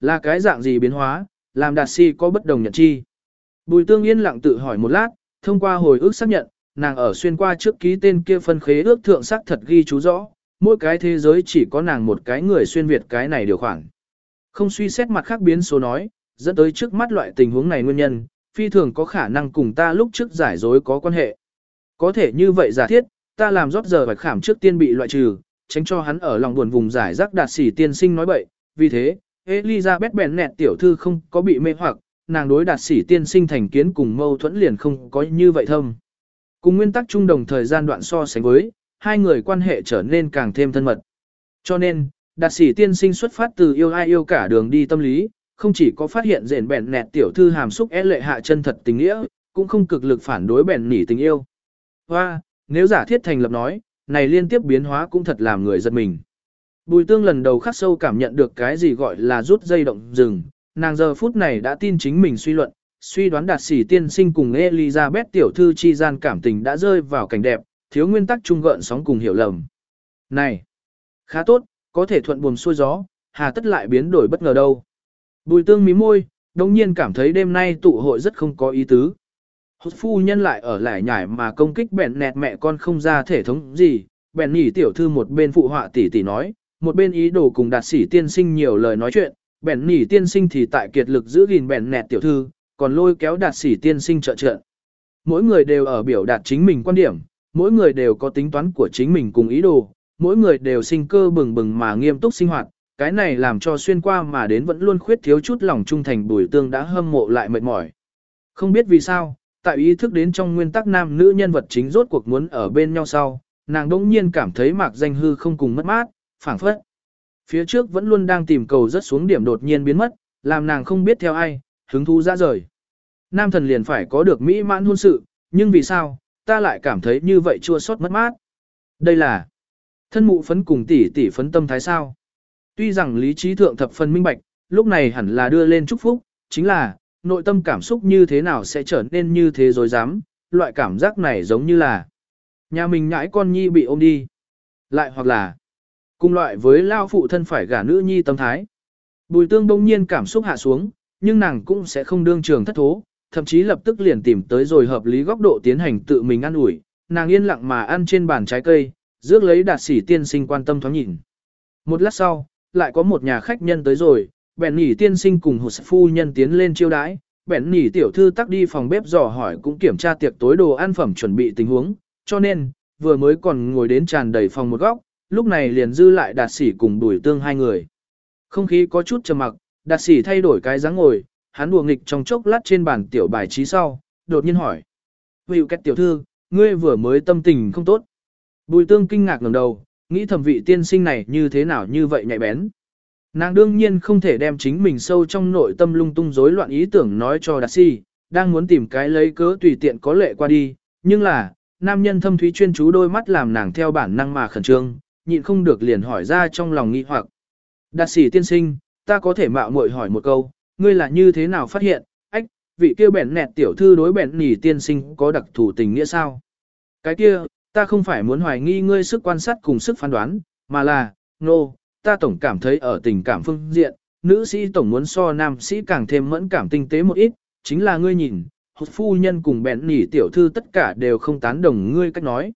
Là cái dạng gì biến hóa, làm đạt si có bất đồng nhận chi. Bùi tương yên lặng tự hỏi một lát, thông qua hồi ức xác nhận, nàng ở xuyên qua trước ký tên kia phân khế ước thượng sắc thật ghi chú rõ, mỗi cái thế giới chỉ có nàng một cái người xuyên Việt cái này điều khoản. Không suy xét mặt khác biến số nói, dẫn tới trước mắt loại tình huống này nguyên nhân, phi thường có khả năng cùng ta lúc trước giải dối có quan hệ. Có thể như vậy giả thiết, ta làm rót giờ bạch khảm trước tiên bị loại trừ, tránh cho hắn ở lòng buồn vùng giải rác đạt sỉ tiên sinh nói bậy, vì thế, Elizabeth bèn nẹt tiểu thư không có bị mê hoặc, nàng đối đạt sĩ tiên sinh thành kiến cùng mâu thuẫn liền không có như vậy thâm. Cùng nguyên tắc chung đồng thời gian đoạn so sánh với, hai người quan hệ trở nên càng thêm thân mật. Cho nên, đạt sĩ tiên sinh xuất phát từ yêu ai yêu cả đường đi tâm lý, không chỉ có phát hiện rền bèn nẹt tiểu thư hàm xúc é lệ hạ chân thật tình nghĩa, cũng không cực lực phản đối bèn nỉ tình yêu. Và, nếu giả thiết thành lập nói, này liên tiếp biến hóa cũng thật làm người giật mình. Bùi tương lần đầu khắc sâu cảm nhận được cái gì gọi là rút dây động rừng, nàng giờ phút này đã tin chính mình suy luận, suy đoán đạt sĩ tiên sinh cùng Elizabeth tiểu thư chi gian cảm tình đã rơi vào cảnh đẹp, thiếu nguyên tắc trung gợn sóng cùng hiểu lầm. Này, khá tốt, có thể thuận buồm xuôi gió, hà tất lại biến đổi bất ngờ đâu. Bùi tương mí môi, đồng nhiên cảm thấy đêm nay tụ hội rất không có ý tứ. Hốt phu nhân lại ở lại nhải mà công kích bèn nẹt mẹ con không ra thể thống gì, bèn nhỉ tiểu thư một bên phụ họa tỷ tỷ nói, một bên ý đồ cùng đạt sĩ tiên sinh nhiều lời nói chuyện, bèn nỉ tiên sinh thì tại kiệt lực giữ gìn bèn nẹt tiểu thư, còn lôi kéo đạt sĩ tiên sinh trợ trợ. Mỗi người đều ở biểu đạt chính mình quan điểm, mỗi người đều có tính toán của chính mình cùng ý đồ, mỗi người đều sinh cơ bừng bừng mà nghiêm túc sinh hoạt, cái này làm cho xuyên qua mà đến vẫn luôn khuyết thiếu chút lòng trung thành bùi tương đã hâm mộ lại mệt mỏi. Không biết vì sao, tại ý thức đến trong nguyên tắc nam nữ nhân vật chính rốt cuộc muốn ở bên nhau sau, nàng đỗng nhiên cảm thấy mạc danh hư không cùng mất mát, phảng phất. Phía trước vẫn luôn đang tìm cầu rất xuống điểm đột nhiên biến mất, làm nàng không biết theo ai, hứng thú ra rời. Nam thần liền phải có được mỹ mãn hôn sự, nhưng vì sao, ta lại cảm thấy như vậy chua xót mất mát. Đây là thân mụ phấn cùng tỷ tỷ phấn tâm thái sao. Tuy rằng lý trí thượng thập phần minh bạch, lúc này hẳn là đưa lên chúc phúc, chính là, nội tâm cảm xúc như thế nào sẽ trở nên như thế rồi dám, loại cảm giác này giống như là nhà mình nhãi con nhi bị ôm đi. Lại hoặc là cùng loại với lao phụ thân phải gả nữ nhi tâm thái. Bùi tương đông nhiên cảm xúc hạ xuống, nhưng nàng cũng sẽ không đương trường thất thố, thậm chí lập tức liền tìm tới rồi hợp lý góc độ tiến hành tự mình ăn ủi, nàng yên lặng mà ăn trên bàn trái cây, rước lấy đạt sĩ tiên sinh quan tâm thoáng nhìn. Một lát sau, lại có một nhà khách nhân tới rồi, bèn nỉ tiên sinh cùng hồ phu nhân tiến lên chiêu đãi, bèn nỉ tiểu thư tắc đi phòng bếp dò hỏi cũng kiểm tra tiệc tối đồ ăn phẩm chuẩn bị tình huống, cho nên, vừa mới còn ngồi đến tràn đầy phòng một góc, lúc này liền dư lại đạt sĩ cùng đuổi tương hai người. Không khí có chút trầm mặc, đạt sĩ thay đổi cái dáng ngồi, hắn đùa nghịch trong chốc lát trên bàn tiểu bài trí sau, đột nhiên hỏi. Hữu cách tiểu thư, ngươi vừa mới tâm tình không tốt. Bùi tương kinh ngạc ngẩng đầu, nghĩ thẩm vị tiên sinh này như thế nào như vậy nhạy bén. Nàng đương nhiên không thể đem chính mình sâu trong nội tâm lung tung rối loạn ý tưởng nói cho Đạt Si, đang muốn tìm cái lấy cớ tùy tiện có lệ qua đi, nhưng là, nam nhân thâm thúy chuyên chú đôi mắt làm nàng theo bản năng mà khẩn trương, nhịn không được liền hỏi ra trong lòng nghi hoặc. Đạt sĩ tiên sinh, ta có thể mạo muội hỏi một câu, ngươi là như thế nào phát hiện, ách, vị kia bẻn nẹt tiểu thư đối bẻn nỉ tiên sinh có đặc thù tình nghĩa sao? Cái kia, ta không phải muốn hoài nghi ngươi sức quan sát cùng sức phán đoán, mà là, nô, no, ta tổng cảm thấy ở tình cảm phương diện, nữ sĩ tổng muốn so nam sĩ càng thêm mẫn cảm tinh tế một ít, chính là ngươi nhìn, hột phu nhân cùng bẹn nỉ tiểu thư tất cả đều không tán đồng ngươi cách nói.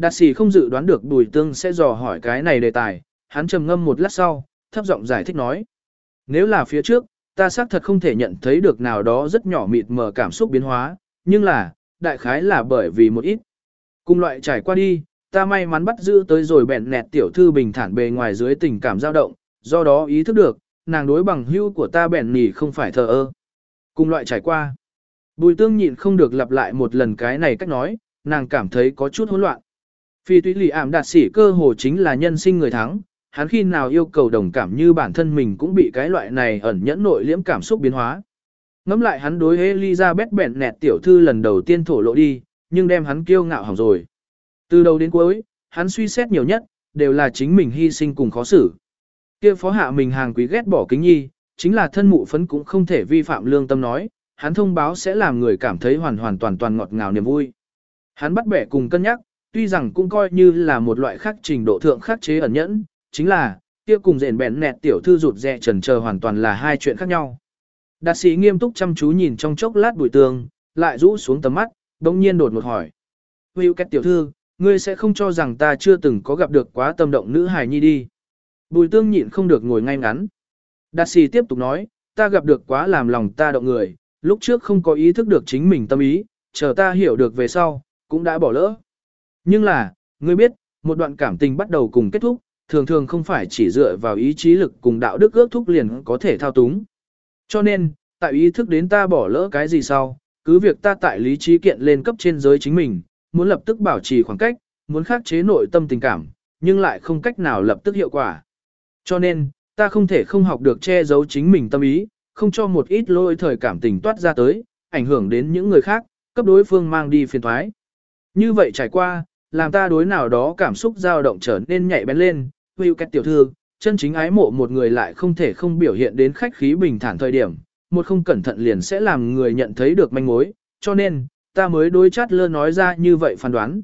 Đạt sĩ không dự đoán được bùi tương sẽ dò hỏi cái này đề tài, hắn trầm ngâm một lát sau, thấp giọng giải thích nói. Nếu là phía trước, ta xác thật không thể nhận thấy được nào đó rất nhỏ mịt mờ cảm xúc biến hóa, nhưng là, đại khái là bởi vì một ít. Cùng loại trải qua đi, ta may mắn bắt giữ tới rồi bẹn nẹt tiểu thư bình thản bề ngoài dưới tình cảm dao động, do đó ý thức được, nàng đối bằng hữu của ta bẹn nỉ không phải thờ ơ. Cùng loại trải qua. Bùi tương nhịn không được lặp lại một lần cái này cách nói, nàng cảm thấy có chút hỗn loạn. Phi Tuy lì ảm đạt sĩ cơ hồ chính là nhân sinh người thắng, hắn khi nào yêu cầu đồng cảm như bản thân mình cũng bị cái loại này ẩn nhẫn nội liễm cảm xúc biến hóa. Ngắm lại hắn đối Elizabeth bẹn nẹt tiểu thư lần đầu tiên thổ lộ đi, nhưng đem hắn kiêu ngạo hỏng rồi. Từ đầu đến cuối, hắn suy xét nhiều nhất, đều là chính mình hy sinh cùng khó xử. Kia phó hạ mình hàng quý ghét bỏ kính nhi, chính là thân mụ phấn cũng không thể vi phạm lương tâm nói, hắn thông báo sẽ làm người cảm thấy hoàn hoàn toàn toàn ngọt ngào niềm vui. Hắn bắt bẻ cùng cân nhắc, tuy rằng cũng coi như là một loại khác trình độ thượng khắc chế ẩn nhẫn, chính là, kia cùng rèn bèn nẹt tiểu thư rụt rè trần chờ hoàn toàn là hai chuyện khác nhau. Đạt sĩ nghiêm túc chăm chú nhìn trong chốc lát bùi tường, lại rũ xuống tầm mắt, đống nhiên đột một hỏi. Hữu kết tiểu thư, ngươi sẽ không cho rằng ta chưa từng có gặp được quá tâm động nữ hài nhi đi. Bùi tương nhịn không được ngồi ngay ngắn. Đạt sĩ tiếp tục nói, ta gặp được quá làm lòng ta động người, lúc trước không có ý thức được chính mình tâm ý, chờ ta hiểu được về sau, cũng đã bỏ lỡ. Nhưng là, ngươi biết, một đoạn cảm tình bắt đầu cùng kết thúc, thường thường không phải chỉ dựa vào ý chí lực cùng đạo đức ước thúc liền có thể thao túng. Cho nên, tại ý thức đến ta bỏ lỡ cái gì sau, cứ việc ta tại lý trí kiện lên cấp trên giới chính mình, muốn lập tức bảo trì khoảng cách, muốn khắc chế nội tâm tình cảm, nhưng lại không cách nào lập tức hiệu quả. Cho nên, ta không thể không học được che giấu chính mình tâm ý, không cho một ít lôi thời cảm tình toát ra tới, ảnh hưởng đến những người khác, cấp đối phương mang đi phiền thoái. Như vậy trải qua, làm ta đối nào đó cảm xúc dao động trở nên nhạy bén lên, hữu cách tiểu thư, chân chính ái mộ một người lại không thể không biểu hiện đến khách khí bình thản thời điểm, một không cẩn thận liền sẽ làm người nhận thấy được manh mối, cho nên, ta mới đối chát lơ nói ra như vậy phán đoán.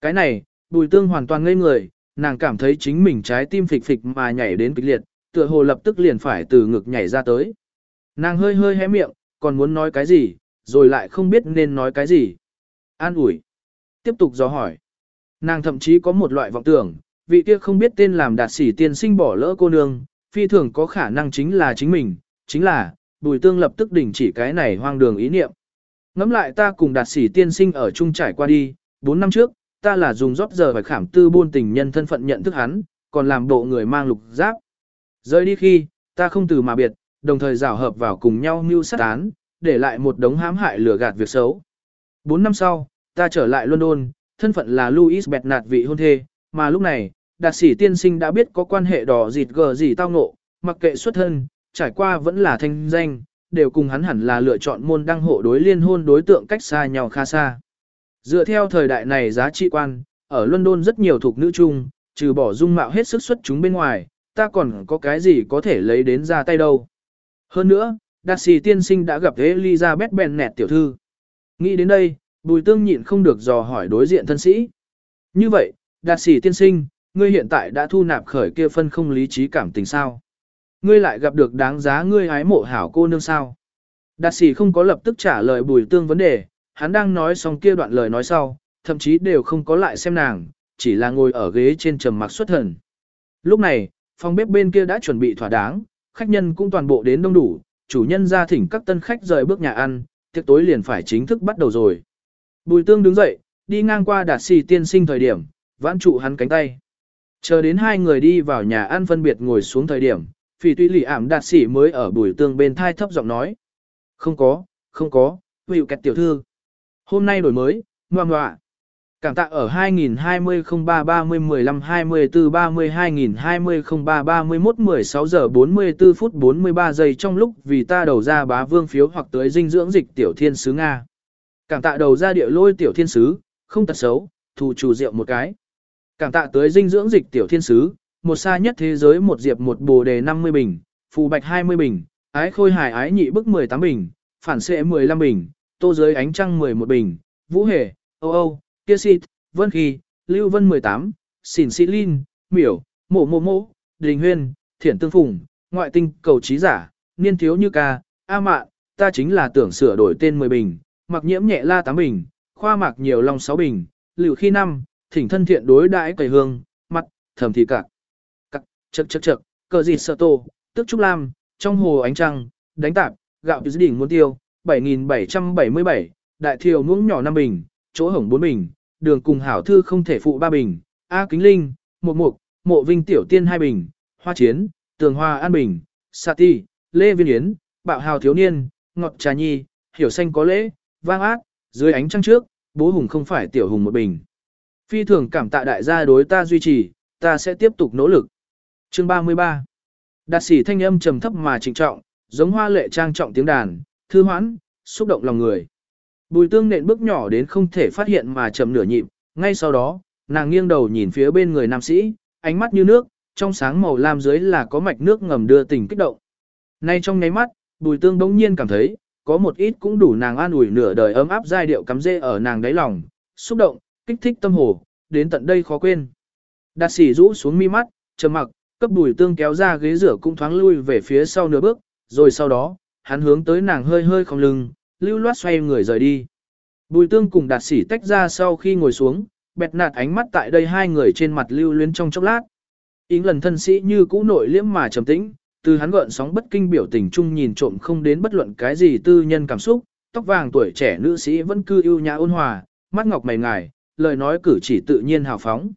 Cái này, bùi tương hoàn toàn ngây người, nàng cảm thấy chính mình trái tim phịch phịch mà nhảy đến kịch liệt, tựa hồ lập tức liền phải từ ngực nhảy ra tới. Nàng hơi hơi hé miệng, còn muốn nói cái gì, rồi lại không biết nên nói cái gì. An ủi. Tiếp tục dò hỏi. Nàng thậm chí có một loại vọng tưởng, vị kia không biết tên làm đạt sĩ tiên sinh bỏ lỡ cô nương, phi thường có khả năng chính là chính mình, chính là, bùi tương lập tức đình chỉ cái này hoang đường ý niệm. Ngắm lại ta cùng đạt sĩ tiên sinh ở chung trải qua đi, 4 năm trước, ta là dùng rót giờ phải khảm tư buôn tình nhân thân phận nhận thức hắn, còn làm bộ người mang lục giáp. Rơi đi khi, ta không từ mà biệt, đồng thời rào hợp vào cùng nhau mưu sát án, để lại một đống hãm hại lừa gạt việc xấu. 4 năm sau, ta trở lại London, thân phận là Louis Bernard vị hôn thê, mà lúc này, đạt sĩ tiên sinh đã biết có quan hệ đỏ dịt gờ gì tao ngộ, mặc kệ xuất thân, trải qua vẫn là thanh danh, đều cùng hắn hẳn là lựa chọn môn đăng hộ đối liên hôn đối tượng cách xa nhau khá xa. Dựa theo thời đại này giá trị quan, ở London rất nhiều thuộc nữ chung, trừ bỏ dung mạo hết sức xuất chúng bên ngoài, ta còn có cái gì có thể lấy đến ra tay đâu. Hơn nữa, đạt sĩ tiên sinh đã gặp Elizabeth Bennet tiểu thư. Nghĩ đến đây, bùi tương nhịn không được dò hỏi đối diện thân sĩ. Như vậy, đạt sĩ tiên sinh, ngươi hiện tại đã thu nạp khởi kia phân không lý trí cảm tình sao? Ngươi lại gặp được đáng giá ngươi hái mộ hảo cô nương sao? Đạt sĩ không có lập tức trả lời bùi tương vấn đề, hắn đang nói xong kia đoạn lời nói sau, thậm chí đều không có lại xem nàng, chỉ là ngồi ở ghế trên trầm mặc xuất thần. Lúc này, phòng bếp bên kia đã chuẩn bị thỏa đáng, khách nhân cũng toàn bộ đến đông đủ, chủ nhân ra thỉnh các tân khách rời bước nhà ăn, tiệc tối liền phải chính thức bắt đầu rồi. Bùi tương đứng dậy, đi ngang qua đạt xì tiên sinh thời điểm, vãn trụ hắn cánh tay. Chờ đến hai người đi vào nhà ăn phân biệt ngồi xuống thời điểm, phỉ tuy lì ảm đạt xỉ mới ở bùi tương bên thai thấp giọng nói. Không có, không có, hữu kẹt tiểu thư. Hôm nay đổi mới, ngoan ngoạ. Cảm tạ ở 2020 03 30 15 24 30 2020 03 31 16 giờ 44 phút 43 giây trong lúc vì ta đầu ra bá vương phiếu hoặc tới dinh dưỡng dịch tiểu thiên sứ Nga. Cảm tạ đầu ra địa lôi tiểu thiên sứ, không tật xấu, thù chủ rượu một cái. Cảm tạ tới dinh dưỡng dịch tiểu thiên sứ, một xa nhất thế giới một diệp một bồ đề 50 bình, phù bạch 20 bình, ái khôi hài ái nhị bức 18 bình, phản xệ 15 bình, tô giới ánh trăng 11 bình, vũ hề, âu âu, kia xịt, vân khi, lưu vân 18, xỉn xị linh, miểu, mộ mộ mộ, đình huyên, thiển tương phùng, ngoại tinh cầu trí giả, niên thiếu như ca, a mạn, ta chính là tưởng sửa đổi tên 10 bình, mặc nhiễm nhẹ la tám bình, khoa mạc nhiều lòng sáu bình, liệu khi năm, thỉnh thân thiện đối đãi cầy hương, mặt, thầm thì cạc. Cạc, chật chật chật, cờ gì sợ tô, tức trúc lam, trong hồ ánh trăng, đánh tạp, gạo dưới đỉnh muôn tiêu, 7777, đại thiều muỗng nhỏ năm bình, chỗ hổng bốn bình, đường cùng hảo thư không thể phụ ba bình, A kính linh, một mục, mộ vinh tiểu tiên hai bình, hoa chiến, tường hoa an bình, sa ti, lê viên yến, bạo hào thiếu niên, ngọt trà nhi, hiểu xanh có lễ, vang ác, dưới ánh trăng trước, bố hùng không phải tiểu hùng một bình. Phi thường cảm tạ đại gia đối ta duy trì, ta sẽ tiếp tục nỗ lực. Chương 33 Đạt sĩ thanh âm trầm thấp mà trịnh trọng, giống hoa lệ trang trọng tiếng đàn, thư hoãn, xúc động lòng người. Bùi tương nện bước nhỏ đến không thể phát hiện mà chậm nửa nhịp, ngay sau đó, nàng nghiêng đầu nhìn phía bên người nam sĩ, ánh mắt như nước, trong sáng màu lam dưới là có mạch nước ngầm đưa tình kích động. Nay trong nháy mắt, bùi tương đống nhiên cảm thấy, có một ít cũng đủ nàng an ủi nửa đời ấm áp giai điệu cắm rễ ở nàng đáy lòng, xúc động, kích thích tâm hồ, đến tận đây khó quên. Đạt sĩ rũ xuống mi mắt, trầm mặc, cấp bùi tương kéo ra ghế rửa cũng thoáng lui về phía sau nửa bước, rồi sau đó, hắn hướng tới nàng hơi hơi không lưng, lưu loát xoay người rời đi. Bùi tương cùng đạt sĩ tách ra sau khi ngồi xuống, bẹt nạt ánh mắt tại đây hai người trên mặt lưu luyến trong chốc lát. Ính lần thân sĩ như cũ nội liễm mà trầm tĩnh, từ hắn gợn sóng bất kinh biểu tình chung nhìn trộm không đến bất luận cái gì tư nhân cảm xúc, tóc vàng tuổi trẻ nữ sĩ vẫn cư ưu nhã ôn hòa, mắt ngọc mày ngài, lời nói cử chỉ tự nhiên hào phóng.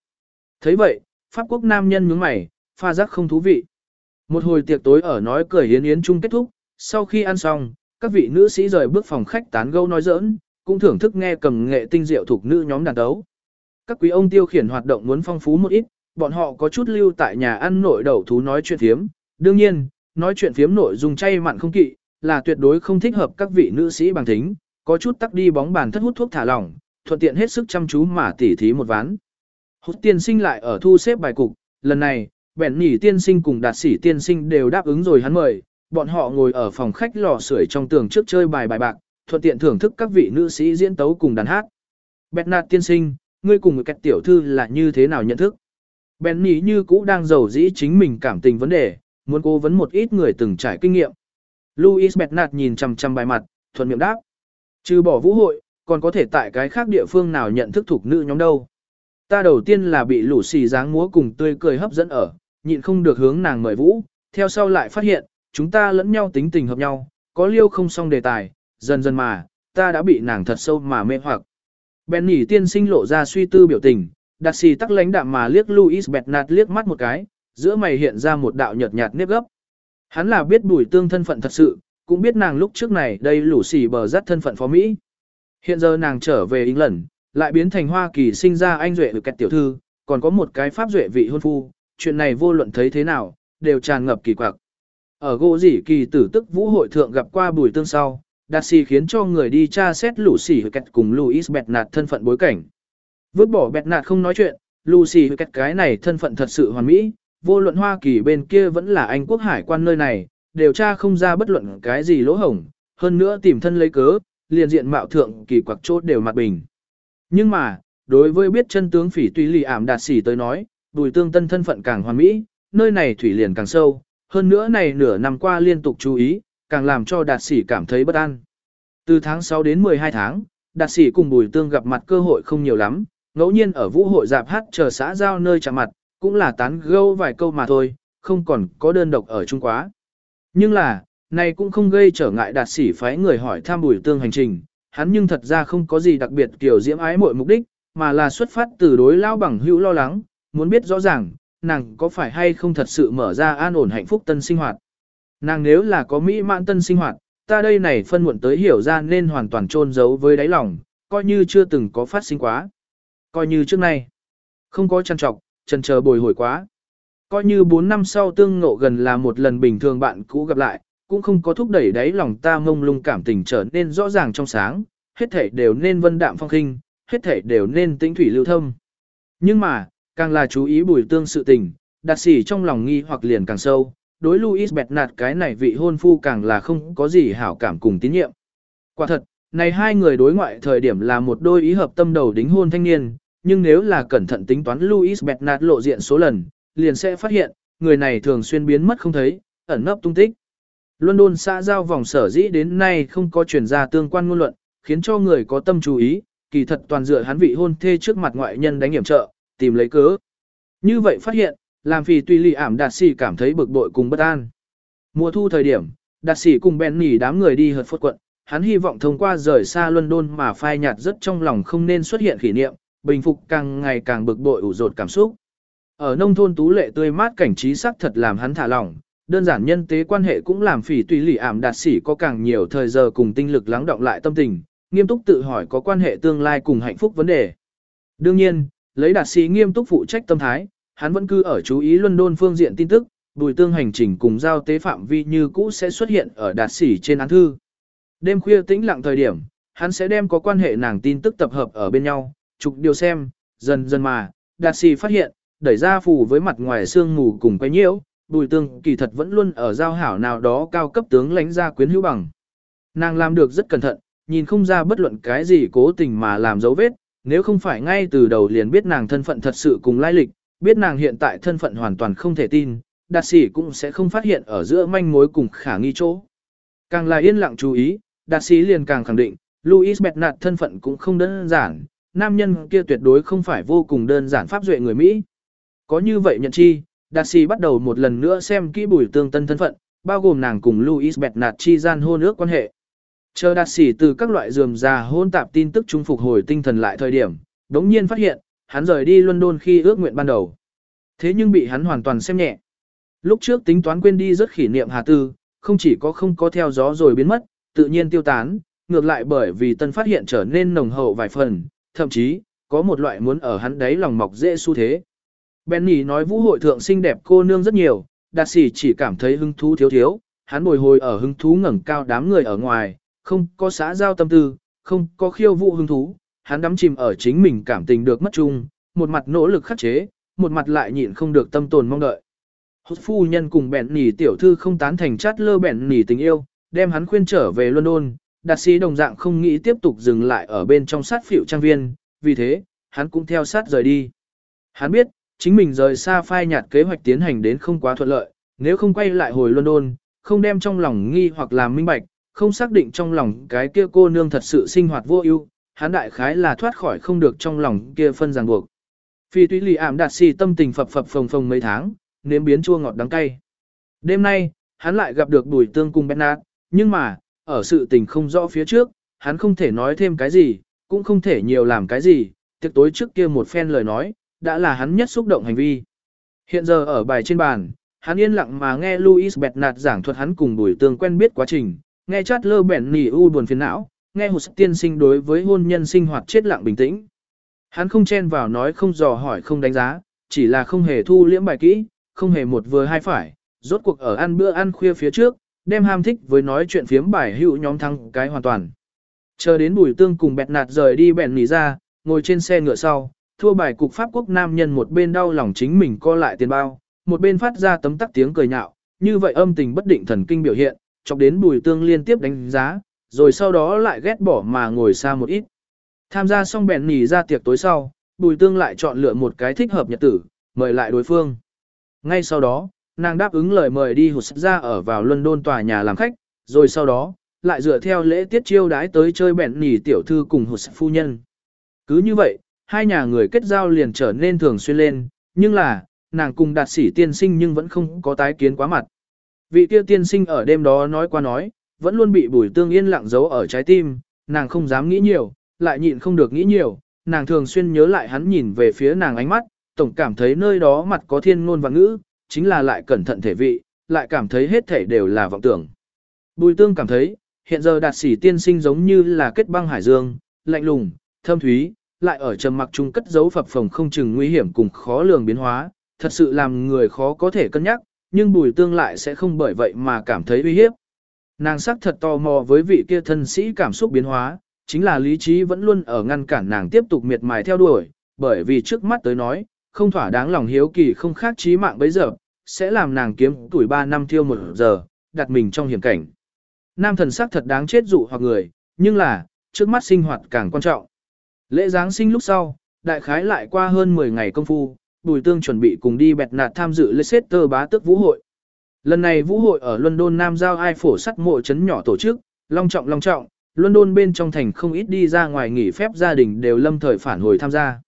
thấy vậy, Pháp quốc nam nhân nhướng mày, pha giác không thú vị. Một hồi tiệc tối ở nói cười yến yến chung kết thúc, sau khi ăn xong, các vị nữ sĩ rời bước phòng khách tán gẫu nói giỡn, cũng thưởng thức nghe cầm nghệ tinh diệu thuộc nữ nhóm đàn đấu. Các quý ông tiêu khiển hoạt động muốn phong phú một ít, bọn họ có chút lưu tại nhà ăn nội đầu thú nói chuyện thiếm, Đương nhiên, nói chuyện phiếm nội dung chay mặn không kỵ, là tuyệt đối không thích hợp các vị nữ sĩ bằng thính, có chút tắc đi bóng bàn thất hút thuốc thả lỏng, thuận tiện hết sức chăm chú mà tỉ thí một ván. Hút tiên sinh lại ở thu xếp bài cục, lần này, bèn nỉ tiên sinh cùng đạt sĩ tiên sinh đều đáp ứng rồi hắn mời, bọn họ ngồi ở phòng khách lò sưởi trong tường trước chơi bài bài bạc, thuận tiện thưởng thức các vị nữ sĩ diễn tấu cùng đàn hát. Bẹt nạt tiên sinh, ngươi cùng một kẹt tiểu thư là như thế nào nhận thức? Bèn nỉ như cũ đang giàu dĩ chính mình cảm tình vấn đề, muốn cố vấn một ít người từng trải kinh nghiệm. Louis Bernard nhìn chằm chằm bài mặt, thuận miệng đáp. Trừ bỏ vũ hội, còn có thể tại cái khác địa phương nào nhận thức thuộc nữ nhóm đâu. Ta đầu tiên là bị lũ xì dáng múa cùng tươi cười hấp dẫn ở, nhịn không được hướng nàng mời vũ, theo sau lại phát hiện, chúng ta lẫn nhau tính tình hợp nhau, có liêu không xong đề tài, dần dần mà, ta đã bị nàng thật sâu mà mê hoặc. Benny tiên sinh lộ ra suy tư biểu tình, đặc xì tắc lánh đạm mà liếc Louis Bernard liếc mắt một cái, giữa mày hiện ra một đạo nhợt nhạt nếp gấp. Hắn là biết bùi tương thân phận thật sự, cũng biết nàng lúc trước này đây lũ xì bờ rắt thân phận phó Mỹ. Hiện giờ nàng trở về England, lại biến thành Hoa Kỳ sinh ra anh duệ được kẹt tiểu thư, còn có một cái pháp duệ vị hôn phu, chuyện này vô luận thấy thế nào, đều tràn ngập kỳ quặc. Ở gỗ dỉ kỳ tử tức vũ hội thượng gặp qua bùi tương sau, đạt xì khiến cho người đi tra xét lũ xì kẹt cùng Louis Bernard thân phận bối cảnh. Vứt bỏ Bernard không nói chuyện, Lucy kẹt cái này thân phận thật sự hoàn mỹ, vô luận Hoa Kỳ bên kia vẫn là Anh quốc hải quan nơi này, điều tra không ra bất luận cái gì lỗ hổng, hơn nữa tìm thân lấy cớ, liền diện mạo thượng kỳ quặc chốt đều mặt bình. Nhưng mà, đối với biết chân tướng phỉ tùy lì ảm đạt xỉ tới nói, bùi tương tân thân phận càng hoàn mỹ, nơi này thủy liền càng sâu, hơn nữa này nửa năm qua liên tục chú ý, càng làm cho đạt sỉ cảm thấy bất an. Từ tháng 6 đến 12 tháng, đạt sĩ cùng bùi tương gặp mặt cơ hội không nhiều lắm, ngẫu nhiên ở vũ hội dạp hát chờ xã giao nơi chạm mặt, cũng là tán gẫu vài câu mà thôi, không còn có đơn độc ở chung quá. Nhưng là, này cũng không gây trở ngại đạt sĩ phái người hỏi tham bùi tương hành trình, hắn nhưng thật ra không có gì đặc biệt kiểu diễm ái mọi mục đích, mà là xuất phát từ đối lao bằng hữu lo lắng, muốn biết rõ ràng, nàng có phải hay không thật sự mở ra an ổn hạnh phúc tân sinh hoạt. Nàng nếu là có mỹ mãn tân sinh hoạt, ta đây này phân muộn tới hiểu ra nên hoàn toàn trôn giấu với đáy lòng, coi như chưa từng có phát sinh quá. Coi như trước nay, không có chăn trọc, trần chờ bồi hồi quá. Coi như 4 năm sau tương ngộ gần là một lần bình thường bạn cũ gặp lại, cũng không có thúc đẩy đáy lòng ta mông lung cảm tình trở nên rõ ràng trong sáng, hết thể đều nên vân đạm phong khinh, hết thể đều nên tĩnh thủy lưu thâm. Nhưng mà, càng là chú ý bùi tương sự tình, đặt sỉ trong lòng nghi hoặc liền càng sâu, đối Louis Bernard cái này vị hôn phu càng là không có gì hảo cảm cùng tín nhiệm. Quả thật, này hai người đối ngoại thời điểm là một đôi ý hợp tâm đầu đính hôn thanh niên, nhưng nếu là cẩn thận tính toán Louis Bernard lộ diện số lần, liền sẽ phát hiện, người này thường xuyên biến mất không thấy, ẩn nấp tung tích. London xã giao vòng sở dĩ đến nay không có truyền ra tương quan ngôn luận, khiến cho người có tâm chú ý, kỳ thật toàn dựa hắn vị hôn thê trước mặt ngoại nhân đánh hiểm trợ, tìm lấy cớ. Như vậy phát hiện, làm phì tùy lì ảm đạt sĩ cảm thấy bực bội cùng bất an. Mùa thu thời điểm, đạt sĩ cùng bèn nỉ đám người đi hợp phốt quận, hắn hy vọng thông qua rời xa London mà phai nhạt rất trong lòng không nên xuất hiện kỷ niệm, bình phục càng ngày càng bực bội ủ rột cảm xúc. Ở nông thôn tú lệ tươi mát cảnh trí sắc thật làm hắn thả lỏng, đơn giản nhân tế quan hệ cũng làm phỉ tùy lì ảm đạt sĩ có càng nhiều thời giờ cùng tinh lực lắng động lại tâm tình, nghiêm túc tự hỏi có quan hệ tương lai cùng hạnh phúc vấn đề. Đương nhiên, lấy đạt sĩ nghiêm túc phụ trách tâm thái, hắn vẫn cứ ở chú ý London phương diện tin tức, bùi tương hành trình cùng giao tế phạm vi như cũ sẽ xuất hiện ở đạt sĩ trên án thư. Đêm khuya tĩnh lặng thời điểm, hắn sẽ đem có quan hệ nàng tin tức tập hợp ở bên nhau, chụp điều xem, dần dần mà, đạt sĩ phát hiện, đẩy ra phù với mặt ngoài xương mù cùng quay nhiễu, bùi tương kỳ thật vẫn luôn ở giao hảo nào đó cao cấp tướng lãnh ra quyến hữu bằng. Nàng làm được rất cẩn thận, nhìn không ra bất luận cái gì cố tình mà làm dấu vết, nếu không phải ngay từ đầu liền biết nàng thân phận thật sự cùng lai lịch, biết nàng hiện tại thân phận hoàn toàn không thể tin, đạt sĩ cũng sẽ không phát hiện ở giữa manh mối cùng khả nghi chỗ. Càng là yên lặng chú ý, đạt sĩ liền càng khẳng định, Louis Bernard thân phận cũng không đơn giản, nam nhân kia tuyệt đối không phải vô cùng đơn giản pháp duệ người Mỹ. Có như vậy nhận chi, đạt sĩ bắt đầu một lần nữa xem kỹ bùi tương tân thân phận, bao gồm nàng cùng Louis Bernard chi gian hôn ước quan hệ. Chờ đạt sĩ từ các loại dườm già hôn tạp tin tức trung phục hồi tinh thần lại thời điểm, đống nhiên phát hiện, hắn rời đi London khi ước nguyện ban đầu. Thế nhưng bị hắn hoàn toàn xem nhẹ. Lúc trước tính toán quên đi rất kỷ niệm Hà Tư, không chỉ có không có theo gió rồi biến mất, tự nhiên tiêu tán, ngược lại bởi vì tân phát hiện trở nên nồng hậu vài phần, thậm chí, có một loại muốn ở hắn đấy lòng mọc dễ xu thế. Benny nói vũ hội thượng xinh đẹp cô nương rất nhiều, đạt sĩ chỉ cảm thấy hứng thú thiếu thiếu, hắn bồi hồi ở hứng thú ngẩng cao đám người ở ngoài, không có xã giao tâm tư, không có khiêu vũ hứng thú, hắn đắm chìm ở chính mình cảm tình được mất chung, một mặt nỗ lực khắc chế, một mặt lại nhịn không được tâm tồn mong đợi. Hốt phu nhân cùng bẹn nỉ tiểu thư không tán thành chát lơ bẹn nỉ tình yêu, đem hắn khuyên trở về London, đạt sĩ đồng dạng không nghĩ tiếp tục dừng lại ở bên trong sát phiệu trang viên, vì thế, hắn cũng theo sát rời đi. Hắn biết, chính mình rời xa phai nhạt kế hoạch tiến hành đến không quá thuận lợi, nếu không quay lại hồi London, không đem trong lòng nghi hoặc làm minh bạch, không xác định trong lòng cái kia cô nương thật sự sinh hoạt vô ưu, hắn đại khái là thoát khỏi không được trong lòng kia phân ràng buộc. Phi túy lì ảm đạt xì tâm tình phập phập phồng phồng mấy tháng, nếm biến chua ngọt đắng cay. Đêm nay, hắn lại gặp được bùi tương cùng Bernard, nhưng mà, ở sự tình không rõ phía trước, hắn không thể nói thêm cái gì, cũng không thể nhiều làm cái gì, tiệc tối trước kia một phen lời nói, đã là hắn nhất xúc động hành vi. Hiện giờ ở bài trên bàn, hắn yên lặng mà nghe Louis Bernard giảng thuật hắn cùng bùi tương quen biết quá trình, nghe chát lơ bẻn nỉ u buồn phiền não, nghe hồ tiên sinh đối với hôn nhân sinh hoạt chết lặng bình tĩnh. Hắn không chen vào nói không dò hỏi không đánh giá, chỉ là không hề thu liễm bài kỹ, không hề một vừa hai phải, rốt cuộc ở ăn bữa ăn khuya phía trước, đem ham thích với nói chuyện phiếm bài hữu nhóm thăng cái hoàn toàn. Chờ đến bùi tương cùng bẹt nạt rời đi bẹn nỉ ra, ngồi trên xe ngựa sau, thua bài cục Pháp quốc nam nhân một bên đau lòng chính mình co lại tiền bao, một bên phát ra tấm tắc tiếng cười nhạo, như vậy âm tình bất định thần kinh biểu hiện, chọc đến bùi tương liên tiếp đánh giá, rồi sau đó lại ghét bỏ mà ngồi xa một ít. Tham gia xong bẹn nỉ ra tiệc tối sau, bùi tương lại chọn lựa một cái thích hợp nhật tử, mời lại đối phương. Ngay sau đó, nàng đáp ứng lời mời đi hụt ra ở vào London tòa nhà làm khách, rồi sau đó, lại dựa theo lễ tiết chiêu đái tới chơi bẹn nỉ tiểu thư cùng hụt phu nhân. Cứ như vậy, hai nhà người kết giao liền trở nên thường xuyên lên, nhưng là, nàng cùng đạt sĩ tiên sinh nhưng vẫn không có tái kiến quá mặt. Vị kia tiên sinh ở đêm đó nói qua nói, vẫn luôn bị bùi tương yên lặng giấu ở trái tim, nàng không dám nghĩ nhiều, lại nhịn không được nghĩ nhiều, nàng thường xuyên nhớ lại hắn nhìn về phía nàng ánh mắt, tổng cảm thấy nơi đó mặt có thiên ngôn và ngữ, chính là lại cẩn thận thể vị, lại cảm thấy hết thể đều là vọng tưởng. Bùi tương cảm thấy, hiện giờ đạt sĩ tiên sinh giống như là kết băng hải dương, lạnh lùng, thâm thúy, lại ở trầm mặc chung cất giấu phập phồng không chừng nguy hiểm cùng khó lường biến hóa, thật sự làm người khó có thể cân nhắc, nhưng bùi tương lại sẽ không bởi vậy mà cảm thấy uy hiếp. Nàng sắc thật tò mò với vị kia thân sĩ cảm xúc biến hóa, chính là lý trí vẫn luôn ở ngăn cản nàng tiếp tục miệt mài theo đuổi, bởi vì trước mắt tới nói, không thỏa đáng lòng hiếu kỳ không khác trí mạng bấy giờ, sẽ làm nàng kiếm tuổi 3 năm thiêu một giờ, đặt mình trong hiểm cảnh. Nam thần sắc thật đáng chết dụ hoặc người, nhưng là, trước mắt sinh hoạt càng quan trọng. Lễ Giáng sinh lúc sau, đại khái lại qua hơn 10 ngày công phu, Bùi Tương chuẩn bị cùng đi bẹt nạt tham dự Leicester bá tước vũ hội. Lần này vũ hội ở London Nam Giao ai phổ sắt mộ trấn nhỏ tổ chức, long trọng long trọng, London bên trong thành không ít đi ra ngoài nghỉ phép gia đình đều lâm thời phản hồi tham gia.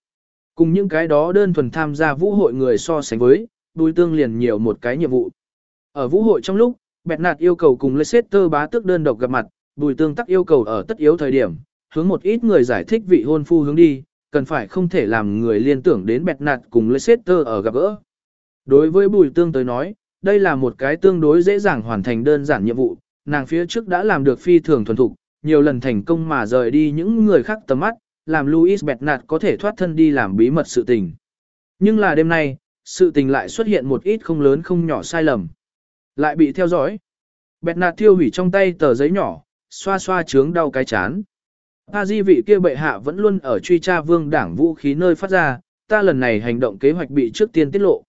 Cùng những cái đó đơn thuần tham gia vũ hội người so sánh với, Bùi Tương liền nhiều một cái nhiệm vụ. Ở vũ hội trong lúc, Bẹt Nạt yêu cầu cùng Leicester bá tước đơn độc gặp mặt, Bùi Tương tắc yêu cầu ở tất yếu thời điểm, hướng một ít người giải thích vị hôn phu hướng đi, cần phải không thể làm người liên tưởng đến Bẹt Nạt cùng Leicester ở gặp gỡ. Đối với Bùi Tương tới nói, đây là một cái tương đối dễ dàng hoàn thành đơn giản nhiệm vụ, nàng phía trước đã làm được phi thường thuần thục, nhiều lần thành công mà rời đi những người khác tầm mắt, làm Louis Bernard có thể thoát thân đi làm bí mật sự tình. Nhưng là đêm nay, sự tình lại xuất hiện một ít không lớn không nhỏ sai lầm. Lại bị theo dõi. Bernard thiêu hủy trong tay tờ giấy nhỏ, xoa xoa trướng đau cái chán. A di vị kia bệ hạ vẫn luôn ở truy tra vương đảng vũ khí nơi phát ra, ta lần này hành động kế hoạch bị trước tiên tiết lộ.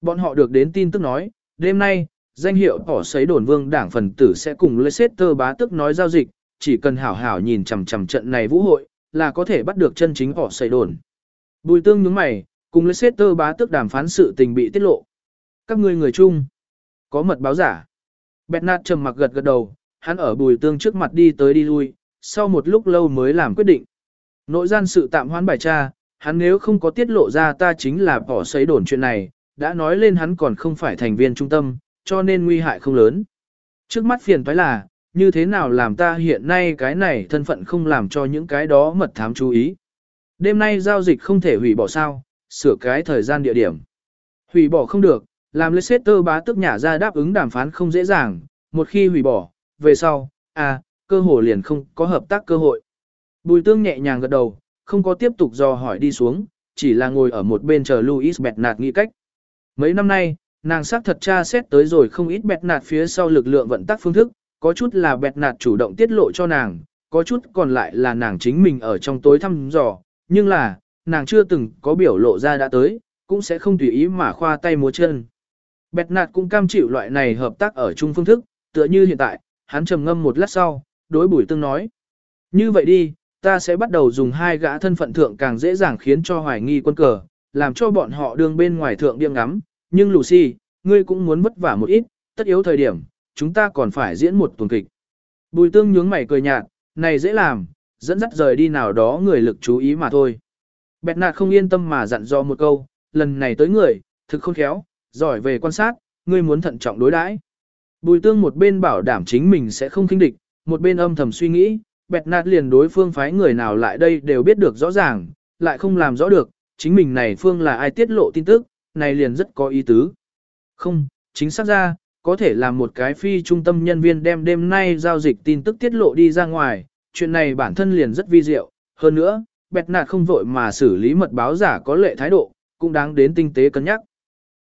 Bọn họ được đến tin tức nói, đêm nay, danh hiệu tỏ sấy đồn vương đảng phần tử sẽ cùng Leicester bá tức nói giao dịch, chỉ cần hảo hảo nhìn chằm chằm trận này vũ hội, là có thể bắt được chân chính họ sấy đồn. Bùi tương nhướng mày, cùng Leicester bá tước đàm phán sự tình bị tiết lộ. Các ngươi người chung. có mật báo giả. Bẹt nạt trầm mặc gật gật đầu, hắn ở bùi tương trước mặt đi tới đi lui, sau một lúc lâu mới làm quyết định. Nội gian sự tạm hoãn bài tra, hắn nếu không có tiết lộ ra ta chính là bỏ sấy đồn chuyện này, đã nói lên hắn còn không phải thành viên trung tâm, cho nên nguy hại không lớn. Trước mắt phiền toái là, như thế nào làm ta hiện nay cái này thân phận không làm cho những cái đó mật thám chú ý. Đêm nay giao dịch không thể hủy bỏ sao, sửa cái thời gian địa điểm. Hủy bỏ không được, làm Leicester bá tức nhả ra đáp ứng đàm phán không dễ dàng, một khi hủy bỏ, về sau, à, cơ hội liền không có hợp tác cơ hội. Bùi tương nhẹ nhàng gật đầu, không có tiếp tục dò hỏi đi xuống, chỉ là ngồi ở một bên chờ Louis Bernard nghĩ cách. Mấy năm nay, nàng xác thật tra xét tới rồi không ít Bernard phía sau lực lượng vận tắc phương thức, có chút là bẹt nạt chủ động tiết lộ cho nàng, có chút còn lại là nàng chính mình ở trong tối thăm dò, nhưng là, nàng chưa từng có biểu lộ ra đã tới, cũng sẽ không tùy ý mà khoa tay múa chân. Bẹt nạt cũng cam chịu loại này hợp tác ở chung phương thức, tựa như hiện tại, hắn trầm ngâm một lát sau, đối bùi tương nói. Như vậy đi, ta sẽ bắt đầu dùng hai gã thân phận thượng càng dễ dàng khiến cho hoài nghi quân cờ, làm cho bọn họ đường bên ngoài thượng điên ngắm, nhưng Lucy, ngươi cũng muốn vất vả một ít, tất yếu thời điểm, chúng ta còn phải diễn một tuần kịch. Bùi tương nhướng mày cười nhạt, này dễ làm, dẫn dắt rời đi nào đó người lực chú ý mà thôi. Bẹt nạt không yên tâm mà dặn dò một câu, lần này tới người, thực khôn khéo, giỏi về quan sát, ngươi muốn thận trọng đối đãi. Bùi tương một bên bảo đảm chính mình sẽ không kinh địch, một bên âm thầm suy nghĩ, bẹt nạt liền đối phương phái người nào lại đây đều biết được rõ ràng, lại không làm rõ được, chính mình này phương là ai tiết lộ tin tức, này liền rất có ý tứ. Không, chính xác ra, có thể làm một cái phi trung tâm nhân viên đem đêm nay giao dịch tin tức tiết lộ đi ra ngoài, chuyện này bản thân liền rất vi diệu, hơn nữa, bẹt nạt không vội mà xử lý mật báo giả có lệ thái độ, cũng đáng đến tinh tế cân nhắc.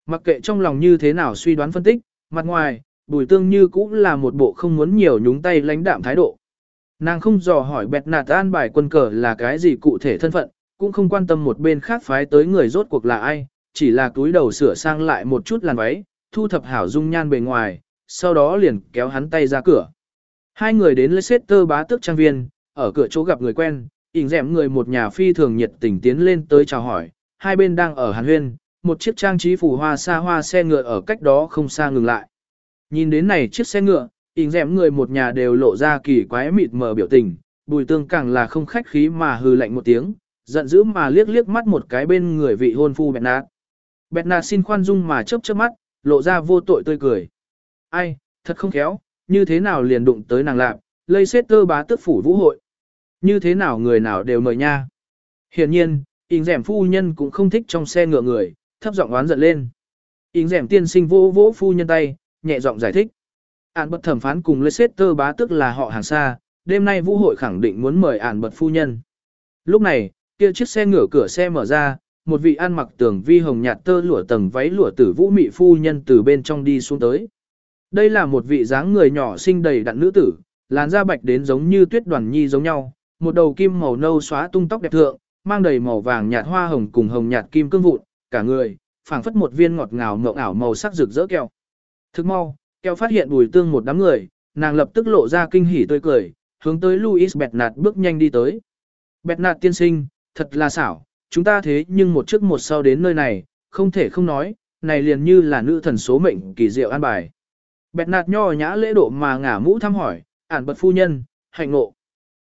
Mặc kệ trong lòng như thế nào suy đoán phân tích, mặt ngoài, bùi tương như cũng là một bộ không muốn nhiều nhúng tay lãnh đạm thái độ. Nàng không dò hỏi bẹt nạt an bài quân cờ là cái gì cụ thể thân phận, cũng không quan tâm một bên khác phái tới người rốt cuộc là ai, chỉ là túi đầu sửa sang lại một chút làn váy, thu thập hảo dung nhan bề ngoài, sau đó liền kéo hắn tay ra cửa. Hai người đến Leicester bá tước trang viên, ở cửa chỗ gặp người quen, ỉnh dẻm người một nhà phi thường nhiệt tình tiến lên tới chào hỏi, hai bên đang ở hàn huyên, một chiếc trang trí phủ hoa xa hoa xe ngựa ở cách đó không xa ngừng lại. Nhìn đến này chiếc xe ngựa, ỉnh dẻm người một nhà đều lộ ra kỳ quái mịt mờ biểu tình, bùi tương càng là không khách khí mà hừ lạnh một tiếng, giận dữ mà liếc liếc mắt một cái bên người vị hôn phu bẹt nạt. Bẹt nạt xin khoan dung mà chớp chớp mắt, lộ ra vô tội tươi cười. Ai, thật không khéo, như thế nào liền đụng tới nàng lạc, lây xét tơ bá tức phủ vũ hội. Như thế nào người nào đều mời nha. Hiển nhiên, ỉn rẻm phu nhân cũng không thích trong xe ngựa người, thấp giọng oán giận lên. ỉn rẻm tiên sinh vô vỗ phu nhân tay, nhẹ giọng giải thích. Ản bật thẩm phán cùng Leicester bá tức là họ hàng xa, đêm nay vũ hội khẳng định muốn mời ản bật phu nhân. Lúc này, kia chiếc xe ngựa cửa xe mở ra, một vị ăn mặc tường vi hồng nhạt tơ lụa tầng váy lụa tử vũ mị phu nhân từ bên trong đi xuống tới. Đây là một vị dáng người nhỏ xinh đầy đặn nữ tử, làn da bạch đến giống như tuyết đoàn nhi giống nhau, một đầu kim màu nâu xóa tung tóc đẹp thượng, mang đầy màu vàng nhạt hoa hồng cùng hồng nhạt kim cương vụn, cả người, phảng phất một viên ngọt ngào mộng ảo màu sắc rực rỡ kẹo. Thức mau, kẹo phát hiện bùi tương một đám người, nàng lập tức lộ ra kinh hỉ tươi cười, hướng tới Louis Bernard bước nhanh đi tới. Bernard tiên sinh, thật là xảo, chúng ta thế nhưng một trước một sau đến nơi này, không thể không nói, này liền như là nữ thần số mệnh kỳ diệu an bài. bẹt nạt nho nhã lễ độ mà ngả mũ thăm hỏi, ản bật phu nhân, hạnh ngộ.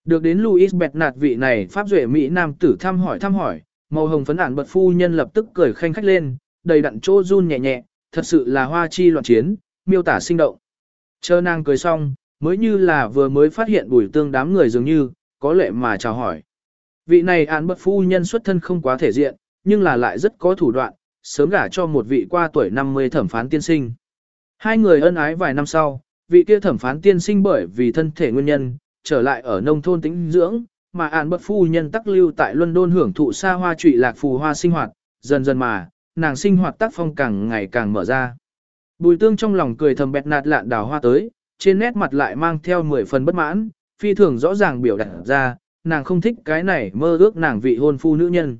Được đến Louis bẹt nạt vị này pháp duệ Mỹ Nam tử thăm hỏi thăm hỏi, màu hồng phấn ản bật phu nhân lập tức cười khanh khách lên, đầy đặn chỗ run nhẹ nhẹ, thật sự là hoa chi loạn chiến, miêu tả sinh động. Chờ nàng cười xong, mới như là vừa mới phát hiện bùi tương đám người dường như, có lệ mà chào hỏi. Vị này án bất phu nhân xuất thân không quá thể diện, nhưng là lại rất có thủ đoạn, sớm gả cho một vị qua tuổi 50 thẩm phán tiên sinh. Hai người ân ái vài năm sau, vị kia thẩm phán tiên sinh bởi vì thân thể nguyên nhân, trở lại ở nông thôn tĩnh dưỡng, mà án bất phu nhân tắc lưu tại London hưởng thụ xa hoa trụy lạc phù hoa sinh hoạt, dần dần mà, nàng sinh hoạt tác phong càng ngày càng mở ra. Bùi tương trong lòng cười thầm bẹt nạt lạn đào hoa tới, trên nét mặt lại mang theo 10 phần bất mãn, phi thường rõ ràng biểu đạt ra, nàng không thích cái này mơ ước nàng vị hôn phu nữ nhân.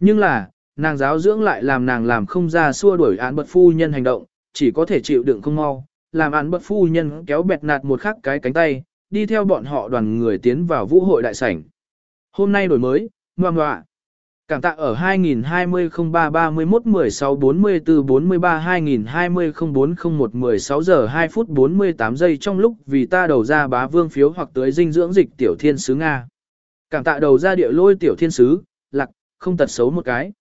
Nhưng là, nàng giáo dưỡng lại làm nàng làm không ra xua đuổi án bật phu nhân hành động, chỉ có thể chịu đựng không mau, làm án bật phu nhân kéo bẹt nạt một khắc cái cánh tay, đi theo bọn họ đoàn người tiến vào vũ hội đại sảnh. Hôm nay đổi mới, ngoan ngoạ. Cảm tạ ở 2020 03 31 16 44 43 2020 0401 16 giờ 2 phút 48 giây trong lúc vì ta đầu ra bá vương phiếu hoặc tới dinh dưỡng dịch tiểu thiên sứ Nga. Cảm tạ đầu ra địa lôi tiểu thiên sứ, lạc, không tật xấu một cái.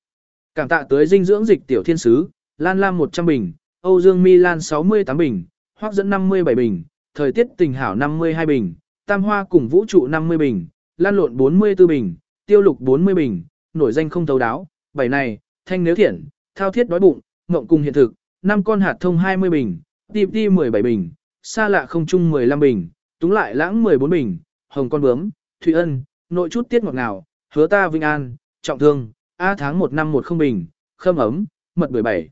Cảm tạ tới dinh dưỡng dịch tiểu thiên sứ, Lan Lam 100 bình, Âu Dương Milan 68 bình, Hoắc dẫn 57 bình, thời tiết tình hảo 52 bình, Tam Hoa cùng vũ trụ 50 bình, Lan lộn 44 bình, Tiêu lục 40 bình, nổi danh không thấu đáo, bảy này, thanh nếu thiện, thao thiết đói bụng, ngộng cùng hiện thực, năm con hạt thông 20 bình, tiệp ti 17 bình, xa lạ không chung 15 bình, túng lại lãng 14 bình, hồng con bướm, thủy ân, nội chút tiết ngọt ngào, hứa ta vinh an, trọng thương, A tháng 1 năm 10 bình, khâm ấm, mật 17.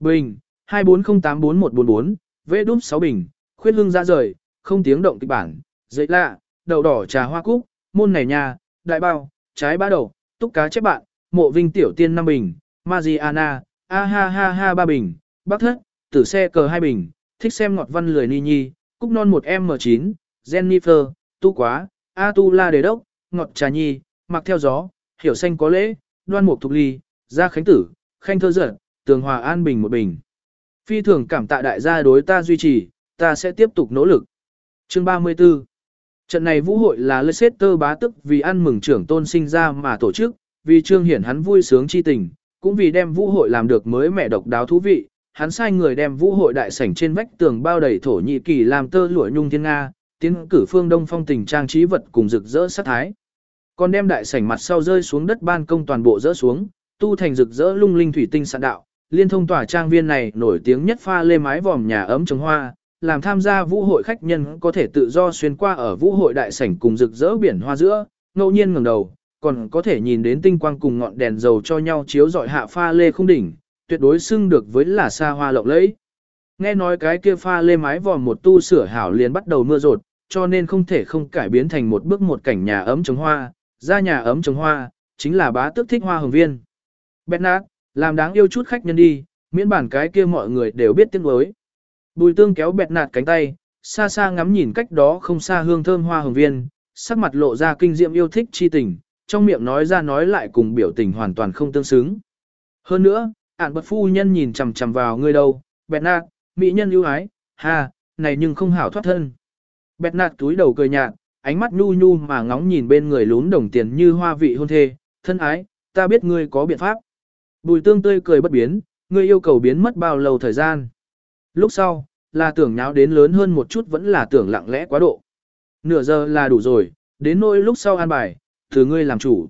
Bình, 240844144, vế đúp 6 bình, khuyết hương ra rời, không tiếng động kịch bản, dậy lạ, đậu đỏ trà hoa cúc, môn này nha, đại bao, trái ba đầu, túc cá chép bạn, mộ vinh tiểu tiên 5 bình, Mariana, a ha ha ha 3 bình, bác thất, tử xe cờ 2 bình, thích xem ngọt văn lười ni nhi, cúc non 1M9, Jennifer, tu quá, a tu la đề đốc, ngọt trà nhi, mặc theo gió, hiểu xanh có lễ, đoan mục thục ly, gia khánh tử, khanh thơ giật, tường hòa an bình một bình. Phi thường cảm tạ đại gia đối ta duy trì, ta sẽ tiếp tục nỗ lực. Chương 34 Trận này vũ hội là Leicester bá tức vì ăn mừng trưởng tôn sinh ra mà tổ chức, vì trương hiển hắn vui sướng chi tình, cũng vì đem vũ hội làm được mới mẻ độc đáo thú vị, hắn sai người đem vũ hội đại sảnh trên vách tường bao đầy thổ nhị kỳ làm tơ lụa nhung thiên nga, tiến cử phương đông phong tình trang trí vật cùng rực rỡ sắc thái. Còn đem đại sảnh mặt sau rơi xuống đất ban công toàn bộ rỡ xuống, tu thành rực rỡ lung linh thủy tinh sạn đạo, liên thông tòa trang viên này nổi tiếng nhất pha lê mái vòm nhà ấm trồng hoa, làm tham gia vũ hội khách nhân có thể tự do xuyên qua ở vũ hội đại sảnh cùng rực rỡ biển hoa giữa, ngẫu nhiên ngẩng đầu, còn có thể nhìn đến tinh quang cùng ngọn đèn dầu cho nhau chiếu rọi hạ pha lê không đỉnh, tuyệt đối xưng được với là xa hoa lộng lẫy. Nghe nói cái kia pha lê mái vòm một tu sửa hảo liền bắt đầu mưa rột, cho nên không thể không cải biến thành một bước một cảnh nhà ấm trồng hoa, ra nhà ấm trồng hoa, chính là bá tước thích hoa hồng viên. Bernard, làm đáng yêu chút khách nhân đi, miễn bản cái kia mọi người đều biết tiếng đối. Bùi tương kéo bẹt nạt cánh tay, xa xa ngắm nhìn cách đó không xa hương thơm hoa hồng viên, sắc mặt lộ ra kinh diệm yêu thích chi tình, trong miệng nói ra nói lại cùng biểu tình hoàn toàn không tương xứng. Hơn nữa, ản bật phu nhân nhìn chằm chằm vào ngươi đâu, bẹt nạt, mỹ nhân ưu ái, ha, này nhưng không hảo thoát thân. Bẹt nạt túi đầu cười nhạt, ánh mắt nhu nhu mà ngóng nhìn bên người lún đồng tiền như hoa vị hôn thê, thân ái, ta biết ngươi có biện pháp. Bùi tương tươi cười bất biến, ngươi yêu cầu biến mất bao lâu thời gian. Lúc sau, là tưởng nháo đến lớn hơn một chút vẫn là tưởng lặng lẽ quá độ. Nửa giờ là đủ rồi, đến nỗi lúc sau an bài, từ ngươi làm chủ.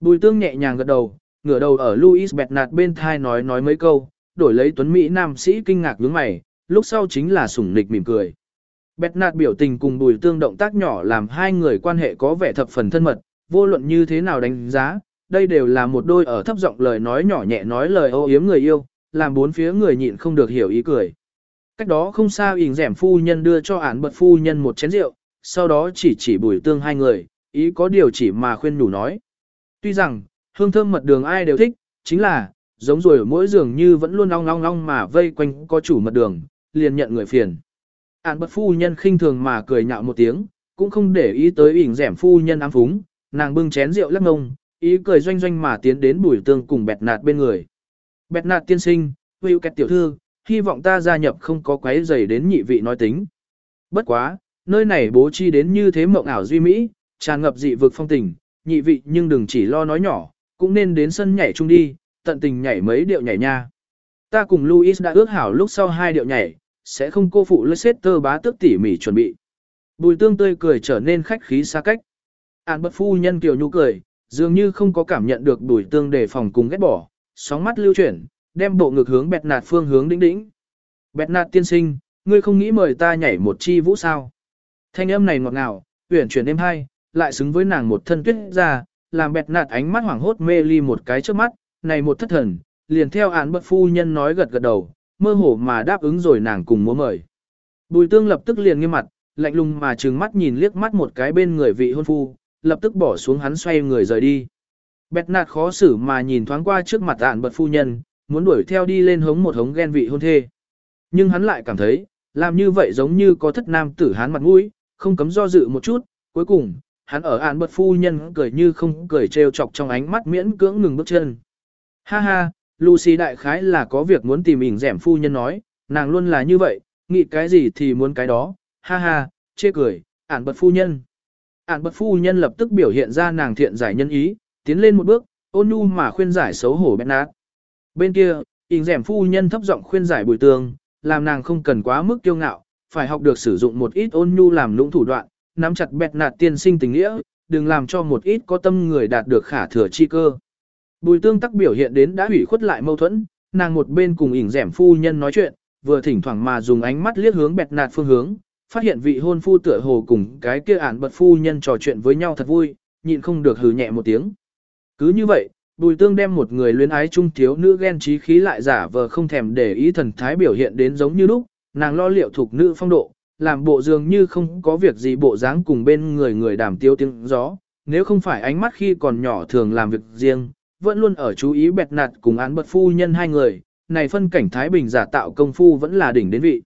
Bùi tương nhẹ nhàng gật đầu, ngửa đầu ở Louis Bernard bên thai nói nói mấy câu, đổi lấy tuấn Mỹ nam sĩ kinh ngạc nhướng mày, lúc sau chính là sủng nịch mỉm cười. Bernard biểu tình cùng bùi tương động tác nhỏ làm hai người quan hệ có vẻ thập phần thân mật, vô luận như thế nào đánh giá, đây đều là một đôi ở thấp giọng lời nói nhỏ nhẹ nói lời ô yếm người yêu, làm bốn phía người nhịn không được hiểu ý cười. Cách đó không xa ỉn rẻm phu nhân đưa cho ản bật phu nhân một chén rượu, sau đó chỉ chỉ bùi tương hai người, ý có điều chỉ mà khuyên đủ nói. Tuy rằng, hương thơm mật đường ai đều thích, chính là, giống rồi ở mỗi giường như vẫn luôn long long long mà vây quanh có chủ mật đường, liền nhận người phiền. Ản bật phu nhân khinh thường mà cười nhạo một tiếng, cũng không để ý tới ỉn rẻm phu nhân ám phúng, nàng bưng chén rượu lắc ngông, ý cười doanh doanh mà tiến đến bùi tương cùng bẹt nạt bên người. Bẹt nạt tiên sinh, hữu kẹt tiểu thư, hy vọng ta gia nhập không có quấy rầy đến nhị vị nói tính. Bất quá, nơi này bố trí đến như thế mộng ảo duy mỹ, tràn ngập dị vực phong tình, nhị vị nhưng đừng chỉ lo nói nhỏ, cũng nên đến sân nhảy chung đi, tận tình nhảy mấy điệu nhảy nha. Ta cùng Louis đã ước hảo lúc sau hai điệu nhảy, sẽ không cô phụ Leicester bá tước tỉ mỉ chuẩn bị. Bùi tương tươi cười trở nên khách khí xa cách. Án bất phu nhân kiều nhu cười, dường như không có cảm nhận được bùi tương đề phòng cùng ghét bỏ, sóng mắt lưu chuyển, đem bộ ngực hướng bẹt nạt phương hướng đĩnh đĩnh. Bẹt nạt tiên sinh, ngươi không nghĩ mời ta nhảy một chi vũ sao? Thanh âm này ngọt ngào, uyển chuyển êm hay, lại xứng với nàng một thân tuyết ra, làm bẹt nạt ánh mắt hoảng hốt mê ly một cái trước mắt, này một thất thần, liền theo án bất phu nhân nói gật gật đầu, mơ hồ mà đáp ứng rồi nàng cùng múa mời. Bùi tương lập tức liền nghiêm mặt, lạnh lùng mà trừng mắt nhìn liếc mắt một cái bên người vị hôn phu, lập tức bỏ xuống hắn xoay người rời đi. Bẹt nạt khó xử mà nhìn thoáng qua trước mặt ạn bật phu nhân, muốn đuổi theo đi lên hống một hống ghen vị hôn thê. Nhưng hắn lại cảm thấy, làm như vậy giống như có thất nam tử hán mặt mũi, không cấm do dự một chút, cuối cùng, hắn ở ạn bật phu nhân cười như không cười trêu chọc trong ánh mắt miễn cưỡng ngừng bước chân. Ha ha, Lucy đại khái là có việc muốn tìm ỉn dẻm phu nhân nói, nàng luôn là như vậy, nghĩ cái gì thì muốn cái đó, ha ha, chê cười, ản bật phu nhân. Ản bật phu nhân lập tức biểu hiện ra nàng thiện giải nhân ý, tiến lên một bước, ôn nhu mà khuyên giải xấu hổ bẹn nát. Bên kia, ỉn dẻm phu nhân thấp giọng khuyên giải bùi tường, làm nàng không cần quá mức kiêu ngạo, phải học được sử dụng một ít ôn nhu làm lũng thủ đoạn, nắm chặt bẹt nạt tiên sinh tình nghĩa, đừng làm cho một ít có tâm người đạt được khả thừa chi cơ. Bùi tương tắc biểu hiện đến đã hủy khuất lại mâu thuẫn, nàng một bên cùng ỉn rẻm phu nhân nói chuyện, vừa thỉnh thoảng mà dùng ánh mắt liếc hướng bẹt nạt phương hướng, phát hiện vị hôn phu tựa hồ cùng cái kia ản bật phu nhân trò chuyện với nhau thật vui, nhịn không được hừ nhẹ một tiếng. Cứ như vậy, bùi tương đem một người luyến ái trung thiếu nữ ghen trí khí lại giả vờ không thèm để ý thần thái biểu hiện đến giống như lúc, nàng lo liệu thuộc nữ phong độ, làm bộ dường như không có việc gì bộ dáng cùng bên người người đàm tiêu tiếng gió, nếu không phải ánh mắt khi còn nhỏ thường làm việc riêng, vẫn luôn ở chú ý bẹt nạt cùng án bật phu nhân hai người, này phân cảnh Thái Bình giả tạo công phu vẫn là đỉnh đến vị.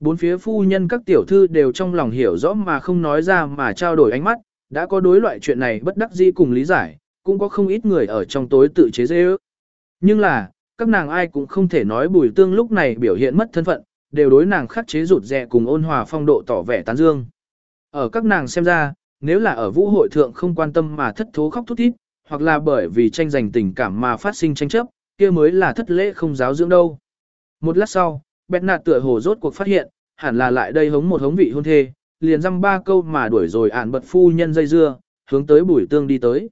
Bốn phía phu nhân các tiểu thư đều trong lòng hiểu rõ mà không nói ra mà trao đổi ánh mắt, đã có đối loại chuyện này bất đắc dĩ cùng lý giải, cũng có không ít người ở trong tối tự chế dễ ước. Nhưng là, các nàng ai cũng không thể nói bùi tương lúc này biểu hiện mất thân phận, đều đối nàng khắc chế rụt rè cùng ôn hòa phong độ tỏ vẻ tán dương. Ở các nàng xem ra, nếu là ở vũ hội thượng không quan tâm mà thất thố khóc thút thít, hoặc là bởi vì tranh giành tình cảm mà phát sinh tranh chấp, kia mới là thất lễ không giáo dưỡng đâu. Một lát sau, bẹt nạt tựa hồ rốt cuộc phát hiện, hẳn là lại đây hống một hống vị hôn thê, liền dăm ba câu mà đuổi rồi ản bật phu nhân dây dưa, hướng tới bùi tương đi tới.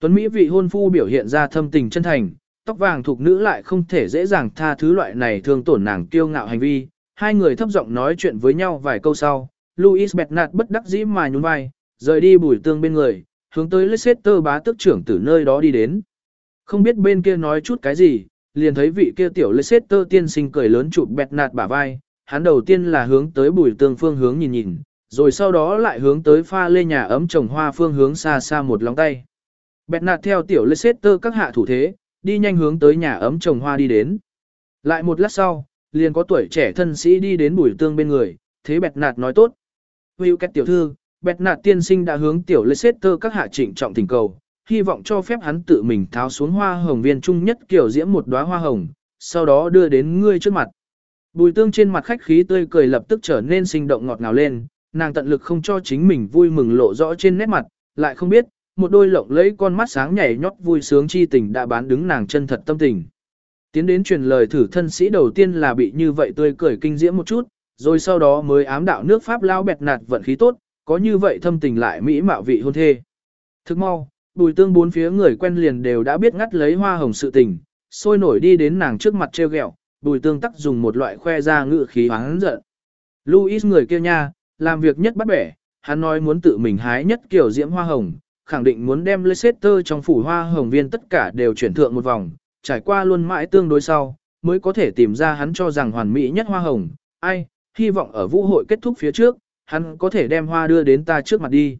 Tuấn Mỹ vị hôn phu biểu hiện ra thâm tình chân thành, tóc vàng thuộc nữ lại không thể dễ dàng tha thứ loại này thương tổn nàng kiêu ngạo hành vi. Hai người thấp giọng nói chuyện với nhau vài câu sau, Louis Bernard bất đắc dĩ mà nhún vai, rời đi bùi tương bên người, hướng tới Leicester bá tước trưởng từ nơi đó đi đến. Không biết bên kia nói chút cái gì, liền thấy vị kia tiểu Leicester tiên sinh cười lớn chụp bẹt nạt bả vai, hắn đầu tiên là hướng tới bùi tương phương hướng nhìn nhìn, rồi sau đó lại hướng tới pha lê nhà ấm trồng hoa phương hướng xa xa một lòng tay. Bẹt nạt theo tiểu Leicester các hạ thủ thế, đi nhanh hướng tới nhà ấm trồng hoa đi đến. Lại một lát sau, liền có tuổi trẻ thân sĩ đi đến bùi tương bên người, thế bẹt nạt nói tốt. Hữu cách tiểu thư, bẹt nạt tiên sinh đã hướng tiểu Leicester các hạ trịnh trọng thỉnh cầu, hy vọng cho phép hắn tự mình tháo xuống hoa hồng viên trung nhất kiểu diễm một đóa hoa hồng, sau đó đưa đến ngươi trước mặt. Bùi tương trên mặt khách khí tươi cười lập tức trở nên sinh động ngọt ngào lên, nàng tận lực không cho chính mình vui mừng lộ rõ trên nét mặt, lại không biết, một đôi lộng lẫy con mắt sáng nhảy nhót vui sướng chi tình đã bán đứng nàng chân thật tâm tình. Tiến đến truyền lời thử thân sĩ đầu tiên là bị như vậy tươi cười kinh diễm một chút, rồi sau đó mới ám đạo nước Pháp lao bẹt nạt vận khí tốt, có như vậy thâm tình lại mỹ mạo vị hôn thê. Thức mau, bùi tương bốn phía người quen liền đều đã biết ngắt lấy hoa hồng sự tình, sôi nổi đi đến nàng trước mặt treo ghẹo, bùi tương tắc dùng một loại khoe ra ngự khí hoáng giận. Louis người kia nha, làm việc nhất bắt bẻ, hắn nói muốn tự mình hái nhất kiểu diễm hoa hồng, khẳng định muốn đem Leicester trong phủ hoa hồng viên tất cả đều chuyển thượng một vòng, trải qua luôn mãi tương đối sau, mới có thể tìm ra hắn cho rằng hoàn mỹ nhất hoa hồng, ai, hy vọng ở vũ hội kết thúc phía trước, hắn có thể đem hoa đưa đến ta trước mặt đi.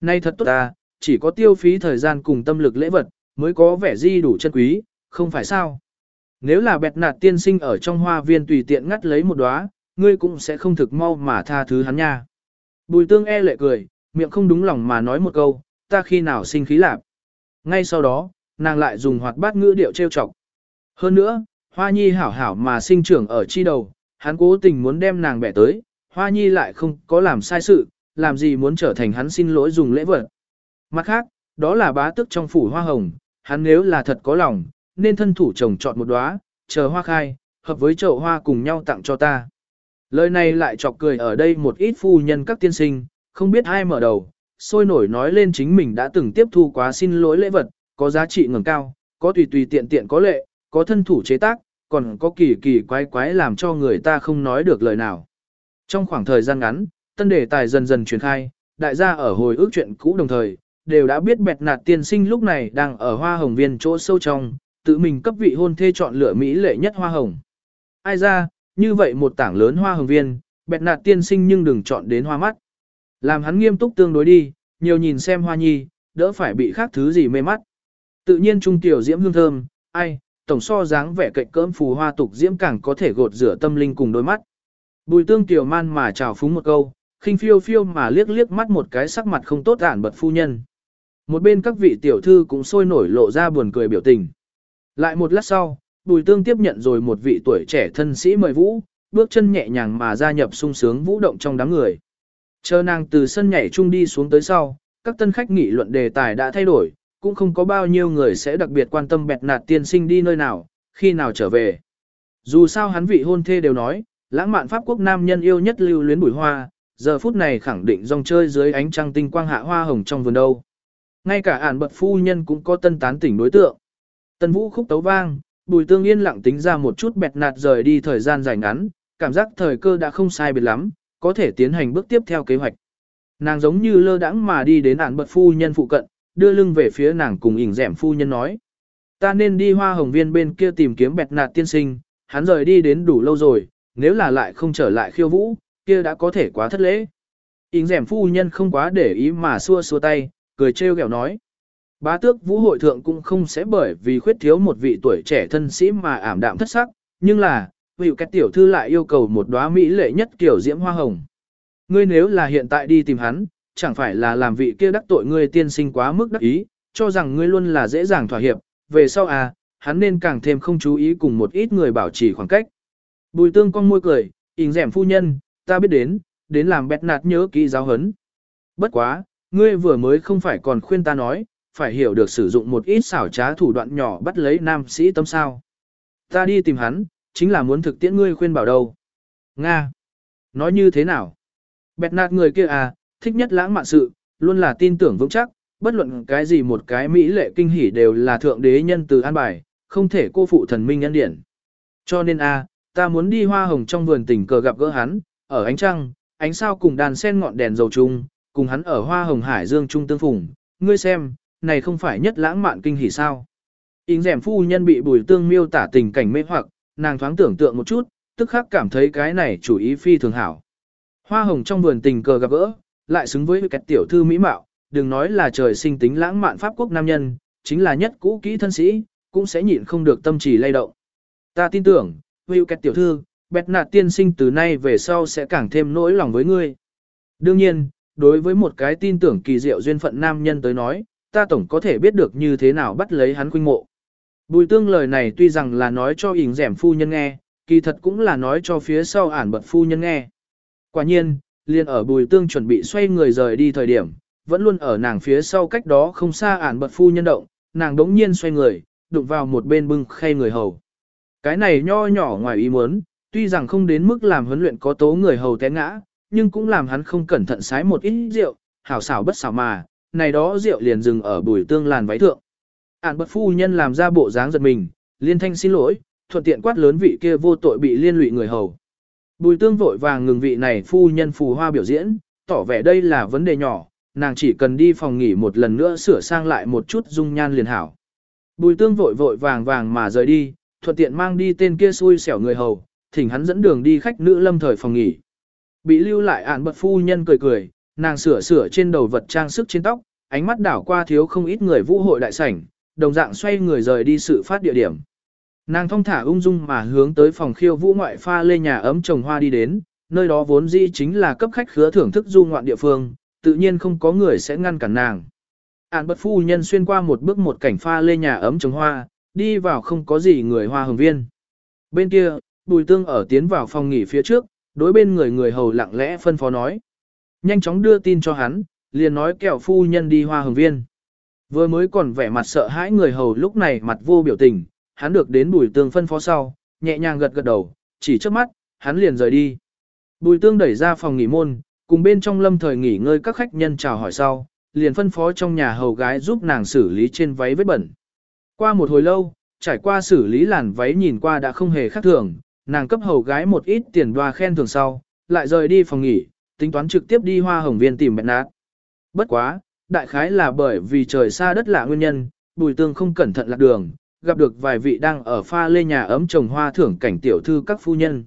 Nay thật tốt ta, chỉ có tiêu phí thời gian cùng tâm lực lễ vật, mới có vẻ di đủ chân quý, không phải sao. Nếu là bẹt nạt tiên sinh ở trong hoa viên tùy tiện ngắt lấy một đóa, ngươi cũng sẽ không thực mau mà tha thứ hắn nha. Bùi tương e lệ cười, miệng không đúng lòng mà nói một câu, ta khi nào sinh khí lạp. Ngay sau đó, nàng lại dùng hoạt bát ngữ điệu trêu chọc. Hơn nữa, Hoa Nhi hảo hảo mà sinh trưởng ở chi đầu, hắn cố tình muốn đem nàng bẻ tới, Hoa Nhi lại không có làm sai sự, làm gì muốn trở thành hắn xin lỗi dùng lễ vật. Mặt khác, đó là bá tức trong phủ hoa hồng, hắn nếu là thật có lòng, nên thân thủ trồng chọn một đóa, chờ hoa khai, hợp với chậu hoa cùng nhau tặng cho ta. Lời này lại chọc cười ở đây một ít phu nhân các tiên sinh, không biết ai mở đầu, sôi nổi nói lên chính mình đã từng tiếp thu quá xin lỗi lễ vật, có giá trị ngẩng cao, có tùy tùy tiện tiện có lệ, có thân thủ chế tác, còn có kỳ kỳ quái quái làm cho người ta không nói được lời nào. Trong khoảng thời gian ngắn, tân đề tài dần dần truyền khai, đại gia ở hồi ước chuyện cũ đồng thời, đều đã biết bẹt nạt tiên sinh lúc này đang ở hoa hồng viên chỗ sâu trong, tự mình cấp vị hôn thê chọn lựa mỹ lệ nhất hoa hồng. Ai ra, như vậy một tảng lớn hoa hồng viên, bẹt nạt tiên sinh nhưng đừng chọn đến hoa mắt. Làm hắn nghiêm túc tương đối đi, nhiều nhìn xem hoa nhi, đỡ phải bị khác thứ gì mê mắt. Tự nhiên trung tiểu diễm hương thơm, ai, tổng so dáng vẻ cạnh cỡm phù hoa tục diễm càng có thể gột rửa tâm linh cùng đôi mắt. Bùi tương tiểu man mà chào phúng một câu, khinh phiêu phiêu mà liếc liếc mắt một cái sắc mặt không tốt ản bật phu nhân. Một bên các vị tiểu thư cũng sôi nổi lộ ra buồn cười biểu tình. Lại một lát sau, Bùi Tương tiếp nhận rồi một vị tuổi trẻ thân sĩ mời vũ, bước chân nhẹ nhàng mà gia nhập sung sướng vũ động trong đám người. Chờ nàng từ sân nhảy chung đi xuống tới sau, các tân khách nghị luận đề tài đã thay đổi, cũng không có bao nhiêu người sẽ đặc biệt quan tâm bẹt nạt tiên sinh đi nơi nào, khi nào trở về. Dù sao hắn vị hôn thê đều nói, lãng mạn Pháp quốc nam nhân yêu nhất lưu luyến bụi hoa, giờ phút này khẳng định dòng chơi dưới ánh trăng tinh quang hạ hoa hồng trong vườn đâu. Ngay cả ản bật phu nhân cũng có tân tán tỉnh đối tượng. Tân vũ khúc tấu vang, bùi tương yên lặng tính ra một chút bẹt nạt rời đi thời gian dài ngắn, cảm giác thời cơ đã không sai biệt lắm, có thể tiến hành bước tiếp theo kế hoạch. Nàng giống như lơ đãng mà đi đến ản bật phu nhân phụ cận, đưa lưng về phía nàng cùng ỉn rẻm phu nhân nói. Ta nên đi hoa hồng viên bên kia tìm kiếm bẹt nạt tiên sinh, hắn rời đi đến đủ lâu rồi, nếu là lại không trở lại khiêu vũ, kia đã có thể quá thất lễ. Yến rèm phu nhân không quá để ý mà xua xua tay, cười trêu ghẹo nói. Bá tước vũ hội thượng cũng không sẽ bởi vì khuyết thiếu một vị tuổi trẻ thân sĩ mà ảm đạm thất sắc, nhưng là, vị các tiểu thư lại yêu cầu một đóa mỹ lệ nhất kiểu diễm hoa hồng. Ngươi nếu là hiện tại đi tìm hắn, chẳng phải là làm vị kia đắc tội ngươi tiên sinh quá mức đắc ý, cho rằng ngươi luôn là dễ dàng thỏa hiệp, về sau à, hắn nên càng thêm không chú ý cùng một ít người bảo trì khoảng cách. Bùi tương con môi cười, ỉn rẻm phu nhân, ta biết đến, đến làm bẹt nạt nhớ kỹ giáo hấn. Bất quá, ngươi vừa mới không phải còn khuyên ta nói, phải hiểu được sử dụng một ít xảo trá thủ đoạn nhỏ bắt lấy nam sĩ tâm sao. Ta đi tìm hắn, chính là muốn thực tiễn ngươi khuyên bảo đâu. Nga! Nói như thế nào? Bẹt nạt người kia à, thích nhất lãng mạn sự, luôn là tin tưởng vững chắc, bất luận cái gì một cái mỹ lệ kinh hỉ đều là thượng đế nhân từ an bài, không thể cô phụ thần minh nhân điển. Cho nên a, à, ta muốn đi hoa hồng trong vườn tình cờ gặp gỡ hắn, ở ánh trăng, ánh sao cùng đàn sen ngọn đèn dầu chung, cùng hắn ở hoa hồng hải dương trung tương phùng, ngươi xem, này không phải nhất lãng mạn kinh hỉ sao. Ính rèm phu nhân bị bùi tương miêu tả tình cảnh mê hoặc, nàng thoáng tưởng tượng một chút, tức khắc cảm thấy cái này chủ ý phi thường hảo. Hoa hồng trong vườn tình cờ gặp gỡ, lại xứng với kẹt tiểu thư mỹ mạo, đừng nói là trời sinh tính lãng mạn pháp quốc nam nhân, chính là nhất cũ kỹ thân sĩ, cũng sẽ nhịn không được tâm trì lay động. Ta tin tưởng, hữu kẹt tiểu thư, bẹt nạt tiên sinh từ nay về sau sẽ càng thêm nỗi lòng với ngươi. Đương nhiên, đối với một cái tin tưởng kỳ diệu duyên phận nam nhân tới nói, ta tổng có thể biết được như thế nào bắt lấy hắn khuynh mộ. Bùi tương lời này tuy rằng là nói cho ỉn rẻm phu nhân nghe, kỳ thật cũng là nói cho phía sau ản bật phu nhân nghe. Quả nhiên, liền ở bùi tương chuẩn bị xoay người rời đi thời điểm, vẫn luôn ở nàng phía sau cách đó không xa ản bật phu nhân động, nàng đống nhiên xoay người, đụng vào một bên bưng khay người hầu. Cái này nho nhỏ ngoài ý muốn, tuy rằng không đến mức làm huấn luyện có tố người hầu té ngã, nhưng cũng làm hắn không cẩn thận sái một ít rượu, hảo xảo bất xảo mà, này đó rượu liền dừng ở bùi tương làn váy thượng. Ản bất phu nhân làm ra bộ dáng giật mình, liên thanh xin lỗi, thuận tiện quát lớn vị kia vô tội bị liên lụy người hầu. Bùi tương vội vàng ngừng vị này phu nhân phù hoa biểu diễn, tỏ vẻ đây là vấn đề nhỏ, nàng chỉ cần đi phòng nghỉ một lần nữa sửa sang lại một chút dung nhan liền hảo. Bùi tương vội vội vàng vàng mà rời đi, thuận tiện mang đi tên kia xui xẻo người hầu, thỉnh hắn dẫn đường đi khách nữ lâm thời phòng nghỉ. Bị lưu lại ản bật phu nhân cười cười, nàng sửa sửa trên đầu vật trang sức trên tóc, ánh mắt đảo qua thiếu không ít người vũ hội đại sảnh, đồng dạng xoay người rời đi sự phát địa điểm. Nàng thong thả ung dung mà hướng tới phòng khiêu vũ ngoại pha lê nhà ấm trồng hoa đi đến, nơi đó vốn dĩ chính là cấp khách khứa thưởng thức du ngoạn địa phương, tự nhiên không có người sẽ ngăn cản nàng. Ản bất phu nhân xuyên qua một bước một cảnh pha lê nhà ấm trồng hoa, đi vào không có gì người hoa hồng viên. Bên kia, bùi tương ở tiến vào phòng nghỉ phía trước, đối bên người người hầu lặng lẽ phân phó nói. Nhanh chóng đưa tin cho hắn, liền nói kẹo phu nhân đi hoa hồng viên. Vừa mới còn vẻ mặt sợ hãi người hầu lúc này mặt vô biểu tình, hắn được đến bùi tương phân phó sau, nhẹ nhàng gật gật đầu, chỉ trước mắt, hắn liền rời đi. Bùi tương đẩy ra phòng nghỉ môn, cùng bên trong lâm thời nghỉ ngơi các khách nhân chào hỏi sau, liền phân phó trong nhà hầu gái giúp nàng xử lý trên váy vết bẩn. Qua một hồi lâu, trải qua xử lý làn váy nhìn qua đã không hề khác thường, nàng cấp hầu gái một ít tiền đoa khen thường sau, lại rời đi phòng nghỉ, tính toán trực tiếp đi hoa hồng viên tìm bẹn nát. Bất quá, đại khái là bởi vì trời xa đất lạ nguyên nhân, bùi tương không cẩn thận lạc đường, gặp được vài vị đang ở pha lê nhà ấm trồng hoa thưởng cảnh tiểu thư các phu nhân.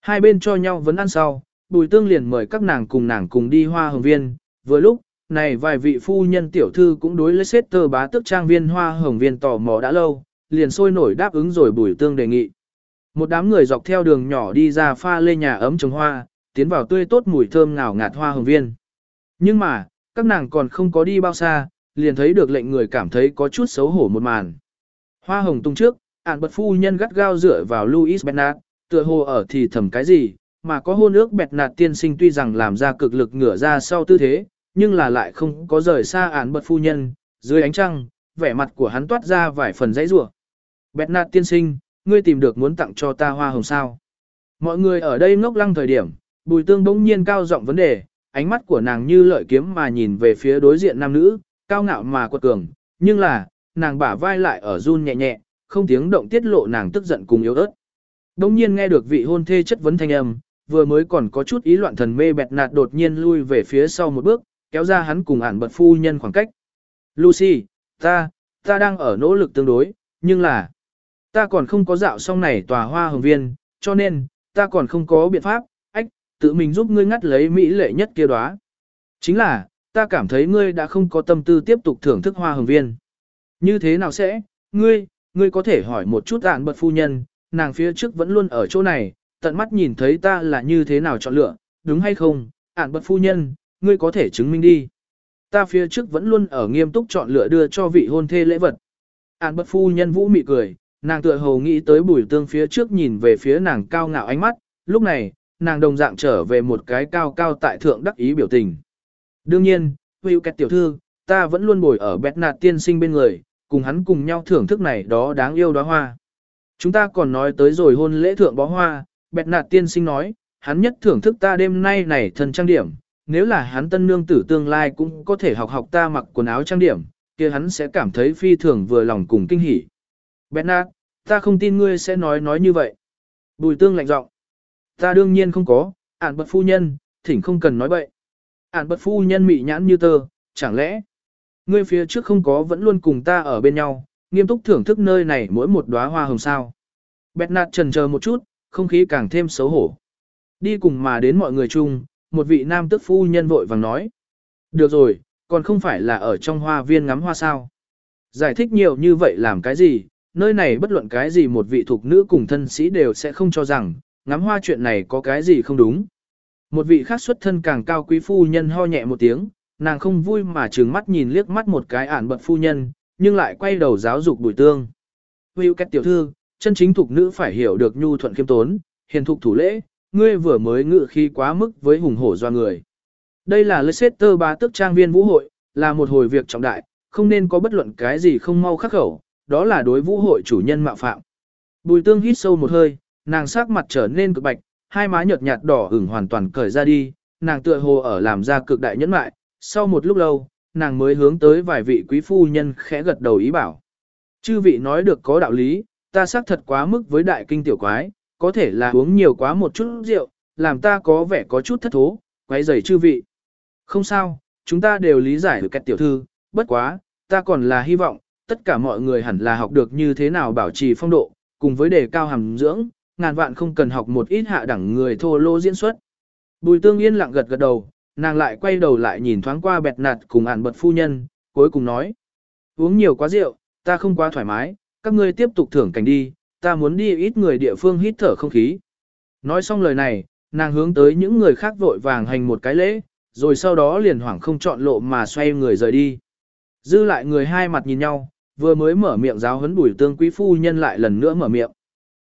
Hai bên cho nhau vấn ăn sau, bùi tương liền mời các nàng cùng nàng cùng đi hoa hồng viên, vừa lúc, này vài vị phu nhân tiểu thư cũng đối lấy xếp tơ bá tức trang viên hoa hồng viên tò mò đã lâu, liền sôi nổi đáp ứng rồi bùi tương đề nghị. Một đám người dọc theo đường nhỏ đi ra pha lê nhà ấm trồng hoa, tiến vào tươi tốt mùi thơm ngào ngạt hoa hồng viên. Nhưng mà, các nàng còn không có đi bao xa, liền thấy được lệnh người cảm thấy có chút xấu hổ một màn. Hoa hồng tung trước, ản bật phu nhân gắt gao dựa vào Louis Bernard, tựa hồ ở thì thầm cái gì, mà có hôn ước bẹt nạt tiên sinh tuy rằng làm ra cực lực ngửa ra sau tư thế, nhưng là lại không có rời xa án bật phu nhân, dưới ánh trăng, vẻ mặt của hắn toát ra vài phần dãy rủa. Bẹt nạt tiên sinh, ngươi tìm được muốn tặng cho ta hoa hồng sao. Mọi người ở đây ngốc lăng thời điểm, bùi tương bỗng nhiên cao giọng vấn đề, ánh mắt của nàng như lợi kiếm mà nhìn về phía đối diện nam nữ, cao ngạo mà quật cường, nhưng là, nàng bả vai lại ở run nhẹ nhẹ, không tiếng động tiết lộ nàng tức giận cùng yếu ớt. Đông nhiên nghe được vị hôn thê chất vấn thanh âm, vừa mới còn có chút ý loạn thần mê bẹt nạt đột nhiên lui về phía sau một bước, kéo ra hắn cùng ản bật phu nhân khoảng cách. Lucy, ta, ta đang ở nỗ lực tương đối, nhưng là, ta còn không có dạo xong này tòa hoa hồng viên, cho nên, ta còn không có biện pháp, ách, tự mình giúp ngươi ngắt lấy mỹ lệ nhất kia đóa. Chính là, ta cảm thấy ngươi đã không có tâm tư tiếp tục thưởng thức hoa hồng viên. Như thế nào sẽ, ngươi, ngươi có thể hỏi một chút ản bật phu nhân, nàng phía trước vẫn luôn ở chỗ này, tận mắt nhìn thấy ta là như thế nào chọn lựa, đúng hay không, ản bật phu nhân, ngươi có thể chứng minh đi. Ta phía trước vẫn luôn ở nghiêm túc chọn lựa đưa cho vị hôn thê lễ vật. An bất phu nhân vũ mị cười, nàng tựa hồ nghĩ tới bùi tương phía trước nhìn về phía nàng cao ngạo ánh mắt, lúc này, nàng đồng dạng trở về một cái cao cao tại thượng đắc ý biểu tình. Đương nhiên, Hữu Kẹt tiểu thư, ta vẫn luôn bồi ở bét nạt tiên sinh bên người, cùng hắn cùng nhau thưởng thức này đó đáng yêu đóa hoa. Chúng ta còn nói tới rồi hôn lễ thượng bó hoa, bẹt nạt tiên sinh nói, hắn nhất thưởng thức ta đêm nay này thần trang điểm, nếu là hắn tân nương tử tương lai cũng có thể học học ta mặc quần áo trang điểm, kia hắn sẽ cảm thấy phi thường vừa lòng cùng kinh hỉ. Bernard, ta không tin ngươi sẽ nói nói như vậy. Bùi tương lạnh giọng, ta đương nhiên không có, ản bật phu nhân, thỉnh không cần nói bậy. Ản bật phu nhân mị nhãn như tơ, chẳng lẽ, ngươi phía trước không có vẫn luôn cùng ta ở bên nhau, nghiêm túc thưởng thức nơi này mỗi một đóa hoa hồng sao. Bẹt nạt trần chờ một chút, không khí càng thêm xấu hổ. Đi cùng mà đến mọi người chung, một vị nam tức phu nhân vội vàng nói. Được rồi, còn không phải là ở trong hoa viên ngắm hoa sao. Giải thích nhiều như vậy làm cái gì, nơi này bất luận cái gì một vị thuộc nữ cùng thân sĩ đều sẽ không cho rằng, ngắm hoa chuyện này có cái gì không đúng. Một vị khác xuất thân càng cao quý phu nhân ho nhẹ một tiếng, nàng không vui mà trừng mắt nhìn liếc mắt một cái ản bật phu nhân, nhưng lại quay đầu giáo dục bùi tương. Hữu kết tiểu thư, chân chính thuộc nữ phải hiểu được nhu thuận khiêm tốn, hiền thục thủ lễ, ngươi vừa mới ngự khi quá mức với hùng hổ do người. Đây là Leicester ba tức trang viên vũ hội, là một hồi việc trọng đại, không nên có bất luận cái gì không mau khắc khẩu, đó là đối vũ hội chủ nhân mạo phạm. Bùi tương hít sâu một hơi, nàng sắc mặt trở nên cực bạch, hai má nhợt nhạt đỏ ửng hoàn toàn cởi ra đi, nàng tựa hồ ở làm ra cực đại nhẫn mại, sau một lúc lâu, nàng mới hướng tới vài vị quý phu nhân khẽ gật đầu ý bảo. Chư vị nói được có đạo lý, ta xác thật quá mức với đại kinh tiểu quái, có thể là uống nhiều quá một chút rượu, làm ta có vẻ có chút thất thố, quấy rầy chư vị. Không sao, chúng ta đều lý giải được cách tiểu thư, bất quá, ta còn là hy vọng, tất cả mọi người hẳn là học được như thế nào bảo trì phong độ, cùng với đề cao hàm dưỡng, ngàn vạn không cần học một ít hạ đẳng người thô lô diễn xuất. Bùi tương yên lặng gật gật đầu, nàng lại quay đầu lại nhìn thoáng qua bẹt nạt cùng ản bật phu nhân, cuối cùng nói. Uống nhiều quá rượu, ta không quá thoải mái, các ngươi tiếp tục thưởng cảnh đi, ta muốn đi ít người địa phương hít thở không khí. Nói xong lời này, nàng hướng tới những người khác vội vàng hành một cái lễ, rồi sau đó liền hoảng không chọn lộ mà xoay người rời đi. Dư lại người hai mặt nhìn nhau, vừa mới mở miệng giáo huấn bùi tương quý phu nhân lại lần nữa mở miệng.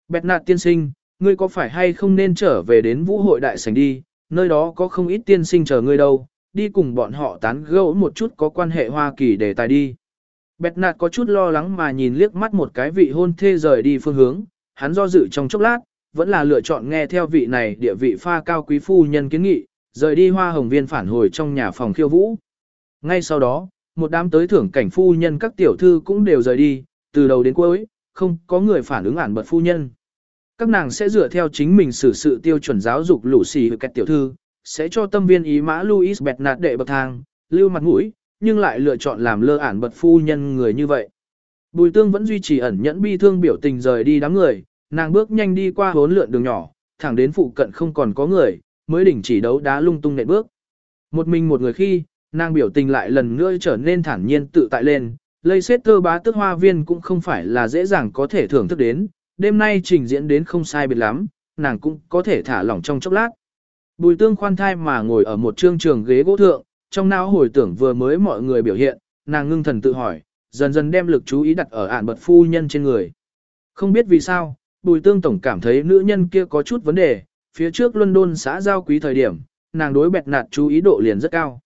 Bẹt nạt tiên sinh, ngươi có phải hay không nên trở về đến vũ hội đại sảnh đi, nơi đó có không ít tiên sinh chờ ngươi đâu, đi cùng bọn họ tán gẫu một chút có quan hệ Hoa Kỳ để tài đi. Bẹt nạt có chút lo lắng mà nhìn liếc mắt một cái vị hôn thê rời đi phương hướng, hắn do dự trong chốc lát, vẫn là lựa chọn nghe theo vị này địa vị pha cao quý phu nhân kiến nghị, rời đi hoa hồng viên phản hồi trong nhà phòng khiêu vũ. Ngay sau đó, một đám tới thưởng cảnh phu nhân các tiểu thư cũng đều rời đi, từ đầu đến cuối, không có người phản ứng ản bật phu nhân. Các nàng sẽ dựa theo chính mình xử sự tiêu chuẩn giáo dục lũ xì kẹt tiểu thư, sẽ cho tâm viên ý mã Louis bẹt nạt đệ bậc thang, lưu mặt mũi, nhưng lại lựa chọn làm lơ ản bật phu nhân người như vậy. Bùi tương vẫn duy trì ẩn nhẫn bi thương biểu tình rời đi đám người, nàng bước nhanh đi qua hốn lượn đường nhỏ, thẳng đến phụ cận không còn có người, mới đỉnh chỉ đấu đá lung tung nện bước. Một mình một người khi, nàng biểu tình lại lần nữa trở nên thản nhiên tự tại lên, lây xét tơ bá tức hoa viên cũng không phải là dễ dàng có thể thưởng thức đến, đêm nay trình diễn đến không sai biệt lắm, nàng cũng có thể thả lỏng trong chốc lát. Bùi tương khoan thai mà ngồi ở một trương trường ghế gỗ thượng, trong não hồi tưởng vừa mới mọi người biểu hiện, nàng ngưng thần tự hỏi, dần dần đem lực chú ý đặt ở ản bật phu nhân trên người. Không biết vì sao, bùi tương tổng cảm thấy nữ nhân kia có chút vấn đề, phía trước London xã giao quý thời điểm, nàng đối bẹt nạt chú ý độ liền rất cao.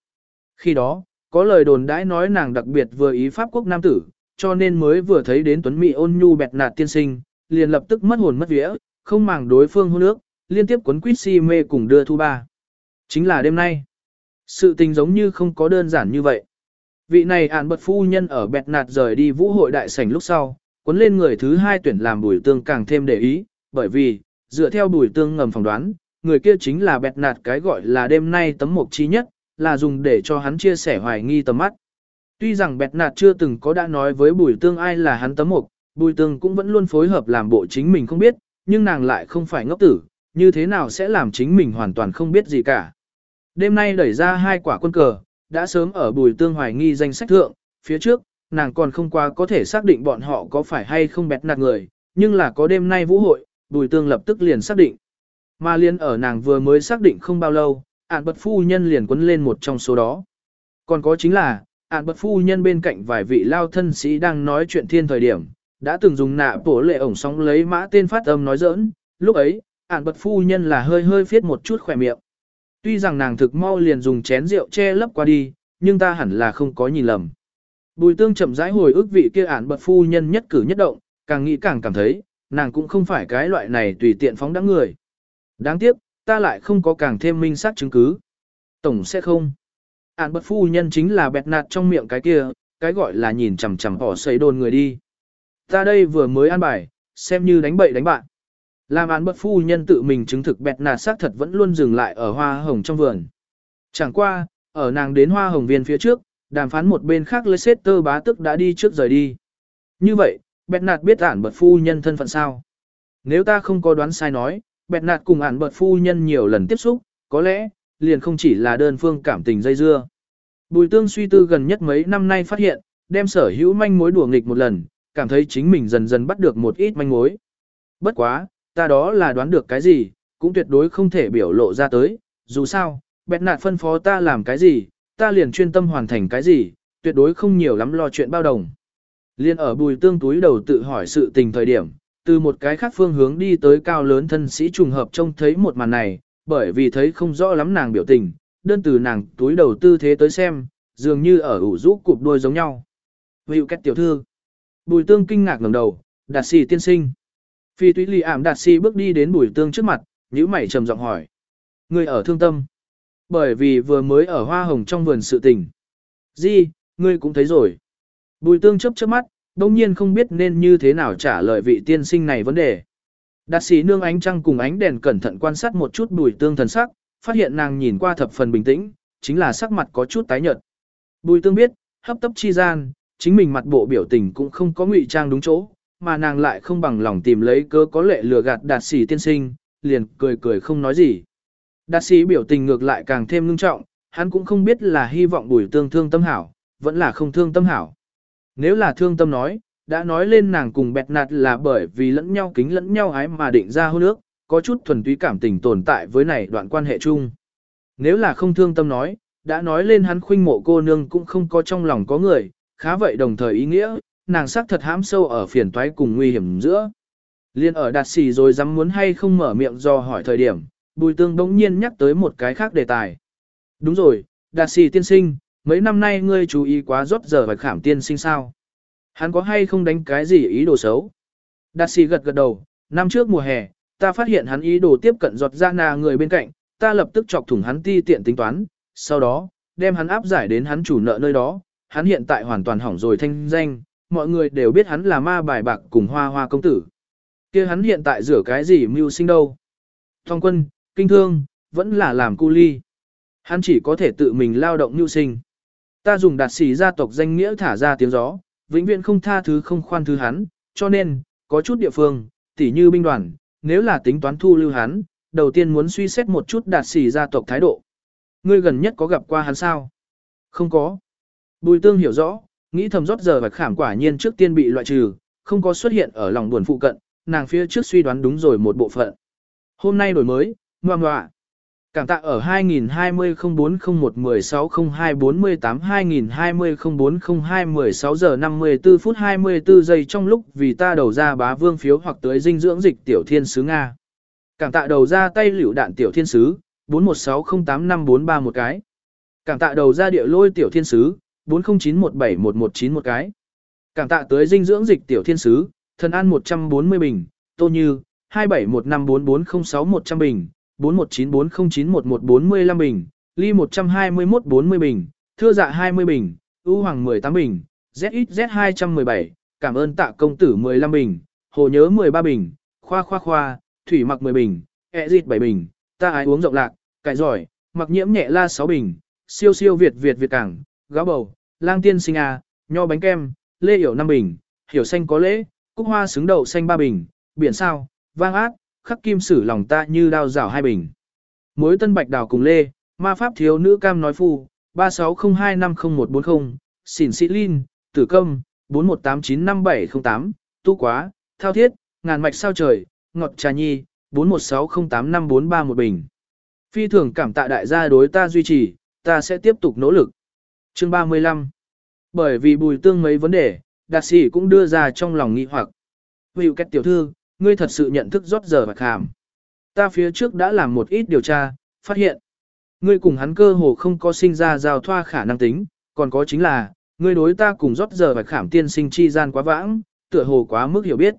Khi đó, có lời đồn đãi nói nàng đặc biệt vừa ý Pháp quốc nam tử, cho nên mới vừa thấy đến Tuấn Mỹ ôn nhu bẹt nạt tiên sinh, liền lập tức mất hồn mất vía, không màng đối phương hôn nước, liên tiếp quấn quýt si mê cùng đưa thu ba. Chính là đêm nay. Sự tình giống như không có đơn giản như vậy. Vị này ản bật phu nhân ở bẹt nạt rời đi vũ hội đại sảnh lúc sau, cuốn lên người thứ hai tuyển làm bùi tương càng thêm để ý, bởi vì, dựa theo bùi tương ngầm phỏng đoán, người kia chính là bẹt nạt cái gọi là đêm nay tấm mộc chi nhất, là dùng để cho hắn chia sẻ hoài nghi tầm mắt. Tuy rằng bẹt nạt chưa từng có đã nói với bùi tương ai là hắn tấm mộc, bùi tương cũng vẫn luôn phối hợp làm bộ chính mình không biết, nhưng nàng lại không phải ngốc tử, như thế nào sẽ làm chính mình hoàn toàn không biết gì cả. Đêm nay đẩy ra hai quả quân cờ, đã sớm ở bùi tương hoài nghi danh sách thượng, phía trước, nàng còn không qua có thể xác định bọn họ có phải hay không bẹt nạt người, nhưng là có đêm nay vũ hội, bùi tương lập tức liền xác định. Mà liên ở nàng vừa mới xác định không bao lâu, ạn bật phu nhân liền quấn lên một trong số đó. Còn có chính là, ạn bật phu nhân bên cạnh vài vị lao thân sĩ đang nói chuyện thiên thời điểm, đã từng dùng nạ bổ lệ ổng sóng lấy mã tên phát âm nói giỡn, lúc ấy, ạn bật phu nhân là hơi hơi phiết một chút khỏe miệng. Tuy rằng nàng thực mau liền dùng chén rượu che lấp qua đi, nhưng ta hẳn là không có nhìn lầm. Bùi tương chậm rãi hồi ức vị kia ản bật phu nhân nhất cử nhất động, càng nghĩ càng cảm thấy, nàng cũng không phải cái loại này tùy tiện phóng đãng người. Đáng tiếc, ta lại không có càng thêm minh xác chứng cứ. Tổng sẽ không. Án bật phu nhân chính là bẹt nạt trong miệng cái kia, cái gọi là nhìn chằm chằm bỏ xây đồn người đi. Ta đây vừa mới an bài, xem như đánh bậy đánh bạn. Làm án bất phu nhân tự mình chứng thực bẹt nạt xác thật vẫn luôn dừng lại ở hoa hồng trong vườn. Chẳng qua, ở nàng đến hoa hồng viên phía trước, đàm phán một bên khác Leicester bá tức đã đi trước rời đi. Như vậy, bẹt nạt biết ản bật phu nhân thân phận sao? Nếu ta không có đoán sai nói, bẹt nạt cùng ản bật phu nhân nhiều lần tiếp xúc, có lẽ, liền không chỉ là đơn phương cảm tình dây dưa. Bùi tương suy tư gần nhất mấy năm nay phát hiện, đem sở hữu manh mối đùa nghịch một lần, cảm thấy chính mình dần dần bắt được một ít manh mối. Bất quá, ta đó là đoán được cái gì, cũng tuyệt đối không thể biểu lộ ra tới, dù sao, bẹt nạt phân phó ta làm cái gì, ta liền chuyên tâm hoàn thành cái gì, tuyệt đối không nhiều lắm lo chuyện bao đồng. Liên ở bùi tương túi đầu tự hỏi sự tình thời điểm, từ một cái khác phương hướng đi tới cao lớn thân sĩ trùng hợp trông thấy một màn này, bởi vì thấy không rõ lắm nàng biểu tình, đơn từ nàng túi đầu tư thế tới xem, dường như ở ủ rũ cụp đuôi giống nhau. Vịu kết tiểu thư. Bùi tương kinh ngạc ngẩng đầu, đạt sĩ tiên sinh. Phi túy lì ảm đạt si bước đi đến bùi tương trước mặt, nhíu mày trầm giọng hỏi. Người ở thương tâm. Bởi vì vừa mới ở hoa hồng trong vườn sự tình. Di, ngươi cũng thấy rồi. Bùi tương chấp chớp mắt, đông nhiên không biết nên như thế nào trả lời vị tiên sinh này vấn đề. Đạt sĩ nương ánh trăng cùng ánh đèn cẩn thận quan sát một chút bùi tương thần sắc, phát hiện nàng nhìn qua thập phần bình tĩnh, chính là sắc mặt có chút tái nhợt. Bùi tương biết, hấp tấp chi gian, chính mình mặt bộ biểu tình cũng không có ngụy trang đúng chỗ, mà nàng lại không bằng lòng tìm lấy cơ có lệ lừa gạt đạt sĩ tiên sinh, liền cười cười không nói gì. Đạt sĩ biểu tình ngược lại càng thêm ngưng trọng, hắn cũng không biết là hy vọng bùi tương thương tâm hảo, vẫn là không thương tâm hảo. Nếu là thương tâm nói, đã nói lên nàng cùng bẹt nạt là bởi vì lẫn nhau kính lẫn nhau ái mà định ra hôn ước, có chút thuần túy cảm tình tồn tại với này đoạn quan hệ chung. Nếu là không thương tâm nói, đã nói lên hắn khuynh mộ cô nương cũng không có trong lòng có người, khá vậy đồng thời ý nghĩa, nàng sắc thật hãm sâu ở phiền toái cùng nguy hiểm giữa. Liên ở đạt xì rồi dám muốn hay không mở miệng do hỏi thời điểm, bùi tương đống nhiên nhắc tới một cái khác đề tài. Đúng rồi, đạt xì tiên sinh, mấy năm nay ngươi chú ý quá rót giờ và khảm tiên sinh sao? Hắn có hay không đánh cái gì ý đồ xấu? Đạt xì gật gật đầu, năm trước mùa hè, ta phát hiện hắn ý đồ tiếp cận giọt ra nà người bên cạnh, ta lập tức chọc thủng hắn ti tiện tính toán, sau đó, đem hắn áp giải đến hắn chủ nợ nơi đó, hắn hiện tại hoàn toàn hỏng rồi thanh danh, mọi người đều biết hắn là ma bài bạc cùng hoa hoa công tử. kia hắn hiện tại rửa cái gì mưu sinh đâu. Thong quân, kinh thương, vẫn là làm cu ly. Hắn chỉ có thể tự mình lao động mưu sinh. Ta dùng đạt sĩ gia tộc danh nghĩa thả ra tiếng gió, vĩnh viễn không tha thứ không khoan thứ hắn, cho nên, có chút địa phương, tỉ như binh đoàn, nếu là tính toán thu lưu hắn, đầu tiên muốn suy xét một chút đạt sĩ gia tộc thái độ. Ngươi gần nhất có gặp qua hắn sao? Không có. Bùi tương hiểu rõ, Nghĩ thầm rót giờ và khảm quả nhiên trước tiên bị loại trừ, không có xuất hiện ở lòng buồn phụ cận, nàng phía trước suy đoán đúng rồi một bộ phận. Hôm nay đổi mới, ngoan ngoạ. Cảm tạ ở 2020-0401-16-02-48-2020-0402-16h54 phút 24 giây trong lúc vì ta đầu ra bá vương phiếu hoặc tới dinh dưỡng dịch tiểu thiên sứ Nga. Cảm tạ đầu ra tay liễu đạn tiểu thiên sứ, 41608543 một cái. Cảm tạ đầu ra địa lôi tiểu thiên sứ, 40917119 một cái. Cảm tạ tới dinh dưỡng dịch tiểu thiên sứ, thần an 140 bình, tô như, 27154406100 bình, 4194091145 bình, ly 12140 bình, thưa dạ 20 bình, ưu hoàng 18 bình, ZXZ 217, cảm ơn tạ công tử 15 bình, hồ nhớ 13 bình, khoa khoa khoa, thủy mặc 10 bình, ẹ dịt 7 bình, ta ái uống rộng lạc, cải giỏi, mặc nhiễm nhẹ la 6 bình, siêu siêu Việt Việt Việt cảng, gáo bầu, lang tiên sinh a, nho bánh kem, lê hiểu năm bình, hiểu xanh có lễ, cúc hoa xứng đậu xanh ba bình, biển sao, vang ác, khắc kim sử lòng ta như đao rảo hai bình. Mối tân bạch đào cùng lê, ma pháp thiếu nữ cam nói phu, 3602501140, xỉn sĩ linh, tử công, 41895708, tu quá, thao thiết, ngàn mạch sao trời, ngọt trà nhi, 41608543 một bình. Phi thường cảm tạ đại gia đối ta duy trì, ta sẽ tiếp tục nỗ lực. Chương 35 Bởi vì bùi tương mấy vấn đề, đạt sĩ cũng đưa ra trong lòng nghi hoặc. Hữu kết tiểu thư, ngươi thật sự nhận thức rót giờ và khảm. Ta phía trước đã làm một ít điều tra, phát hiện. Ngươi cùng hắn cơ hồ không có sinh ra giao thoa khả năng tính, còn có chính là, ngươi đối ta cùng rót giờ và khảm tiên sinh chi gian quá vãng, tựa hồ quá mức hiểu biết.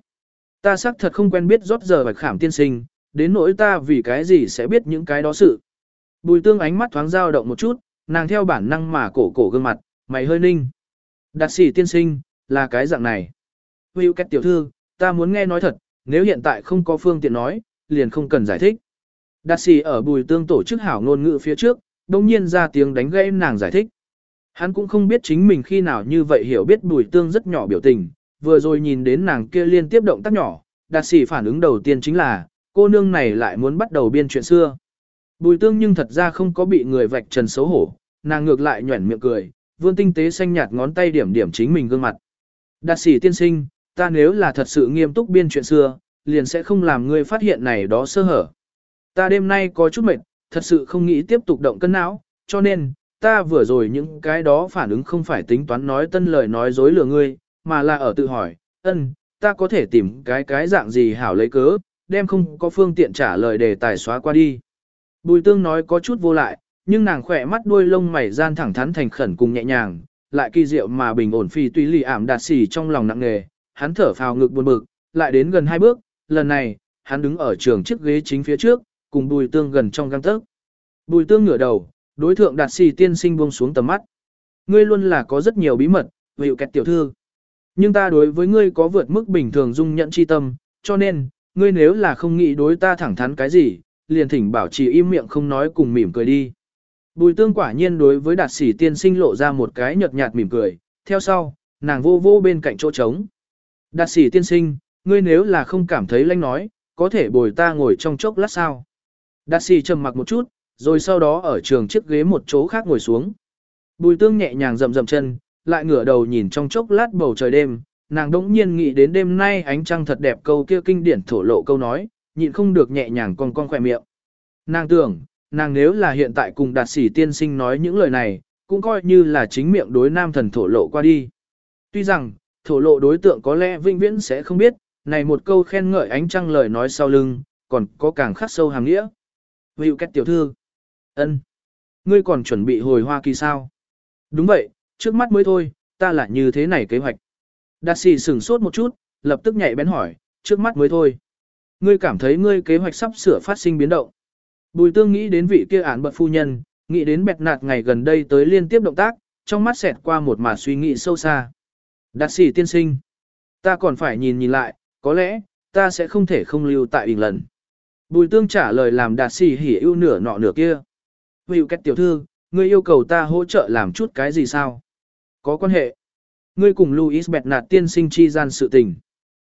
Ta xác thật không quen biết rót giờ và khảm tiên sinh, đến nỗi ta vì cái gì sẽ biết những cái đó sự. Bùi tương ánh mắt thoáng dao động một chút, nàng theo bản năng mà cổ cổ gương mặt, mày hơi ninh. Đạt sĩ tiên sinh, là cái dạng này. Hữu kết tiểu thư, ta muốn nghe nói thật, nếu hiện tại không có phương tiện nói, liền không cần giải thích. Đạt sĩ ở bùi tương tổ chức hảo ngôn ngữ phía trước, đồng nhiên ra tiếng đánh gãy nàng giải thích. Hắn cũng không biết chính mình khi nào như vậy hiểu biết bùi tương rất nhỏ biểu tình, vừa rồi nhìn đến nàng kia liên tiếp động tác nhỏ, đạt sĩ phản ứng đầu tiên chính là, cô nương này lại muốn bắt đầu biên chuyện xưa. Bùi tương nhưng thật ra không có bị người vạch trần xấu hổ, nàng ngược lại nhuẩn miệng cười, vươn tinh tế xanh nhạt ngón tay điểm điểm chính mình gương mặt. Đạt sĩ tiên sinh, ta nếu là thật sự nghiêm túc biên chuyện xưa, liền sẽ không làm ngươi phát hiện này đó sơ hở. Ta đêm nay có chút mệt, thật sự không nghĩ tiếp tục động cân não, cho nên, ta vừa rồi những cái đó phản ứng không phải tính toán nói tân lời nói dối lừa ngươi, mà là ở tự hỏi, ân, ta có thể tìm cái cái dạng gì hảo lấy cớ, đem không có phương tiện trả lời để tài xóa qua đi. Bùi tương nói có chút vô lại, nhưng nàng khỏe mắt đuôi lông mày gian thẳng thắn thành khẩn cùng nhẹ nhàng, lại kỳ diệu mà bình ổn phi tùy lì ảm đạt xỉ trong lòng nặng nề, hắn thở phào ngực buồn bực, lại đến gần hai bước, lần này, hắn đứng ở trường chiếc ghế chính phía trước, cùng bùi tương gần trong găng tấc. Bùi tương ngửa đầu, đối thượng đạt xỉ tiên sinh buông xuống tầm mắt. Ngươi luôn là có rất nhiều bí mật, hiệu kẹt tiểu thư. Nhưng ta đối với ngươi có vượt mức bình thường dung nhận chi tâm, cho nên, ngươi nếu là không nghĩ đối ta thẳng thắn cái gì, liền thỉnh bảo trì im miệng không nói cùng mỉm cười đi. Bùi tương quả nhiên đối với đạt sĩ tiên sinh lộ ra một cái nhợt nhạt mỉm cười, theo sau, nàng vô vô bên cạnh chỗ trống. Đạt sĩ tiên sinh, ngươi nếu là không cảm thấy lanh nói, có thể bồi ta ngồi trong chốc lát sao. Đạt sĩ trầm mặc một chút, rồi sau đó ở trường chiếc ghế một chỗ khác ngồi xuống. Bùi tương nhẹ nhàng rầm rầm chân, lại ngửa đầu nhìn trong chốc lát bầu trời đêm, nàng đỗng nhiên nghĩ đến đêm nay ánh trăng thật đẹp câu kia kinh điển thổ lộ câu nói, nhịn không được nhẹ nhàng con con khỏe miệng. Nàng tưởng, nàng nếu là hiện tại cùng đạt sĩ tiên sinh nói những lời này, cũng coi như là chính miệng đối nam thần thổ lộ qua đi. Tuy rằng, thổ lộ đối tượng có lẽ vinh viễn sẽ không biết, này một câu khen ngợi ánh trăng lời nói sau lưng, còn có càng khắc sâu hàng nghĩa. Vịu kết tiểu thư. ân, Ngươi còn chuẩn bị hồi Hoa Kỳ sao? Đúng vậy, trước mắt mới thôi, ta là như thế này kế hoạch. Đạt sĩ sửng sốt một chút, lập tức nhảy bén hỏi, trước mắt mới thôi. Ngươi cảm thấy ngươi kế hoạch sắp sửa phát sinh biến động. Bùi tương nghĩ đến vị kia án bật phu nhân, nghĩ đến bẹt nạt ngày gần đây tới liên tiếp động tác, trong mắt xẹt qua một màn suy nghĩ sâu xa. Đạt sĩ tiên sinh. Ta còn phải nhìn nhìn lại, có lẽ, ta sẽ không thể không lưu tại bình lần. Bùi tương trả lời làm đạt sĩ hỉ ưu nửa nọ nửa kia. Vì cách tiểu thư, ngươi yêu cầu ta hỗ trợ làm chút cái gì sao? Có quan hệ. Ngươi cùng Louis bẹt nạt tiên sinh chi gian sự tình.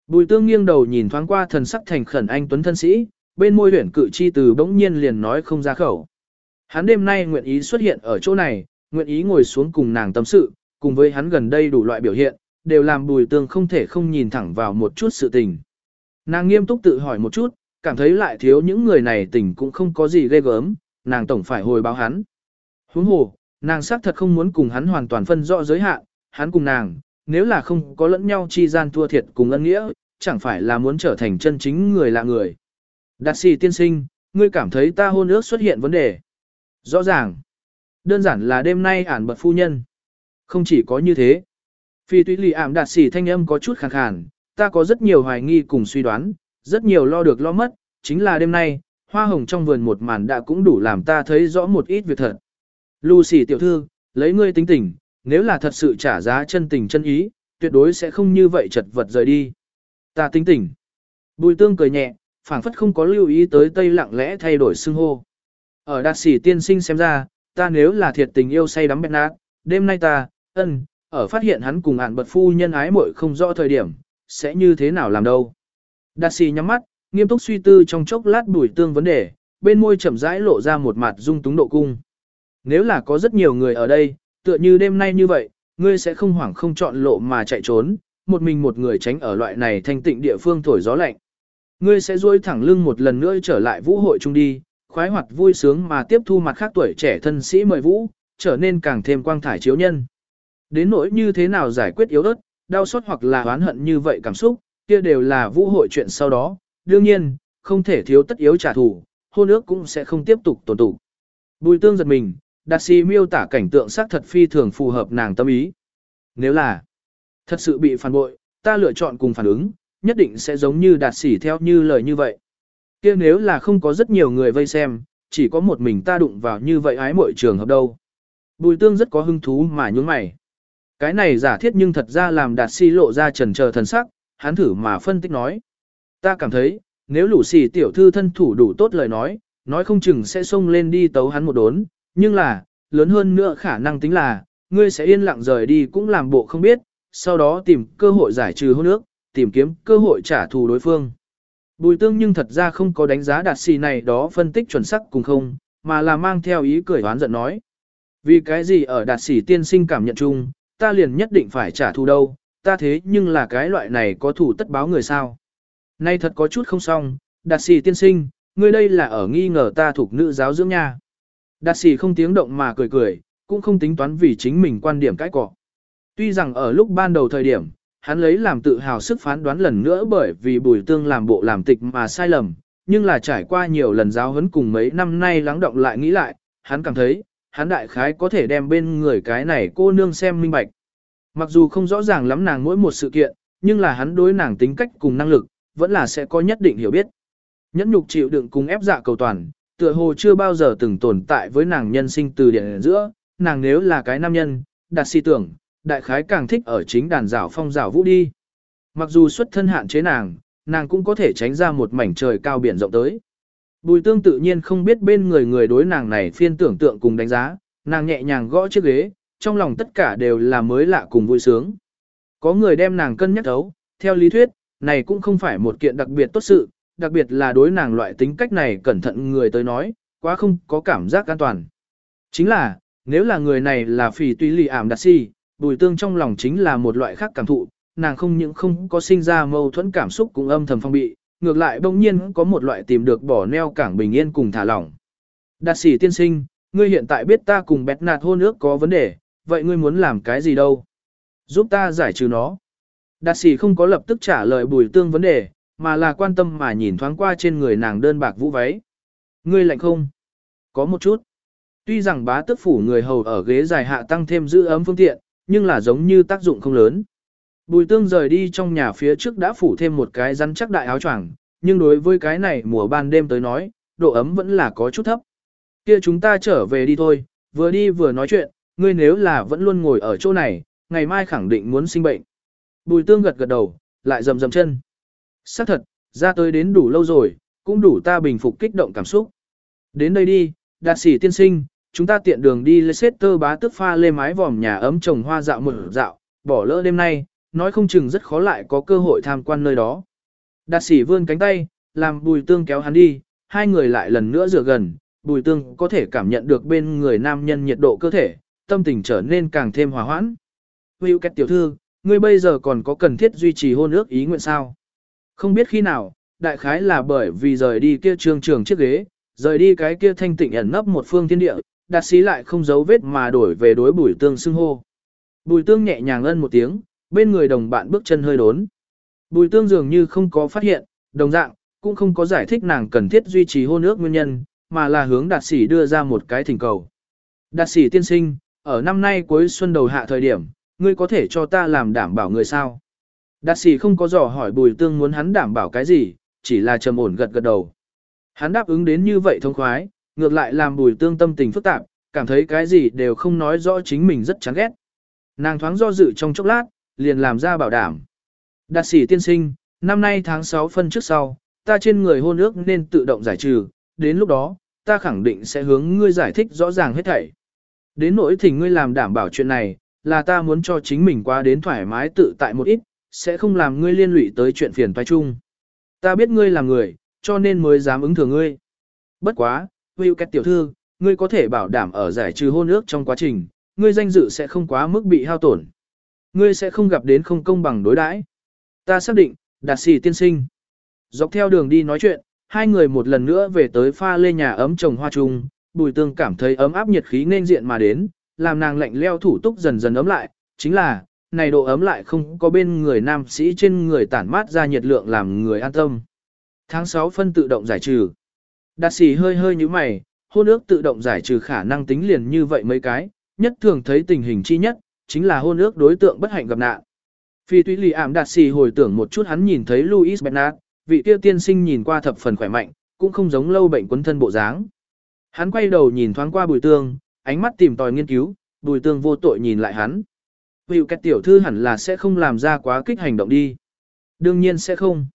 Bùi tương nghiêng đầu nhìn thoáng qua thần sắc thành khẩn anh tuấn thân sĩ, bên môi huyển cự chi từ bỗng nhiên liền nói không ra khẩu. Hắn đêm nay nguyện ý xuất hiện ở chỗ này, nguyện ý ngồi xuống cùng nàng tâm sự, cùng với hắn gần đây đủ loại biểu hiện, đều làm bùi tương không thể không nhìn thẳng vào một chút sự tình. Nàng nghiêm túc tự hỏi một chút, cảm thấy lại thiếu những người này tình cũng không có gì ghê gớm, nàng tổng phải hồi báo hắn. Huống hồ, nàng xác thật không muốn cùng hắn hoàn toàn phân rõ giới hạn, hắn cùng nàng, nếu là không có lẫn nhau chi gian thua thiệt cùng ân nghĩa, chẳng phải là muốn trở thành chân chính người lạ người. Đạt sĩ tiên sinh, ngươi cảm thấy ta hôn ước xuất hiện vấn đề. Rõ ràng. Đơn giản là đêm nay ản bật phu nhân. Không chỉ có như thế. Phi tuy lì ảm đạt sĩ thanh âm có chút khàn khàn, ta có rất nhiều hoài nghi cùng suy đoán, rất nhiều lo được lo mất, chính là đêm nay, hoa hồng trong vườn một màn đã cũng đủ làm ta thấy rõ một ít việc thật. Lucy tiểu thư, lấy ngươi tính tình, nếu là thật sự trả giá chân tình chân ý, tuyệt đối sẽ không như vậy chật vật rời đi. Ta tính tình. Bùi tương cười nhẹ, phảng phất không có lưu ý tới tây lặng lẽ thay đổi xưng hô. Ở đạt sĩ tiên sinh xem ra, ta nếu là thiệt tình yêu say đắm bẹt nát, đêm nay ta, ân, ở phát hiện hắn cùng ản bật phu nhân ái muội không rõ thời điểm, sẽ như thế nào làm đâu. Đạt sĩ nhắm mắt, nghiêm túc suy tư trong chốc lát bùi tương vấn đề, bên môi chậm rãi lộ ra một mặt dung túng độ cung. Nếu là có rất nhiều người ở đây, tựa như đêm nay như vậy, ngươi sẽ không hoảng không chọn lộ mà chạy trốn, một mình một người tránh ở loại này thanh tịnh địa phương thổi gió lạnh. Ngươi sẽ duỗi thẳng lưng một lần nữa trở lại vũ hội chung đi, khoái hoạt vui sướng mà tiếp thu mặt khác tuổi trẻ thân sĩ mời vũ, trở nên càng thêm quang thải chiếu nhân. Đến nỗi như thế nào giải quyết yếu ớt, đau xót hoặc là oán hận như vậy cảm xúc, kia đều là vũ hội chuyện sau đó, đương nhiên, không thể thiếu tất yếu trả thù, hôn ước cũng sẽ không tiếp tục tồn tụ. Bùi tương giật mình, đạt si miêu tả cảnh tượng xác thật phi thường phù hợp nàng tâm ý. Nếu là thật sự bị phản bội, ta lựa chọn cùng phản ứng, nhất định sẽ giống như đạt sĩ theo như lời như vậy. kia nếu là không có rất nhiều người vây xem, chỉ có một mình ta đụng vào như vậy ái mọi trường hợp đâu. Bùi tương rất có hứng thú mà nhún mày. Cái này giả thiết nhưng thật ra làm đạt si lộ ra trần chờ thần sắc, hắn thử mà phân tích nói. Ta cảm thấy, nếu lũ xì tiểu thư thân thủ đủ tốt lời nói, nói không chừng sẽ xông lên đi tấu hắn một đốn, nhưng là, lớn hơn nữa khả năng tính là, ngươi sẽ yên lặng rời đi cũng làm bộ không biết, sau đó tìm cơ hội giải trừ hôn ước, tìm kiếm cơ hội trả thù đối phương. Bùi tương nhưng thật ra không có đánh giá đạt xì này đó phân tích chuẩn xác cùng không, mà là mang theo ý cười oán giận nói. Vì cái gì ở đạt xì tiên sinh cảm nhận chung, ta liền nhất định phải trả thù đâu, ta thế nhưng là cái loại này có thủ tất báo người sao. Nay thật có chút không xong, đạt xì tiên sinh, ngươi đây là ở nghi ngờ ta thuộc nữ giáo dưỡng nha. Đạt Sĩ không tiếng động mà cười cười, cũng không tính toán vì chính mình quan điểm cãi cọ. Tuy rằng ở lúc ban đầu thời điểm, hắn lấy làm tự hào sức phán đoán lần nữa bởi vì bùi tương làm bộ làm tịch mà sai lầm, nhưng là trải qua nhiều lần giáo huấn cùng mấy năm nay lắng động lại nghĩ lại, hắn cảm thấy, hắn đại khái có thể đem bên người cái này cô nương xem minh bạch. Mặc dù không rõ ràng lắm nàng mỗi một sự kiện, nhưng là hắn đối nàng tính cách cùng năng lực, vẫn là sẽ có nhất định hiểu biết. Nhẫn nhục chịu đựng cùng ép dạ cầu toàn, tựa hồ chưa bao giờ từng tồn tại với nàng nhân sinh từ điện giữa, nàng nếu là cái nam nhân, đạt si tưởng, đại khái càng thích ở chính đàn rảo phong rảo vũ đi. Mặc dù xuất thân hạn chế nàng, nàng cũng có thể tránh ra một mảnh trời cao biển rộng tới. Bùi tương tự nhiên không biết bên người người đối nàng này phiên tưởng tượng cùng đánh giá, nàng nhẹ nhàng gõ chiếc ghế, trong lòng tất cả đều là mới lạ cùng vui sướng. Có người đem nàng cân nhắc thấu, theo lý thuyết, này cũng không phải một kiện đặc biệt tốt sự, đặc biệt là đối nàng loại tính cách này cẩn thận người tới nói, quá không có cảm giác an toàn. Chính là, nếu là người này là phỉ tùy lì ảm đặc si, bùi tương trong lòng chính là một loại khác cảm thụ, nàng không những không có sinh ra mâu thuẫn cảm xúc cũng âm thầm phong bị, ngược lại bỗng nhiên có một loại tìm được bỏ neo cảng bình yên cùng thả lỏng. Đạt sĩ tiên sinh, ngươi hiện tại biết ta cùng bẹt nạt hôn ước có vấn đề, vậy ngươi muốn làm cái gì đâu? Giúp ta giải trừ nó. Đạt sĩ không có lập tức trả lời bùi tương vấn đề, mà là quan tâm mà nhìn thoáng qua trên người nàng đơn bạc vũ váy. Ngươi lạnh không? Có một chút. Tuy rằng bá tước phủ người hầu ở ghế dài hạ tăng thêm giữ ấm phương tiện, nhưng là giống như tác dụng không lớn. Bùi tương rời đi trong nhà phía trước đã phủ thêm một cái rắn chắc đại áo choàng, nhưng đối với cái này mùa ban đêm tới nói, độ ấm vẫn là có chút thấp. Kia chúng ta trở về đi thôi, vừa đi vừa nói chuyện, ngươi nếu là vẫn luôn ngồi ở chỗ này, ngày mai khẳng định muốn sinh bệnh. Bùi tương gật gật đầu, lại dầm dầm chân xác thật, ra tới đến đủ lâu rồi, cũng đủ ta bình phục kích động cảm xúc. Đến đây đi, đạt sĩ tiên sinh, chúng ta tiện đường đi Leicester bá tức pha lê mái vòm nhà ấm trồng hoa dạo một dạo, bỏ lỡ đêm nay, nói không chừng rất khó lại có cơ hội tham quan nơi đó. Đạt sĩ vươn cánh tay, làm bùi tương kéo hắn đi, hai người lại lần nữa dựa gần, bùi tương có thể cảm nhận được bên người nam nhân nhiệt độ cơ thể, tâm tình trở nên càng thêm hòa hoãn. Hữu kết tiểu thư, ngươi bây giờ còn có cần thiết duy trì hôn ước ý nguyện sao? Không biết khi nào, đại khái là bởi vì rời đi kia trường trường chiếc ghế, rời đi cái kia thanh tịnh ẩn nấp một phương thiên địa, đạt sĩ lại không giấu vết mà đổi về đối bùi tương xưng hô. Bùi tương nhẹ nhàng ân một tiếng, bên người đồng bạn bước chân hơi đốn. Bùi tương dường như không có phát hiện, đồng dạng, cũng không có giải thích nàng cần thiết duy trì hôn ước nguyên nhân, mà là hướng đạt sĩ đưa ra một cái thỉnh cầu. Đạt sĩ tiên sinh, ở năm nay cuối xuân đầu hạ thời điểm, ngươi có thể cho ta làm đảm bảo người sao? Đạt sĩ không có dò hỏi bùi tương muốn hắn đảm bảo cái gì, chỉ là trầm ổn gật gật đầu. Hắn đáp ứng đến như vậy thông khoái, ngược lại làm bùi tương tâm tình phức tạp, cảm thấy cái gì đều không nói rõ chính mình rất chán ghét. Nàng thoáng do dự trong chốc lát, liền làm ra bảo đảm. Đạt sĩ tiên sinh, năm nay tháng 6 phân trước sau, ta trên người hôn ước nên tự động giải trừ, đến lúc đó, ta khẳng định sẽ hướng ngươi giải thích rõ ràng hết thảy. Đến nỗi thỉnh ngươi làm đảm bảo chuyện này, là ta muốn cho chính mình qua đến thoải mái tự tại một ít, sẽ không làm ngươi liên lụy tới chuyện phiền toái chung. Ta biết ngươi là người, cho nên mới dám ứng thừa ngươi. Bất quá, Will Kết tiểu thư, ngươi có thể bảo đảm ở giải trừ hôn ước trong quá trình, ngươi danh dự sẽ không quá mức bị hao tổn. Ngươi sẽ không gặp đến không công bằng đối đãi. Ta xác định, đạt sĩ tiên sinh. Dọc theo đường đi nói chuyện, hai người một lần nữa về tới pha lê nhà ấm trồng hoa chung, bùi tương cảm thấy ấm áp nhiệt khí nên diện mà đến, làm nàng lạnh leo thủ túc dần dần ấm lại, chính là, này độ ấm lại không có bên người nam sĩ trên người tản mát ra nhiệt lượng làm người an tâm. Tháng 6 phân tự động giải trừ. Đạt sĩ hơi hơi như mày, hôn ước tự động giải trừ khả năng tính liền như vậy mấy cái, nhất thường thấy tình hình chi nhất, chính là hôn ước đối tượng bất hạnh gặp nạn. Phi tuy lì ảm đạt sĩ hồi tưởng một chút hắn nhìn thấy Louis Bernard, vị tiêu tiên sinh nhìn qua thập phần khỏe mạnh, cũng không giống lâu bệnh quấn thân bộ dáng. Hắn quay đầu nhìn thoáng qua bùi tương, ánh mắt tìm tòi nghiên cứu, bùi tương vô tội nhìn lại hắn. Hiệu kẹt tiểu thư hẳn là sẽ không làm ra quá kích hành động đi. Đương nhiên sẽ không.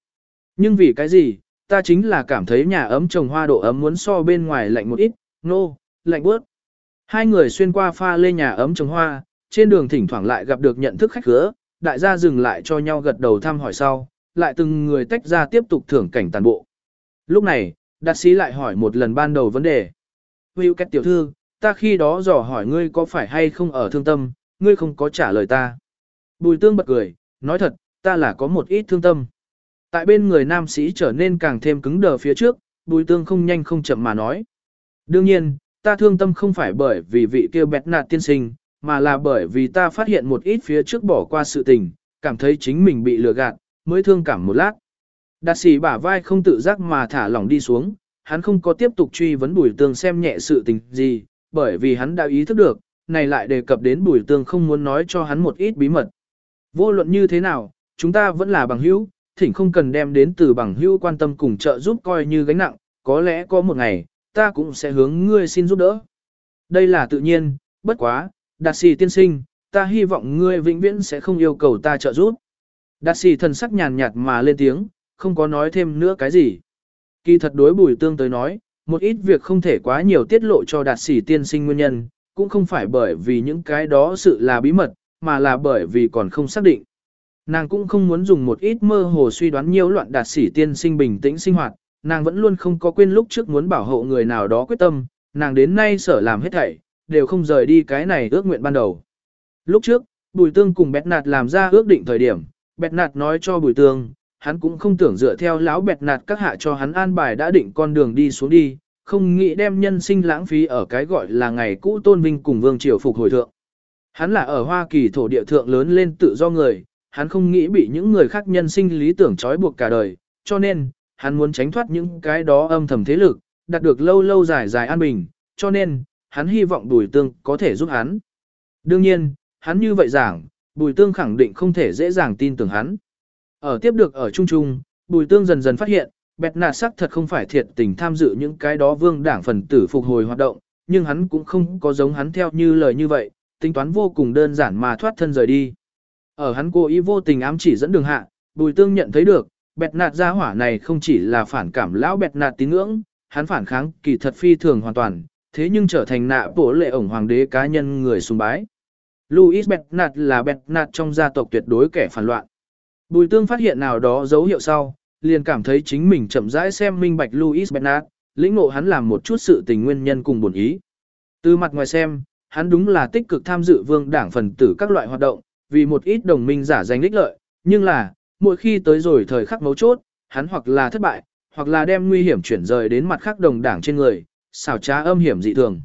Nhưng vì cái gì, ta chính là cảm thấy nhà ấm trồng hoa độ ấm muốn so bên ngoài lạnh một ít, nô, no, lạnh bớt. Hai người xuyên qua pha lên nhà ấm trồng hoa, trên đường thỉnh thoảng lại gặp được nhận thức khách khứa, đại gia dừng lại cho nhau gật đầu thăm hỏi sau, lại từng người tách ra tiếp tục thưởng cảnh tàn bộ. Lúc này, đạt sĩ lại hỏi một lần ban đầu vấn đề. Hữu kết tiểu thư, ta khi đó dò hỏi ngươi có phải hay không ở thương tâm, ngươi không có trả lời ta. Bùi tương bật cười, nói thật, ta là có một ít thương tâm. Tại bên người nam sĩ trở nên càng thêm cứng đờ phía trước, bùi tương không nhanh không chậm mà nói. Đương nhiên, ta thương tâm không phải bởi vì vị kia bẹt nạt tiên sinh, mà là bởi vì ta phát hiện một ít phía trước bỏ qua sự tình, cảm thấy chính mình bị lừa gạt, mới thương cảm một lát. Đạt sĩ bả vai không tự giác mà thả lỏng đi xuống, hắn không có tiếp tục truy vấn bùi tương xem nhẹ sự tình gì, bởi vì hắn đã ý thức được, này lại đề cập đến bùi tương không muốn nói cho hắn một ít bí mật. Vô luận như thế nào, chúng ta vẫn là bằng hữu, thỉnh không cần đem đến từ bằng hữu quan tâm cùng trợ giúp coi như gánh nặng, có lẽ có một ngày, ta cũng sẽ hướng ngươi xin giúp đỡ. Đây là tự nhiên, bất quá, đạt sĩ tiên sinh, ta hy vọng ngươi vĩnh viễn sẽ không yêu cầu ta trợ giúp. Đạt sĩ thần sắc nhàn nhạt mà lên tiếng, không có nói thêm nữa cái gì. Kỳ thật đối bùi tương tới nói, một ít việc không thể quá nhiều tiết lộ cho đạt sĩ tiên sinh nguyên nhân, cũng không phải bởi vì những cái đó sự là bí mật, mà là bởi vì còn không xác định. Nàng cũng không muốn dùng một ít mơ hồ suy đoán nhiều loạn đạt sĩ tiên sinh bình tĩnh sinh hoạt, nàng vẫn luôn không có quên lúc trước muốn bảo hộ người nào đó quyết tâm, nàng đến nay sở làm hết thảy, đều không rời đi cái này ước nguyện ban đầu. Lúc trước, Bùi Tương cùng Bẹt Nạt làm ra ước định thời điểm, Bẹt Nạt nói cho Bùi Tương, hắn cũng không tưởng dựa theo lão Bẹt Nạt các hạ cho hắn an bài đã định con đường đi xuống đi, không nghĩ đem nhân sinh lãng phí ở cái gọi là ngày cũ tôn vinh cùng vương triều phục hồi thượng. Hắn là ở Hoa Kỳ thổ địa thượng lớn lên tự do người, hắn không nghĩ bị những người khác nhân sinh lý tưởng trói buộc cả đời, cho nên, hắn muốn tránh thoát những cái đó âm thầm thế lực, đạt được lâu lâu dài dài an bình, cho nên, hắn hy vọng Bùi Tương có thể giúp hắn. Đương nhiên, hắn như vậy giảng, Bùi Tương khẳng định không thể dễ dàng tin tưởng hắn. Ở tiếp được ở Trung Trung, Bùi Tương dần dần phát hiện, Bẹt nạt sắc thật không phải thiệt tình tham dự những cái đó vương đảng phần tử phục hồi hoạt động, nhưng hắn cũng không có giống hắn theo như lời như vậy, tính toán vô cùng đơn giản mà thoát thân rời đi. Ở hắn cố ý vô tình ám chỉ dẫn đường hạ, Bùi Tương nhận thấy được, bẹt nạt gia hỏa này không chỉ là phản cảm lão bẹt nạt tín ngưỡng, hắn phản kháng kỳ thật phi thường hoàn toàn, thế nhưng trở thành nạ bổ lệ ổng hoàng đế cá nhân người sùng bái. Louis Bernard là Bernard trong gia tộc tuyệt đối kẻ phản loạn. Bùi tương phát hiện nào đó dấu hiệu sau, liền cảm thấy chính mình chậm rãi xem minh bạch Louis Bernard, lĩnh ngộ hắn làm một chút sự tình nguyên nhân cùng buồn ý. Từ mặt ngoài xem, hắn đúng là tích cực tham dự vương đảng phần tử các loại hoạt động, vì một ít đồng minh giả danh lích lợi, nhưng là, mỗi khi tới rồi thời khắc mấu chốt, hắn hoặc là thất bại, hoặc là đem nguy hiểm chuyển rời đến mặt khác đồng đảng trên người, xảo trá âm hiểm dị thường.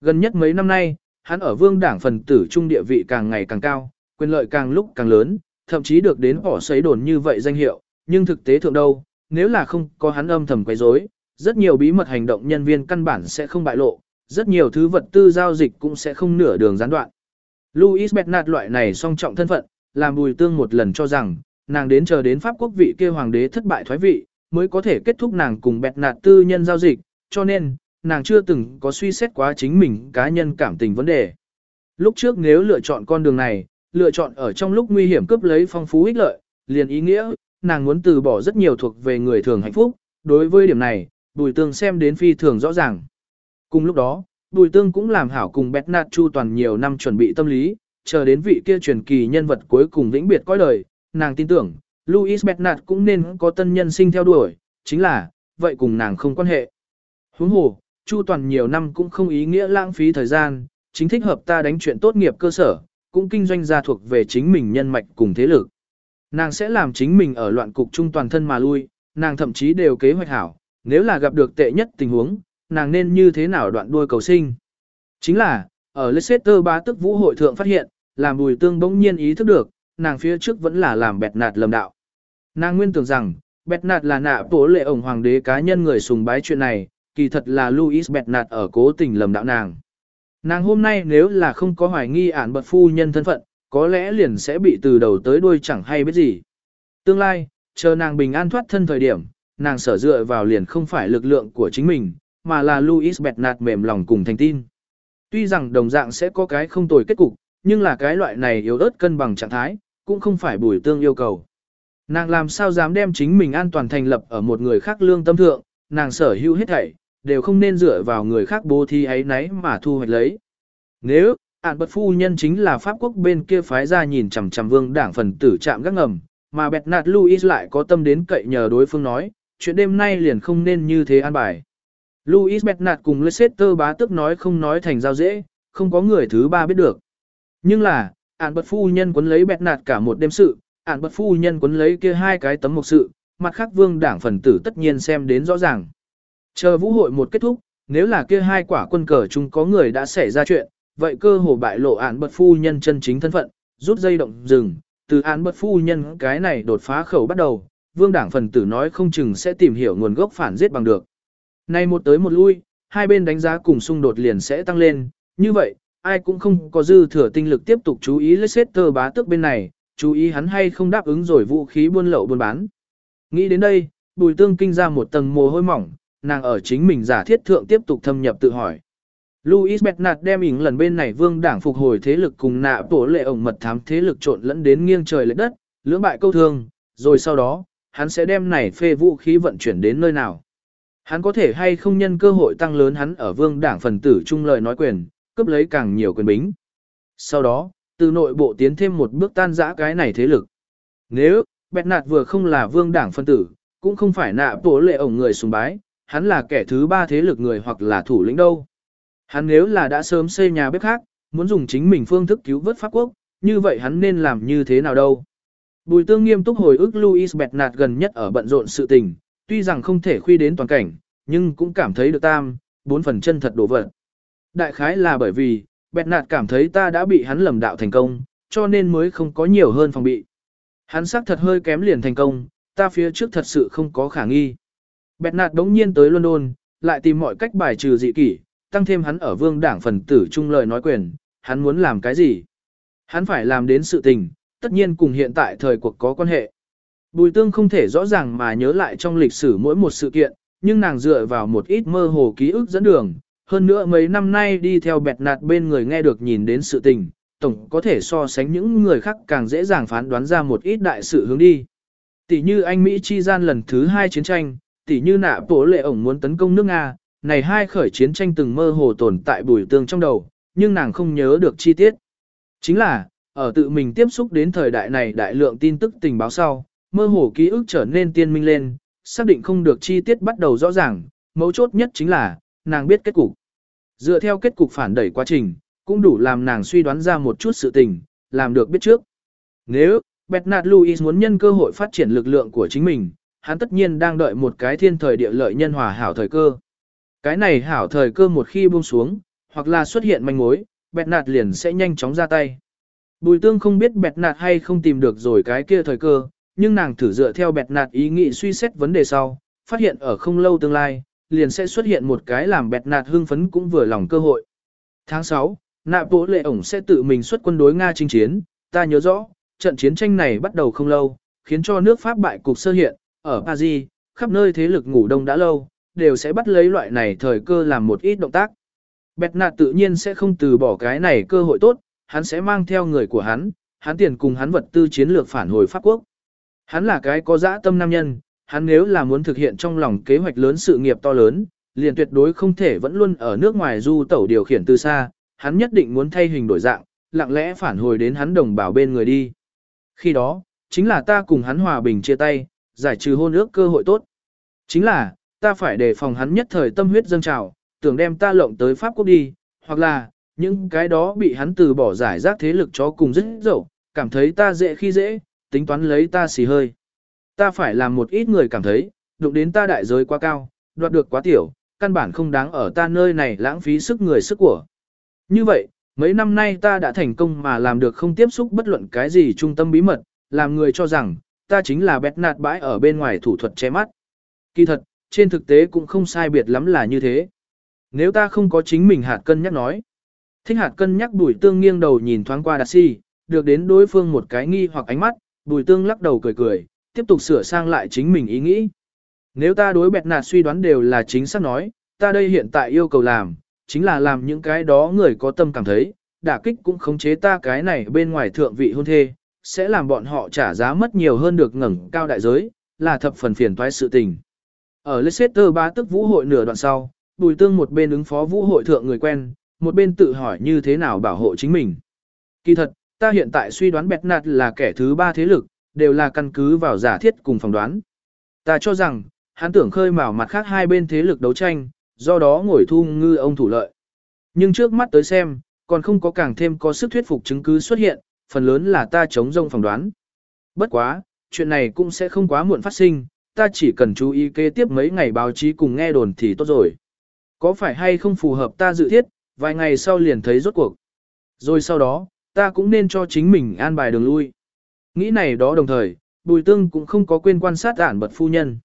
Gần nhất mấy năm nay, hắn ở vương đảng phần tử trung địa vị càng ngày càng cao, quyền lợi càng lúc càng lớn, thậm chí được đến bỏ sấy đồn như vậy danh hiệu, nhưng thực tế thượng đâu, nếu là không có hắn âm thầm quấy rối, rất nhiều bí mật hành động nhân viên căn bản sẽ không bại lộ, rất nhiều thứ vật tư giao dịch cũng sẽ không nửa đường gián đoạn. Louis Bernard loại này song trọng thân phận, làm bùi tương một lần cho rằng, nàng đến chờ đến Pháp quốc vị kia hoàng đế thất bại thoái vị, mới có thể kết thúc nàng cùng Bernard tư nhân giao dịch, cho nên, nàng chưa từng có suy xét quá chính mình cá nhân cảm tình vấn đề. Lúc trước nếu lựa chọn con đường này, lựa chọn ở trong lúc nguy hiểm cướp lấy phong phú ích lợi, liền ý nghĩa, nàng muốn từ bỏ rất nhiều thuộc về người thường hạnh phúc, đối với điểm này, Bùi Tương xem đến phi thường rõ ràng. Cùng lúc đó, Bùi Tương cũng làm hảo cùng Bét Nạt Chu toàn nhiều năm chuẩn bị tâm lý, chờ đến vị kia truyền kỳ nhân vật cuối cùng vĩnh biệt coi đời, nàng tin tưởng, Louis Bernard cũng nên có tân nhân sinh theo đuổi, chính là, vậy cùng nàng không quan hệ. Huống hồ, Chu toàn nhiều năm cũng không ý nghĩa lãng phí thời gian, chính thích hợp ta đánh chuyện tốt nghiệp cơ sở, cũng kinh doanh gia thuộc về chính mình nhân mạch cùng thế lực. Nàng sẽ làm chính mình ở loạn cục trung toàn thân mà lui, nàng thậm chí đều kế hoạch hảo, nếu là gặp được tệ nhất tình huống, nàng nên như thế nào đoạn đuôi cầu sinh. Chính là, ở Leicester bá tức vũ hội thượng phát hiện, làm bùi tương bỗng nhiên ý thức được, nàng phía trước vẫn là làm bẹt nạt lầm đạo. Nàng nguyên tưởng rằng, bẹt nạt là nạ bổ lệ ổng hoàng đế cá nhân người sùng bái chuyện này, kỳ thật là Louis bẹt nạt ở cố tình lầm đạo nàng. Nàng hôm nay nếu là không có hoài nghi ản bật phu nhân thân phận, có lẽ liền sẽ bị từ đầu tới đuôi chẳng hay biết gì. Tương lai, chờ nàng bình an thoát thân thời điểm, nàng sở dựa vào liền không phải lực lượng của chính mình, mà là Louis Bernard mềm lòng cùng thành tin. Tuy rằng đồng dạng sẽ có cái không tồi kết cục, nhưng là cái loại này yếu ớt cân bằng trạng thái, cũng không phải bùi tương yêu cầu. Nàng làm sao dám đem chính mình an toàn thành lập ở một người khác lương tâm thượng, nàng sở hữu hết thảy, đều không nên dựa vào người khác bố thí ấy nấy mà thu hoạch lấy. Nếu, ản bật phu nhân chính là Pháp quốc bên kia phái ra nhìn chằm chằm vương đảng phần tử chạm gác ngầm, mà bẹt nạt Louis lại có tâm đến cậy nhờ đối phương nói, chuyện đêm nay liền không nên như thế an bài. Louis Bernard cùng Leicester bá tức nói không nói thành giao dễ, không có người thứ ba biết được. Nhưng là, ản bật phu nhân quấn lấy Bernard cả một đêm sự, ản bật phu nhân quấn lấy kia hai cái tấm mục sự, mặt khác vương đảng phần tử tất nhiên xem đến rõ ràng. Chờ vũ hội một kết thúc, nếu là kia hai quả quân cờ chung có người đã xảy ra chuyện, vậy cơ hồ bại lộ án bật phu nhân chân chính thân phận, rút dây động rừng, từ án bật phu nhân cái này đột phá khẩu bắt đầu, vương đảng phần tử nói không chừng sẽ tìm hiểu nguồn gốc phản giết bằng được. Nay một tới một lui, hai bên đánh giá cùng xung đột liền sẽ tăng lên, như vậy, ai cũng không có dư thừa tinh lực tiếp tục chú ý Leicester bá tước bên này, chú ý hắn hay không đáp ứng rồi vũ khí buôn lậu buôn bán. Nghĩ đến đây, bùi tương kinh ra một tầng mồ hôi mỏng, nàng ở chính mình giả thiết thượng tiếp tục thâm nhập tự hỏi. Louis Bernard đem ỉng lần bên này vương đảng phục hồi thế lực cùng nạ tổ lệ ổng mật thám thế lực trộn lẫn đến nghiêng trời lệ đất, lưỡng bại câu thương, rồi sau đó, hắn sẽ đem này phê vũ khí vận chuyển đến nơi nào. Hắn có thể hay không nhân cơ hội tăng lớn hắn ở vương đảng phần tử trung lời nói quyền, cướp lấy càng nhiều quyền bính. Sau đó, từ nội bộ tiến thêm một bước tan rã cái này thế lực. Nếu, Bernard vừa không là vương đảng phân tử, cũng không phải nạ tổ lệ ổng người sùng bái, hắn là kẻ thứ ba thế lực người hoặc là thủ lĩnh đâu. Hắn nếu là đã sớm xây nhà bếp khác, muốn dùng chính mình phương thức cứu vớt Pháp quốc, như vậy hắn nên làm như thế nào đâu. Bùi tương nghiêm túc hồi ức Louis Bernard gần nhất ở bận rộn sự tình, tuy rằng không thể khuy đến toàn cảnh, nhưng cũng cảm thấy được tam, bốn phần chân thật đổ vật. Đại khái là bởi vì, Bernard cảm thấy ta đã bị hắn lầm đạo thành công, cho nên mới không có nhiều hơn phòng bị. Hắn xác thật hơi kém liền thành công, ta phía trước thật sự không có khả nghi. Bernard đống nhiên tới London, lại tìm mọi cách bài trừ dị kỷ, tăng thêm hắn ở vương đảng phần tử trung lời nói quyền, hắn muốn làm cái gì? Hắn phải làm đến sự tình, tất nhiên cùng hiện tại thời cuộc có quan hệ. Bùi tương không thể rõ ràng mà nhớ lại trong lịch sử mỗi một sự kiện, nhưng nàng dựa vào một ít mơ hồ ký ức dẫn đường, hơn nữa mấy năm nay đi theo bẹt nạt bên người nghe được nhìn đến sự tình, tổng có thể so sánh những người khác càng dễ dàng phán đoán ra một ít đại sự hướng đi. Tỷ như Anh Mỹ chi gian lần thứ hai chiến tranh, tỷ như nạ bổ lệ ổng muốn tấn công nước Nga, này hai khởi chiến tranh từng mơ hồ tồn tại bùi tương trong đầu, nhưng nàng không nhớ được chi tiết. Chính là, ở tự mình tiếp xúc đến thời đại này đại lượng tin tức tình báo sau, mơ hồ ký ức trở nên tiên minh lên, xác định không được chi tiết bắt đầu rõ ràng, mấu chốt nhất chính là, nàng biết kết cục. Dựa theo kết cục phản đẩy quá trình, cũng đủ làm nàng suy đoán ra một chút sự tình, làm được biết trước. Nếu, Bernard Louis muốn nhân cơ hội phát triển lực lượng của chính mình, hắn tất nhiên đang đợi một cái thiên thời địa lợi nhân hòa hảo thời cơ. Cái này hảo thời cơ một khi buông xuống, hoặc là xuất hiện manh mối, bẹt nạt liền sẽ nhanh chóng ra tay. Bùi tương không biết bẹt nạt hay không tìm được rồi cái kia thời cơ, nhưng nàng thử dựa theo bẹt nạt ý nghĩ suy xét vấn đề sau, phát hiện ở không lâu tương lai, liền sẽ xuất hiện một cái làm bẹt nạt hưng phấn cũng vừa lòng cơ hội. Tháng 6, nạp bố lệ ổng sẽ tự mình xuất quân đối Nga chinh chiến, ta nhớ rõ, trận chiến tranh này bắt đầu không lâu, khiến cho nước Pháp bại cục sơ hiện, ở Paris, khắp nơi thế lực ngủ đông đã lâu, đều sẽ bắt lấy loại này thời cơ làm một ít động tác. Bẹt nạt tự nhiên sẽ không từ bỏ cái này cơ hội tốt, hắn sẽ mang theo người của hắn, hắn tiền cùng hắn vật tư chiến lược phản hồi Pháp quốc. Hắn là cái có dã tâm nam nhân, hắn nếu là muốn thực hiện trong lòng kế hoạch lớn sự nghiệp to lớn, liền tuyệt đối không thể vẫn luôn ở nước ngoài du tẩu điều khiển từ xa, hắn nhất định muốn thay hình đổi dạng, lặng lẽ phản hồi đến hắn đồng bào bên người đi. Khi đó, chính là ta cùng hắn hòa bình chia tay, giải trừ hôn ước cơ hội tốt. Chính là, ta phải đề phòng hắn nhất thời tâm huyết dâng trào, tưởng đem ta lộng tới Pháp quốc đi, hoặc là, những cái đó bị hắn từ bỏ giải rác thế lực cho cùng rất dậu, cảm thấy ta dễ khi dễ, tính toán lấy ta xì hơi. Ta phải làm một ít người cảm thấy, đụng đến ta đại giới quá cao, đoạt được quá tiểu, căn bản không đáng ở ta nơi này lãng phí sức người sức của. Như vậy, mấy năm nay ta đã thành công mà làm được không tiếp xúc bất luận cái gì trung tâm bí mật, làm người cho rằng, ta chính là bét nạt bãi ở bên ngoài thủ thuật che mắt. Kỳ thật, trên thực tế cũng không sai biệt lắm là như thế. Nếu ta không có chính mình hạt cân nhắc nói. Thích hạt cân nhắc bùi tương nghiêng đầu nhìn thoáng qua đạt si, được đến đối phương một cái nghi hoặc ánh mắt, bùi tương lắc đầu cười cười, tiếp tục sửa sang lại chính mình ý nghĩ. Nếu ta đối bẹt nạt suy đoán đều là chính xác nói, ta đây hiện tại yêu cầu làm, chính là làm những cái đó người có tâm cảm thấy, đả kích cũng khống chế ta cái này bên ngoài thượng vị hôn thê, sẽ làm bọn họ trả giá mất nhiều hơn được ngẩng cao đại giới, là thập phần phiền toái sự tình. Ở Leicester ba tức vũ hội nửa đoạn sau, Bùi Tương một bên ứng phó vũ hội thượng người quen, một bên tự hỏi như thế nào bảo hộ chính mình. Kỳ thật, ta hiện tại suy đoán Bẹt Nạt là kẻ thứ ba thế lực, đều là căn cứ vào giả thiết cùng phỏng đoán. Ta cho rằng, hắn tưởng khơi mào mặt khác hai bên thế lực đấu tranh, do đó ngồi thu ngư ông thủ lợi. Nhưng trước mắt tới xem, còn không có càng thêm có sức thuyết phục chứng cứ xuất hiện, phần lớn là ta chống rông phỏng đoán. Bất quá, chuyện này cũng sẽ không quá muộn phát sinh, ta chỉ cần chú ý kế tiếp mấy ngày báo chí cùng nghe đồn thì tốt rồi. Có phải hay không phù hợp ta dự thiết, vài ngày sau liền thấy rốt cuộc. Rồi sau đó, ta cũng nên cho chính mình an bài đường lui. Nghĩ này đó đồng thời, Bùi Tương cũng không có quên quan sát ản bật phu nhân.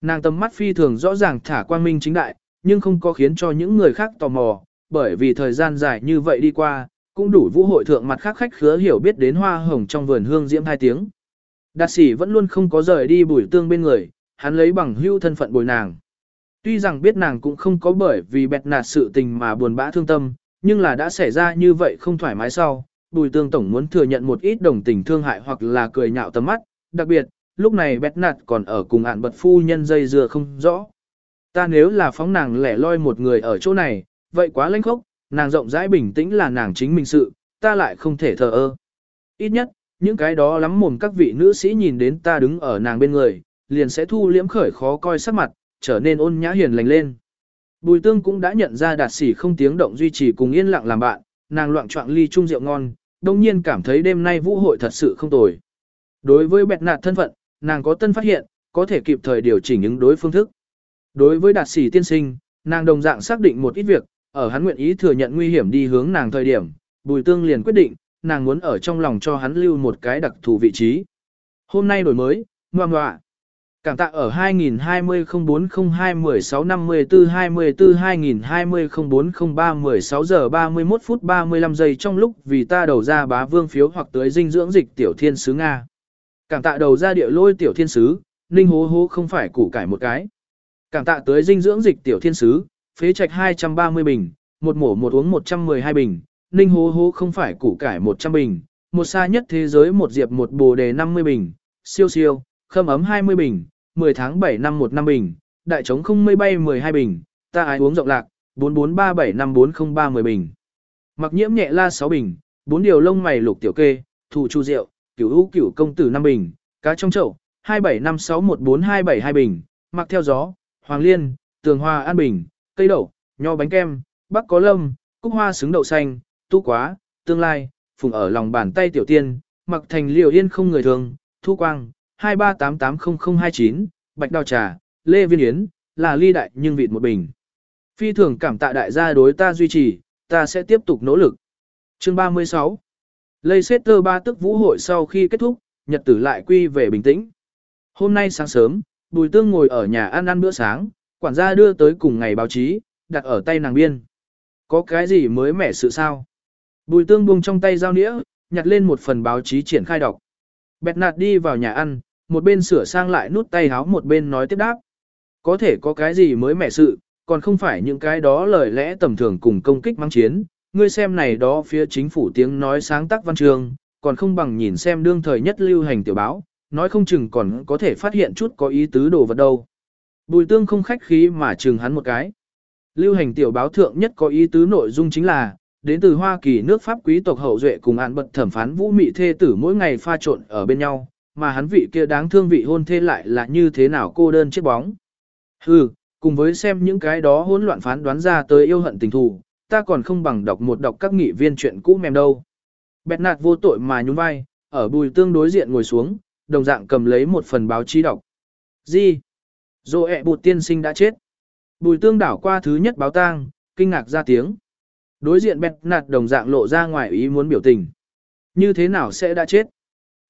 Nàng tầm mắt phi thường rõ ràng thả quang minh chính đại, nhưng không có khiến cho những người khác tò mò, bởi vì thời gian dài như vậy đi qua, cũng đủ vũ hội thượng mặt khác khách khứa hiểu biết đến hoa hồng trong vườn hương diễm hai tiếng. Đạt sĩ vẫn luôn không có rời đi bùi tương bên người, hắn lấy bằng hưu thân phận bồi nàng. Tuy rằng biết nàng cũng không có bởi vì bẹt nạt sự tình mà buồn bã thương tâm, nhưng là đã xảy ra như vậy không thoải mái sau, bùi tương tổng muốn thừa nhận một ít đồng tình thương hại hoặc là cười nhạo tầm mắt, đặc biệt, lúc này bẹt nạt còn ở cùng ạn bật phu nhân dây dưa không rõ. Ta nếu là phóng nàng lẻ loi một người ở chỗ này, vậy quá lãnh khốc, nàng rộng rãi bình tĩnh là nàng chính mình sự, ta lại không thể thờ ơ. Ít nhất, những cái đó lắm mồm các vị nữ sĩ nhìn đến ta đứng ở nàng bên người, liền sẽ thu liễm khởi khó coi sắc mặt, trở nên ôn nhã hiền lành lên. Bùi tương cũng đã nhận ra đạt sĩ không tiếng động duy trì cùng yên lặng làm bạn, nàng loạn trọng ly chung rượu ngon, đồng nhiên cảm thấy đêm nay vũ hội thật sự không tồi. Đối với bẹt nạt thân phận, nàng có tân phát hiện, có thể kịp thời điều chỉnh những đối phương thức. Đối với đạt sĩ tiên sinh, nàng đồng dạng xác định một ít việc, ở hắn nguyện ý thừa nhận nguy hiểm đi hướng nàng thời điểm, bùi tương liền quyết định, nàng muốn ở trong lòng cho hắn lưu một cái đặc thù vị trí. Hôm nay đổi mới, ngoan ngoạ. Cảm tạ ở 2020-04-02-16-54-24-2020-04-03-16 giờ 31 phút 35 giây trong lúc vì ta đầu ra bá vương phiếu hoặc tới dinh dưỡng dịch tiểu thiên sứ Nga. Cảm tạ đầu ra địa lôi tiểu thiên sứ, ninh hố hố không phải củ cải một cái. Cảm tạ tới dinh dưỡng dịch tiểu thiên sứ, phế trạch 230 bình, một mổ một uống 112 bình, ninh hố hố không phải củ cải 100 bình, một xa nhất thế giới một diệp một bồ đề 50 bình, siêu siêu, khâm ấm 20 bình, 10 tháng 7 năm 1 năm bình, đại trống không mây bay 12 bình, ta ái uống rộng lạc, 443754030 bình. Mặc nhiễm nhẹ la 6 bình, bốn điều lông mày lục tiểu kê, thủ chu rượu, cửu hữu cửu công tử 5 bình, cá trong chậu, 2756142272 bình, mặc theo gió, hoàng liên, tường hoa an bình, cây đậu, nho bánh kem, bắc có lâm, cúc hoa xứng đậu xanh, tu quá, tương lai, phùng ở lòng bàn tay tiểu tiên, mặc thành liều yên không người thường, thu quang, 23880029, bạch đào trà, lê viên yến, là ly đại nhưng vịt một bình. Phi thường cảm tạ đại gia đối ta duy trì, ta sẽ tiếp tục nỗ lực. Chương 36 Leicester ba tức vũ hội sau khi kết thúc, nhật tử lại quy về bình tĩnh. Hôm nay sáng sớm, Bùi Tương ngồi ở nhà ăn ăn bữa sáng, quản gia đưa tới cùng ngày báo chí, đặt ở tay nàng biên. Có cái gì mới mẻ sự sao? Bùi Tương buông trong tay dao nĩa, nhặt lên một phần báo chí triển khai đọc. Bẹt nạt đi vào nhà ăn, một bên sửa sang lại nút tay háo một bên nói tiếp đáp. Có thể có cái gì mới mẻ sự, còn không phải những cái đó lời lẽ tầm thường cùng công kích mang chiến. Ngươi xem này đó phía chính phủ tiếng nói sáng tác văn trường, còn không bằng nhìn xem đương thời nhất lưu hành tiểu báo, nói không chừng còn có thể phát hiện chút có ý tứ đồ vật đâu. Bùi tương không khách khí mà chừng hắn một cái. Lưu hành tiểu báo thượng nhất có ý tứ nội dung chính là, đến từ Hoa Kỳ nước Pháp quý tộc hậu duệ cùng án bật thẩm phán vũ mị thê tử mỗi ngày pha trộn ở bên nhau, mà hắn vị kia đáng thương vị hôn thê lại là như thế nào cô đơn chiếc bóng. Hừ, cùng với xem những cái đó hỗn loạn phán đoán ra tới yêu hận tình thù, ta còn không bằng đọc một đọc các nghị viên chuyện cũ mềm đâu. Bẹt nạt vô tội mà nhún vai, ở bùi tương đối diện ngồi xuống, đồng dạng cầm lấy một phần báo chí đọc. Gì? Dô ẹ bụt tiên sinh đã chết. Bùi tương đảo qua thứ nhất báo tang, kinh ngạc ra tiếng. Đối diện bẹt nạt đồng dạng lộ ra ngoài ý muốn biểu tình. Như thế nào sẽ đã chết?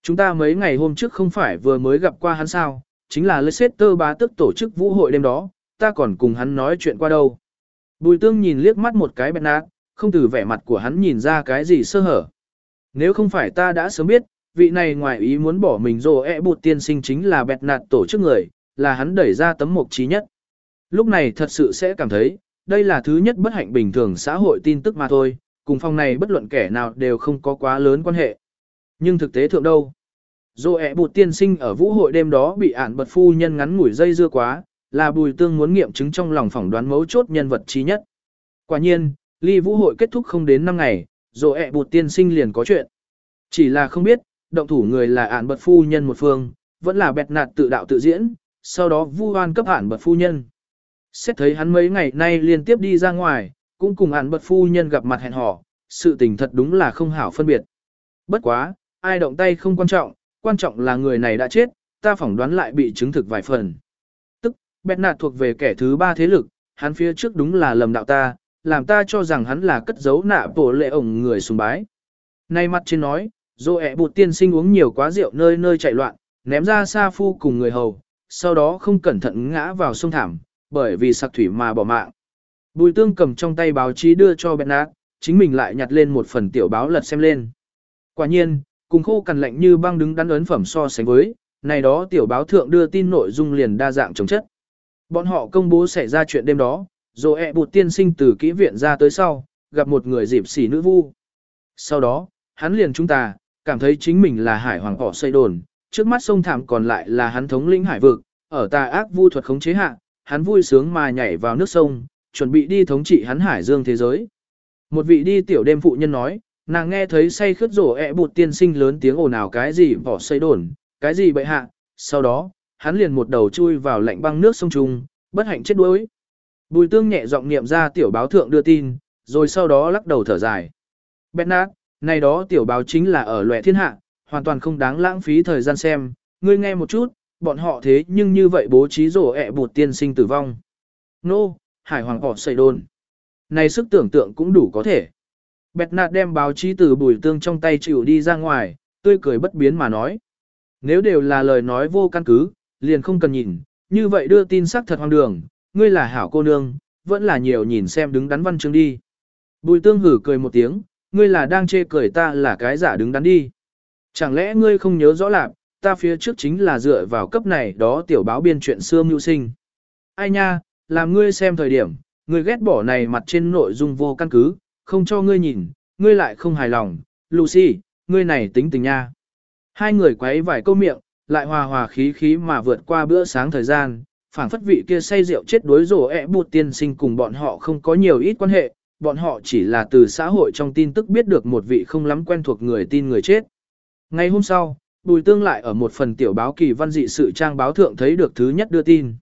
Chúng ta mấy ngày hôm trước không phải vừa mới gặp qua hắn sao, chính là Leicester bá tức tổ chức vũ hội đêm đó, ta còn cùng hắn nói chuyện qua đâu. Bùi tương nhìn liếc mắt một cái bẹt nạt, không từ vẻ mặt của hắn nhìn ra cái gì sơ hở. Nếu không phải ta đã sớm biết, vị này ngoài ý muốn bỏ mình rồ e bụt tiên sinh chính là bẹt nạt tổ chức người, là hắn đẩy ra tấm mục trí nhất. Lúc này thật sự sẽ cảm thấy, đây là thứ nhất bất hạnh bình thường xã hội tin tức mà thôi, cùng phong này bất luận kẻ nào đều không có quá lớn quan hệ. Nhưng thực tế thượng đâu? Dô ẹ bụt tiên sinh ở vũ hội đêm đó bị ản bật phu nhân ngắn ngủi dây dưa quá, là bùi tương muốn nghiệm chứng trong lòng phỏng đoán mấu chốt nhân vật trí nhất. Quả nhiên, ly vũ hội kết thúc không đến 5 ngày, dô ẹ bụt tiên sinh liền có chuyện. Chỉ là không biết, động thủ người là ản bật phu nhân một phương, vẫn là bẹt nạt tự đạo tự diễn, sau đó vu oan cấp ản bật phu nhân. Xét thấy hắn mấy ngày nay liên tiếp đi ra ngoài, cũng cùng hắn bật phu nhân gặp mặt hẹn hò, sự tình thật đúng là không hảo phân biệt. Bất quá, ai động tay không quan trọng, quan trọng là người này đã chết, ta phỏng đoán lại bị chứng thực vài phần. Tức, bẹt nạt thuộc về kẻ thứ ba thế lực, hắn phía trước đúng là lầm đạo ta, làm ta cho rằng hắn là cất giấu nạ bổ lệ ổng người sùng bái. Nay mặt trên nói, dô ẹ bụt tiên sinh uống nhiều quá rượu nơi nơi chạy loạn, ném ra xa phu cùng người hầu, sau đó không cẩn thận ngã vào sông thảm, bởi vì sặc thủy mà bỏ mạng. Bùi tương cầm trong tay báo chí đưa cho Bernard, chính mình lại nhặt lên một phần tiểu báo lật xem lên. Quả nhiên, cùng khô cằn lạnh như băng đứng đắn ấn phẩm so sánh với, này đó tiểu báo thượng đưa tin nội dung liền đa dạng chống chất. Bọn họ công bố xảy ra chuyện đêm đó, rồi ẹ bụt tiên sinh từ kỹ viện ra tới sau, gặp một người dịp xỉ nữ vu. Sau đó, hắn liền chúng ta, cảm thấy chính mình là hải hoàng họ xây đồn, trước mắt sông thảm còn lại là hắn thống lĩnh hải vực, ở tà ác vu thuật khống chế hạ, hắn vui sướng mà nhảy vào nước sông, chuẩn bị đi thống trị hắn hải dương thế giới. Một vị đi tiểu đêm phụ nhân nói, nàng nghe thấy say khướt rổ ẹ bụt tiên sinh lớn tiếng ồn ào cái gì vỏ xây đồn, cái gì bậy hạ, sau đó, hắn liền một đầu chui vào lạnh băng nước sông Trung, bất hạnh chết đuối. Bùi tương nhẹ giọng niệm ra tiểu báo thượng đưa tin, rồi sau đó lắc đầu thở dài. Bernard, này đó tiểu báo chính là ở loẹ thiên hạ, hoàn toàn không đáng lãng phí thời gian xem, ngươi nghe một chút, bọn họ thế nhưng như vậy bố trí rổ ẹ bụt tiên sinh tử vong. Nô, no, hải hoàng họ xây đồn. Này sức tưởng tượng cũng đủ có thể. Bẹt nạt đem báo chí từ bùi tương trong tay chịu đi ra ngoài, tươi cười bất biến mà nói. Nếu đều là lời nói vô căn cứ, liền không cần nhìn, như vậy đưa tin xác thật hoang đường, ngươi là hảo cô nương, vẫn là nhiều nhìn xem đứng đắn văn chương đi. Bùi tương hử cười một tiếng, ngươi là đang chê cười ta là cái giả đứng đắn đi. Chẳng lẽ ngươi không nhớ rõ lạc, ta phía trước chính là dựa vào cấp này đó tiểu báo biên chuyện xưa mưu sinh. Ai nha, làm ngươi xem thời điểm, ngươi ghét bỏ này mặt trên nội dung vô căn cứ, không cho ngươi nhìn, ngươi lại không hài lòng, Lucy, ngươi này tính tình nha. Hai người quấy vài câu miệng, lại hòa hòa khí khí mà vượt qua bữa sáng thời gian, phảng phất vị kia say rượu chết đối rổ ẹ bụt tiên sinh cùng bọn họ không có nhiều ít quan hệ, bọn họ chỉ là từ xã hội trong tin tức biết được một vị không lắm quen thuộc người tin người chết. Ngày hôm sau, Bùi Tương lại ở một phần tiểu báo kỳ văn dị sự trang báo thượng thấy được thứ nhất đưa tin.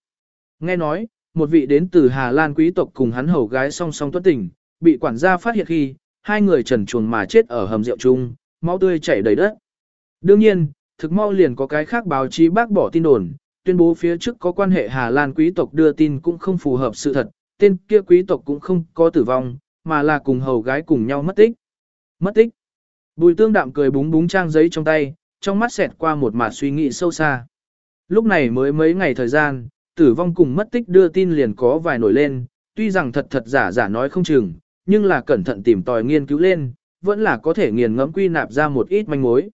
Nghe nói, một vị đến từ Hà Lan quý tộc cùng hắn hầu gái song song tuất tình, bị quản gia phát hiện khi, hai người trần chuồng mà chết ở hầm rượu chung, máu tươi chảy đầy đất. Đương nhiên, thực mau liền có cái khác báo chí bác bỏ tin đồn, tuyên bố phía trước có quan hệ Hà Lan quý tộc đưa tin cũng không phù hợp sự thật, tên kia quý tộc cũng không có tử vong, mà là cùng hầu gái cùng nhau mất tích. Mất tích. Bùi tương đạm cười búng búng trang giấy trong tay, trong mắt xẹt qua một mạt suy nghĩ sâu xa. Lúc này mới mấy ngày thời gian, tử vong cùng mất tích đưa tin liền có vài nổi lên, tuy rằng thật thật giả giả nói không chừng, nhưng là cẩn thận tìm tòi nghiên cứu lên, vẫn là có thể nghiền ngẫm quy nạp ra một ít manh mối.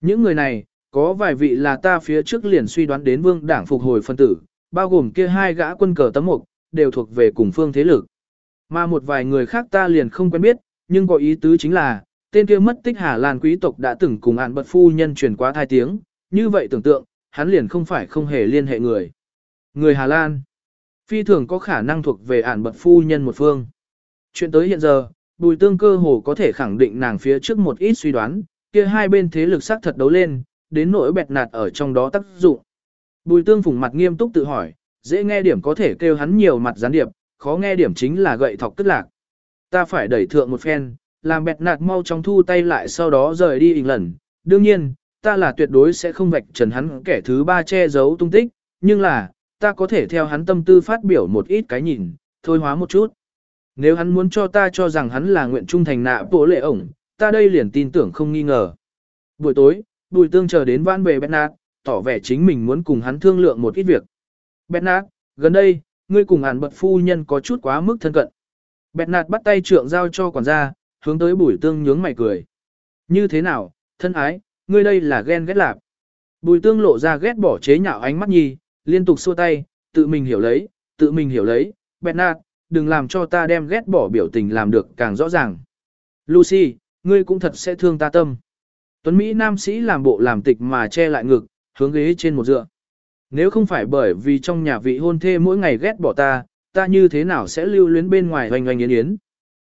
Những người này, có vài vị là ta phía trước liền suy đoán đến vương đảng phục hồi phân tử, bao gồm kia hai gã quân cờ tấm mục, đều thuộc về cùng phương thế lực. Mà một vài người khác ta liền không quen biết, nhưng có ý tứ chính là, tên kia mất tích Hà Lan quý tộc đã từng cùng án bật phu nhân truyền quá thai tiếng, như vậy tưởng tượng, hắn liền không phải không hề liên hệ người. Người Hà Lan, phi thường có khả năng thuộc về án bật phu nhân một phương. Chuyện tới hiện giờ, bùi tương cơ hồ có thể khẳng định nàng phía trước một ít suy đoán, kia hai bên thế lực sắc thật đấu lên, đến nỗi bẹt nạt ở trong đó tác dụng. Bùi tương phùng mặt nghiêm túc tự hỏi, dễ nghe điểm có thể kêu hắn nhiều mặt gián điệp, khó nghe điểm chính là gậy thọc tức lạc. Ta phải đẩy thượng một phen, làm bẹt nạt mau trong thu tay lại sau đó rời đi ình lần. Đương nhiên, ta là tuyệt đối sẽ không vạch trần hắn kẻ thứ ba che giấu tung tích, nhưng là, ta có thể theo hắn tâm tư phát biểu một ít cái nhìn, thôi hóa một chút. Nếu hắn muốn cho ta cho rằng hắn là nguyện trung thành nạ bố lệ ổng, ta đây liền tin tưởng không nghi ngờ. Buổi tối, bùi tương chờ đến vãn về Bernard, tỏ vẻ chính mình muốn cùng hắn thương lượng một ít việc. Bernard, gần đây, ngươi cùng hàn bật phu nhân có chút quá mức thân cận. Bernard bắt tay trượng giao cho quản gia, hướng tới bùi tương nhướng mày cười. Như thế nào, thân ái, ngươi đây là ghen ghét lạp. Bùi tương lộ ra ghét bỏ chế nhạo ánh mắt nhi, liên tục xua tay, tự mình hiểu lấy, tự mình hiểu lấy, Bernard, đừng làm cho ta đem ghét bỏ biểu tình làm được càng rõ ràng. Lucy, ngươi cũng thật sẽ thương ta tâm. Tuấn Mỹ nam sĩ làm bộ làm tịch mà che lại ngực, hướng ghế trên một dựa. Nếu không phải bởi vì trong nhà vị hôn thê mỗi ngày ghét bỏ ta, ta như thế nào sẽ lưu luyến bên ngoài hoành hoành yến yến.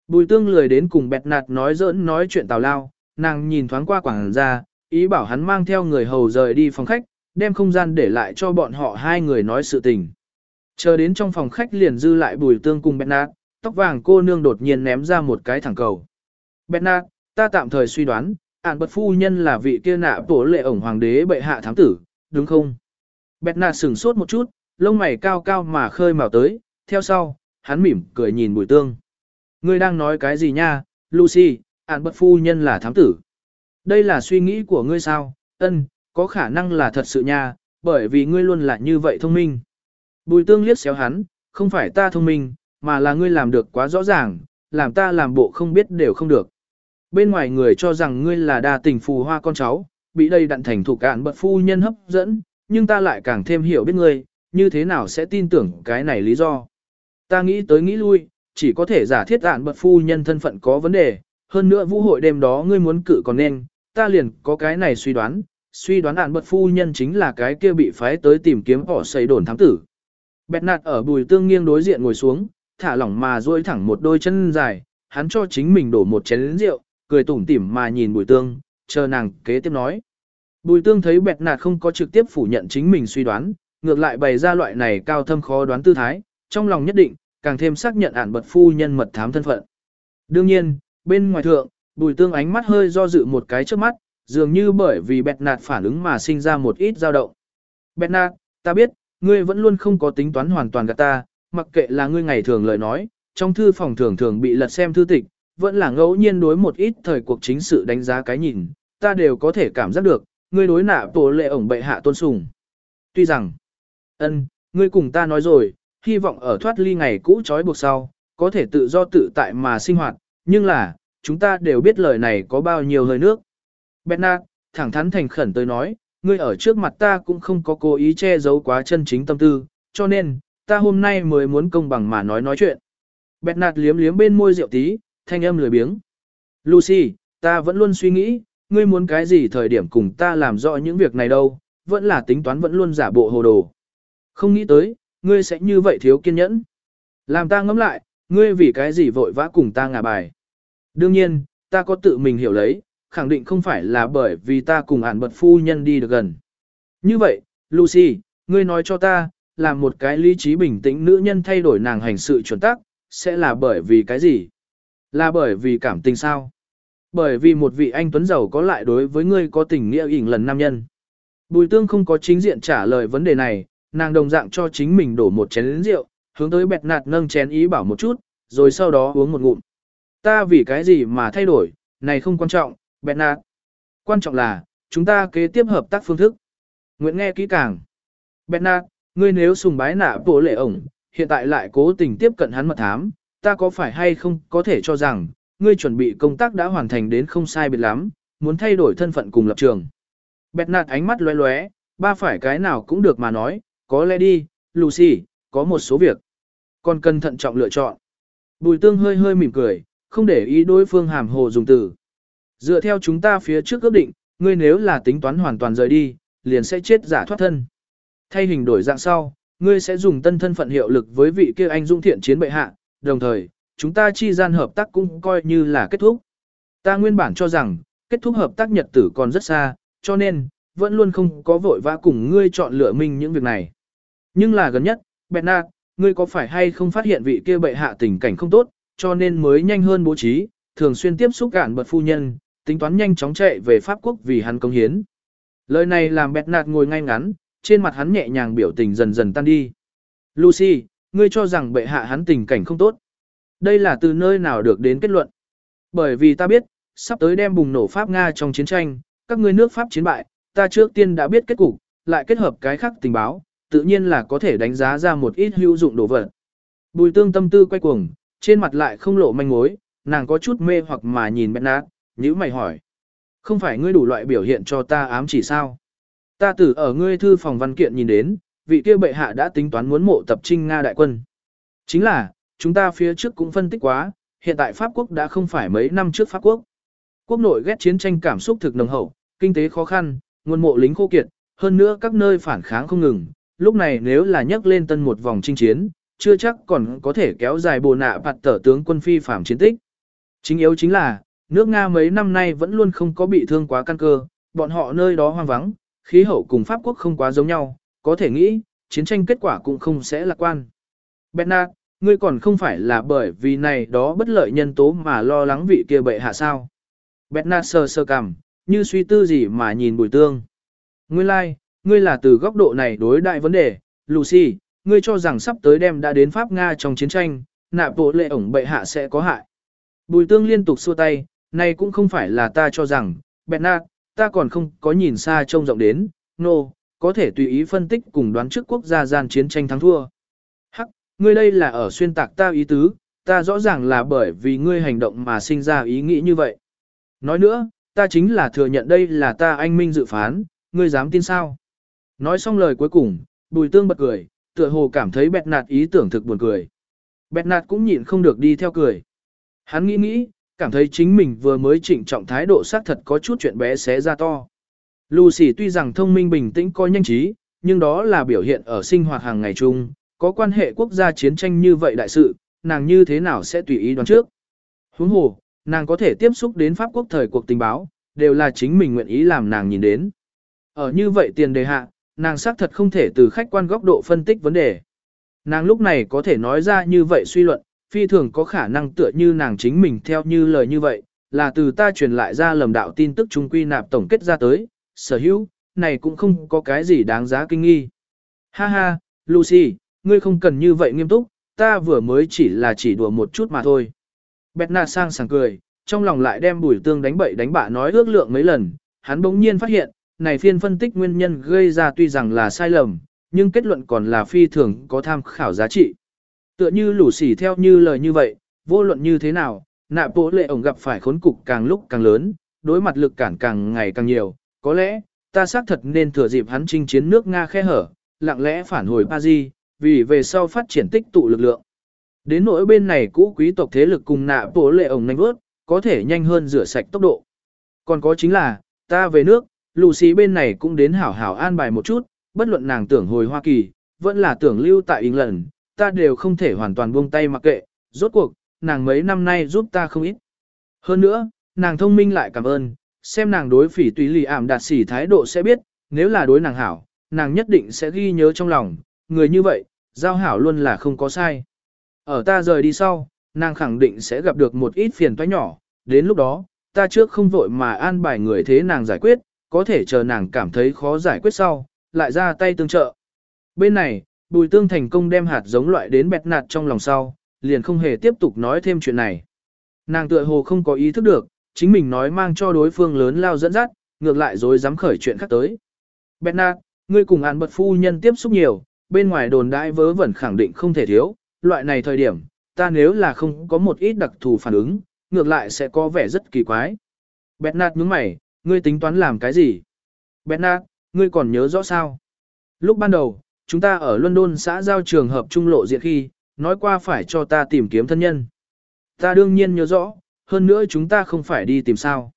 Bùi tương lười đến cùng bẹt nạt nói giỡn nói chuyện tào lao, nàng nhìn thoáng qua quảng ra, ý bảo hắn mang theo người hầu rời đi phòng khách, đem không gian để lại cho bọn họ hai người nói sự tình. Chờ đến trong phòng khách liền dư lại bùi tương cùng Nạt, tóc vàng cô nương đột nhiên ném ra một cái thẳng cầu. Bernard, ta tạm thời suy đoán, ản bật phu nhân là vị kia nạ tổ lệ ổng hoàng đế bệ hạ thám tử, đúng không? Bernard sửng sốt một chút, lông mày cao cao mà khơi màu tới, theo sau, hắn mỉm cười nhìn bùi tương. Ngươi đang nói cái gì nha, Lucy, ản bất phu nhân là thám tử. Đây là suy nghĩ của ngươi sao, ân, có khả năng là thật sự nha, bởi vì ngươi luôn là như vậy thông minh. Bùi tương liếc xéo hắn, không phải ta thông minh, mà là ngươi làm được quá rõ ràng, làm ta làm bộ không biết đều không được. Bên ngoài người cho rằng ngươi là đa tình phù hoa con cháu, bị đây đặn thành thủ cạn bật phu nhân hấp dẫn, nhưng ta lại càng thêm hiểu biết ngươi, như thế nào sẽ tin tưởng cái này lý do. Ta nghĩ tới nghĩ lui, chỉ có thể giả thiết ạn bật phu nhân thân phận có vấn đề, hơn nữa vũ hội đêm đó ngươi muốn cự còn nên, ta liền có cái này suy đoán, suy đoán ạn bật phu nhân chính là cái kia bị phái tới tìm kiếm họ xây đồn thám tử. Bẹt nạt ở bùi tương nghiêng đối diện ngồi xuống, thả lỏng mà duỗi thẳng một đôi chân dài, hắn cho chính mình đổ một chén rượu, cười tủm tỉm mà nhìn bùi tương, chờ nàng kế tiếp nói. Bùi tương thấy bẹt nạt không có trực tiếp phủ nhận chính mình suy đoán, ngược lại bày ra loại này cao thâm khó đoán tư thái, trong lòng nhất định, càng thêm xác nhận ản bật phu nhân mật thám thân phận. Đương nhiên, bên ngoài thượng, bùi tương ánh mắt hơi do dự một cái trước mắt, dường như bởi vì bẹt nạt phản ứng mà sinh ra một ít dao động. Bẹt nạt, ta biết, ngươi vẫn luôn không có tính toán hoàn toàn gạt ta, mặc kệ là ngươi ngày thường lời nói, trong thư phòng thường thường bị lật xem thư tịch, vẫn là ngẫu nhiên đối một ít thời cuộc chính sự đánh giá cái nhìn, ta đều có thể cảm giác được, ngươi đối nạ tổ lệ ổng bệ hạ tôn sùng. Tuy rằng, ân, ngươi cùng ta nói rồi, hy vọng ở thoát ly ngày cũ trói buộc sau, có thể tự do tự tại mà sinh hoạt, nhưng là, chúng ta đều biết lời này có bao nhiêu hơi nước. Bernard, thẳng thắn thành khẩn tới nói, ngươi ở trước mặt ta cũng không có cố ý che giấu quá chân chính tâm tư, cho nên, ta hôm nay mới muốn công bằng mà nói nói chuyện. Bernard liếm liếm bên môi rượu tí, thanh âm lười biếng. Lucy, ta vẫn luôn suy nghĩ, ngươi muốn cái gì thời điểm cùng ta làm rõ những việc này đâu, vẫn là tính toán vẫn luôn giả bộ hồ đồ. Không nghĩ tới, ngươi sẽ như vậy thiếu kiên nhẫn. Làm ta ngẫm lại, ngươi vì cái gì vội vã cùng ta ngả bài. Đương nhiên, ta có tự mình hiểu lấy, khẳng định không phải là bởi vì ta cùng ản bật phu nhân đi được gần. Như vậy, Lucy, ngươi nói cho ta, là một cái lý trí bình tĩnh nữ nhân thay đổi nàng hành sự chuẩn tắc, sẽ là bởi vì cái gì? Là bởi vì cảm tình sao? Bởi vì một vị anh tuấn giàu có lại đối với ngươi có tình nghĩa ỉn lần nam nhân. Bùi tương không có chính diện trả lời vấn đề này, nàng đồng dạng cho chính mình đổ một chén rượu, hướng tới bẹt nạt nâng chén ý bảo một chút, rồi sau đó uống một ngụm. Ta vì cái gì mà thay đổi, này không quan trọng, bẹt nạt. Quan trọng là, chúng ta kế tiếp hợp tác phương thức. Nguyện nghe kỹ càng. Bẹt nạt, ngươi nếu sùng bái nạ bộ lệ ổng, hiện tại lại cố tình tiếp cận hắn mật thám, ta có phải hay không có thể cho rằng, ngươi chuẩn bị công tác đã hoàn thành đến không sai biệt lắm, muốn thay đổi thân phận cùng lập trường. Bẹt nạt ánh mắt lóe lóe, ba phải cái nào cũng được mà nói, có lẽ đi, Lucy, có một số việc. Còn cần thận trọng lựa chọn. Bùi tương hơi hơi mỉm cười, không để ý đối phương hàm hồ dùng từ. Dựa theo chúng ta phía trước ước định, ngươi nếu là tính toán hoàn toàn rời đi, liền sẽ chết giả thoát thân. Thay hình đổi dạng sau, ngươi sẽ dùng tân thân phận hiệu lực với vị kia anh dũng thiện chiến bệ hạ, đồng thời, chúng ta chi gian hợp tác cũng coi như là kết thúc. Ta nguyên bản cho rằng, kết thúc hợp tác nhật tử còn rất xa, cho nên, vẫn luôn không có vội vã cùng ngươi chọn lựa mình những việc này. Nhưng là gần nhất, Bernard, ngươi có phải hay không phát hiện vị kia bệ hạ tình cảnh không tốt, cho nên mới nhanh hơn bố trí, thường xuyên tiếp xúc cản bật phu nhân, tính toán nhanh chóng chạy về Pháp quốc vì hắn công hiến. Lời này làm Bernard ngồi ngay ngắn, trên mặt hắn nhẹ nhàng biểu tình dần dần tan đi. Lucy, ngươi cho rằng bệ hạ hắn tình cảnh không tốt. Đây là từ nơi nào được đến kết luận. Bởi vì ta biết, sắp tới đem bùng nổ Pháp Nga trong chiến tranh, các ngươi nước Pháp chiến bại, ta trước tiên đã biết kết cục, lại kết hợp cái khác tình báo, tự nhiên là có thể đánh giá ra một ít hữu dụng đồ vật. Bùi tương tâm tư quay cuồng, trên mặt lại không lộ manh mối, nàng có chút mê hoặc mà nhìn Bernard, nhữ mày hỏi. Không phải ngươi đủ loại biểu hiện cho ta ám chỉ sao? Ta tử ở ngươi thư phòng văn kiện nhìn đến, vị kia bệ hạ đã tính toán muốn mộ tập trinh Nga đại quân. Chính là, chúng ta phía trước cũng phân tích quá, hiện tại Pháp quốc đã không phải mấy năm trước Pháp quốc. Quốc nội ghét chiến tranh cảm xúc thực nồng hậu, kinh tế khó khăn, nguồn mộ lính khô kiệt, hơn nữa các nơi phản kháng không ngừng. Lúc này nếu là nhắc lên tân một vòng chinh chiến, chưa chắc còn có thể kéo dài bồ nạ bạt tở tướng quân phi phạm chiến tích. Chính yếu chính là, nước Nga mấy năm nay vẫn luôn không có bị thương quá căn cơ, bọn họ nơi đó hoang vắng, khí hậu cùng Pháp quốc không quá giống nhau, có thể nghĩ, chiến tranh kết quả cũng không sẽ lạc quan. Bernard, ngươi còn không phải là bởi vì này đó bất lợi nhân tố mà lo lắng vị kia bệ hạ sao. Bernard sơ sơ cằm, như suy tư gì mà nhìn bùi tương. Nguyên lai, like, ngươi là từ góc độ này đối đại vấn đề, Lucy, ngươi cho rằng sắp tới đem đã đến Pháp Nga trong chiến tranh, nạp bộ lệ ổng bệ hạ sẽ có hại. Bùi tương liên tục xua tay, này cũng không phải là ta cho rằng, Bernard, ta còn không có nhìn xa trông rộng đến, nô, no, có thể tùy ý phân tích cùng đoán trước quốc gia gian chiến tranh thắng thua. Hắc, ngươi đây là ở xuyên tạc ta ý tứ, ta rõ ràng là bởi vì ngươi hành động mà sinh ra ý nghĩ như vậy. Nói nữa, ta chính là thừa nhận đây là ta anh minh dự phán, ngươi dám tin sao? Nói xong lời cuối cùng, bùi tương bật cười, tựa hồ cảm thấy bẹt nạt ý tưởng thực buồn cười. Bẹt nạt cũng nhịn không được đi theo cười. Hắn nghĩ nghĩ, cảm thấy chính mình vừa mới chỉnh trọng thái độ xác thật có chút chuyện bé xé ra to. Lucy tuy rằng thông minh bình tĩnh coi nhanh trí, nhưng đó là biểu hiện ở sinh hoạt hàng ngày chung, có quan hệ quốc gia chiến tranh như vậy đại sự, nàng như thế nào sẽ tùy ý đoán trước. Huống hồ, nàng có thể tiếp xúc đến Pháp quốc thời cuộc tình báo, đều là chính mình nguyện ý làm nàng nhìn đến. Ở như vậy tiền đề hạ, nàng xác thật không thể từ khách quan góc độ phân tích vấn đề. Nàng lúc này có thể nói ra như vậy suy luận, phi thường có khả năng tựa như nàng chính mình theo như lời như vậy, là từ ta truyền lại ra lầm đạo tin tức trung quy nạp tổng kết ra tới, sở hữu, này cũng không có cái gì đáng giá kinh nghi. Ha ha, Lucy, ngươi không cần như vậy nghiêm túc, ta vừa mới chỉ là chỉ đùa một chút mà thôi. Bẹt nạ sang sảng cười, trong lòng lại đem bùi tương đánh bậy đánh bạ nói ước lượng mấy lần, hắn bỗng nhiên phát hiện, này phiên phân tích nguyên nhân gây ra tuy rằng là sai lầm, nhưng kết luận còn là phi thường có tham khảo giá trị. Tựa như lũ xỉ theo như lời như vậy, vô luận như thế nào, nạ bộ lệ ổng gặp phải khốn cục càng lúc càng lớn, đối mặt lực cản càng ngày càng nhiều, có lẽ, ta xác thật nên thừa dịp hắn chinh chiến nước Nga khe hở, lặng lẽ phản hồi Paris, vì về sau phát triển tích tụ lực lượng. Đến nỗi bên này cũ quý tộc thế lực cùng nạ bộ lệ ổng nhanh vớt, có thể nhanh hơn rửa sạch tốc độ. Còn có chính là, ta về nước, Lucy bên này cũng đến hảo hảo an bài một chút, bất luận nàng tưởng hồi Hoa Kỳ, vẫn là tưởng lưu tại England, ta đều không thể hoàn toàn buông tay mặc kệ, rốt cuộc, nàng mấy năm nay giúp ta không ít. Hơn nữa, nàng thông minh lại cảm ơn, xem nàng đối phỉ tùy lì ảm đạt sỉ thái độ sẽ biết, nếu là đối nàng hảo, nàng nhất định sẽ ghi nhớ trong lòng, người như vậy, giao hảo luôn là không có sai. Ở ta rời đi sau, nàng khẳng định sẽ gặp được một ít phiền toái nhỏ, đến lúc đó, ta trước không vội mà an bài người thế nàng giải quyết, có thể chờ nàng cảm thấy khó giải quyết sau, lại ra tay tương trợ. Bên này, Bùi Tương thành công đem hạt giống loại đến bẹt nạt trong lòng sau, liền không hề tiếp tục nói thêm chuyện này. Nàng tựa hồ không có ý thức được, chính mình nói mang cho đối phương lớn lao dẫn dắt, ngược lại rồi dám khởi chuyện khác tới. Bẹt nạt, ngươi cùng án bật phu nhân tiếp xúc nhiều, bên ngoài đồn đại vớ vẩn khẳng định không thể thiếu, loại này thời điểm, ta nếu là không có một ít đặc thù phản ứng, ngược lại sẽ có vẻ rất kỳ quái. Bẹt nạt nhướng mày, ngươi tính toán làm cái gì? Bernard, ngươi còn nhớ rõ sao? Lúc ban đầu, chúng ta ở London xã giao trường hợp trung lộ diện khi, nói qua phải cho ta tìm kiếm thân nhân. Ta đương nhiên nhớ rõ, hơn nữa chúng ta không phải đi tìm sao.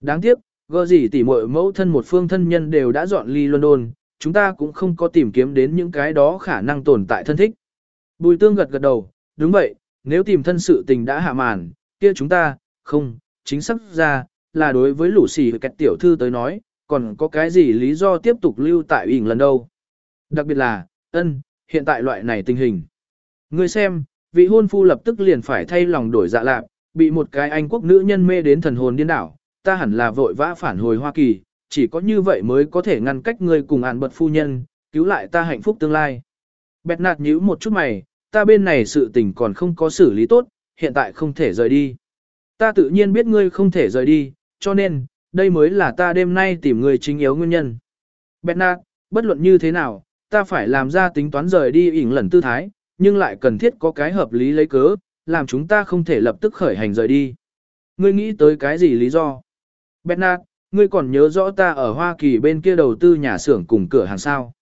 Đáng tiếc, gơ gì tỉ muội mẫu thân một phương thân nhân đều đã dọn ly London, chúng ta cũng không có tìm kiếm đến những cái đó khả năng tồn tại thân thích. Bùi tương gật gật đầu, đúng vậy, nếu tìm thân sự tình đã hạ màn, kia chúng ta, không, chính xác ra, là đối với lũ xì kẹt tiểu thư tới nói, còn có cái gì lý do tiếp tục lưu tại ỉn lần đâu. Đặc biệt là, ân, hiện tại loại này tình hình. Ngươi xem, vị hôn phu lập tức liền phải thay lòng đổi dạ lạc, bị một cái Anh quốc nữ nhân mê đến thần hồn điên đảo, ta hẳn là vội vã phản hồi Hoa Kỳ, chỉ có như vậy mới có thể ngăn cách ngươi cùng án bật phu nhân, cứu lại ta hạnh phúc tương lai. Bẹt nạt nhíu một chút mày, ta bên này sự tình còn không có xử lý tốt, hiện tại không thể rời đi. Ta tự nhiên biết ngươi không thể rời đi, cho nên, đây mới là ta đêm nay tìm người chính yếu nguyên nhân. Bernard, bất luận như thế nào, ta phải làm ra tính toán rời đi ỉn lần tư thái, nhưng lại cần thiết có cái hợp lý lấy cớ, làm chúng ta không thể lập tức khởi hành rời đi. Ngươi nghĩ tới cái gì lý do? Bernard, ngươi còn nhớ rõ ta ở Hoa Kỳ bên kia đầu tư nhà xưởng cùng cửa hàng sao?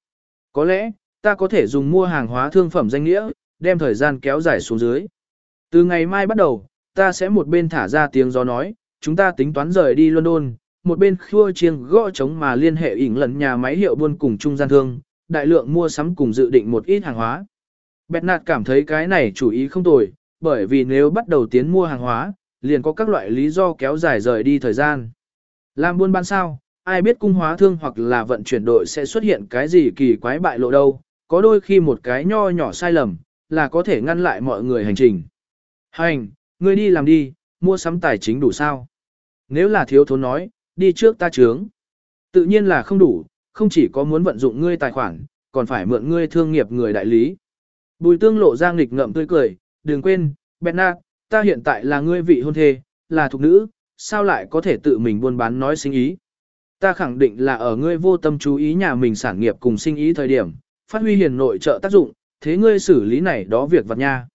Có lẽ, ta có thể dùng mua hàng hóa thương phẩm danh nghĩa, đem thời gian kéo dài xuống dưới. Từ ngày mai bắt đầu, ta sẽ một bên thả ra tiếng gió nói, chúng ta tính toán rời đi London, một bên khua chiêng gõ trống mà liên hệ ỉn lần nhà máy hiệu buôn cùng trung gian thương, đại lượng mua sắm cùng dự định một ít hàng hóa. Bẹt nạt cảm thấy cái này chủ ý không tồi, bởi vì nếu bắt đầu tiến mua hàng hóa, liền có các loại lý do kéo dài rời đi thời gian. Làm buôn bán sao, ai biết cung hóa thương hoặc là vận chuyển đội sẽ xuất hiện cái gì kỳ quái bại lộ đâu, có đôi khi một cái nho nhỏ sai lầm, là có thể ngăn lại mọi người hành trình. Hành, ngươi đi làm đi, mua sắm tài chính đủ sao? Nếu là thiếu thốn nói, đi trước ta trướng. Tự nhiên là không đủ, không chỉ có muốn vận dụng ngươi tài khoản, còn phải mượn ngươi thương nghiệp người đại lý. Bùi tương lộ ra nghịch ngậm tươi cười, đừng quên, Bernard, ta hiện tại là ngươi vị hôn thê, là thuộc nữ, sao lại có thể tự mình buôn bán nói sinh ý. Ta khẳng định là ở ngươi vô tâm chú ý nhà mình sản nghiệp cùng sinh ý thời điểm, phát huy hiền nội trợ tác dụng, thế ngươi xử lý này đó việc vật nha.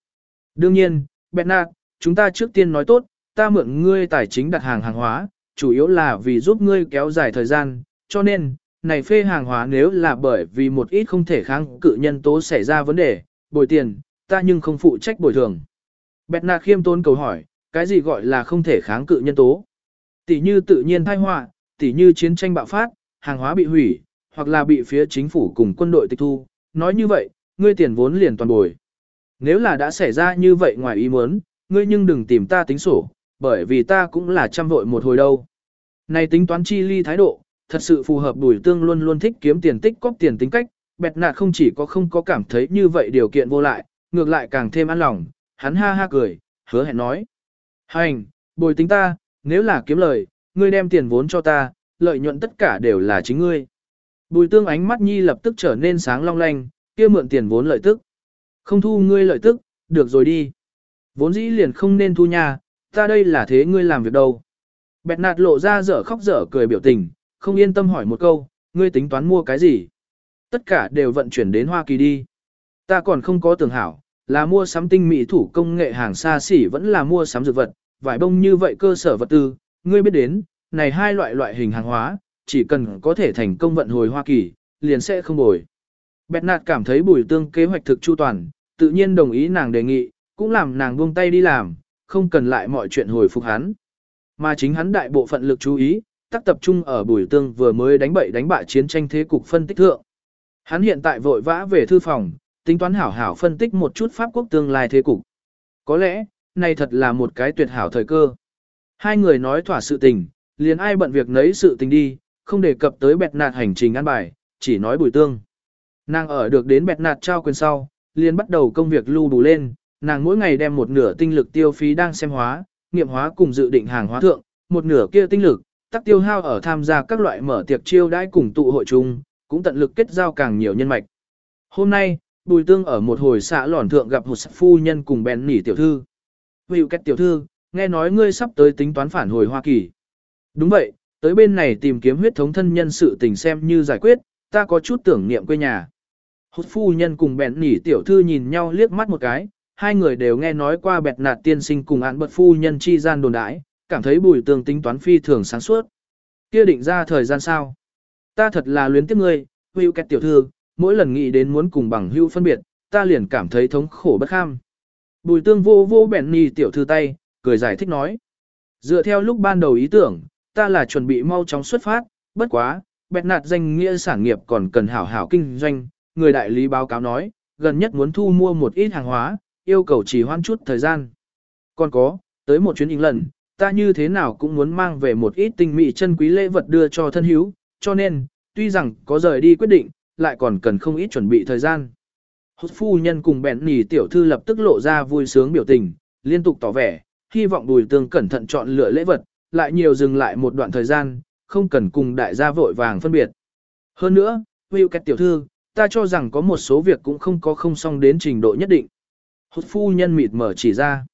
Đương nhiên, Bernard, chúng ta trước tiên nói tốt, ta mượn ngươi tài chính đặt hàng hàng hóa, chủ yếu là vì giúp ngươi kéo dài thời gian, cho nên, này phê hàng hóa nếu là bởi vì một ít không thể kháng cự nhân tố xảy ra vấn đề, bồi tiền, ta nhưng không phụ trách bồi thường. Bẹt nạt khiêm tôn cầu hỏi, cái gì gọi là không thể kháng cự nhân tố? Tỷ như tự nhiên thai họa, tỷ như chiến tranh bạo phát, hàng hóa bị hủy, hoặc là bị phía chính phủ cùng quân đội tịch thu. Nói như vậy, ngươi tiền vốn liền toàn bồi. Nếu là đã xảy ra như vậy ngoài ý muốn, ngươi nhưng đừng tìm ta tính sổ, bởi vì ta cũng là trăm vội một hồi đâu. Này tính toán chi ly thái độ, thật sự phù hợp đùi tương luôn luôn thích kiếm tiền tích cóp tiền tính cách, bẹt nạt không chỉ có không có cảm thấy như vậy điều kiện vô lại, ngược lại càng thêm an lòng, hắn ha ha cười, hứa hẹn nói. Hành, bồi tính ta, nếu là kiếm lời, ngươi đem tiền vốn cho ta, lợi nhuận tất cả đều là chính ngươi. Bùi tương ánh mắt nhi lập tức trở nên sáng long lanh, kia mượn tiền vốn lợi tức. Không thu ngươi lợi tức, được rồi đi. Vốn dĩ liền không nên thu nhà, ta đây là thế ngươi làm việc đâu. Bẹt nạt lộ ra dở khóc dở cười biểu tình, không yên tâm hỏi một câu, ngươi tính toán mua cái gì? Tất cả đều vận chuyển đến Hoa Kỳ đi. Ta còn không có tưởng hảo, là mua sắm tinh mỹ thủ công nghệ hàng xa xỉ vẫn là mua sắm dược vật, vải bông như vậy cơ sở vật tư, ngươi biết đến, này hai loại loại hình hàng hóa, chỉ cần có thể thành công vận hồi Hoa Kỳ, liền sẽ không bồi. Bẹt nạt cảm thấy bùi tương kế hoạch thực chu toàn, tự nhiên đồng ý nàng đề nghị, cũng làm nàng buông tay đi làm, không cần lại mọi chuyện hồi phục hắn. Mà chính hắn đại bộ phận lực chú ý, tác tập trung ở bùi tương vừa mới đánh bậy đánh bại chiến tranh thế cục phân tích thượng. Hắn hiện tại vội vã về thư phòng, tính toán hảo hảo phân tích một chút Pháp quốc tương lai thế cục. Có lẽ, này thật là một cái tuyệt hảo thời cơ. Hai người nói thỏa sự tình, liền ai bận việc nấy sự tình đi, không đề cập tới bẹt nạt hành trình ăn bài, chỉ nói bùi tương. Nàng ở được đến bẹt nạt trao quyền sau, liền bắt đầu công việc lưu bù lên, nàng mỗi ngày đem một nửa tinh lực tiêu phí đang xem hóa, nghiệm hóa cùng dự định hàng hóa thượng, một nửa kia tinh lực, tắc tiêu hao ở tham gia các loại mở tiệc chiêu đãi cùng tụ hội chung, cũng tận lực kết giao càng nhiều nhân mạch. Hôm nay, Bùi Tương ở một hồi xã lòn thượng gặp một phu nhân cùng bèn nỉ tiểu thư. Hữu kết tiểu thư, nghe nói ngươi sắp tới tính toán phản hồi Hoa Kỳ. Đúng vậy, tới bên này tìm kiếm huyết thống thân nhân sự tình xem như giải quyết, ta có chút tưởng niệm quê nhà. Hút phu nhân cùng bèn nỉ tiểu thư nhìn nhau liếc mắt một cái, hai người đều nghe nói qua bẹt nạt tiên sinh cùng án bật phu nhân chi gian đồn đãi, cảm thấy bùi tường tính toán phi thường sáng suốt. Kia định ra thời gian sao? Ta thật là luyến tiếc ngươi, hữu kẹt tiểu thư, mỗi lần nghĩ đến muốn cùng bằng hữu phân biệt, ta liền cảm thấy thống khổ bất kham. Bùi tương vô vô bẹn nì tiểu thư tay, cười giải thích nói. Dựa theo lúc ban đầu ý tưởng, ta là chuẩn bị mau chóng xuất phát, bất quá, bẹt nạt danh nghĩa sản nghiệp còn cần hảo hảo kinh doanh, người đại lý báo cáo nói, gần nhất muốn thu mua một ít hàng hóa, yêu cầu chỉ hoãn chút thời gian. Còn có, tới một chuyến lần, ta như thế nào cũng muốn mang về một ít tinh mỹ chân quý lễ vật đưa cho thân hữu, cho nên, tuy rằng có rời đi quyết định, lại còn cần không ít chuẩn bị thời gian. Hốt phu nhân cùng bẹn nỉ tiểu thư lập tức lộ ra vui sướng biểu tình, liên tục tỏ vẻ, hy vọng bùi tương cẩn thận chọn lựa lễ vật, lại nhiều dừng lại một đoạn thời gian, không cần cùng đại gia vội vàng phân biệt. Hơn nữa, Will Kết tiểu thư, ta cho rằng có một số việc cũng không có không xong đến trình độ nhất định. Hốt phu nhân mịt mở chỉ ra.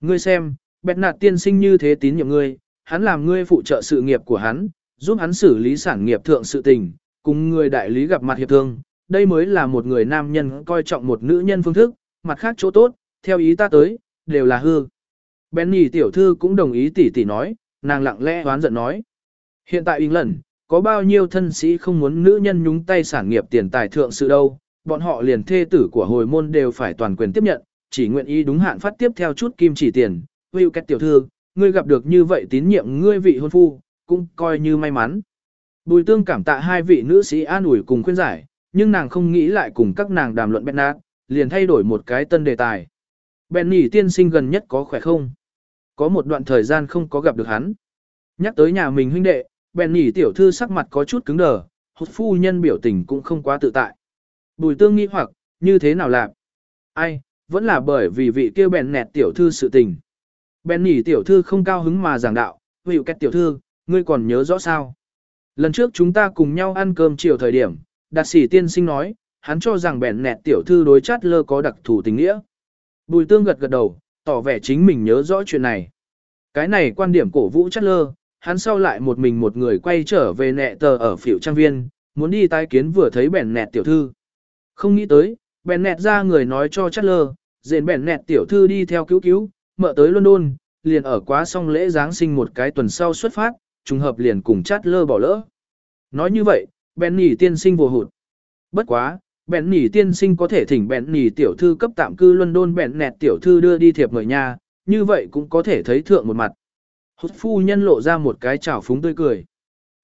Ngươi xem, bẹt nạt tiên sinh như thế tín nhiệm ngươi, hắn làm ngươi phụ trợ sự nghiệp của hắn, giúp hắn xử lý sản nghiệp thượng sự tình, cùng người đại lý gặp mặt hiệp thương. Đây mới là một người nam nhân coi trọng một nữ nhân phương thức, mặt khác chỗ tốt, theo ý ta tới, đều là hư. Benny tiểu thư cũng đồng ý tỉ tỉ nói, nàng lặng lẽ hoán giận nói. Hiện tại England, có bao nhiêu thân sĩ không muốn nữ nhân nhúng tay sản nghiệp tiền tài thượng sự đâu, bọn họ liền thê tử của hồi môn đều phải toàn quyền tiếp nhận, chỉ nguyện ý đúng hạn phát tiếp theo chút kim chỉ tiền. Will Kết tiểu thư, ngươi gặp được như vậy tín nhiệm ngươi vị hôn phu, cũng coi như may mắn. Bùi tương cảm tạ hai vị nữ sĩ an ủi cùng khuyên giải, nhưng nàng không nghĩ lại cùng các nàng đàm luận Bernard, liền thay đổi một cái tân đề tài. Benny tiên sinh gần nhất có khỏe không? Có một đoạn thời gian không có gặp được hắn. Nhắc tới nhà mình huynh đệ, Benny tiểu thư sắc mặt có chút cứng đờ, hốt phu nhân biểu tình cũng không quá tự tại. Bùi tương nghi hoặc, như thế nào làm? Ai, vẫn là bởi vì vị kia bèn nẹt tiểu thư sự tình. Benny tiểu thư không cao hứng mà giảng đạo, hữu kẹt tiểu thư, ngươi còn nhớ rõ sao? Lần trước chúng ta cùng nhau ăn cơm chiều thời điểm, đạt sĩ tiên sinh nói, hắn cho rằng bèn nẹt tiểu thư đối chát lơ có đặc thù tình nghĩa. Bùi tương gật gật đầu, tỏ vẻ chính mình nhớ rõ chuyện này. Cái này quan điểm cổ vũ chát lơ, hắn sau lại một mình một người quay trở về nẹ tờ ở phiệu trang viên, muốn đi tái kiến vừa thấy bèn nẹt tiểu thư. Không nghĩ tới, bèn nẹt ra người nói cho chát lơ, dền bèn nẹt tiểu thư đi theo cứu cứu, mợ tới London, liền ở quá xong lễ Giáng sinh một cái tuần sau xuất phát, trùng hợp liền cùng chát lơ bỏ lỡ. Nói như vậy, bèn nỉ tiên sinh vô hụt. Bất quá, bèn nỉ tiên sinh có thể thỉnh bèn nỉ tiểu thư cấp tạm cư London bèn nẹt tiểu thư đưa đi thiệp mời nhà, như vậy cũng có thể thấy thượng một mặt. Hụt phu nhân lộ ra một cái chảo phúng tươi cười.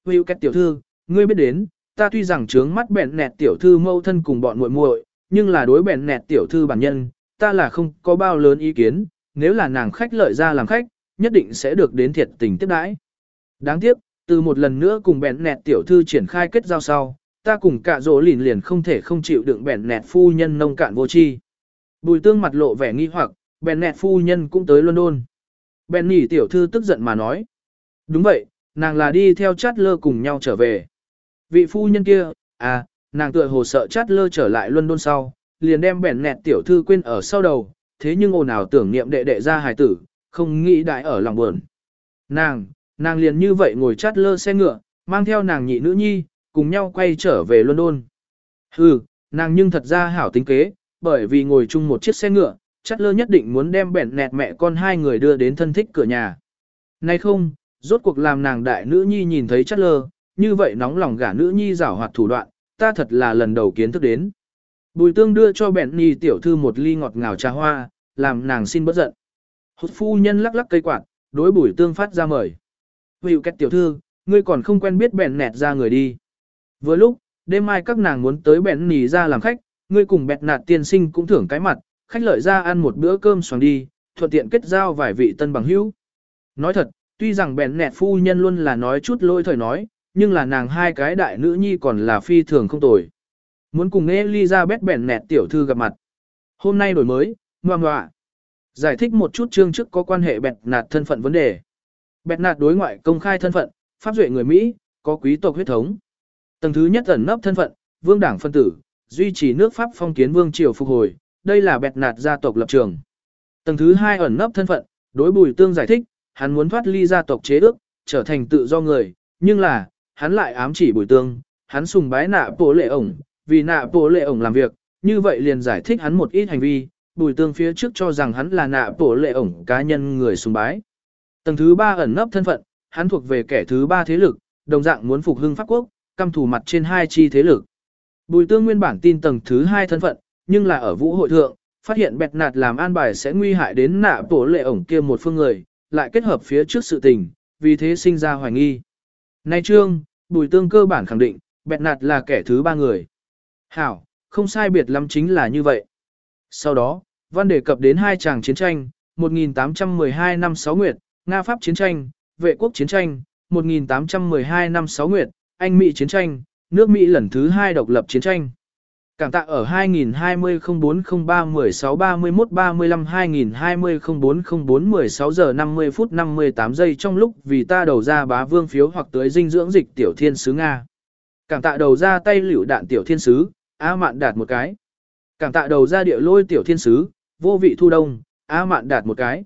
Hữu cách tiểu thư, ngươi biết đến, ta tuy rằng trướng mắt bèn nẹt tiểu thư mâu thân cùng bọn muội muội, nhưng là đối bèn nẹt tiểu thư bản nhân, ta là không có bao lớn ý kiến, nếu là nàng khách lợi ra làm khách, nhất định sẽ được đến thiệt tình tiếp đãi. Đáng tiếc, từ một lần nữa cùng bẹn nẹt tiểu thư triển khai kết giao sau, ta cùng cả rỗ lìn liền không thể không chịu đựng bẹn nẹt phu nhân nông cạn vô tri. Bùi tương mặt lộ vẻ nghi hoặc, bẹn nẹt phu nhân cũng tới London. bẹn nỉ tiểu thư tức giận mà nói. Đúng vậy, nàng là đi theo chát lơ cùng nhau trở về. Vị phu nhân kia, à, nàng tựa hồ sợ chát lơ trở lại London sau, liền đem bèn nẹt tiểu thư quên ở sau đầu, thế nhưng ồn ào tưởng niệm đệ đệ ra hài tử, không nghĩ đại ở lòng buồn. Nàng, nàng liền như vậy ngồi chát lơ xe ngựa, mang theo nàng nhị nữ nhi, cùng nhau quay trở về London. Hừ, nàng nhưng thật ra hảo tính kế, bởi vì ngồi chung một chiếc xe ngựa, chát lơ nhất định muốn đem bẻn nẹt mẹ con hai người đưa đến thân thích cửa nhà. Nay không, rốt cuộc làm nàng đại nữ nhi nhìn thấy chát lơ, như vậy nóng lòng gả nữ nhi rảo hoạt thủ đoạn, ta thật là lần đầu kiến thức đến. Bùi tương đưa cho bẻn nhi tiểu thư một ly ngọt ngào trà hoa, làm nàng xin bất giận. Hốt phu nhân lắc lắc cây quạt, đối bùi tương phát ra mời. Hữu cách tiểu thư, ngươi còn không quen biết bèn nẹt ra người đi. Vừa lúc, đêm mai các nàng muốn tới bèn nì ra làm khách, ngươi cùng bẹt nạt tiên sinh cũng thưởng cái mặt, khách lợi ra ăn một bữa cơm xoàng đi, thuận tiện kết giao vài vị tân bằng hữu. Nói thật, tuy rằng bèn nẹt phu nhân luôn là nói chút lôi thời nói, nhưng là nàng hai cái đại nữ nhi còn là phi thường không tồi. Muốn cùng Elizabeth bèn nẹt tiểu thư gặp mặt. Hôm nay đổi mới, ngoan ngoạ. Giải thích một chút chương trước có quan hệ bẹt nạt thân phận vấn đề. Bẹt nạt đối ngoại công khai thân phận, pháp duệ người Mỹ, có quý tộc huyết thống. Tầng thứ nhất ẩn nấp thân phận, vương đảng phân tử, duy trì nước Pháp phong kiến vương triều phục hồi, đây là bẹt nạt gia tộc lập trường. Tầng thứ hai ẩn nấp thân phận, đối bùi tương giải thích, hắn muốn thoát ly gia tộc chế ước, trở thành tự do người, nhưng là, hắn lại ám chỉ bùi tương, hắn sùng bái nạ bổ lệ ổng, vì nạ bộ lệ ổng làm việc, như vậy liền giải thích hắn một ít hành vi, bùi tương phía trước cho rằng hắn là nạ bộ lệ ổng cá nhân người sùng bái. Tầng thứ ba ẩn nấp thân phận, hắn thuộc về kẻ thứ ba thế lực, đồng dạng muốn phục hưng pháp quốc, căm thù mặt trên hai chi thế lực. Bùi tương nguyên bản tin tầng thứ hai thân phận, nhưng là ở vũ hội thượng, phát hiện bẹt nạt làm an bài sẽ nguy hại đến nạ bổ lệ ổng kia một phương người, lại kết hợp phía trước sự tình, vì thế sinh ra hoài nghi. Nay trương, bùi tương cơ bản khẳng định, bẹt nạt là kẻ thứ ba người. Hảo, không sai biệt lắm chính là như vậy. Sau đó, văn đề cập đến hai chàng chiến tranh, 1812 năm 6 nguyệt, Nga Pháp chiến tranh, vệ quốc chiến tranh, 1812 năm 6 nguyệt, Anh Mỹ chiến tranh, nước Mỹ lần thứ hai độc lập chiến tranh. Cảm tạ ở 2020-04-03-16-31-35-2020-04-04-16 giờ 50 phút 58 giây trong lúc vì ta đầu ra bá vương phiếu hoặc tới dinh dưỡng dịch tiểu thiên sứ Nga. Cảm tạ đầu ra tay liễu đạn tiểu thiên sứ, A mạn đạt một cái. Cảm tạ đầu ra địa lôi tiểu thiên sứ, vô vị thu đông, A mạn đạt một cái.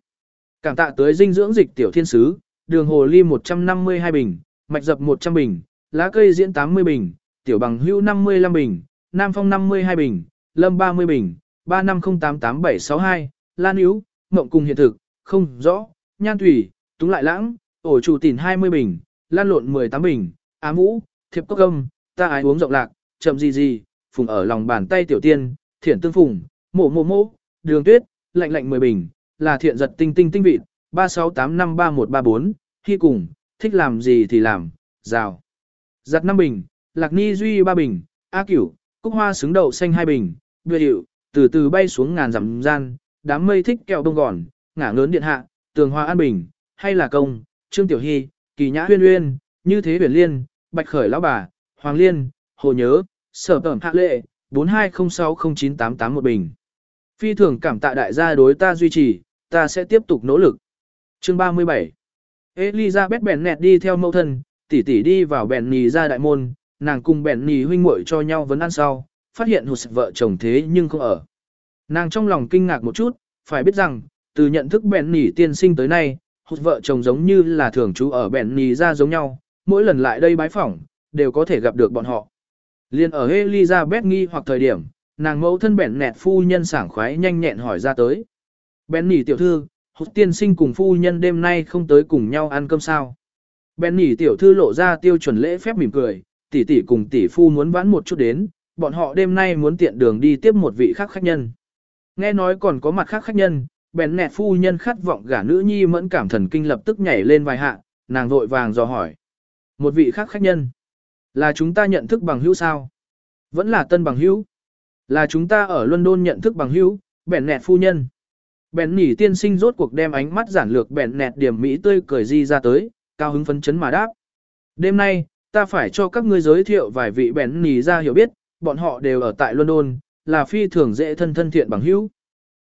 Cảm tạ tới dinh dưỡng dịch tiểu thiên sứ, đường hồ ly 152 bình, mạch dập 100 bình, lá cây diễn 80 bình, tiểu bằng hưu 55 bình, nam phong 52 bình, lâm 30 bình, 35088762, lan yếu, mộng cùng hiện thực, không rõ, nhan thủy, túng lại lãng, ổ chủ tỉn 20 bình, lan lộn 18 bình, ám vũ, thiệp cốc âm, ta ái uống rộng lạc, chậm gì gì, phùng ở lòng bàn tay tiểu tiên, thiển tương phùng, mổ mổ mổ, đường tuyết, lạnh lạnh 10 bình, là thiện giật tinh tinh tinh vịt, 36853134, khi cùng, thích làm gì thì làm, rào. Giặt 5 bình, lạc ni duy 3 bình, A cửu, cúc hoa xứng đậu xanh 2 bình, vừa hiệu, từ từ bay xuống ngàn dặm gian, đám mây thích kẹo đông gòn, ngả ngớn điện hạ, tường hoa an bình, hay là công, trương tiểu hy, kỳ nhã huyên uyên, như thế huyền liên, bạch khởi lão bà, hoàng liên, hồ nhớ, sở tẩm hạ lệ, 42060988 một bình. Phi thường cảm tạ đại gia đối ta duy trì, ta sẽ tiếp tục nỗ lực. Chương 37 Elizabeth nẹt đi theo mẫu thân, tỷ tỷ đi vào bèn nì ra đại môn, nàng cùng bèn nì huynh muội cho nhau vấn ăn sau, phát hiện hụt vợ chồng thế nhưng không ở. Nàng trong lòng kinh ngạc một chút, phải biết rằng, từ nhận thức bèn nì tiên sinh tới nay, hụt vợ chồng giống như là thường trú ở bèn nì ra giống nhau, mỗi lần lại đây bái phỏng, đều có thể gặp được bọn họ. Liên ở Elizabeth nghi hoặc thời điểm, nàng mẫu thân bèn nẹt phu nhân sảng khoái nhanh nhẹn hỏi ra tới. Bèn nỉ tiểu thư, hốt tiên sinh cùng phu nhân đêm nay không tới cùng nhau ăn cơm sao. Bèn nỉ tiểu thư lộ ra tiêu chuẩn lễ phép mỉm cười, tỷ tỷ cùng tỷ phu muốn vãn một chút đến, bọn họ đêm nay muốn tiện đường đi tiếp một vị khác khách nhân. Nghe nói còn có mặt khác khách nhân, bèn nẹt phu nhân khát vọng gả nữ nhi mẫn cảm thần kinh lập tức nhảy lên vài hạ, nàng vội vàng dò hỏi. Một vị khác khách nhân, là chúng ta nhận thức bằng hữu sao? Vẫn là tân bằng hữu. Là chúng ta ở London nhận thức bằng hữu, bèn nẹt phu nhân. Bèn nỉ tiên sinh rốt cuộc đem ánh mắt giản lược bèn nẹt điểm mỹ tươi cười di ra tới, cao hứng phấn chấn mà đáp. Đêm nay, ta phải cho các ngươi giới thiệu vài vị bèn nỉ ra hiểu biết, bọn họ đều ở tại London, là phi thường dễ thân thân thiện bằng hữu.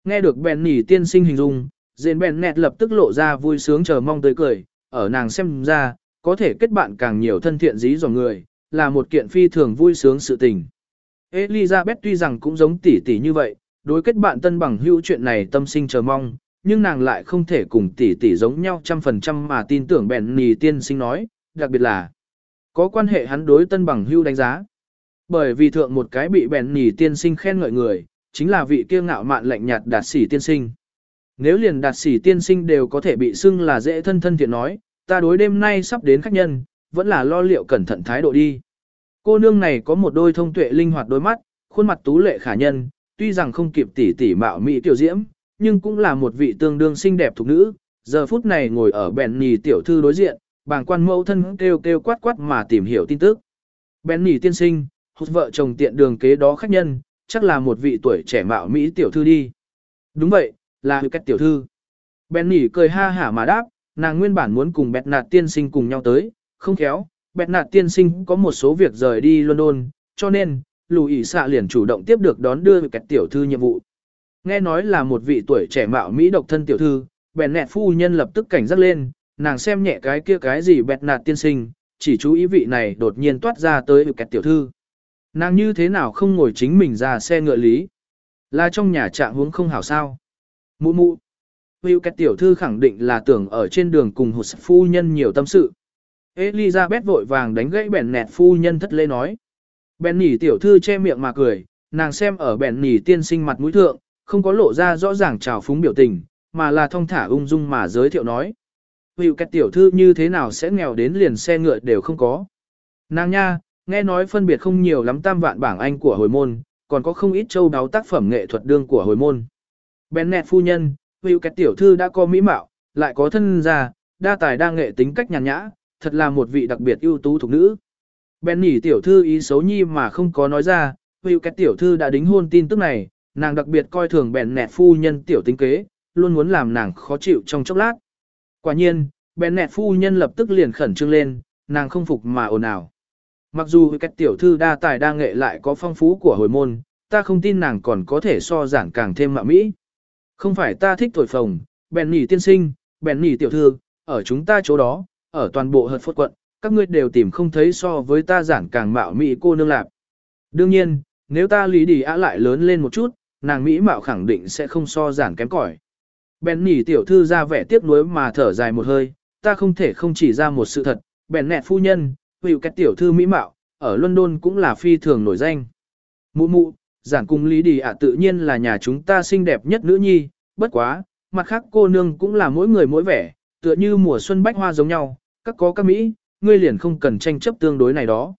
Nghe được bèn nỉ tiên sinh hình dung, dền bèn nẹt lập tức lộ ra vui sướng chờ mong tới cười, ở nàng xem ra, có thể kết bạn càng nhiều thân thiện dí dò người, là một kiện phi thường vui sướng sự tình. Elizabeth tuy rằng cũng giống tỷ tỷ như vậy, đối kết bạn tân bằng hữu chuyện này tâm sinh chờ mong, nhưng nàng lại không thể cùng tỷ tỷ giống nhau trăm phần trăm mà tin tưởng bèn nì tiên sinh nói, đặc biệt là có quan hệ hắn đối tân bằng hữu đánh giá. Bởi vì thượng một cái bị bèn nì tiên sinh khen ngợi người, chính là vị kiêu ngạo mạn lạnh nhạt đạt sĩ tiên sinh. Nếu liền đạt sĩ tiên sinh đều có thể bị xưng là dễ thân thân thiện nói, ta đối đêm nay sắp đến khách nhân, vẫn là lo liệu cẩn thận thái độ đi. Cô nương này có một đôi thông tuệ linh hoạt đôi mắt, khuôn mặt tú lệ khả nhân, tuy rằng không kịp tỷ tỷ mạo mỹ tiểu diễm, nhưng cũng là một vị tương đương xinh đẹp thuộc nữ. Giờ phút này ngồi ở bèn nì tiểu thư đối diện, bàng quan mẫu thân kêu kêu quát quát mà tìm hiểu tin tức. Bèn nì tiên sinh, hút vợ chồng tiện đường kế đó khách nhân, chắc là một vị tuổi trẻ mạo mỹ tiểu thư đi. Đúng vậy, là cách tiểu thư. Bèn nỉ cười ha hả mà đáp, nàng nguyên bản muốn cùng bẹt nạt tiên sinh cùng nhau tới, không khéo, bẹt nạt tiên sinh có một số việc rời đi London, cho nên, lùi ỉ xạ liền chủ động tiếp được đón đưa kẹt tiểu thư nhiệm vụ. Nghe nói là một vị tuổi trẻ mạo Mỹ độc thân tiểu thư, bèn nẹt phu nhân lập tức cảnh giác lên, nàng xem nhẹ cái kia cái gì bẹt nạt tiên sinh, chỉ chú ý vị này đột nhiên toát ra tới kẹt tiểu thư. Nàng như thế nào không ngồi chính mình ra xe ngựa lý? Là trong nhà trạng huống không hảo sao? Mụ mụ. Hữu kẹt tiểu thư khẳng định là tưởng ở trên đường cùng hụt phu nhân nhiều tâm sự. Elizabeth vội vàng đánh gãy bèn nẹt phu nhân thất lễ nói. Bèn nỉ tiểu thư che miệng mà cười, nàng xem ở bèn nỉ tiên sinh mặt mũi thượng, không có lộ ra rõ ràng trào phúng biểu tình, mà là thong thả ung dung mà giới thiệu nói. Hiệu kẹt tiểu thư như thế nào sẽ nghèo đến liền xe ngựa đều không có. Nàng nha, nghe nói phân biệt không nhiều lắm tam vạn bảng Anh của hồi môn, còn có không ít châu đáo tác phẩm nghệ thuật đương của hồi môn. Bennett phu nhân, hiệu kẹt tiểu thư đã có mỹ mạo, lại có thân gia, đa tài đa nghệ tính cách nhàn nhã, thật là một vị đặc biệt ưu tú thuộc nữ. Benny tiểu thư ý xấu nhi mà không có nói ra, hiệu kẹt tiểu thư đã đính hôn tin tức này, nàng đặc biệt coi thường bèn nẹt phu nhân tiểu tính kế, luôn muốn làm nàng khó chịu trong chốc lát. Quả nhiên, bèn nẹt phu nhân lập tức liền khẩn trương lên, nàng không phục mà ồn ào. Mặc dù cách tiểu thư đa tài đa nghệ lại có phong phú của hồi môn, ta không tin nàng còn có thể so giản càng thêm mạ mỹ. Không phải ta thích thổi phồng, bèn nỉ tiên sinh, bèn nỉ tiểu thư, ở chúng ta chỗ đó, ở toàn bộ hợp phốt quận, các ngươi đều tìm không thấy so với ta giản càng mạo mỹ cô nương lạc. Đương nhiên, nếu ta lý đi á lại lớn lên một chút, nàng mỹ mạo khẳng định sẽ không so giản kém cỏi. Bèn nỉ tiểu thư ra vẻ tiếc nuối mà thở dài một hơi, ta không thể không chỉ ra một sự thật, bèn nẹt phu nhân, hữu cái tiểu thư mỹ mạo, ở London cũng là phi thường nổi danh. Mụ mụ, giản cung lý đi ạ tự nhiên là nhà chúng ta xinh đẹp nhất nữ nhi, bất quá, mặt khác cô nương cũng là mỗi người mỗi vẻ, tựa như mùa xuân bách hoa giống nhau, các có các mỹ, ngươi liền không cần tranh chấp tương đối này đó.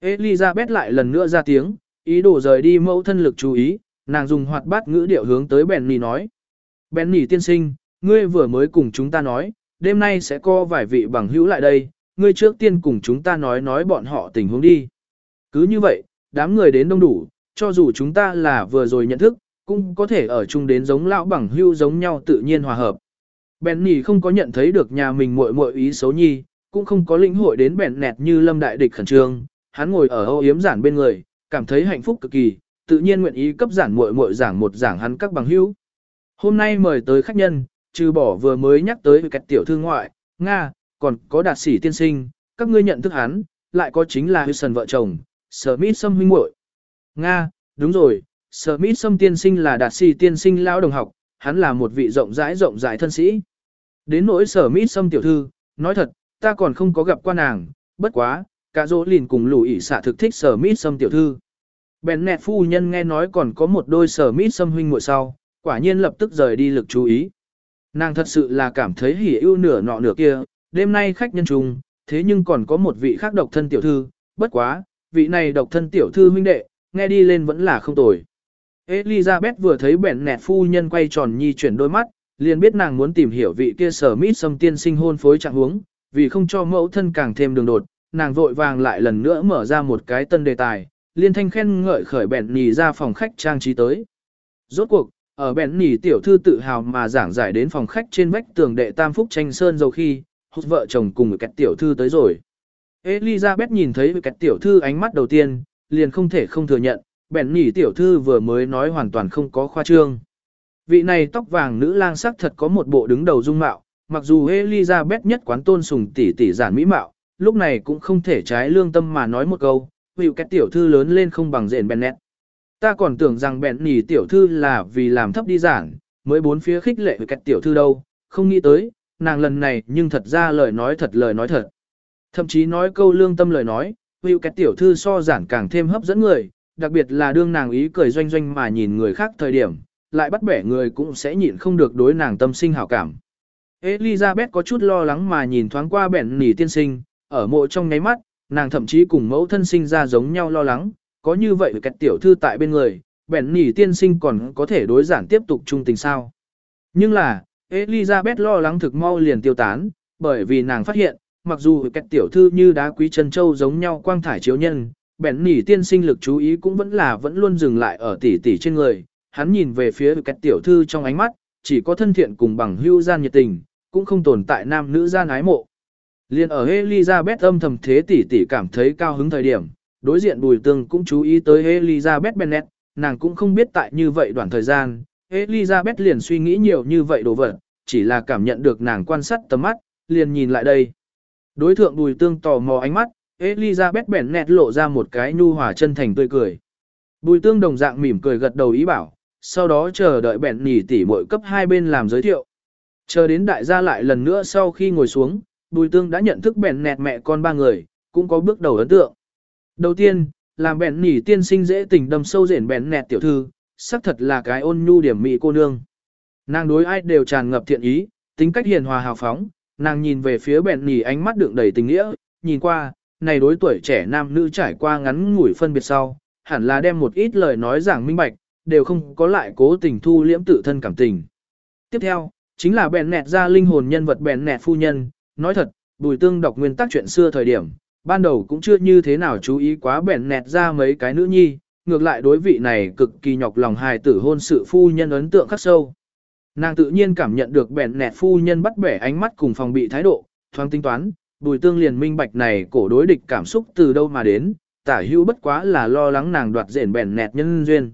Elizabeth lại lần nữa ra tiếng, ý đồ rời đi mẫu thân lực chú ý, nàng dùng hoạt bát ngữ điệu hướng tới Benny nói. Benny tiên sinh, ngươi vừa mới cùng chúng ta nói, đêm nay sẽ có vài vị bằng hữu lại đây, ngươi trước tiên cùng chúng ta nói nói bọn họ tình huống đi. Cứ như vậy, đám người đến đông đủ, cho dù chúng ta là vừa rồi nhận thức, cũng có thể ở chung đến giống lão bằng hưu giống nhau tự nhiên hòa hợp. Benny không có nhận thấy được nhà mình muội muội ý xấu nhi, cũng không có lĩnh hội đến bèn nẹt như lâm đại địch khẩn trương, hắn ngồi ở âu yếm giản bên người, cảm thấy hạnh phúc cực kỳ, tự nhiên nguyện ý cấp giản muội muội giảng một giảng hắn các bằng hữu. Hôm nay mời tới khách nhân, trừ bỏ vừa mới nhắc tới kẹt tiểu thư ngoại, Nga, còn có đạt sĩ tiên sinh, các ngươi nhận thức hắn, lại có chính là Hudson vợ chồng, Smith Sâm huynh muội. Nga, đúng rồi, Smith Sâm tiên sinh là đạt sĩ tiên sinh lão đồng học, hắn là một vị rộng rãi rộng rãi thân sĩ. Đến nỗi Smith Sâm tiểu thư, nói thật, ta còn không có gặp qua nàng, bất quá, cả dỗ lìn cùng lũ ỉ xạ thực thích sở mít Sâm tiểu thư. Bennett phu nhân nghe nói còn có một đôi sở mít Sâm huynh muội sau, quả nhiên lập tức rời đi lực chú ý. Nàng thật sự là cảm thấy hỉ ưu nửa nọ nửa kia, đêm nay khách nhân trùng, thế nhưng còn có một vị khác độc thân tiểu thư, bất quá, vị này độc thân tiểu thư huynh đệ, nghe đi lên vẫn là không tồi. Elizabeth vừa thấy bèn nẹt phu nhân quay tròn nhi chuyển đôi mắt, liền biết nàng muốn tìm hiểu vị kia sở mít xâm tiên sinh hôn phối trạng huống, vì không cho mẫu thân càng thêm đường đột, nàng vội vàng lại lần nữa mở ra một cái tân đề tài, liên thanh khen ngợi khởi bẹn nhì ra phòng khách trang trí tới. Rốt cuộc, ở bẹn nhì tiểu thư tự hào mà giảng giải đến phòng khách trên vách tường đệ tam phúc tranh sơn dầu khi, hút vợ chồng cùng kẹt tiểu thư tới rồi. Elizabeth nhìn thấy kẹt tiểu thư ánh mắt đầu tiên, liền không thể không thừa nhận, bẹn nhì tiểu thư vừa mới nói hoàn toàn không có khoa trương. Vị này tóc vàng nữ lang sắc thật có một bộ đứng đầu dung mạo, mặc dù Elizabeth nhất quán tôn sùng tỷ tỷ giản mỹ mạo, lúc này cũng không thể trái lương tâm mà nói một câu, vì cái tiểu thư lớn lên không bằng rền Bennett. Ta còn tưởng rằng bèn nỉ tiểu thư là vì làm thấp đi giản, mới bốn phía khích lệ với cái tiểu thư đâu, không nghĩ tới, nàng lần này nhưng thật ra lời nói thật lời nói thật. Thậm chí nói câu lương tâm lời nói, hữu cái tiểu thư so giản càng thêm hấp dẫn người, đặc biệt là đương nàng ý cười doanh doanh mà nhìn người khác thời điểm, lại bắt bẻ người cũng sẽ nhịn không được đối nàng tâm sinh hảo cảm. Elizabeth có chút lo lắng mà nhìn thoáng qua bẻn nỉ tiên sinh, ở mộ trong nháy mắt, nàng thậm chí cùng mẫu thân sinh ra giống nhau lo lắng, có như vậy kẹt tiểu thư tại bên người, bẻn nỉ tiên sinh còn có thể đối giản tiếp tục chung tình sao. Nhưng là, Elizabeth lo lắng thực mau liền tiêu tán, bởi vì nàng phát hiện, mặc dù kẹt tiểu thư như đá quý chân châu giống nhau quang thải chiếu nhân, bẻn nỉ tiên sinh lực chú ý cũng vẫn là vẫn luôn dừng lại ở tỷ tỷ trên người. Hắn nhìn về phía cách tiểu thư trong ánh mắt, chỉ có thân thiện cùng bằng hưu gian nhiệt tình, cũng không tồn tại nam nữ gian ái mộ. Liên ở Elizabeth âm thầm thế tỷ tỷ cảm thấy cao hứng thời điểm, đối diện bùi tương cũng chú ý tới Elizabeth Bennet, nàng cũng không biết tại như vậy đoạn thời gian, Elizabeth liền suy nghĩ nhiều như vậy đồ vật, chỉ là cảm nhận được nàng quan sát tầm mắt, liền nhìn lại đây. Đối thượng bùi tương tò mò ánh mắt, Elizabeth Bennet lộ ra một cái nhu hòa chân thành tươi cười. Bùi tương đồng dạng mỉm cười gật đầu ý bảo, sau đó chờ đợi bèn nỉ tỉ mỗi cấp hai bên làm giới thiệu. Chờ đến đại gia lại lần nữa sau khi ngồi xuống, bùi tương đã nhận thức bèn nẹt mẹ con ba người, cũng có bước đầu ấn tượng. Đầu tiên, làm bèn nỉ tiên sinh dễ tình đâm sâu rển bèn nẹt tiểu thư, xác thật là cái ôn nhu điểm mỹ cô nương. Nàng đối ai đều tràn ngập thiện ý, tính cách hiền hòa hào phóng, nàng nhìn về phía bèn nỉ ánh mắt đựng đầy tình nghĩa, nhìn qua, này đối tuổi trẻ nam nữ trải qua ngắn ngủi phân biệt sau, hẳn là đem một ít lời nói giảng minh bạch, đều không có lại cố tình thu liễm tự thân cảm tình. Tiếp theo, chính là bèn nẹt ra linh hồn nhân vật bèn nẹt phu nhân, nói thật, bùi tương đọc nguyên tắc chuyện xưa thời điểm, ban đầu cũng chưa như thế nào chú ý quá bèn nẹt ra mấy cái nữ nhi, ngược lại đối vị này cực kỳ nhọc lòng hài tử hôn sự phu nhân ấn tượng khắc sâu. Nàng tự nhiên cảm nhận được bèn nẹt phu nhân bắt bẻ ánh mắt cùng phòng bị thái độ, thoáng tính toán, bùi tương liền minh bạch này cổ đối địch cảm xúc từ đâu mà đến, tả hữu bất quá là lo lắng nàng đoạt rển bèn nẹt nhân duyên.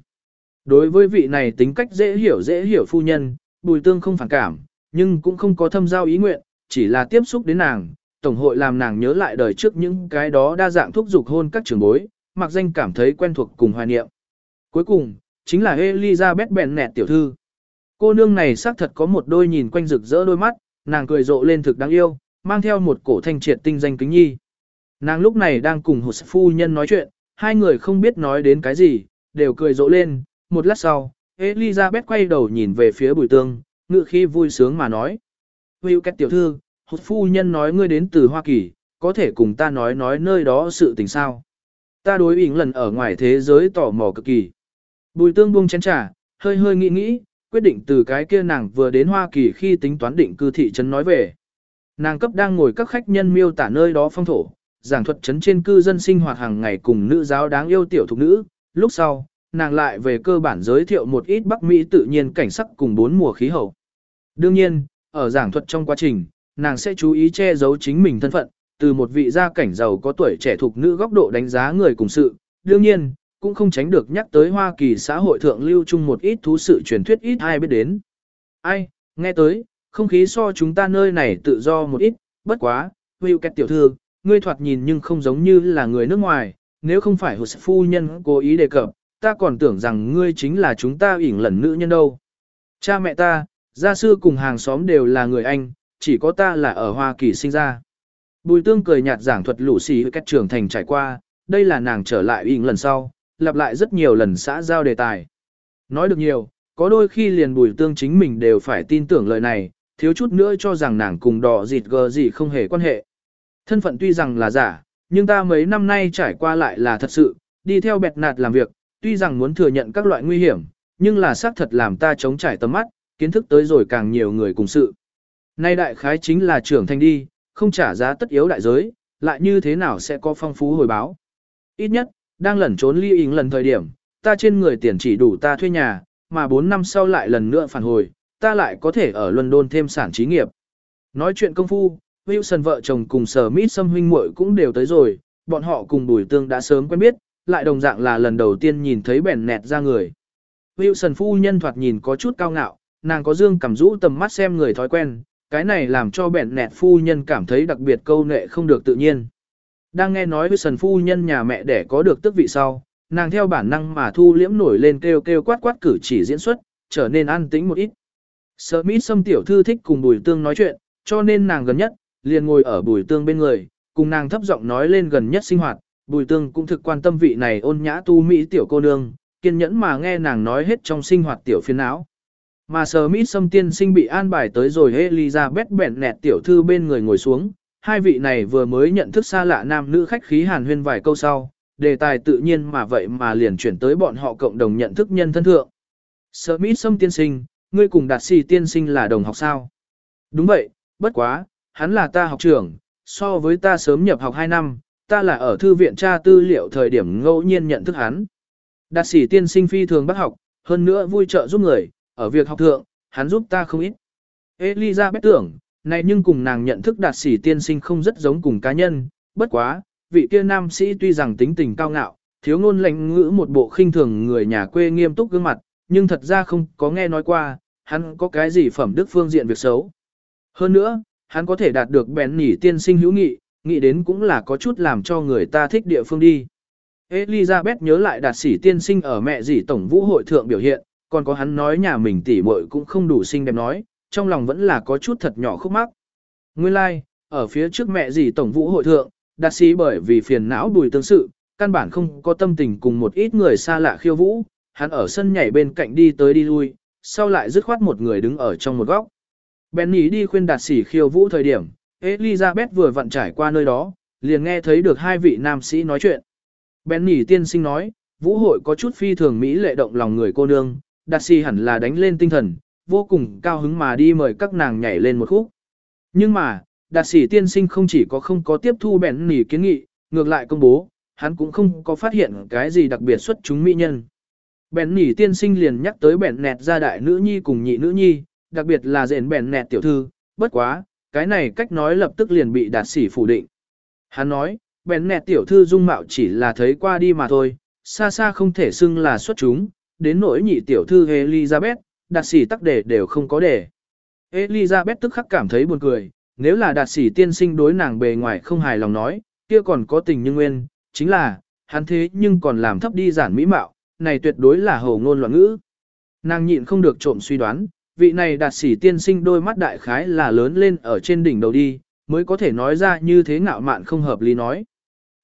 Đối với vị này tính cách dễ hiểu dễ hiểu phu nhân, bùi tương không phản cảm, nhưng cũng không có thâm giao ý nguyện, chỉ là tiếp xúc đến nàng, tổng hội làm nàng nhớ lại đời trước những cái đó đa dạng thúc dục hôn các trường bối, mặc danh cảm thấy quen thuộc cùng hoài niệm. Cuối cùng, chính là Elizabeth nẹt tiểu thư. Cô nương này xác thật có một đôi nhìn quanh rực rỡ đôi mắt, nàng cười rộ lên thực đáng yêu, mang theo một cổ thanh triệt tinh danh kính nhi. Nàng lúc này đang cùng một phu nhân nói chuyện, hai người không biết nói đến cái gì, đều cười rộ lên, một lát sau, Elizabeth quay đầu nhìn về phía bùi tương, ngự khi vui sướng mà nói. Hữu kết tiểu thư, hụt phu nhân nói ngươi đến từ Hoa Kỳ, có thể cùng ta nói nói nơi đó sự tình sao. Ta đối ý lần ở ngoài thế giới tò mò cực kỳ. Bùi tương buông chén trà, hơi hơi nghĩ nghĩ, quyết định từ cái kia nàng vừa đến Hoa Kỳ khi tính toán định cư thị trấn nói về. Nàng cấp đang ngồi các khách nhân miêu tả nơi đó phong thổ, giảng thuật trấn trên cư dân sinh hoạt hàng ngày cùng nữ giáo đáng yêu tiểu thục nữ, lúc sau, nàng lại về cơ bản giới thiệu một ít Bắc Mỹ tự nhiên cảnh sắc cùng bốn mùa khí hậu. Đương nhiên, ở giảng thuật trong quá trình, nàng sẽ chú ý che giấu chính mình thân phận, từ một vị gia cảnh giàu có tuổi trẻ thuộc nữ góc độ đánh giá người cùng sự. Đương nhiên, cũng không tránh được nhắc tới Hoa Kỳ xã hội thượng lưu chung một ít thú sự truyền thuyết ít ai biết đến. Ai, nghe tới, không khí so chúng ta nơi này tự do một ít, bất quá, Will Kẹt tiểu thư, ngươi thoạt nhìn nhưng không giống như là người nước ngoài, nếu không phải hồ phu nhân cố ý đề cập, ta còn tưởng rằng ngươi chính là chúng ta ỉn lần nữ nhân đâu. Cha mẹ ta, gia sư cùng hàng xóm đều là người Anh, chỉ có ta là ở Hoa Kỳ sinh ra. Bùi tương cười nhạt giảng thuật lũ xì cách trưởng thành trải qua, đây là nàng trở lại ỉn lần sau, lặp lại rất nhiều lần xã giao đề tài. Nói được nhiều, có đôi khi liền bùi tương chính mình đều phải tin tưởng lời này, thiếu chút nữa cho rằng nàng cùng đỏ dịt gờ gì không hề quan hệ. Thân phận tuy rằng là giả, nhưng ta mấy năm nay trải qua lại là thật sự, đi theo bẹt nạt làm việc, tuy rằng muốn thừa nhận các loại nguy hiểm, nhưng là xác thật làm ta chống trải tầm mắt, kiến thức tới rồi càng nhiều người cùng sự. Nay đại khái chính là trưởng thành đi, không trả giá tất yếu đại giới, lại như thế nào sẽ có phong phú hồi báo. Ít nhất, đang lẩn trốn ly ính lần thời điểm, ta trên người tiền chỉ đủ ta thuê nhà, mà 4 năm sau lại lần nữa phản hồi, ta lại có thể ở London thêm sản trí nghiệp. Nói chuyện công phu, Wilson vợ chồng cùng sở Mít Sâm huynh muội cũng đều tới rồi, bọn họ cùng Bùi Tương đã sớm quen biết, lại đồng dạng là lần đầu tiên nhìn thấy bèn nẹt ra người. Wilson phu nhân thoạt nhìn có chút cao ngạo, nàng có dương cảm rũ tầm mắt xem người thói quen, cái này làm cho bèn nẹt phu nhân cảm thấy đặc biệt câu nệ không được tự nhiên. Đang nghe nói Wilson phu nhân nhà mẹ để có được tức vị sau, nàng theo bản năng mà thu liễm nổi lên kêu kêu quát quát cử chỉ diễn xuất, trở nên an tĩnh một ít. Sở Mít xâm tiểu thư thích cùng Bùi Tương nói chuyện, cho nên nàng gần nhất, liền ngồi ở Bùi Tương bên người, cùng nàng thấp giọng nói lên gần nhất sinh hoạt, Bùi Tương cũng thực quan tâm vị này ôn nhã tu mỹ tiểu cô nương, kiên nhẫn mà nghe nàng nói hết trong sinh hoạt tiểu phiên não. Mà Sở Mít Sâm tiên sinh bị an bài tới rồi Elizabeth bẹn nẹt tiểu thư bên người ngồi xuống, hai vị này vừa mới nhận thức xa lạ nam nữ khách khí hàn huyên vài câu sau, đề tài tự nhiên mà vậy mà liền chuyển tới bọn họ cộng đồng nhận thức nhân thân thượng. Sở Mít Sâm tiên sinh, ngươi cùng đạt sĩ tiên sinh là đồng học sao? Đúng vậy, bất quá, hắn là ta học trưởng, so với ta sớm nhập học 2 năm, ta là ở thư viện tra tư liệu thời điểm ngẫu nhiên nhận thức hắn. Đạt sĩ tiên sinh phi thường bắt học, hơn nữa vui trợ giúp người, ở việc học thượng, hắn giúp ta không ít. Elizabeth tưởng, này nhưng cùng nàng nhận thức đạt sĩ tiên sinh không rất giống cùng cá nhân, bất quá, vị kia nam sĩ tuy rằng tính tình cao ngạo, thiếu ngôn lệnh ngữ một bộ khinh thường người nhà quê nghiêm túc gương mặt, nhưng thật ra không có nghe nói qua, hắn có cái gì phẩm đức phương diện việc xấu. Hơn nữa, hắn có thể đạt được bèn nỉ tiên sinh hữu nghị, nghĩ đến cũng là có chút làm cho người ta thích địa phương đi. Elizabeth nhớ lại đạt sĩ tiên sinh ở mẹ dì tổng vũ hội thượng biểu hiện, còn có hắn nói nhà mình tỉ muội cũng không đủ xinh đẹp nói, trong lòng vẫn là có chút thật nhỏ khúc mắc. Nguyên lai, like, ở phía trước mẹ dì tổng vũ hội thượng, đạt sĩ bởi vì phiền não bùi tương sự, căn bản không có tâm tình cùng một ít người xa lạ khiêu vũ, hắn ở sân nhảy bên cạnh đi tới đi lui, sau lại dứt khoát một người đứng ở trong một góc. Benny đi khuyên đạt sĩ khiêu vũ thời điểm, Elizabeth vừa vặn trải qua nơi đó, liền nghe thấy được hai vị nam sĩ nói chuyện. Benny tiên sinh nói, vũ hội có chút phi thường Mỹ lệ động lòng người cô nương, đạt sĩ hẳn là đánh lên tinh thần, vô cùng cao hứng mà đi mời các nàng nhảy lên một khúc. Nhưng mà, đạt sĩ tiên sinh không chỉ có không có tiếp thu Benny kiến nghị, ngược lại công bố, hắn cũng không có phát hiện cái gì đặc biệt xuất chúng mỹ nhân. Bèn nỉ tiên sinh liền nhắc tới bèn nẹt gia đại nữ nhi cùng nhị nữ nhi, đặc biệt là rèn bèn nẹt tiểu thư, bất quá, cái này cách nói lập tức liền bị đạt sĩ phủ định. Hắn nói, bèn nẹ tiểu thư dung mạo chỉ là thấy qua đi mà thôi, xa xa không thể xưng là xuất chúng, đến nỗi nhị tiểu thư Elizabeth, đạt sĩ tắc đề đều không có đề. Elizabeth tức khắc cảm thấy buồn cười, nếu là đạt sĩ tiên sinh đối nàng bề ngoài không hài lòng nói, kia còn có tình như nguyên, chính là, hắn thế nhưng còn làm thấp đi giản mỹ mạo, này tuyệt đối là hồ ngôn loạn ngữ. Nàng nhịn không được trộm suy đoán, vị này đạt sĩ tiên sinh đôi mắt đại khái là lớn lên ở trên đỉnh đầu đi, mới có thể nói ra như thế ngạo mạn không hợp lý nói.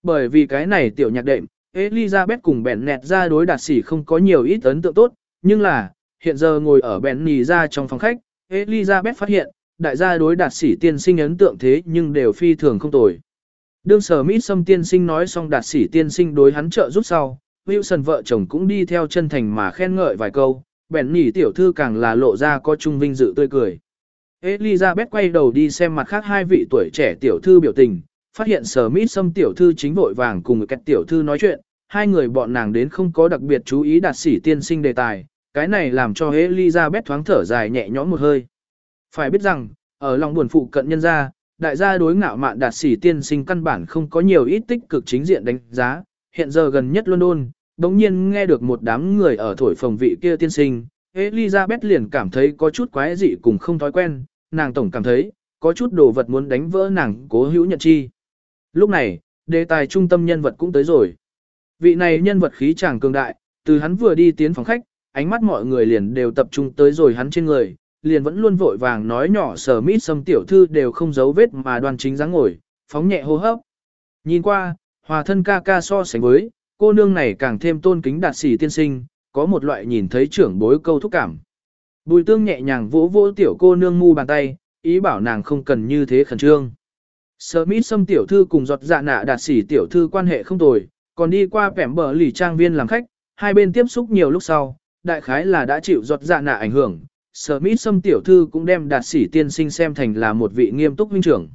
Bởi vì cái này tiểu nhạc đệm, Elizabeth cùng bèn nẹt ra đối đạt sĩ không có nhiều ít ấn tượng tốt, nhưng là, hiện giờ ngồi ở bèn nì ra trong phòng khách, Elizabeth phát hiện, đại gia đối đạt sĩ tiên sinh ấn tượng thế nhưng đều phi thường không tồi. Đương sở Mít Sâm tiên sinh nói xong đạt sĩ tiên sinh đối hắn trợ giúp sau, Wilson vợ chồng cũng đi theo chân thành mà khen ngợi vài câu, bèn nỉ tiểu thư càng là lộ ra có trung vinh dự tươi cười. Elizabeth quay đầu đi xem mặt khác hai vị tuổi trẻ tiểu thư biểu tình, phát hiện sở Mít Sâm tiểu thư chính vội vàng cùng kẹt tiểu thư nói chuyện, hai người bọn nàng đến không có đặc biệt chú ý đạt sĩ tiên sinh đề tài, cái này làm cho Elizabeth thoáng thở dài nhẹ nhõm một hơi. Phải biết rằng, ở lòng buồn phụ cận nhân gia, đại gia đối ngạo mạn đạt sĩ tiên sinh căn bản không có nhiều ít tích cực chính diện đánh giá, hiện giờ gần nhất London, đồng nhiên nghe được một đám người ở thổi phòng vị kia tiên sinh, Elizabeth liền cảm thấy có chút quái dị cùng không thói quen, nàng tổng cảm thấy, có chút đồ vật muốn đánh vỡ nàng cố hữu nhận chi. Lúc này, đề tài trung tâm nhân vật cũng tới rồi. Vị này nhân vật khí chàng cường đại, từ hắn vừa đi tiến phòng khách, ánh mắt mọi người liền đều tập trung tới rồi hắn trên người, liền vẫn luôn vội vàng nói nhỏ sở mít xâm tiểu thư đều không giấu vết mà đoan chính dáng ngồi, phóng nhẹ hô hấp. Nhìn qua, hòa thân ca ca so sánh với, cô nương này càng thêm tôn kính đạt sĩ tiên sinh, có một loại nhìn thấy trưởng bối câu thúc cảm. Bùi tương nhẹ nhàng vỗ vỗ tiểu cô nương mu bàn tay, ý bảo nàng không cần như thế khẩn trương. Sở mít xâm tiểu thư cùng giọt dạ nạ đạt sĩ tiểu thư quan hệ không tồi, còn đi qua vẻm bờ lì trang viên làm khách, hai bên tiếp xúc nhiều lúc sau, đại khái là đã chịu giọt dạ nạ ảnh hưởng, Sở Mít Sâm tiểu thư cũng đem đạt sĩ tiên sinh xem thành là một vị nghiêm túc huynh trưởng.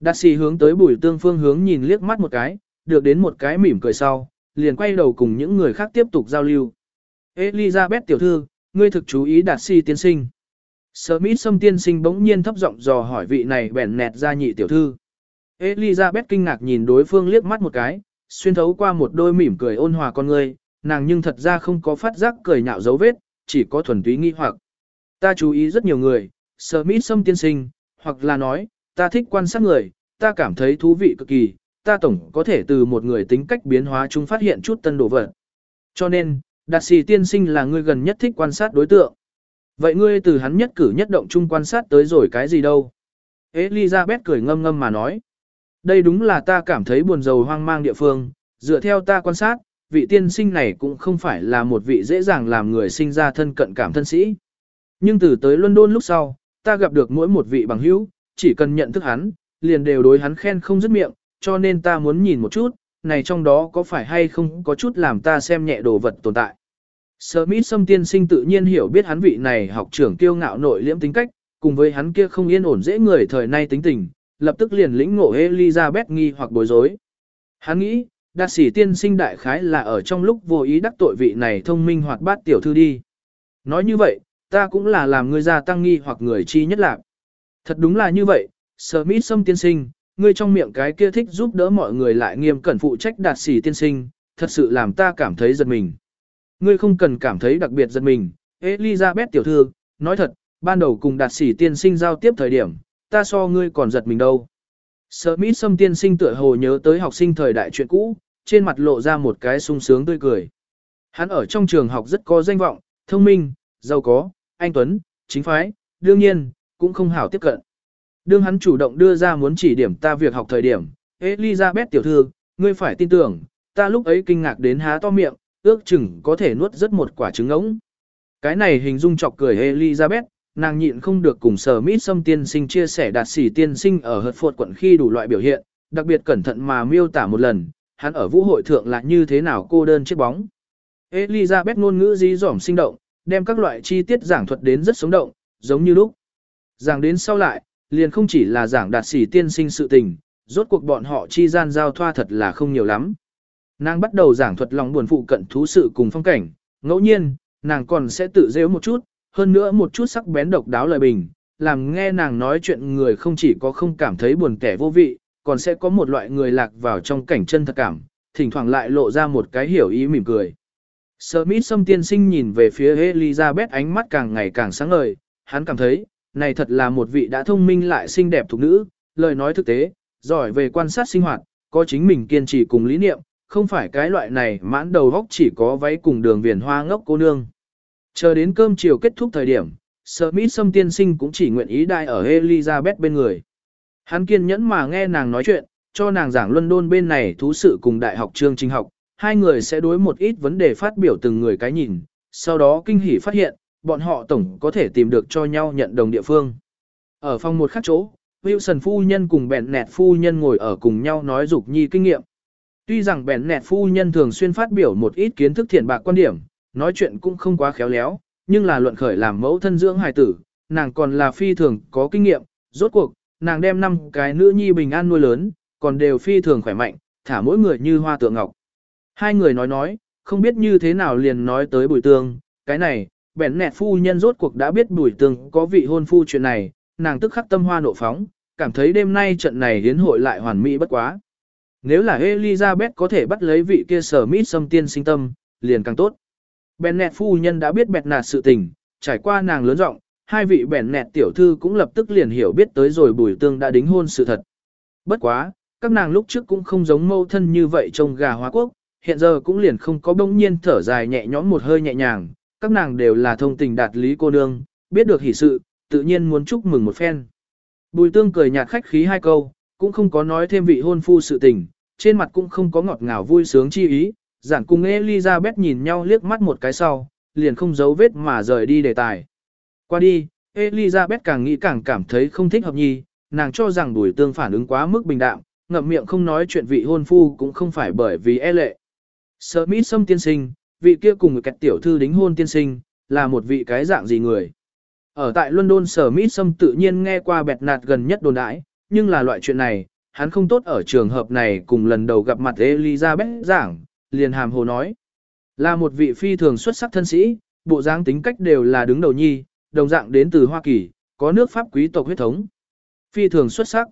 Đạt sĩ hướng tới bùi tương phương hướng nhìn liếc mắt một cái, được đến một cái mỉm cười sau, liền quay đầu cùng những người khác tiếp tục giao lưu. Elizabeth tiểu thư, ngươi thực chú ý đạt si tiên sinh. Smith xâm tiên sinh bỗng nhiên thấp giọng dò hỏi vị này bèn nẹt ra nhị tiểu thư. Elizabeth kinh ngạc nhìn đối phương liếc mắt một cái, xuyên thấu qua một đôi mỉm cười ôn hòa con người, nàng nhưng thật ra không có phát giác cười nhạo dấu vết, chỉ có thuần túy nghi hoặc. Ta chú ý rất nhiều người, Smith xâm tiên sinh, hoặc là nói, ta thích quan sát người, ta cảm thấy thú vị cực kỳ, ta tổng có thể từ một người tính cách biến hóa chúng phát hiện chút tân đồ vật. Cho nên, đạt sĩ tiên sinh là người gần nhất thích quan sát đối tượng. Vậy ngươi từ hắn nhất cử nhất động chung quan sát tới rồi cái gì đâu? Elizabeth cười ngâm ngâm mà nói. Đây đúng là ta cảm thấy buồn rầu hoang mang địa phương, dựa theo ta quan sát, vị tiên sinh này cũng không phải là một vị dễ dàng làm người sinh ra thân cận cảm thân sĩ. Nhưng từ tới London lúc sau, ta gặp được mỗi một vị bằng hữu, chỉ cần nhận thức hắn, liền đều đối hắn khen không dứt miệng, cho nên ta muốn nhìn một chút, này trong đó có phải hay không có chút làm ta xem nhẹ đồ vật tồn tại. Smith Sâm tiên sinh tự nhiên hiểu biết hắn vị này học trưởng kiêu ngạo nội liễm tính cách, cùng với hắn kia không yên ổn dễ người thời nay tính tình, lập tức liền lĩnh ngộ Elizabeth nghi hoặc bối rối. Hắn nghĩ, đạt sĩ tiên sinh đại khái là ở trong lúc vô ý đắc tội vị này thông minh hoạt bát tiểu thư đi. Nói như vậy, ta cũng là làm người gia tăng nghi hoặc người chi nhất lạc. Thật đúng là như vậy, Smith Sâm tiên sinh, ngươi trong miệng cái kia thích giúp đỡ mọi người lại nghiêm cẩn phụ trách đạt sĩ tiên sinh, thật sự làm ta cảm thấy giật mình. Ngươi không cần cảm thấy đặc biệt giật mình, Elizabeth tiểu thư, nói thật, ban đầu cùng đạt sĩ tiên sinh giao tiếp thời điểm, ta so ngươi còn giật mình đâu. Smith xâm tiên sinh tựa hồ nhớ tới học sinh thời đại chuyện cũ, trên mặt lộ ra một cái sung sướng tươi cười. Hắn ở trong trường học rất có danh vọng, thông minh, giàu có, anh Tuấn, chính phái, đương nhiên, cũng không hảo tiếp cận. Đương hắn chủ động đưa ra muốn chỉ điểm ta việc học thời điểm, Elizabeth tiểu thư, ngươi phải tin tưởng, ta lúc ấy kinh ngạc đến há to miệng, ước chừng có thể nuốt rất một quả trứng ống. Cái này hình dung chọc cười Elizabeth, nàng nhịn không được cùng sở mít xâm tiên sinh chia sẻ đạt sĩ tiên sinh ở hợt phột quận khi đủ loại biểu hiện, đặc biệt cẩn thận mà miêu tả một lần, hắn ở vũ hội thượng là như thế nào cô đơn chiếc bóng. Elizabeth ngôn ngữ dí dỏm sinh động, đem các loại chi tiết giảng thuật đến rất sống động, giống như lúc. Giảng đến sau lại, liền không chỉ là giảng đạt sĩ tiên sinh sự tình, rốt cuộc bọn họ chi gian giao thoa thật là không nhiều lắm. Nàng bắt đầu giảng thuật lòng buồn phụ cận thú sự cùng phong cảnh, ngẫu nhiên, nàng còn sẽ tự dễu một chút, hơn nữa một chút sắc bén độc đáo lời bình, làm nghe nàng nói chuyện người không chỉ có không cảm thấy buồn kẻ vô vị, còn sẽ có một loại người lạc vào trong cảnh chân thật cảm, thỉnh thoảng lại lộ ra một cái hiểu ý mỉm cười. Smith xâm tiên sinh nhìn về phía Elizabeth ánh mắt càng ngày càng sáng ngời, hắn cảm thấy, này thật là một vị đã thông minh lại xinh đẹp thuộc nữ, lời nói thực tế, giỏi về quan sát sinh hoạt, có chính mình kiên trì cùng lý niệm, không phải cái loại này mãn đầu góc chỉ có váy cùng đường viền hoa ngốc cô nương. Chờ đến cơm chiều kết thúc thời điểm, Smith Sâm tiên sinh cũng chỉ nguyện ý đại ở Elizabeth bên người. Hắn kiên nhẫn mà nghe nàng nói chuyện, cho nàng giảng London bên này thú sự cùng đại học chương trình học, hai người sẽ đối một ít vấn đề phát biểu từng người cái nhìn, sau đó kinh hỉ phát hiện, bọn họ tổng có thể tìm được cho nhau nhận đồng địa phương. Ở phòng một khác chỗ, Wilson phu nhân cùng bèn nẹt phu nhân ngồi ở cùng nhau nói dục nhi kinh nghiệm. Tuy rằng bèn nẹt phu nhân thường xuyên phát biểu một ít kiến thức thiện bạc quan điểm, nói chuyện cũng không quá khéo léo, nhưng là luận khởi làm mẫu thân dưỡng hài tử, nàng còn là phi thường có kinh nghiệm, rốt cuộc, nàng đem năm cái nữ nhi bình an nuôi lớn, còn đều phi thường khỏe mạnh, thả mỗi người như hoa tượng ngọc. Hai người nói nói, không biết như thế nào liền nói tới bùi tương, cái này, bèn nẹt phu nhân rốt cuộc đã biết bùi tương có vị hôn phu chuyện này, nàng tức khắc tâm hoa nộ phóng, cảm thấy đêm nay trận này hiến hội lại hoàn mỹ bất quá. Nếu là Elizabeth có thể bắt lấy vị kia sở mít xâm tiên sinh tâm, liền càng tốt. Bèn nẹt phu nhân đã biết bẹt nạt sự tình, trải qua nàng lớn rộng, hai vị bèn nẹt tiểu thư cũng lập tức liền hiểu biết tới rồi bùi tương đã đính hôn sự thật. Bất quá, các nàng lúc trước cũng không giống mâu thân như vậy trong gà hóa quốc, hiện giờ cũng liền không có bỗng nhiên thở dài nhẹ nhõm một hơi nhẹ nhàng, các nàng đều là thông tình đạt lý cô nương, biết được hỷ sự, tự nhiên muốn chúc mừng một phen. Bùi tương cười nhạt khách khí hai câu, cũng không có nói thêm vị hôn phu sự tình, trên mặt cũng không có ngọt ngào vui sướng chi ý, giản cùng Elizabeth nhìn nhau liếc mắt một cái sau, liền không giấu vết mà rời đi đề tài. Qua đi, Elizabeth càng nghĩ càng cảm thấy không thích hợp nhi, nàng cho rằng bùi tương phản ứng quá mức bình đạm, ngậm miệng không nói chuyện vị hôn phu cũng không phải bởi vì e lệ. Smith xâm tiên sinh, vị kia cùng người kẹt tiểu thư đính hôn tiên sinh, là một vị cái dạng gì người. Ở tại London Smith Sâm tự nhiên nghe qua bẹt nạt gần nhất đồn đãi, nhưng là loại chuyện này, hắn không tốt ở trường hợp này cùng lần đầu gặp mặt Elizabeth giảng, liền hàm hồ nói. Là một vị phi thường xuất sắc thân sĩ, bộ dáng tính cách đều là đứng đầu nhi, đồng dạng đến từ Hoa Kỳ, có nước Pháp quý tộc huyết thống. Phi thường xuất sắc.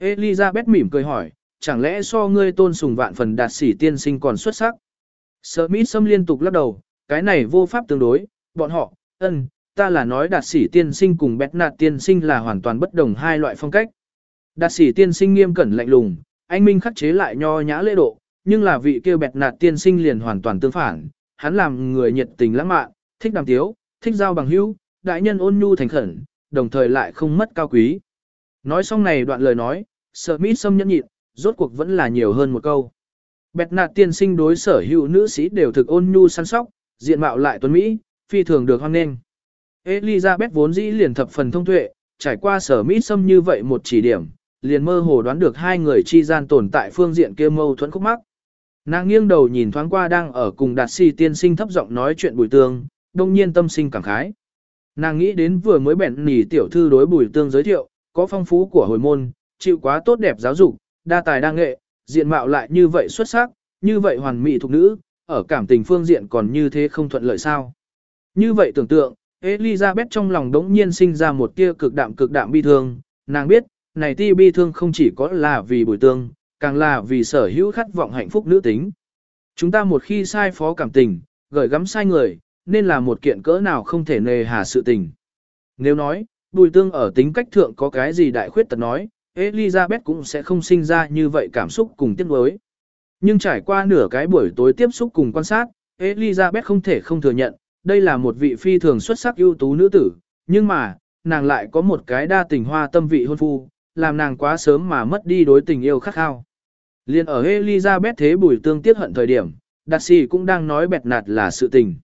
Elizabeth mỉm cười hỏi, chẳng lẽ so ngươi tôn sùng vạn phần đạt sĩ tiên sinh còn xuất sắc? Smith Sâm liên tục lắc đầu, cái này vô pháp tương đối, bọn họ, ân, ta là nói đạt sĩ tiên sinh cùng bét nạt tiên sinh là hoàn toàn bất đồng hai loại phong cách. Đạt sĩ tiên sinh nghiêm cẩn lạnh lùng, anh minh khắc chế lại nho nhã lễ độ, nhưng là vị kia bẹt nạt tiên sinh liền hoàn toàn tương phản, hắn làm người nhiệt tình lãng mạn, thích đàm tiếu, thích giao bằng hữu, đại nhân ôn nhu thành khẩn, đồng thời lại không mất cao quý. Nói xong này đoạn lời nói, Smith Sâm nhẫn nhịn, rốt cuộc vẫn là nhiều hơn một câu. Bẹt nạt tiên sinh đối sở hữu nữ sĩ đều thực ôn nhu săn sóc, diện mạo lại tuấn Mỹ, phi thường được hoan nghênh. Elizabeth vốn dĩ liền thập phần thông tuệ, trải qua sở Mỹ xâm như vậy một chỉ điểm, liền mơ hồ đoán được hai người chi gian tồn tại phương diện kia mâu thuẫn khúc mắc. Nàng nghiêng đầu nhìn thoáng qua đang ở cùng đạt si tiên sinh thấp giọng nói chuyện bùi tương, đông nhiên tâm sinh cảm khái. Nàng nghĩ đến vừa mới bẹn nỉ tiểu thư đối bùi tương giới thiệu, có phong phú của hồi môn, chịu quá tốt đẹp giáo dục, đa tài đa nghệ, diện mạo lại như vậy xuất sắc, như vậy hoàn mỹ thuộc nữ, ở cảm tình phương diện còn như thế không thuận lợi sao. Như vậy tưởng tượng, Elizabeth trong lòng đống nhiên sinh ra một tia cực đạm cực đạm bi thương, nàng biết, này ti bi thương không chỉ có là vì bùi tương, càng là vì sở hữu khát vọng hạnh phúc nữ tính. Chúng ta một khi sai phó cảm tình, gửi gắm sai người, nên là một kiện cỡ nào không thể nề hà sự tình. Nếu nói, bùi tương ở tính cách thượng có cái gì đại khuyết tật nói, Elizabeth cũng sẽ không sinh ra như vậy cảm xúc cùng tiếc nuối. Nhưng trải qua nửa cái buổi tối tiếp xúc cùng quan sát, Elizabeth không thể không thừa nhận, đây là một vị phi thường xuất sắc ưu tú nữ tử, nhưng mà, nàng lại có một cái đa tình hoa tâm vị hôn phu, làm nàng quá sớm mà mất đi đối tình yêu khắc khao. Liên ở Elizabeth thế buổi tương tiếc hận thời điểm, Đạt sĩ cũng đang nói bẹt nạt là sự tình.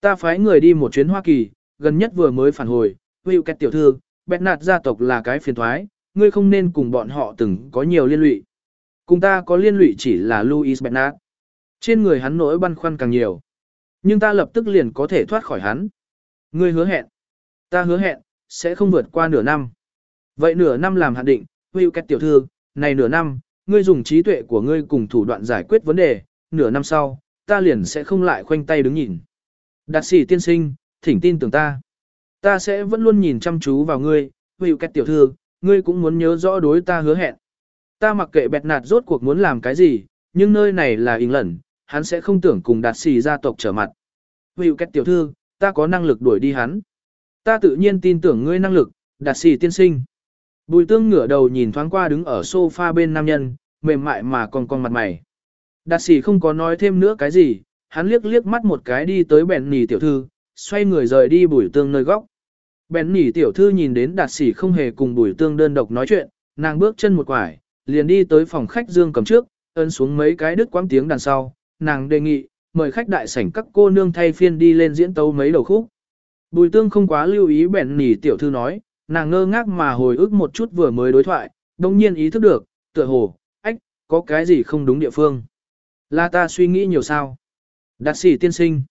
Ta phái người đi một chuyến Hoa Kỳ, gần nhất vừa mới phản hồi, Will Kẹt tiểu thư, bẹt nạt gia tộc là cái phiền thoái, ngươi không nên cùng bọn họ từng có nhiều liên lụy. Cùng ta có liên lụy chỉ là Louis Bernard. Trên người hắn nỗi băn khoăn càng nhiều. Nhưng ta lập tức liền có thể thoát khỏi hắn. Ngươi hứa hẹn. Ta hứa hẹn, sẽ không vượt qua nửa năm. Vậy nửa năm làm hạn định, Will Kẹt tiểu thư, này nửa năm, ngươi dùng trí tuệ của ngươi cùng thủ đoạn giải quyết vấn đề, nửa năm sau, ta liền sẽ không lại khoanh tay đứng nhìn. Đạt sĩ tiên sinh, thỉnh tin tưởng ta. Ta sẽ vẫn luôn nhìn chăm chú vào ngươi, hữu cách tiểu thư, ngươi cũng muốn nhớ rõ đối ta hứa hẹn. Ta mặc kệ bẹt nạt rốt cuộc muốn làm cái gì, nhưng nơi này là ỉn lẩn, hắn sẽ không tưởng cùng đạt xì gia tộc trở mặt. Hữu cách tiểu thư, ta có năng lực đuổi đi hắn. Ta tự nhiên tin tưởng ngươi năng lực, đạt xì tiên sinh. Bùi tương ngửa đầu nhìn thoáng qua đứng ở sofa bên nam nhân, mềm mại mà còn con mặt mày. Đạt xì không có nói thêm nữa cái gì, hắn liếc liếc mắt một cái đi tới bèn nì tiểu thư, xoay người rời đi bùi tương nơi góc. Bèn nỉ tiểu thư nhìn đến đạt sĩ không hề cùng bùi tương đơn độc nói chuyện, nàng bước chân một quải, liền đi tới phòng khách dương cầm trước, ấn xuống mấy cái đứt quãng tiếng đằng sau, nàng đề nghị, mời khách đại sảnh các cô nương thay phiên đi lên diễn tấu mấy đầu khúc. Bùi tương không quá lưu ý bèn nỉ tiểu thư nói, nàng ngơ ngác mà hồi ức một chút vừa mới đối thoại, đồng nhiên ý thức được, tựa hồ, ách, có cái gì không đúng địa phương. Là ta suy nghĩ nhiều sao. Đạt sĩ tiên sinh.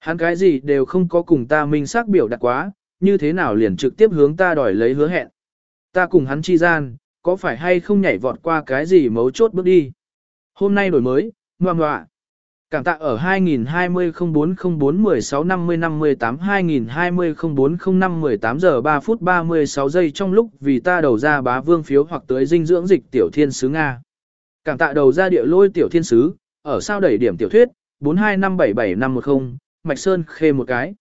Hắn cái gì đều không có cùng ta minh xác biểu đạt quá, như thế nào liền trực tiếp hướng ta đòi lấy hứa hẹn. Ta cùng hắn chi gian, có phải hay không nhảy vọt qua cái gì mấu chốt bước đi. Hôm nay đổi mới, ngoan ngoạ. Cảm tạ ở 2020 04 04 16 50 58 2020 04 05 18 giờ 3 phút 36 giây trong lúc vì ta đầu ra bá vương phiếu hoặc tới dinh dưỡng dịch tiểu thiên sứ Nga. Cảm tạ đầu ra địa lôi tiểu thiên sứ, ở sao đẩy điểm tiểu thuyết, 4257710, Mạch Sơn khê một cái.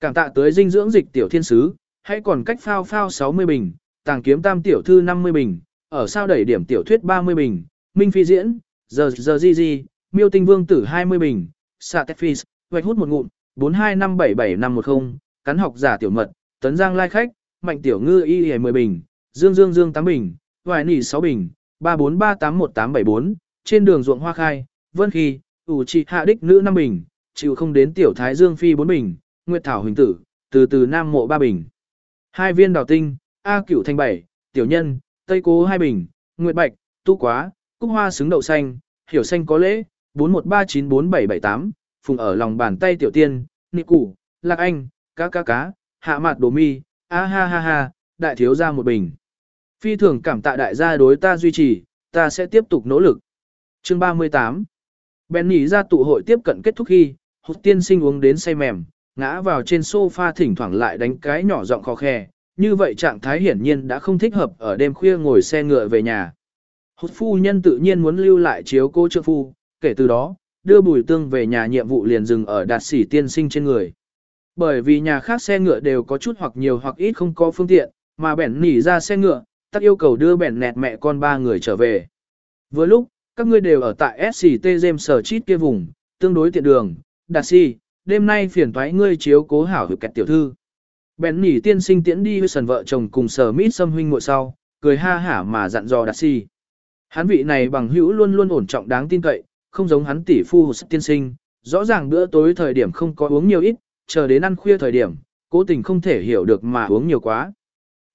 Cảm tạ tới dinh dưỡng dịch tiểu thiên sứ, hãy còn cách phao phao 60 bình, tàng kiếm tam tiểu thư 50 bình, ở sao đẩy điểm tiểu thuyết 30 bình, Minh Phi diễn, giờ giờ gì gì, miêu tinh vương tử 20 bình, xạ tét phi, hoạch hút một ngụm, 425775510, cắn học giả tiểu mật, tấn giang lai khách, mạnh tiểu ngư y hề 10 bình, dương dương dương 8 bình, hoài nỉ 6 bình, 343818874, trên đường ruộng hoa khai, vân khi, ủ trị hạ đích nữ 5 bình, chịu không đến tiểu thái dương phi 4 bình, nguyệt thảo huỳnh tử, từ từ nam mộ ba bình. Hai viên đào tinh, A cửu thanh bảy, tiểu nhân, tây cố hai bình, nguyệt bạch, tu quá, cúc hoa xứng đậu xanh, hiểu xanh có lễ, 41394778, phùng ở lòng bàn tay tiểu tiên, nị củ, lạc anh, cá cá cá, hạ mạt đồ mi, a ha ha ha, đại thiếu ra một bình. Phi thường cảm tạ đại gia đối ta duy trì, ta sẽ tiếp tục nỗ lực. Chương 38 Bèn nhỉ ra tụ hội tiếp cận kết thúc khi, hụt tiên sinh uống đến say mềm, ngã vào trên sofa thỉnh thoảng lại đánh cái nhỏ giọng khó khe, như vậy trạng thái hiển nhiên đã không thích hợp ở đêm khuya ngồi xe ngựa về nhà. Hụt phu nhân tự nhiên muốn lưu lại chiếu cô trợ phu, kể từ đó, đưa bùi tương về nhà nhiệm vụ liền dừng ở đạt sĩ tiên sinh trên người. Bởi vì nhà khác xe ngựa đều có chút hoặc nhiều hoặc ít không có phương tiện, mà bẻn nỉ ra xe ngựa, tắc yêu cầu đưa bẻn nẹt mẹ con ba người trở về. Vừa lúc, các ngươi đều ở tại SCT James Sở Chít kia vùng, tương đối tiện đường, đạt sĩ đêm nay phiền toái ngươi chiếu cố hảo hữu kẹt tiểu thư. Bèn nỉ tiên sinh tiễn đi với sần vợ chồng cùng sở mít xâm huynh ngồi sau, cười ha hả mà dặn dò đạt si. Hắn vị này bằng hữu luôn luôn ổn trọng đáng tin cậy, không giống hắn tỷ phu tiên sinh, rõ ràng bữa tối thời điểm không có uống nhiều ít, chờ đến ăn khuya thời điểm, cố tình không thể hiểu được mà uống nhiều quá.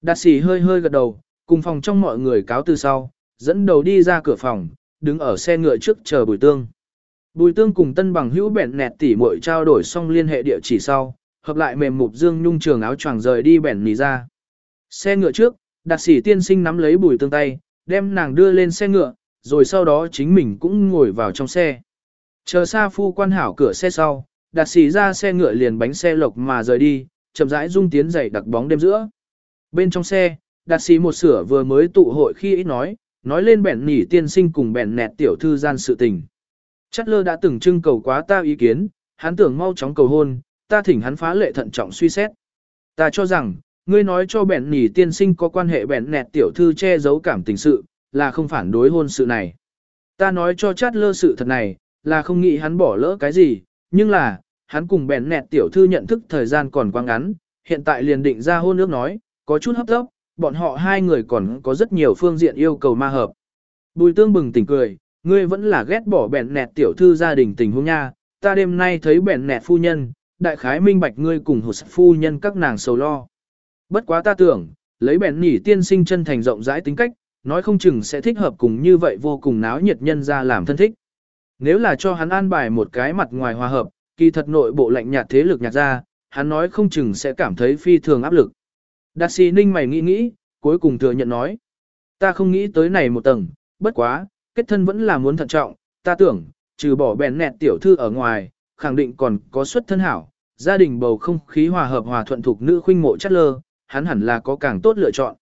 Đạt sĩ hơi hơi gật đầu, cùng phòng trong mọi người cáo từ sau, dẫn đầu đi ra cửa phòng, đứng ở xe ngựa trước chờ Bùi Tương. Bùi Tương cùng tân bằng hữu bẹn nẹt tỉ muội trao đổi xong liên hệ địa chỉ sau, hợp lại mềm mục dương nhung trường áo choàng rời đi bẹn nì ra. Xe ngựa trước, đặc sĩ tiên sinh nắm lấy Bùi Tương tay, đem nàng đưa lên xe ngựa, rồi sau đó chính mình cũng ngồi vào trong xe. Chờ xa phu quan hảo cửa xe sau, đặc sĩ ra xe ngựa liền bánh xe lộc mà rời đi, chậm rãi dung tiến dày đặc bóng đêm giữa. Bên trong xe, đặc sĩ một sửa vừa mới tụ hội khi ít nói, nói lên bẻn nỉ tiên sinh cùng bẻn nẹt tiểu thư gian sự tình. Chất lơ đã từng trưng cầu quá ta ý kiến, hắn tưởng mau chóng cầu hôn, ta thỉnh hắn phá lệ thận trọng suy xét. Ta cho rằng, ngươi nói cho bẹn nỉ tiên sinh có quan hệ bẹn nẹt tiểu thư che giấu cảm tình sự, là không phản đối hôn sự này. Ta nói cho chát lơ sự thật này, là không nghĩ hắn bỏ lỡ cái gì, nhưng là, hắn cùng bẹn nẹt tiểu thư nhận thức thời gian còn quá ngắn, hiện tại liền định ra hôn ước nói, có chút hấp tấp, bọn họ hai người còn có rất nhiều phương diện yêu cầu ma hợp. Bùi tương bừng tỉnh cười, ngươi vẫn là ghét bỏ bẹn nẹt tiểu thư gia đình tình huống nha, ta đêm nay thấy bẹn nẹt phu nhân, đại khái minh bạch ngươi cùng hụt phu nhân các nàng sầu lo. Bất quá ta tưởng, lấy bẹn nỉ tiên sinh chân thành rộng rãi tính cách, nói không chừng sẽ thích hợp cùng như vậy vô cùng náo nhiệt nhân ra làm thân thích. Nếu là cho hắn an bài một cái mặt ngoài hòa hợp, kỳ thật nội bộ lạnh nhạt thế lực nhạt ra, hắn nói không chừng sẽ cảm thấy phi thường áp lực. Đạt sĩ ninh mày nghĩ nghĩ, cuối cùng thừa nhận nói. Ta không nghĩ tới này một tầng, bất quá, kết thân vẫn là muốn thận trọng, ta tưởng, trừ bỏ bèn nẹt tiểu thư ở ngoài, khẳng định còn có xuất thân hảo, gia đình bầu không khí hòa hợp hòa thuận thuộc nữ khuynh mộ chất lơ, hắn hẳn là có càng tốt lựa chọn.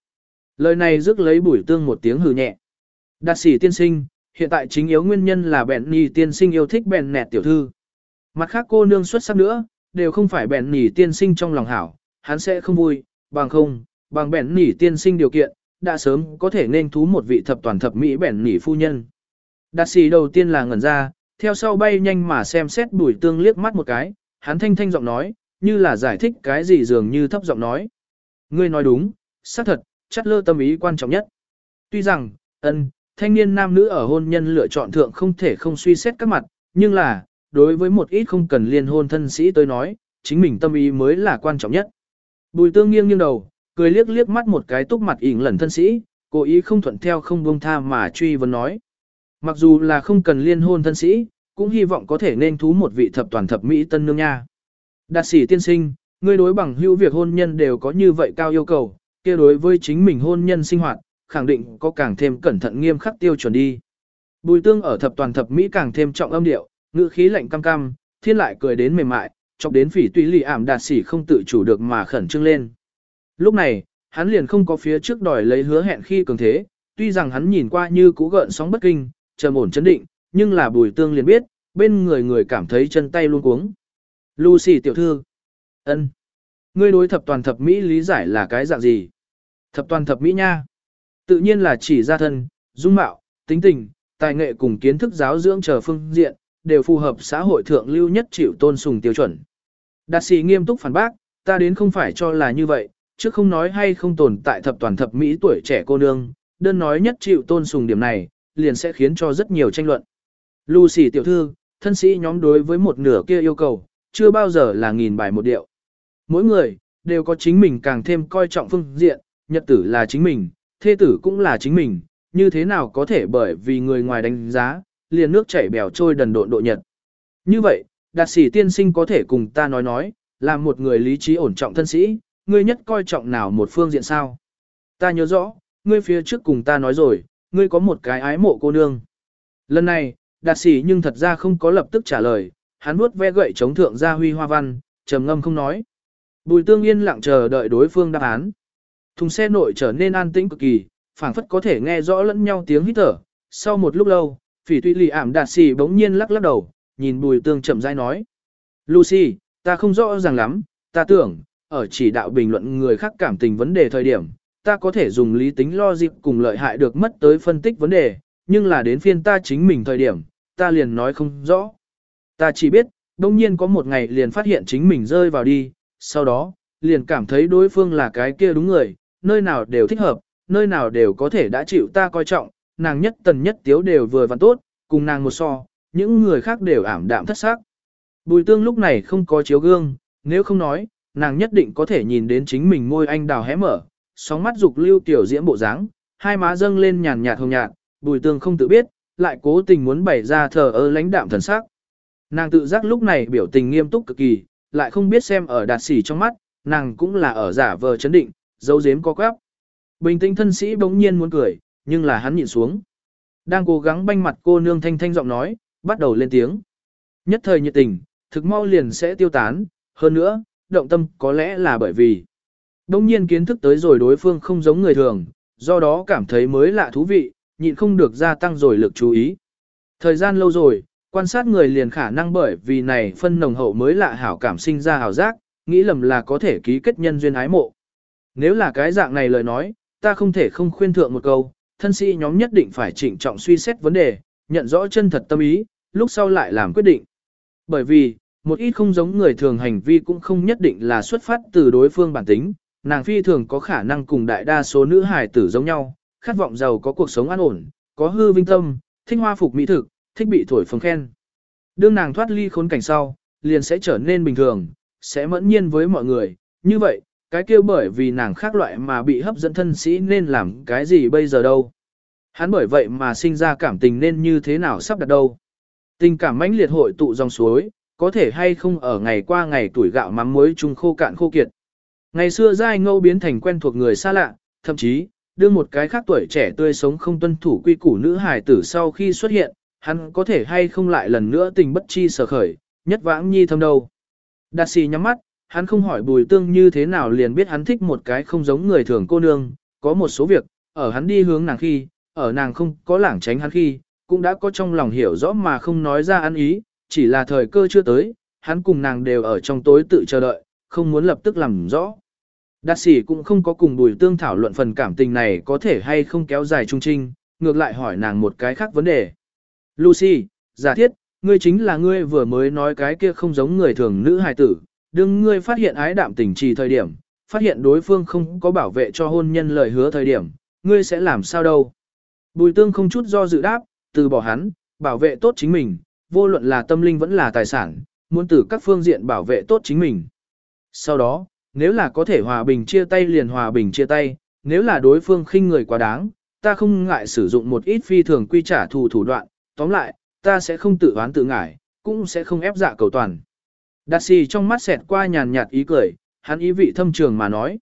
Lời này rước lấy bùi tương một tiếng hừ nhẹ. Đạt sĩ tiên sinh, hiện tại chính yếu nguyên nhân là bèn nì tiên sinh yêu thích bèn nẹt tiểu thư. Mặt khác cô nương xuất sắc nữa, đều không phải bèn nỉ tiên sinh trong lòng hảo, hắn sẽ không vui, bằng không, bằng bèn nỉ tiên sinh điều kiện, đã sớm có thể nên thú một vị thập toàn thập mỹ bẻn nỉ phu nhân. Đạt sĩ đầu tiên là ngẩn ra, theo sau bay nhanh mà xem xét bùi tương liếc mắt một cái, hắn thanh thanh giọng nói, như là giải thích cái gì dường như thấp giọng nói. Ngươi nói đúng, xác thật, chắc lơ tâm ý quan trọng nhất. Tuy rằng, ân, thanh niên nam nữ ở hôn nhân lựa chọn thượng không thể không suy xét các mặt, nhưng là, đối với một ít không cần liên hôn thân sĩ tôi nói, chính mình tâm ý mới là quan trọng nhất. Bùi tương nghiêng nghiêng đầu, cười liếc liếc mắt một cái túc mặt ỉn lần thân sĩ, cố ý không thuận theo không buông tha mà truy vấn nói. Mặc dù là không cần liên hôn thân sĩ, cũng hy vọng có thể nên thú một vị thập toàn thập mỹ tân nương nha. Đạt sĩ tiên sinh, ngươi đối bằng hữu việc hôn nhân đều có như vậy cao yêu cầu, kia đối với chính mình hôn nhân sinh hoạt, khẳng định có càng thêm cẩn thận nghiêm khắc tiêu chuẩn đi. Bùi tương ở thập toàn thập mỹ càng thêm trọng âm điệu, ngữ khí lạnh cam cam, thiên lại cười đến mềm mại, chọc đến phỉ tùy lì ảm đạt sĩ không tự chủ được mà khẩn trương lên. Lúc này, hắn liền không có phía trước đòi lấy hứa hẹn khi cường thế, tuy rằng hắn nhìn qua như cú gợn sóng bất kinh, trầm ổn chấn định, nhưng là bùi tương liền biết, bên người người cảm thấy chân tay luôn cuống. Lucy tiểu thư, ân, ngươi đối thập toàn thập mỹ lý giải là cái dạng gì? Thập toàn thập mỹ nha, tự nhiên là chỉ ra thân, dung mạo, tính tình, tài nghệ cùng kiến thức giáo dưỡng chờ phương diện, đều phù hợp xã hội thượng lưu nhất chịu tôn sùng tiêu chuẩn. Đạt sĩ nghiêm túc phản bác, ta đến không phải cho là như vậy, chứ không nói hay không tồn tại thập toàn thập mỹ tuổi trẻ cô nương, đơn nói nhất chịu tôn sùng điểm này, liền sẽ khiến cho rất nhiều tranh luận. Lucy tiểu thư, thân sĩ nhóm đối với một nửa kia yêu cầu, chưa bao giờ là nghìn bài một điệu. Mỗi người, đều có chính mình càng thêm coi trọng phương diện, nhật tử là chính mình, thê tử cũng là chính mình, như thế nào có thể bởi vì người ngoài đánh giá, liền nước chảy bèo trôi đần độn độ nhật. Như vậy, đạt sĩ tiên sinh có thể cùng ta nói nói, là một người lý trí ổn trọng thân sĩ, ngươi nhất coi trọng nào một phương diện sao? Ta nhớ rõ, ngươi phía trước cùng ta nói rồi, ngươi có một cái ái mộ cô nương. Lần này, đạt sĩ nhưng thật ra không có lập tức trả lời, hắn vuốt ve gậy chống thượng gia huy hoa văn, trầm ngâm không nói. Bùi tương yên lặng chờ đợi đối phương đáp án. Thùng xe nội trở nên an tĩnh cực kỳ, phảng phất có thể nghe rõ lẫn nhau tiếng hít thở. Sau một lúc lâu, phỉ tuy lì ảm đạt xì bỗng nhiên lắc lắc đầu, nhìn bùi tương chậm rãi nói. Lucy, ta không rõ ràng lắm, ta tưởng, ở chỉ đạo bình luận người khác cảm tình vấn đề thời điểm, ta có thể dùng lý tính lo dịp cùng lợi hại được mất tới phân tích vấn đề, nhưng là đến phiên ta chính mình thời điểm, ta liền nói không rõ. Ta chỉ biết, đông nhiên có một ngày liền phát hiện chính mình rơi vào đi, sau đó, liền cảm thấy đối phương là cái kia đúng người, nơi nào đều thích hợp, nơi nào đều có thể đã chịu ta coi trọng, nàng nhất tần nhất tiếu đều vừa và tốt, cùng nàng một so, những người khác đều ảm đạm thất sắc. Bùi tương lúc này không có chiếu gương, nếu không nói, nàng nhất định có thể nhìn đến chính mình môi anh đào hé mở, sóng mắt dục lưu tiểu diễm bộ dáng, hai má dâng lên nhàn nhạt hồng nhạt, bùi tương không tự biết, lại cố tình muốn bày ra thờ ơ lãnh đạm thần sắc. Nàng tự giác lúc này biểu tình nghiêm túc cực kỳ, lại không biết xem ở đạt sỉ trong mắt, nàng cũng là ở giả vờ chấn định, dấu dếm có quáp. Bình tĩnh thân sĩ bỗng nhiên muốn cười, nhưng là hắn nhìn xuống. Đang cố gắng banh mặt cô nương thanh thanh giọng nói, bắt đầu lên tiếng. Nhất thời nhiệt tình, thực mau liền sẽ tiêu tán, hơn nữa, động tâm có lẽ là bởi vì đông nhiên kiến thức tới rồi đối phương không giống người thường, do đó cảm thấy mới lạ thú vị, nhịn không được gia tăng rồi lực chú ý. Thời gian lâu rồi, quan sát người liền khả năng bởi vì này phân nồng hậu mới lạ hảo cảm sinh ra hảo giác, nghĩ lầm là có thể ký kết nhân duyên ái mộ. Nếu là cái dạng này lời nói, ta không thể không khuyên thượng một câu, thân sĩ nhóm nhất định phải chỉnh trọng suy xét vấn đề, nhận rõ chân thật tâm ý, lúc sau lại làm quyết định. Bởi vì, một ít không giống người thường hành vi cũng không nhất định là xuất phát từ đối phương bản tính, nàng phi thường có khả năng cùng đại đa số nữ hài tử giống nhau, khát vọng giàu có cuộc sống an ổn, có hư vinh tâm, thích hoa phục mỹ thực, thích bị thổi phồng khen. Đương nàng thoát ly khốn cảnh sau, liền sẽ trở nên bình thường, sẽ mẫn nhiên với mọi người, như vậy, cái kia bởi vì nàng khác loại mà bị hấp dẫn thân sĩ nên làm cái gì bây giờ đâu. Hắn bởi vậy mà sinh ra cảm tình nên như thế nào sắp đặt đâu. Tình cảm mãnh liệt hội tụ dòng suối, có thể hay không ở ngày qua ngày tuổi gạo mắm muối chung khô cạn khô kiệt. Ngày xưa giai ngâu biến thành quen thuộc người xa lạ, thậm chí, đưa một cái khác tuổi trẻ tươi sống không tuân thủ quy củ nữ hài tử sau khi xuất hiện, hắn có thể hay không lại lần nữa tình bất chi sở khởi, nhất vãng nhi thâm đâu. Đạt xì nhắm mắt, hắn không hỏi bùi tương như thế nào liền biết hắn thích một cái không giống người thường cô nương, có một số việc, ở hắn đi hướng nàng khi, ở nàng không có lảng tránh hắn khi, cũng đã có trong lòng hiểu rõ mà không nói ra ăn ý, chỉ là thời cơ chưa tới, hắn cùng nàng đều ở trong tối tự chờ đợi, không muốn lập tức làm rõ. Đạt sĩ cũng không có cùng bùi tương thảo luận phần cảm tình này có thể hay không kéo dài trung trinh, ngược lại hỏi nàng một cái khác vấn đề. Lucy, giả thiết, ngươi chính là ngươi vừa mới nói cái kia không giống người thường nữ hài tử, đừng ngươi phát hiện ái đạm tình trì thời điểm, phát hiện đối phương không có bảo vệ cho hôn nhân lời hứa thời điểm, ngươi sẽ làm sao đâu. Bùi tương không chút do dự đáp, từ bỏ hắn, bảo vệ tốt chính mình, vô luận là tâm linh vẫn là tài sản, muốn từ các phương diện bảo vệ tốt chính mình. Sau đó, nếu là có thể hòa bình chia tay liền hòa bình chia tay, nếu là đối phương khinh người quá đáng, ta không ngại sử dụng một ít phi thường quy trả thù thủ đoạn, tóm lại, ta sẽ không tự oán tự ngải, cũng sẽ không ép dạ cầu toàn. Đạt xì trong mắt xẹt qua nhàn nhạt ý cười, hắn ý vị thâm trường mà nói.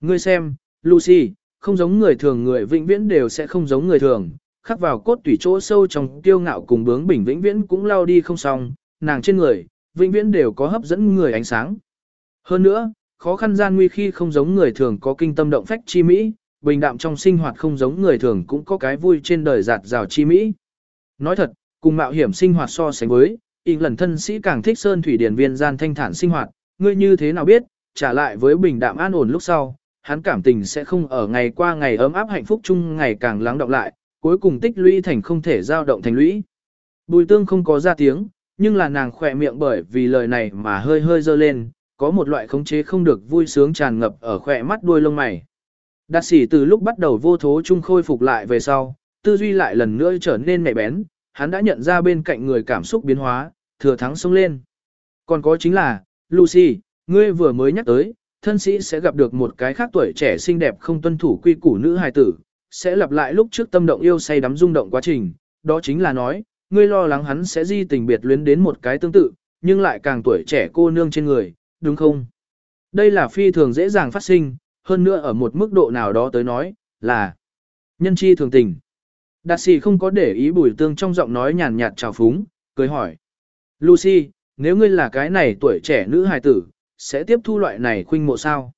Ngươi xem, Lucy, không giống người thường người vĩnh viễn đều sẽ không giống người thường, khắc vào cốt tủy chỗ sâu trong tiêu ngạo cùng bướng bỉnh vĩnh viễn cũng lao đi không xong, nàng trên người, vĩnh viễn đều có hấp dẫn người ánh sáng. Hơn nữa, khó khăn gian nguy khi không giống người thường có kinh tâm động phách chi mỹ, bình đạm trong sinh hoạt không giống người thường cũng có cái vui trên đời giạt rào chi mỹ. Nói thật, cùng mạo hiểm sinh hoạt so sánh với, in lần thân sĩ càng thích sơn thủy điển viên gian thanh thản sinh hoạt, ngươi như thế nào biết, trả lại với bình đạm an ổn lúc sau, hắn cảm tình sẽ không ở ngày qua ngày ấm áp hạnh phúc chung ngày càng lắng động lại, cuối cùng tích lũy thành không thể giao động thành lũy. Bùi tương không có ra tiếng, nhưng là nàng khỏe miệng bởi vì lời này mà hơi hơi dơ lên, có một loại khống chế không được vui sướng tràn ngập ở khỏe mắt đuôi lông mày. Đạt sĩ từ lúc bắt đầu vô thố chung khôi phục lại về sau, tư duy lại lần nữa trở nên mẻ bén, hắn đã nhận ra bên cạnh người cảm xúc biến hóa, thừa thắng xông lên. Còn có chính là, Lucy, ngươi vừa mới nhắc tới, thân sĩ sẽ gặp được một cái khác tuổi trẻ xinh đẹp không tuân thủ quy củ nữ hài tử, sẽ lặp lại lúc trước tâm động yêu say đắm rung động quá trình, đó chính là nói, ngươi lo lắng hắn sẽ di tình biệt luyến đến một cái tương tự, nhưng lại càng tuổi trẻ cô nương trên người, đúng không? Đây là phi thường dễ dàng phát sinh, hơn nữa ở một mức độ nào đó tới nói, là nhân chi thường tình. Đạt sĩ không có để ý bùi tương trong giọng nói nhàn nhạt trào phúng, cười hỏi. Lucy, nếu ngươi là cái này tuổi trẻ nữ hài tử, sẽ tiếp thu loại này khuynh mộ sao?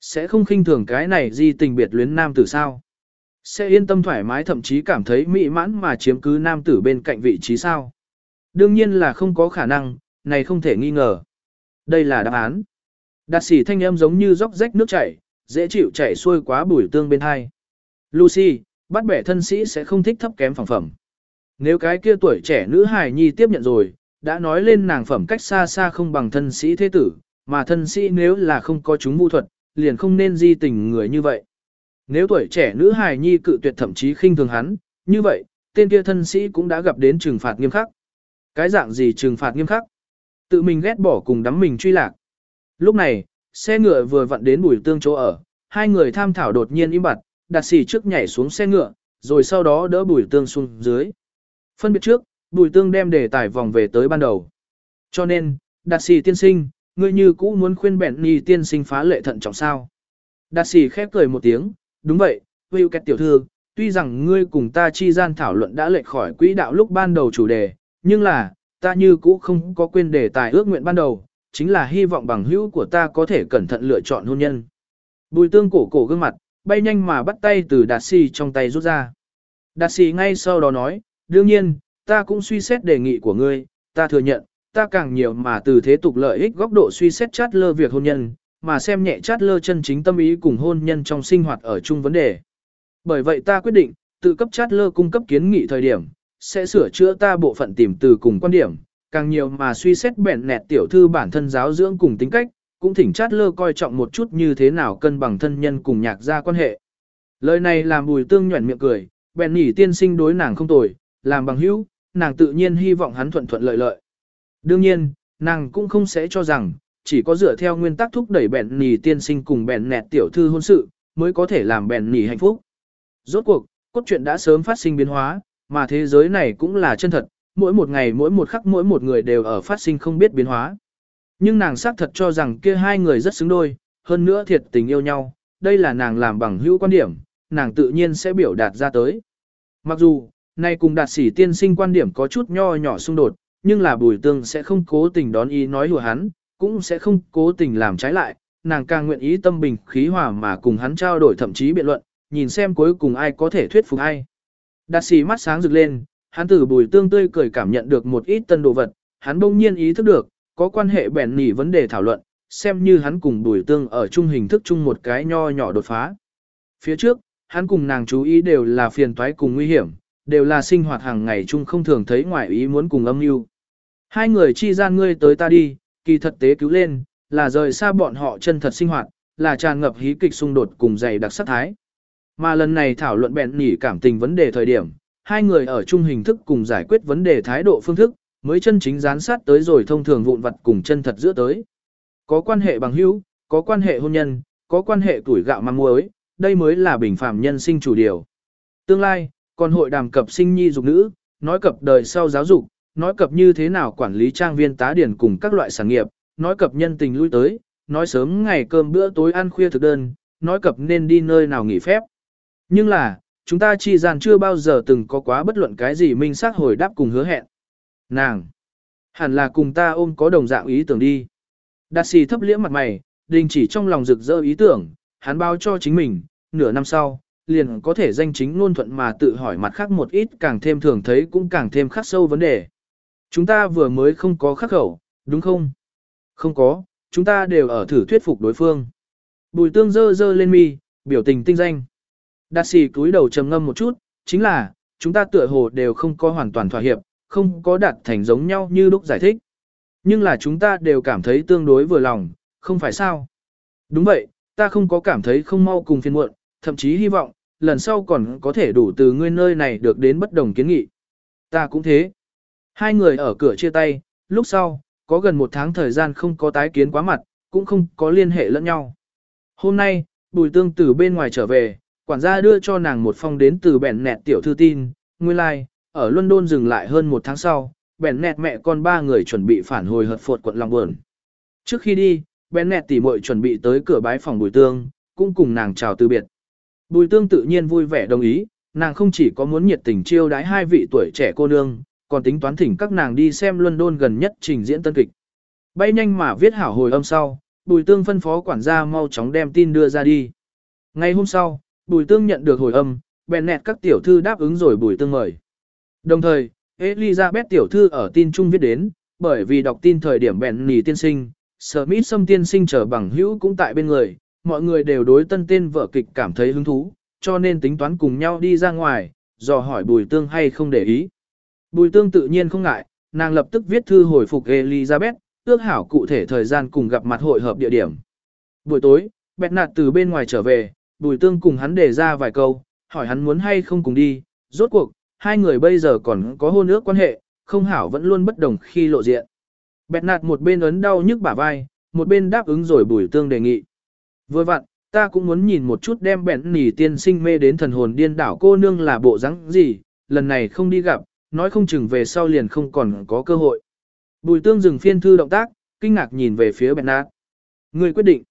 Sẽ không khinh thường cái này di tình biệt luyến nam tử sao? Sẽ yên tâm thoải mái thậm chí cảm thấy mỹ mãn mà chiếm cứ nam tử bên cạnh vị trí sao? Đương nhiên là không có khả năng, này không thể nghi ngờ. Đây là đáp án. Đạt sĩ thanh âm giống như róc rách nước chảy, dễ chịu chảy xuôi quá bùi tương bên hai. Lucy, bắt bẻ thân sĩ sẽ không thích thấp kém phẳng phẩm. Nếu cái kia tuổi trẻ nữ hài nhi tiếp nhận rồi, đã nói lên nàng phẩm cách xa xa không bằng thân sĩ thế tử, mà thân sĩ nếu là không có chúng vu thuật, liền không nên di tình người như vậy. Nếu tuổi trẻ nữ hài nhi cự tuyệt thậm chí khinh thường hắn, như vậy, tên kia thân sĩ cũng đã gặp đến trừng phạt nghiêm khắc. Cái dạng gì trừng phạt nghiêm khắc? Tự mình ghét bỏ cùng đắm mình truy lạc. Lúc này, xe ngựa vừa vặn đến bùi tương chỗ ở, hai người tham thảo đột nhiên im bặt, đặt xỉ trước nhảy xuống xe ngựa, rồi sau đó đỡ bùi tương xuống dưới. Phân biệt trước, bùi tương đem đề tài vòng về tới ban đầu. Cho nên, đạt xỉ tiên sinh, ngươi như cũ muốn khuyên bẹn ni tiên sinh phá lệ thận trọng sao. Đạt xỉ khép cười một tiếng, đúng vậy, Will Kẹt tiểu thư, tuy rằng ngươi cùng ta chi gian thảo luận đã lệch khỏi quỹ đạo lúc ban đầu chủ đề, nhưng là, ta như cũ không có quên đề tài ước nguyện ban đầu, chính là hy vọng bằng hữu của ta có thể cẩn thận lựa chọn hôn nhân. Bùi tương cổ cổ gương mặt, bay nhanh mà bắt tay từ đạt si trong tay rút ra. Đạt si ngay sau đó nói, đương nhiên, ta cũng suy xét đề nghị của ngươi, ta thừa nhận, ta càng nhiều mà từ thế tục lợi ích góc độ suy xét chát lơ việc hôn nhân, mà xem nhẹ chát lơ chân chính tâm ý cùng hôn nhân trong sinh hoạt ở chung vấn đề. Bởi vậy ta quyết định, tự cấp chát lơ cung cấp kiến nghị thời điểm, sẽ sửa chữa ta bộ phận tìm từ cùng quan điểm, càng nhiều mà suy xét bẹn nẹt tiểu thư bản thân giáo dưỡng cùng tính cách, cũng thỉnh chát lơ coi trọng một chút như thế nào cân bằng thân nhân cùng nhạc gia quan hệ. Lời này làm bùi tương nhuẩn miệng cười, bèn nhỉ tiên sinh đối nàng không tồi, làm bằng hữu, nàng tự nhiên hy vọng hắn thuận thuận lợi lợi. Đương nhiên, nàng cũng không sẽ cho rằng, chỉ có dựa theo nguyên tắc thúc đẩy bèn nì tiên sinh cùng bèn nẹt tiểu thư hôn sự, mới có thể làm bèn nì hạnh phúc. Rốt cuộc, cốt truyện đã sớm phát sinh biến hóa, mà thế giới này cũng là chân thật, mỗi một ngày mỗi một khắc mỗi một người đều ở phát sinh không biết biến hóa. Nhưng nàng xác thật cho rằng kia hai người rất xứng đôi, hơn nữa thiệt tình yêu nhau, đây là nàng làm bằng hữu quan điểm, nàng tự nhiên sẽ biểu đạt ra tới. Mặc dù, nay cùng đạt sĩ tiên sinh quan điểm có chút nho nhỏ xung đột, nhưng là bùi tương sẽ không cố tình đón ý nói hùa hắn, cũng sẽ không cố tình làm trái lại, nàng càng nguyện ý tâm bình khí hòa mà cùng hắn trao đổi thậm chí biện luận, nhìn xem cuối cùng ai có thể thuyết phục ai. Đạt sĩ mắt sáng rực lên, hắn từ bùi tương tươi cười cảm nhận được một ít tân đồ vật, hắn bỗng nhiên ý thức được, có quan hệ bèn nỉ vấn đề thảo luận, xem như hắn cùng bùi tương ở chung hình thức chung một cái nho nhỏ đột phá. Phía trước, hắn cùng nàng chú ý đều là phiền toái cùng nguy hiểm, đều là sinh hoạt hàng ngày chung không thường thấy ngoại ý muốn cùng âm mưu. Hai người chi gian ngươi tới ta đi, kỳ thật tế cứu lên, là rời xa bọn họ chân thật sinh hoạt, là tràn ngập hí kịch xung đột cùng dày đặc sắc thái. Mà lần này thảo luận bèn nỉ cảm tình vấn đề thời điểm, hai người ở chung hình thức cùng giải quyết vấn đề thái độ phương thức, mới chân chính gián sát tới rồi thông thường vụn vặt cùng chân thật giữa tới. Có quan hệ bằng hữu, có quan hệ hôn nhân, có quan hệ tuổi gạo mang muối, đây mới là bình phạm nhân sinh chủ điều. Tương lai, còn hội đàm cập sinh nhi dục nữ, nói cập đời sau giáo dục, nói cập như thế nào quản lý trang viên tá điển cùng các loại sản nghiệp, nói cập nhân tình lui tới, nói sớm ngày cơm bữa tối ăn khuya thực đơn, nói cập nên đi nơi nào nghỉ phép. Nhưng là, chúng ta chi gian chưa bao giờ từng có quá bất luận cái gì minh xác hồi đáp cùng hứa hẹn. Nàng, hẳn là cùng ta ôm có đồng dạng ý tưởng đi. Đạt xì thấp liễm mặt mày, đình chỉ trong lòng rực rỡ ý tưởng, hắn báo cho chính mình, nửa năm sau, liền có thể danh chính ngôn thuận mà tự hỏi mặt khác một ít càng thêm thường thấy cũng càng thêm khắc sâu vấn đề. Chúng ta vừa mới không có khắc khẩu, đúng không? Không có, chúng ta đều ở thử thuyết phục đối phương. Bùi tương dơ dơ lên mi, biểu tình tinh danh. Đạt xì cúi đầu trầm ngâm một chút, chính là, chúng ta tựa hồ đều không có hoàn toàn thỏa hiệp, không có đạt thành giống nhau như lúc giải thích. Nhưng là chúng ta đều cảm thấy tương đối vừa lòng, không phải sao? Đúng vậy, ta không có cảm thấy không mau cùng phiền muộn, thậm chí hy vọng, lần sau còn có thể đủ từ ngươi nơi này được đến bất đồng kiến nghị. Ta cũng thế. Hai người ở cửa chia tay, lúc sau, có gần một tháng thời gian không có tái kiến quá mặt, cũng không có liên hệ lẫn nhau. Hôm nay, Bùi Tương từ bên ngoài trở về, quản gia đưa cho nàng một phong đến từ bẻn nẹt tiểu thư tin, nguyên lai, like, ở London dừng lại hơn một tháng sau, bẻn nẹt mẹ con ba người chuẩn bị phản hồi hợp phột quận Long Buồn. Trước khi đi, bẻn nẹt tỉ muội chuẩn bị tới cửa bái phòng Bùi Tương, cũng cùng nàng chào từ biệt. Bùi Tương tự nhiên vui vẻ đồng ý, nàng không chỉ có muốn nhiệt tình chiêu đái hai vị tuổi trẻ cô nương, còn tính toán thỉnh các nàng đi xem London gần nhất trình diễn tân kịch. Bay nhanh mà viết hảo hồi âm sau, Bùi Tương phân phó quản gia mau chóng đem tin đưa ra đi. Ngày hôm sau, Bùi Tương nhận được hồi âm, bèn nẹt các tiểu thư đáp ứng rồi Bùi Tương mời. Đồng thời, Elizabeth tiểu thư ở tin trung viết đến, bởi vì đọc tin thời điểm bèn nì tiên sinh, Smith xâm tiên sinh trở bằng hữu cũng tại bên người, mọi người đều đối tân tên vợ kịch cảm thấy hứng thú, cho nên tính toán cùng nhau đi ra ngoài, dò hỏi bùi tương hay không để ý. Bùi tương tự nhiên không ngại, nàng lập tức viết thư hồi phục Elizabeth, ước hảo cụ thể thời gian cùng gặp mặt hội hợp địa điểm. Buổi tối, bẹt nạt từ bên ngoài trở về, bùi tương cùng hắn đề ra vài câu, hỏi hắn muốn hay không cùng đi, rốt cuộc, hai người bây giờ còn có hôn ước quan hệ, không hảo vẫn luôn bất đồng khi lộ diện. Bẹt nạt một bên ấn đau nhức bả vai, một bên đáp ứng rồi bùi tương đề nghị. Vừa vặn, ta cũng muốn nhìn một chút đem bẹn nỉ tiên sinh mê đến thần hồn điên đảo cô nương là bộ dáng gì, lần này không đi gặp, nói không chừng về sau liền không còn có cơ hội. Bùi tương dừng phiên thư động tác, kinh ngạc nhìn về phía bẹt. Người quyết định,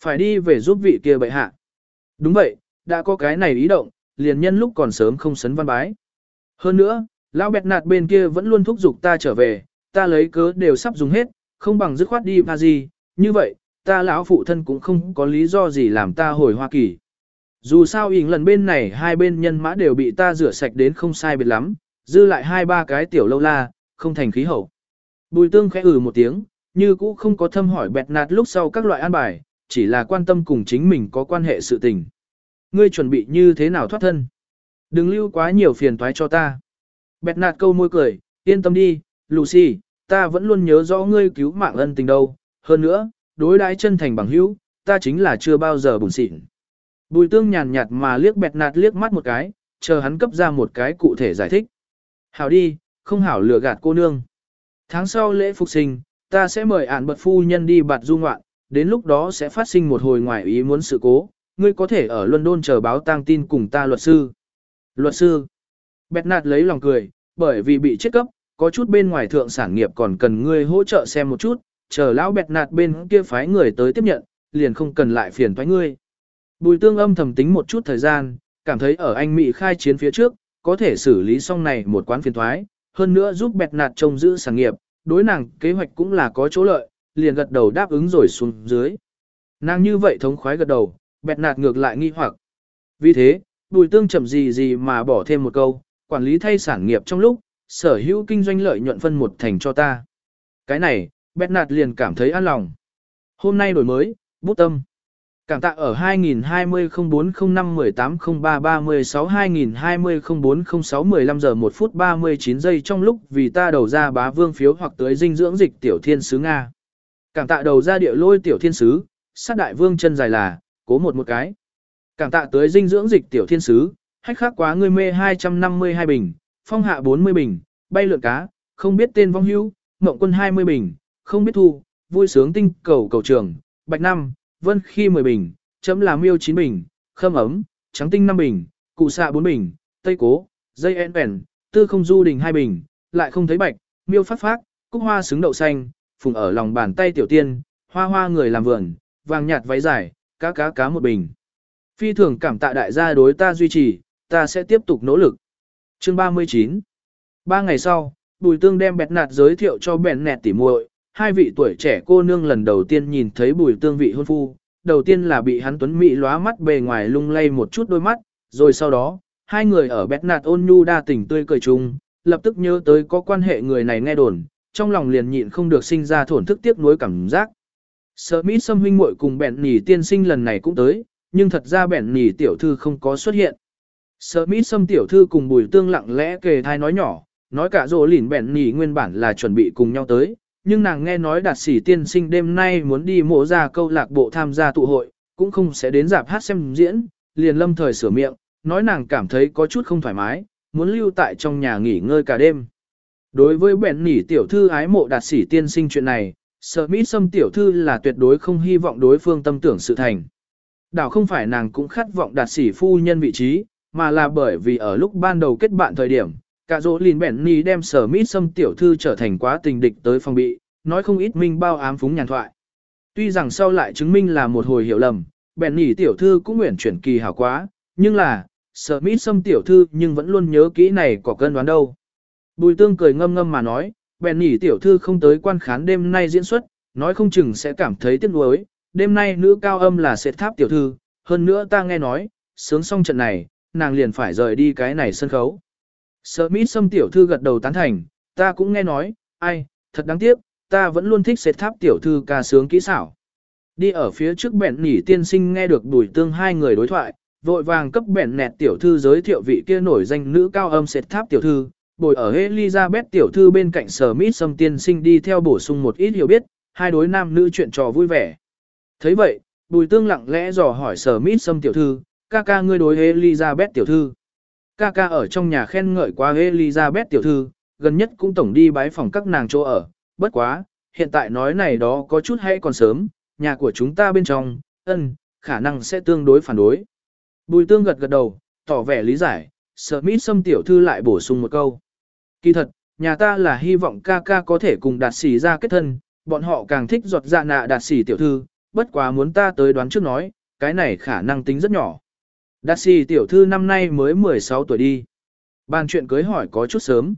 phải đi về giúp vị kia bệ hạ. Đúng vậy, đã có cái này ý động, liền nhân lúc còn sớm không sấn văn bái. Hơn nữa, lão bẹt nạt bên kia vẫn luôn thúc giục ta trở về, ta lấy cớ đều sắp dùng hết, không bằng dứt khoát đi Paris, như vậy, ta lão phụ thân cũng không có lý do gì làm ta hồi Hoa Kỳ. Dù sao ỉn lần bên này hai bên nhân mã đều bị ta rửa sạch đến không sai biệt lắm, dư lại hai ba cái tiểu lâu la, không thành khí hậu. Bùi tương khẽ ừ một tiếng, như cũ không có thâm hỏi bẹt nạt lúc sau các loại an bài, chỉ là quan tâm cùng chính mình có quan hệ sự tình. Ngươi chuẩn bị như thế nào thoát thân? Đừng lưu quá nhiều phiền toái cho ta. Bẹt nạt câu môi cười, yên tâm đi, Lucy, ta vẫn luôn nhớ rõ ngươi cứu mạng ân tình đâu. Hơn nữa, đối đãi chân thành bằng hữu, ta chính là chưa bao giờ buồn xịn. Bùi tương nhàn nhạt mà liếc bẹt nạt liếc mắt một cái, chờ hắn cấp ra một cái cụ thể giải thích. Hảo đi, không hảo lừa gạt cô nương. Tháng sau lễ phục sinh, ta sẽ mời ản bật phu nhân đi bạt du ngoạn, đến lúc đó sẽ phát sinh một hồi ngoài ý muốn sự cố, ngươi có thể ở London chờ báo tang tin cùng ta luật sư. Luật sư. Bẹt nạt lấy lòng cười, bởi vì bị chết cấp, có chút bên ngoài thượng sản nghiệp còn cần ngươi hỗ trợ xem một chút, chờ lão bẹt nạt bên kia phái người tới tiếp nhận, liền không cần lại phiền thoái ngươi. Bùi tương âm thầm tính một chút thời gian, cảm thấy ở anh Mỹ khai chiến phía trước, có thể xử lý xong này một quán phiền thoái, hơn nữa giúp bẹt nạt trông giữ sản nghiệp, đối nàng kế hoạch cũng là có chỗ lợi, liền gật đầu đáp ứng rồi xuống dưới. Nàng như vậy thống khoái gật đầu, bẹt nạt ngược lại nghi hoặc. Vì thế, bùi tương chậm gì gì mà bỏ thêm một câu, quản lý thay sản nghiệp trong lúc, sở hữu kinh doanh lợi nhuận phân một thành cho ta. Cái này, bẹt nạt liền cảm thấy an lòng. Hôm nay đổi mới, bút tâm. Cảm tạ ở 2020-04-05-18-03-36-2020-04-06-15 giờ 1 phút 39 giây trong lúc vì ta đầu ra bá vương phiếu hoặc tới dinh dưỡng dịch tiểu thiên sứ Nga. Cảm tạ đầu ra địa lôi tiểu thiên sứ, sát đại vương chân dài là, cố một một cái. Cảm tạ tới dinh dưỡng dịch tiểu thiên sứ, hách khác quá ngươi mê 252 bình, phong hạ 40 bình, bay lượn cá, không biết tên vong hữu, mộng quân 20 bình, không biết thu, vui sướng tinh cầu cầu trường, bạch năm, vân khi 10 bình, chấm là miêu 9 bình, khâm ấm, trắng tinh 5 bình, cụ xạ 4 bình, tây cố, dây en bèn, tư không du đình 2 bình, lại không thấy bạch, miêu phát phát, cúc hoa xứng đậu xanh, phùng ở lòng bàn tay tiểu tiên, hoa hoa người làm vườn, vàng nhạt váy dài, cá cá cá một bình. Phi thường cảm tạ đại gia đối ta duy trì, ta sẽ tiếp tục nỗ lực. Chương 39 Ba ngày sau, Bùi Tương đem bẹt nạt giới thiệu cho bẹn nẹt tỉ muội hai vị tuổi trẻ cô nương lần đầu tiên nhìn thấy Bùi Tương vị hôn phu. Đầu tiên là bị hắn tuấn mỹ lóa mắt bề ngoài lung lay một chút đôi mắt, rồi sau đó, hai người ở bét nạt ôn nhu đa tình tươi cười chung, lập tức nhớ tới có quan hệ người này nghe đồn, trong lòng liền nhịn không được sinh ra thổn thức tiếc nuối cảm giác. Sợ Mỹ xâm huynh muội cùng bẹn nỉ tiên sinh lần này cũng tới, nhưng thật ra bẹn nỉ tiểu thư không có xuất hiện. Sợ Mỹ xâm tiểu thư cùng bùi tương lặng lẽ kề thai nói nhỏ, nói cả rồ lỉn bẹn nỉ nguyên bản là chuẩn bị cùng nhau tới, nhưng nàng nghe nói đạt sĩ tiên sinh đêm nay muốn đi mộ ra câu lạc bộ tham gia tụ hội, cũng không sẽ đến dạp hát xem diễn, liền lâm thời sửa miệng, nói nàng cảm thấy có chút không thoải mái, muốn lưu tại trong nhà nghỉ ngơi cả đêm. Đối với bẹn nỉ tiểu thư ái mộ đạt sĩ tiên sinh chuyện này, sợ Mỹ xâm tiểu thư là tuyệt đối không hy vọng đối phương tâm tưởng sự thành. Đảo không phải nàng cũng khát vọng đạt sĩ phu nhân vị trí, mà là bởi vì ở lúc ban đầu kết bạn thời điểm, cả dỗ lìn bẹn ni đem sở Mỹ Sâm tiểu thư trở thành quá tình địch tới phòng bị, nói không ít minh bao ám phúng nhàn thoại. Tuy rằng sau lại chứng minh là một hồi hiểu lầm, bẹn nỉ tiểu thư cũng nguyện chuyển kỳ hảo quá, nhưng là, sở Mỹ Sâm tiểu thư nhưng vẫn luôn nhớ kỹ này có cân đoán đâu. Bùi tương cười ngâm ngâm mà nói, bèn nhỉ tiểu thư không tới quan khán đêm nay diễn xuất, nói không chừng sẽ cảm thấy tiếc nuối. Đêm nay nữ cao âm là sệt tháp tiểu thư, hơn nữa ta nghe nói, sướng xong trận này, nàng liền phải rời đi cái này sân khấu. Sở Mỹ Sâm tiểu thư gật đầu tán thành, ta cũng nghe nói, ai, thật đáng tiếc, ta vẫn luôn thích sệt tháp tiểu thư ca sướng kỹ xảo. Đi ở phía trước bẹn nỉ tiên sinh nghe được đùi tương hai người đối thoại, vội vàng cấp bẹn nẹt tiểu thư giới thiệu vị kia nổi danh nữ cao âm sệt tháp tiểu thư, bồi ở Elizabeth tiểu thư bên cạnh sở mít xâm tiên sinh đi theo bổ sung một ít hiểu biết, hai đối nam nữ chuyện trò vui vẻ. thấy vậy, bùi tương lặng lẽ dò hỏi sở mít xâm tiểu thư, ca ca ngươi đối Elizabeth tiểu thư. Ca ca ở trong nhà khen ngợi qua Elizabeth tiểu thư, gần nhất cũng tổng đi bái phòng các nàng chỗ ở, bất quá, hiện tại nói này đó có chút hay còn sớm, nhà của chúng ta bên trong, ân, khả năng sẽ tương đối phản đối. Bùi tương gật gật đầu, tỏ vẻ lý giải, sở mít xâm tiểu thư lại bổ sung một câu. Kỳ thật, nhà ta là hy vọng ca ca có thể cùng đạt sĩ ra kết thân, bọn họ càng thích giọt dạ nạ đạt sĩ tiểu thư, bất quá muốn ta tới đoán trước nói, cái này khả năng tính rất nhỏ. Đạt sĩ tiểu thư năm nay mới 16 tuổi đi. Bàn chuyện cưới hỏi có chút sớm.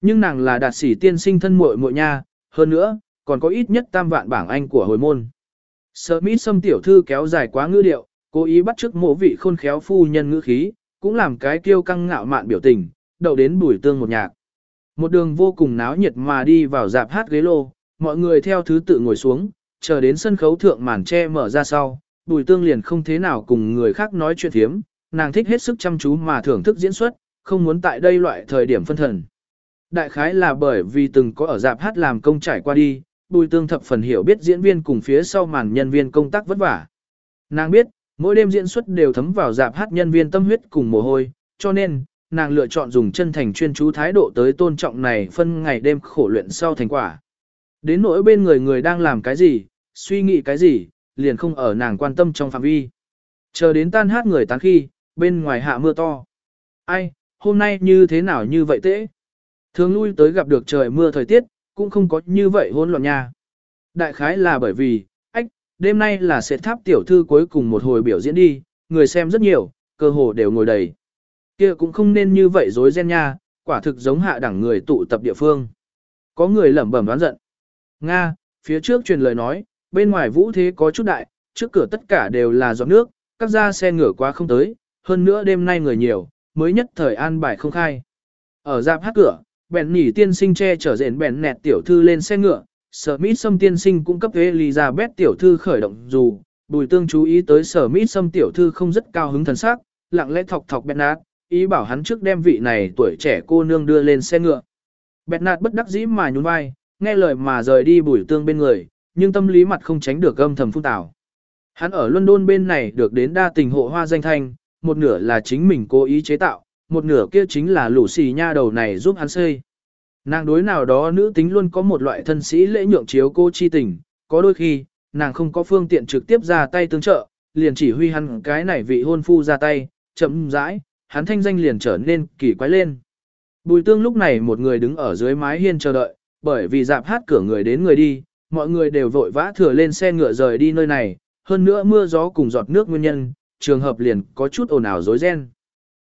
Nhưng nàng là đạt sĩ tiên sinh thân muội muội nha, hơn nữa, còn có ít nhất tam vạn bảng anh của hồi môn. Sở Mỹ Sâm tiểu thư kéo dài quá ngữ điệu, cố ý bắt chước mộ vị khôn khéo phu nhân ngữ khí, cũng làm cái kiêu căng ngạo mạn biểu tình, đậu đến bùi tương một nhạc. Một đường vô cùng náo nhiệt mà đi vào dạp hát ghế lô, mọi người theo thứ tự ngồi xuống, chờ đến sân khấu thượng màn che mở ra sau, bùi tương liền không thế nào cùng người khác nói chuyện thiếm, nàng thích hết sức chăm chú mà thưởng thức diễn xuất, không muốn tại đây loại thời điểm phân thần. Đại khái là bởi vì từng có ở dạp hát làm công trải qua đi, bùi tương thập phần hiểu biết diễn viên cùng phía sau màn nhân viên công tác vất vả. Nàng biết, mỗi đêm diễn xuất đều thấm vào dạp hát nhân viên tâm huyết cùng mồ hôi, cho nên, nàng lựa chọn dùng chân thành chuyên chú thái độ tới tôn trọng này phân ngày đêm khổ luyện sau thành quả. Đến nỗi bên người người đang làm cái gì, suy nghĩ cái gì, liền không ở nàng quan tâm trong phạm vi. Chờ đến tan hát người tán khi, bên ngoài hạ mưa to. Ai, hôm nay như thế nào như vậy tễ? Thường lui tới gặp được trời mưa thời tiết, cũng không có như vậy hỗn loạn nha. Đại khái là bởi vì, ách, đêm nay là sẽ tháp tiểu thư cuối cùng một hồi biểu diễn đi, người xem rất nhiều, cơ hồ đều ngồi đầy. Kia cũng không nên như vậy dối ren nha, quả thực giống hạ đẳng người tụ tập địa phương. Có người lẩm bẩm đoán giận. Nga, phía trước truyền lời nói, bên ngoài vũ thế có chút đại, trước cửa tất cả đều là giọt nước, các gia xe ngửa quá không tới, hơn nữa đêm nay người nhiều, mới nhất thời an bài không khai. Ở dạp hát cửa, bèn nỉ tiên sinh che chở rền bèn nẹt tiểu thư lên xe ngựa, sở mít xâm tiên sinh cung cấp Elizabeth tiểu thư khởi động dù, bùi tương chú ý tới sở mít xâm tiểu thư không rất cao hứng thần sắc, lặng lẽ thọc thọc Bernard, ý bảo hắn trước đem vị này tuổi trẻ cô nương đưa lên xe ngựa. Bernard bất đắc dĩ mà nhún vai, nghe lời mà rời đi bùi tương bên người, nhưng tâm lý mặt không tránh được âm thầm phun tảo. Hắn ở London bên này được đến đa tình hộ hoa danh thanh, một nửa là chính mình cố ý chế tạo, một nửa kia chính là lũ xì nha đầu này giúp hắn xây. Nàng đối nào đó nữ tính luôn có một loại thân sĩ lễ nhượng chiếu cô chi tình, có đôi khi, nàng không có phương tiện trực tiếp ra tay tương trợ, liền chỉ huy hắn cái này vị hôn phu ra tay, chậm rãi, hắn thanh danh liền trở nên kỳ quái lên. Bùi tương lúc này một người đứng ở dưới mái hiên chờ đợi, bởi vì dạp hát cửa người đến người đi, mọi người đều vội vã thừa lên xe ngựa rời đi nơi này, hơn nữa mưa gió cùng giọt nước nguyên nhân, trường hợp liền có chút ồn ào rối ren.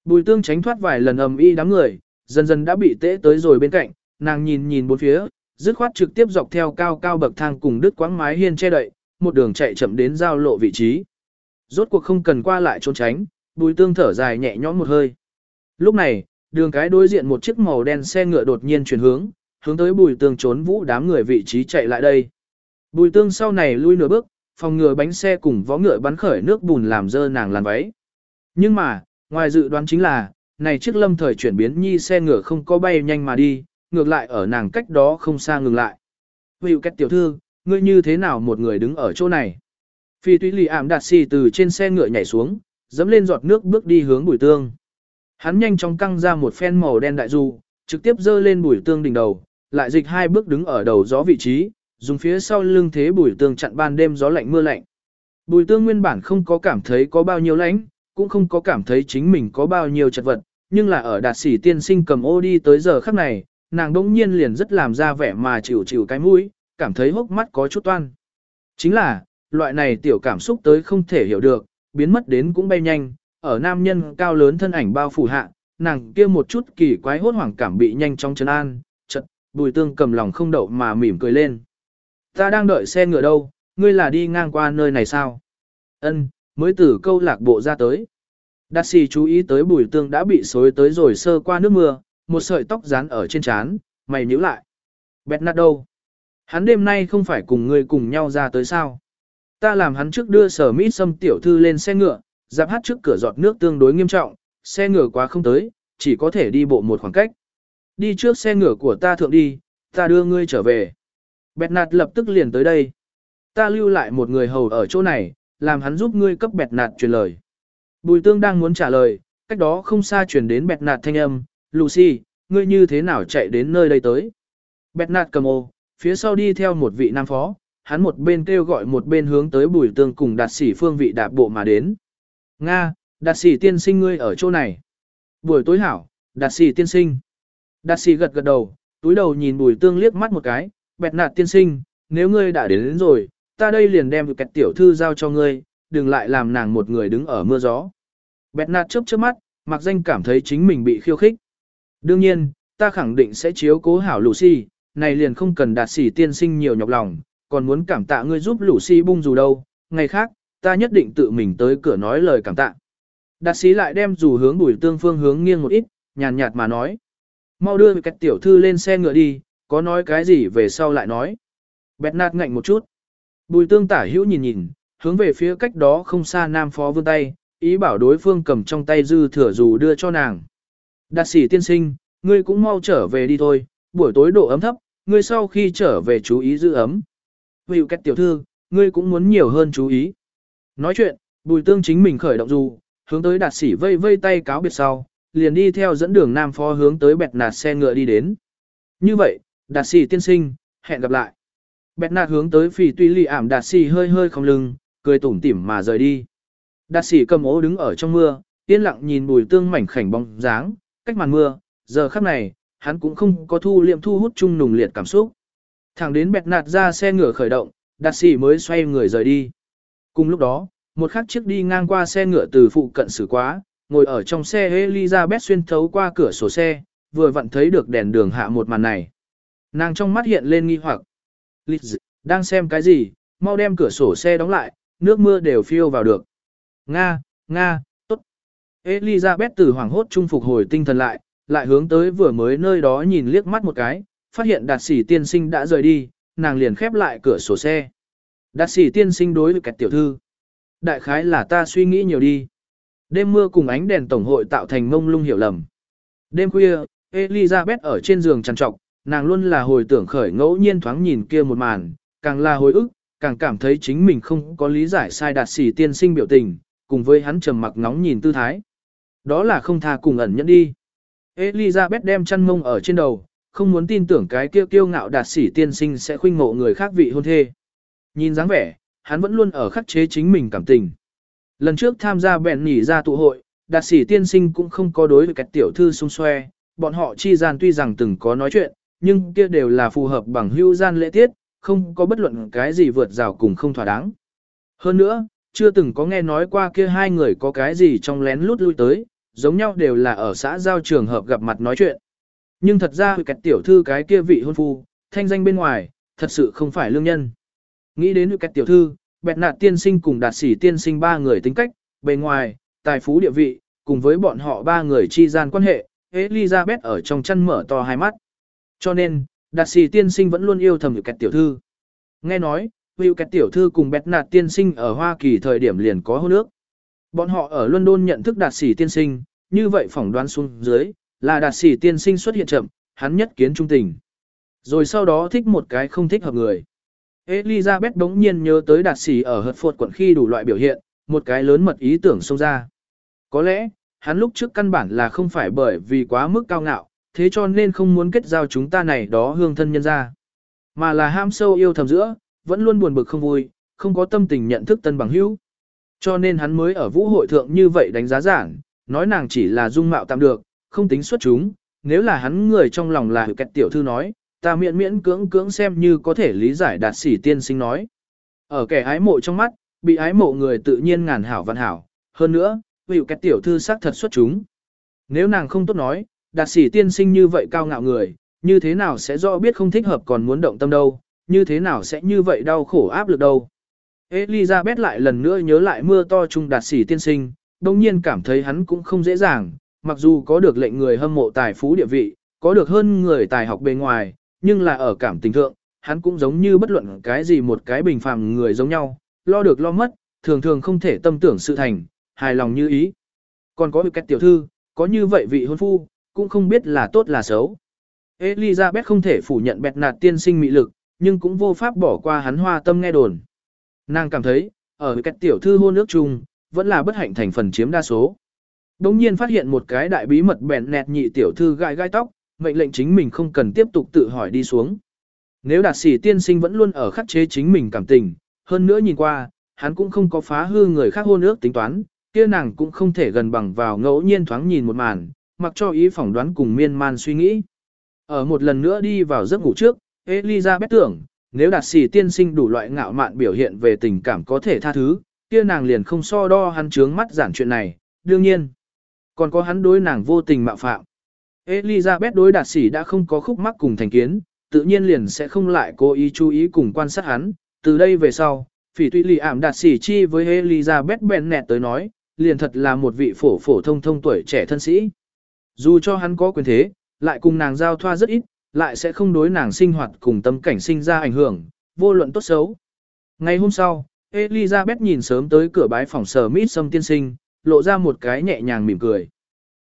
Bùi tương tránh thoát vài lần ầm y đám người, dần dần đã bị tễ tới rồi bên cạnh, nàng nhìn nhìn bốn phía, dứt khoát trực tiếp dọc theo cao cao bậc thang cùng đứt quãng mái hiên che đậy, một đường chạy chậm đến giao lộ vị trí. Rốt cuộc không cần qua lại trốn tránh, bùi tương thở dài nhẹ nhõm một hơi. Lúc này, đường cái đối diện một chiếc màu đen xe ngựa đột nhiên chuyển hướng, hướng tới bùi tương trốn vũ đám người vị trí chạy lại đây. Bùi tương sau này lui nửa bước, phòng ngừa bánh xe cùng vó ngựa bắn khởi nước bùn làm dơ nàng làn váy. Nhưng mà, ngoài dự đoán chính là, này chiếc lâm thời chuyển biến nhi xe ngựa không có bay nhanh mà đi, ngược lại ở nàng cách đó không xa ngừng lại. Hữu cách tiểu thư, ngươi như thế nào một người đứng ở chỗ này? Phi túy lì ảm đạt xì từ trên xe ngựa nhảy xuống, dẫm lên giọt nước bước đi hướng bùi tương. Hắn nhanh chóng căng ra một phen màu đen đại du, trực tiếp dơ lên bùi tương đỉnh đầu, lại dịch hai bước đứng ở đầu gió vị trí, dùng phía sau lưng thế bùi tương chặn ban đêm gió lạnh mưa lạnh. Bùi tương nguyên bản không có cảm thấy có bao nhiêu lạnh, cũng không có cảm thấy chính mình có bao nhiêu chật vật, nhưng là ở đạt sĩ tiên sinh cầm ô đi tới giờ khắc này, nàng đỗng nhiên liền rất làm ra vẻ mà chịu chịu cái mũi, cảm thấy hốc mắt có chút toan. Chính là, loại này tiểu cảm xúc tới không thể hiểu được, biến mất đến cũng bay nhanh, ở nam nhân cao lớn thân ảnh bao phủ hạ, nàng kia một chút kỳ quái hốt hoảng cảm bị nhanh chóng chân an, bùi tương cầm lòng không đậu mà mỉm cười lên. Ta đang đợi xe ngựa đâu, ngươi là đi ngang qua nơi này sao? Ân, mới từ câu lạc bộ ra tới. Đạt sĩ chú ý tới bùi tương đã bị xối tới rồi sơ qua nước mưa, một sợi tóc dán ở trên trán, mày nhíu lại. Bẹt nạt đâu? Hắn đêm nay không phải cùng ngươi cùng nhau ra tới sao? Ta làm hắn trước đưa sở mít xâm tiểu thư lên xe ngựa, giáp hát trước cửa giọt nước tương đối nghiêm trọng, xe ngựa quá không tới, chỉ có thể đi bộ một khoảng cách. Đi trước xe ngựa của ta thượng đi, ta đưa ngươi trở về. Bẹt nạt lập tức liền tới đây. Ta lưu lại một người hầu ở chỗ này, làm hắn giúp ngươi cấp bẹt nạt truyền lời. Bùi tương đang muốn trả lời, cách đó không xa truyền đến bẹt nạt thanh âm, Lucy, ngươi như thế nào chạy đến nơi đây tới? Bẹt nạt cầm ô, phía sau đi theo một vị nam phó, hắn một bên kêu gọi một bên hướng tới bùi tương cùng đạt sĩ phương vị đạp bộ mà đến. Nga, đạt sĩ tiên sinh ngươi ở chỗ này. Buổi tối hảo, đạt sĩ tiên sinh. Đạt sĩ gật gật đầu, túi đầu nhìn bùi tương liếc mắt một cái, bẹt nạt tiên sinh, nếu ngươi đã đến, đến rồi, ta đây liền đem kẹt tiểu thư giao cho ngươi, đừng lại làm nàng một người đứng ở mưa gió. Bẹt nạt chớp chớp mắt, mặc danh cảm thấy chính mình bị khiêu khích. Đương nhiên, ta khẳng định sẽ chiếu cố hảo Lucy, này liền không cần đạt sĩ tiên sinh nhiều nhọc lòng, còn muốn cảm tạ ngươi giúp Lucy bung dù đâu, ngày khác, ta nhất định tự mình tới cửa nói lời cảm tạ. Đạt sĩ lại đem dù hướng bùi tương phương hướng nghiêng một ít, nhàn nhạt mà nói. Mau đưa cách tiểu thư lên xe ngựa đi, có nói cái gì về sau lại nói. Bẹt nạt ngạnh một chút. Bùi tương tả hữu nhìn nhìn, hướng về phía cách đó không xa nam phó vươn tay, ý bảo đối phương cầm trong tay dư thừa dù đưa cho nàng. Đạt sĩ tiên sinh, ngươi cũng mau trở về đi thôi, buổi tối độ ấm thấp, ngươi sau khi trở về chú ý giữ ấm. Vì cách tiểu thư, ngươi cũng muốn nhiều hơn chú ý. Nói chuyện, bùi tương chính mình khởi động dù, hướng tới đạt sĩ vây vây tay cáo biệt sau, liền đi theo dẫn đường nam phó hướng tới bẹt nạt xe ngựa đi đến. Như vậy, đạt sĩ tiên sinh, hẹn gặp lại. Bẹt nạt hướng tới phì tuy lì ảm đạt sĩ hơi hơi không lưng, cười tủm tỉm mà rời đi. Đạt sĩ cầm ố đứng ở trong mưa, yên lặng nhìn bùi tương mảnh khảnh bóng dáng, cách màn mưa, giờ khắc này, hắn cũng không có thu liệm thu hút chung nùng liệt cảm xúc. Thẳng đến bẹt nạt ra xe ngựa khởi động, đạt sĩ mới xoay người rời đi. Cùng lúc đó, một khắc chiếc đi ngang qua xe ngựa từ phụ cận xử quá, ngồi ở trong xe Elizabeth xuyên thấu qua cửa sổ xe, vừa vặn thấy được đèn đường hạ một màn này. Nàng trong mắt hiện lên nghi hoặc. Liz, đang xem cái gì, mau đem cửa sổ xe đóng lại, nước mưa đều phiêu vào được. Nga, Nga, tốt. Elizabeth từ hoảng hốt trung phục hồi tinh thần lại, lại hướng tới vừa mới nơi đó nhìn liếc mắt một cái, phát hiện đạt sĩ tiên sinh đã rời đi, nàng liền khép lại cửa sổ xe. Đạt sĩ tiên sinh đối với kẹt tiểu thư. Đại khái là ta suy nghĩ nhiều đi. Đêm mưa cùng ánh đèn tổng hội tạo thành mông lung hiểu lầm. Đêm khuya, Elizabeth ở trên giường trằn trọc, nàng luôn là hồi tưởng khởi ngẫu nhiên thoáng nhìn kia một màn, càng là hồi ức, càng cảm thấy chính mình không có lý giải sai đạt sĩ tiên sinh biểu tình, cùng với hắn trầm mặc ngóng nhìn tư thái. Đó là không tha cùng ẩn nhẫn đi. Elizabeth đem chăn mông ở trên đầu, không muốn tin tưởng cái kiêu kiêu ngạo đạt sĩ tiên sinh sẽ khuynh ngộ người khác vị hôn thê. Nhìn dáng vẻ, hắn vẫn luôn ở khắc chế chính mình cảm tình. Lần trước tham gia bèn nhỉ ra tụ hội, đạt sĩ tiên sinh cũng không có đối với các tiểu thư xung xoe, bọn họ chi gian tuy rằng từng có nói chuyện, nhưng kia đều là phù hợp bằng hưu gian lễ tiết, không có bất luận cái gì vượt rào cùng không thỏa đáng. Hơn nữa, chưa từng có nghe nói qua kia hai người có cái gì trong lén lút lui tới, giống nhau đều là ở xã giao trường hợp gặp mặt nói chuyện. Nhưng thật ra kẹt tiểu thư cái kia vị hôn phu, thanh danh bên ngoài, thật sự không phải lương nhân. Nghĩ đến kẹt tiểu thư, bẹt nạt tiên sinh cùng đạt sĩ tiên sinh ba người tính cách, bề ngoài, tài phú địa vị, cùng với bọn họ ba người chi gian quan hệ, Elizabeth ở trong chăn mở to hai mắt. Cho nên, đạt sĩ tiên sinh vẫn luôn yêu thầm kẹt tiểu thư. Nghe nói, Hữu kẹt tiểu thư cùng bẹt nạt tiên sinh ở Hoa Kỳ thời điểm liền có hôn ước. Bọn họ ở London nhận thức đạt sĩ tiên sinh, như vậy phỏng đoán xuống dưới, là đạt sĩ tiên sinh xuất hiện chậm, hắn nhất kiến trung tình. Rồi sau đó thích một cái không thích hợp người. Elizabeth đống nhiên nhớ tới đạt sĩ ở hợt phột quận khi đủ loại biểu hiện, một cái lớn mật ý tưởng xông ra. Có lẽ, hắn lúc trước căn bản là không phải bởi vì quá mức cao ngạo, thế cho nên không muốn kết giao chúng ta này đó hương thân nhân ra. Mà là ham sâu yêu thầm giữa, vẫn luôn buồn bực không vui, không có tâm tình nhận thức tân bằng hữu. Cho nên hắn mới ở vũ hội thượng như vậy đánh giá giảng, nói nàng chỉ là dung mạo tạm được, không tính xuất chúng, nếu là hắn người trong lòng là kẹt tiểu thư nói, ta miễn miễn cưỡng cưỡng xem như có thể lý giải đạt sĩ tiên sinh nói. Ở kẻ ái mộ trong mắt, bị ái mộ người tự nhiên ngàn hảo văn hảo, hơn nữa, hữu cái tiểu thư xác thật xuất chúng. Nếu nàng không tốt nói, đạt sĩ tiên sinh như vậy cao ngạo người, như thế nào sẽ rõ biết không thích hợp còn muốn động tâm đâu, như thế nào sẽ như vậy đau khổ áp lực đâu. Elizabeth lại lần nữa nhớ lại mưa to chung đạt sĩ tiên sinh, đồng nhiên cảm thấy hắn cũng không dễ dàng, mặc dù có được lệnh người hâm mộ tài phú địa vị, có được hơn người tài học bề ngoài, nhưng là ở cảm tình thượng, hắn cũng giống như bất luận cái gì một cái bình phàm người giống nhau, lo được lo mất, thường thường không thể tâm tưởng sự thành, hài lòng như ý. Còn có một cách tiểu thư, có như vậy vị hôn phu, cũng không biết là tốt là xấu. Elizabeth không thể phủ nhận bẹt nạt tiên sinh mị lực, nhưng cũng vô pháp bỏ qua hắn hoa tâm nghe đồn. Nàng cảm thấy, ở cách tiểu thư hôn nước chung, vẫn là bất hạnh thành phần chiếm đa số. Đống nhiên phát hiện một cái đại bí mật bèn nẹt nhị tiểu thư gai gai tóc, mệnh lệnh chính mình không cần tiếp tục tự hỏi đi xuống. Nếu đạt sĩ tiên sinh vẫn luôn ở khắc chế chính mình cảm tình, hơn nữa nhìn qua, hắn cũng không có phá hư người khác hôn ước tính toán, kia nàng cũng không thể gần bằng vào ngẫu nhiên thoáng nhìn một màn, mặc cho ý phỏng đoán cùng miên man suy nghĩ. Ở một lần nữa đi vào giấc ngủ trước, Elizabeth tưởng, nếu đạt sĩ tiên sinh đủ loại ngạo mạn biểu hiện về tình cảm có thể tha thứ, kia nàng liền không so đo hắn trướng mắt giản chuyện này, đương nhiên. Còn có hắn đối nàng vô tình mạo phạm. Elizabeth đối đạt sĩ đã không có khúc mắc cùng thành kiến, tự nhiên liền sẽ không lại cố ý chú ý cùng quan sát hắn. Từ đây về sau, phỉ tuy lì ảm đạt sĩ chi với Elizabeth Bennet tới nói, liền thật là một vị phổ phổ thông thông tuổi trẻ thân sĩ. Dù cho hắn có quyền thế, lại cùng nàng giao thoa rất ít, lại sẽ không đối nàng sinh hoạt cùng tâm cảnh sinh ra ảnh hưởng, vô luận tốt xấu. Ngày hôm sau, Elizabeth nhìn sớm tới cửa bái phòng sở Mít Sâm tiên sinh, lộ ra một cái nhẹ nhàng mỉm cười.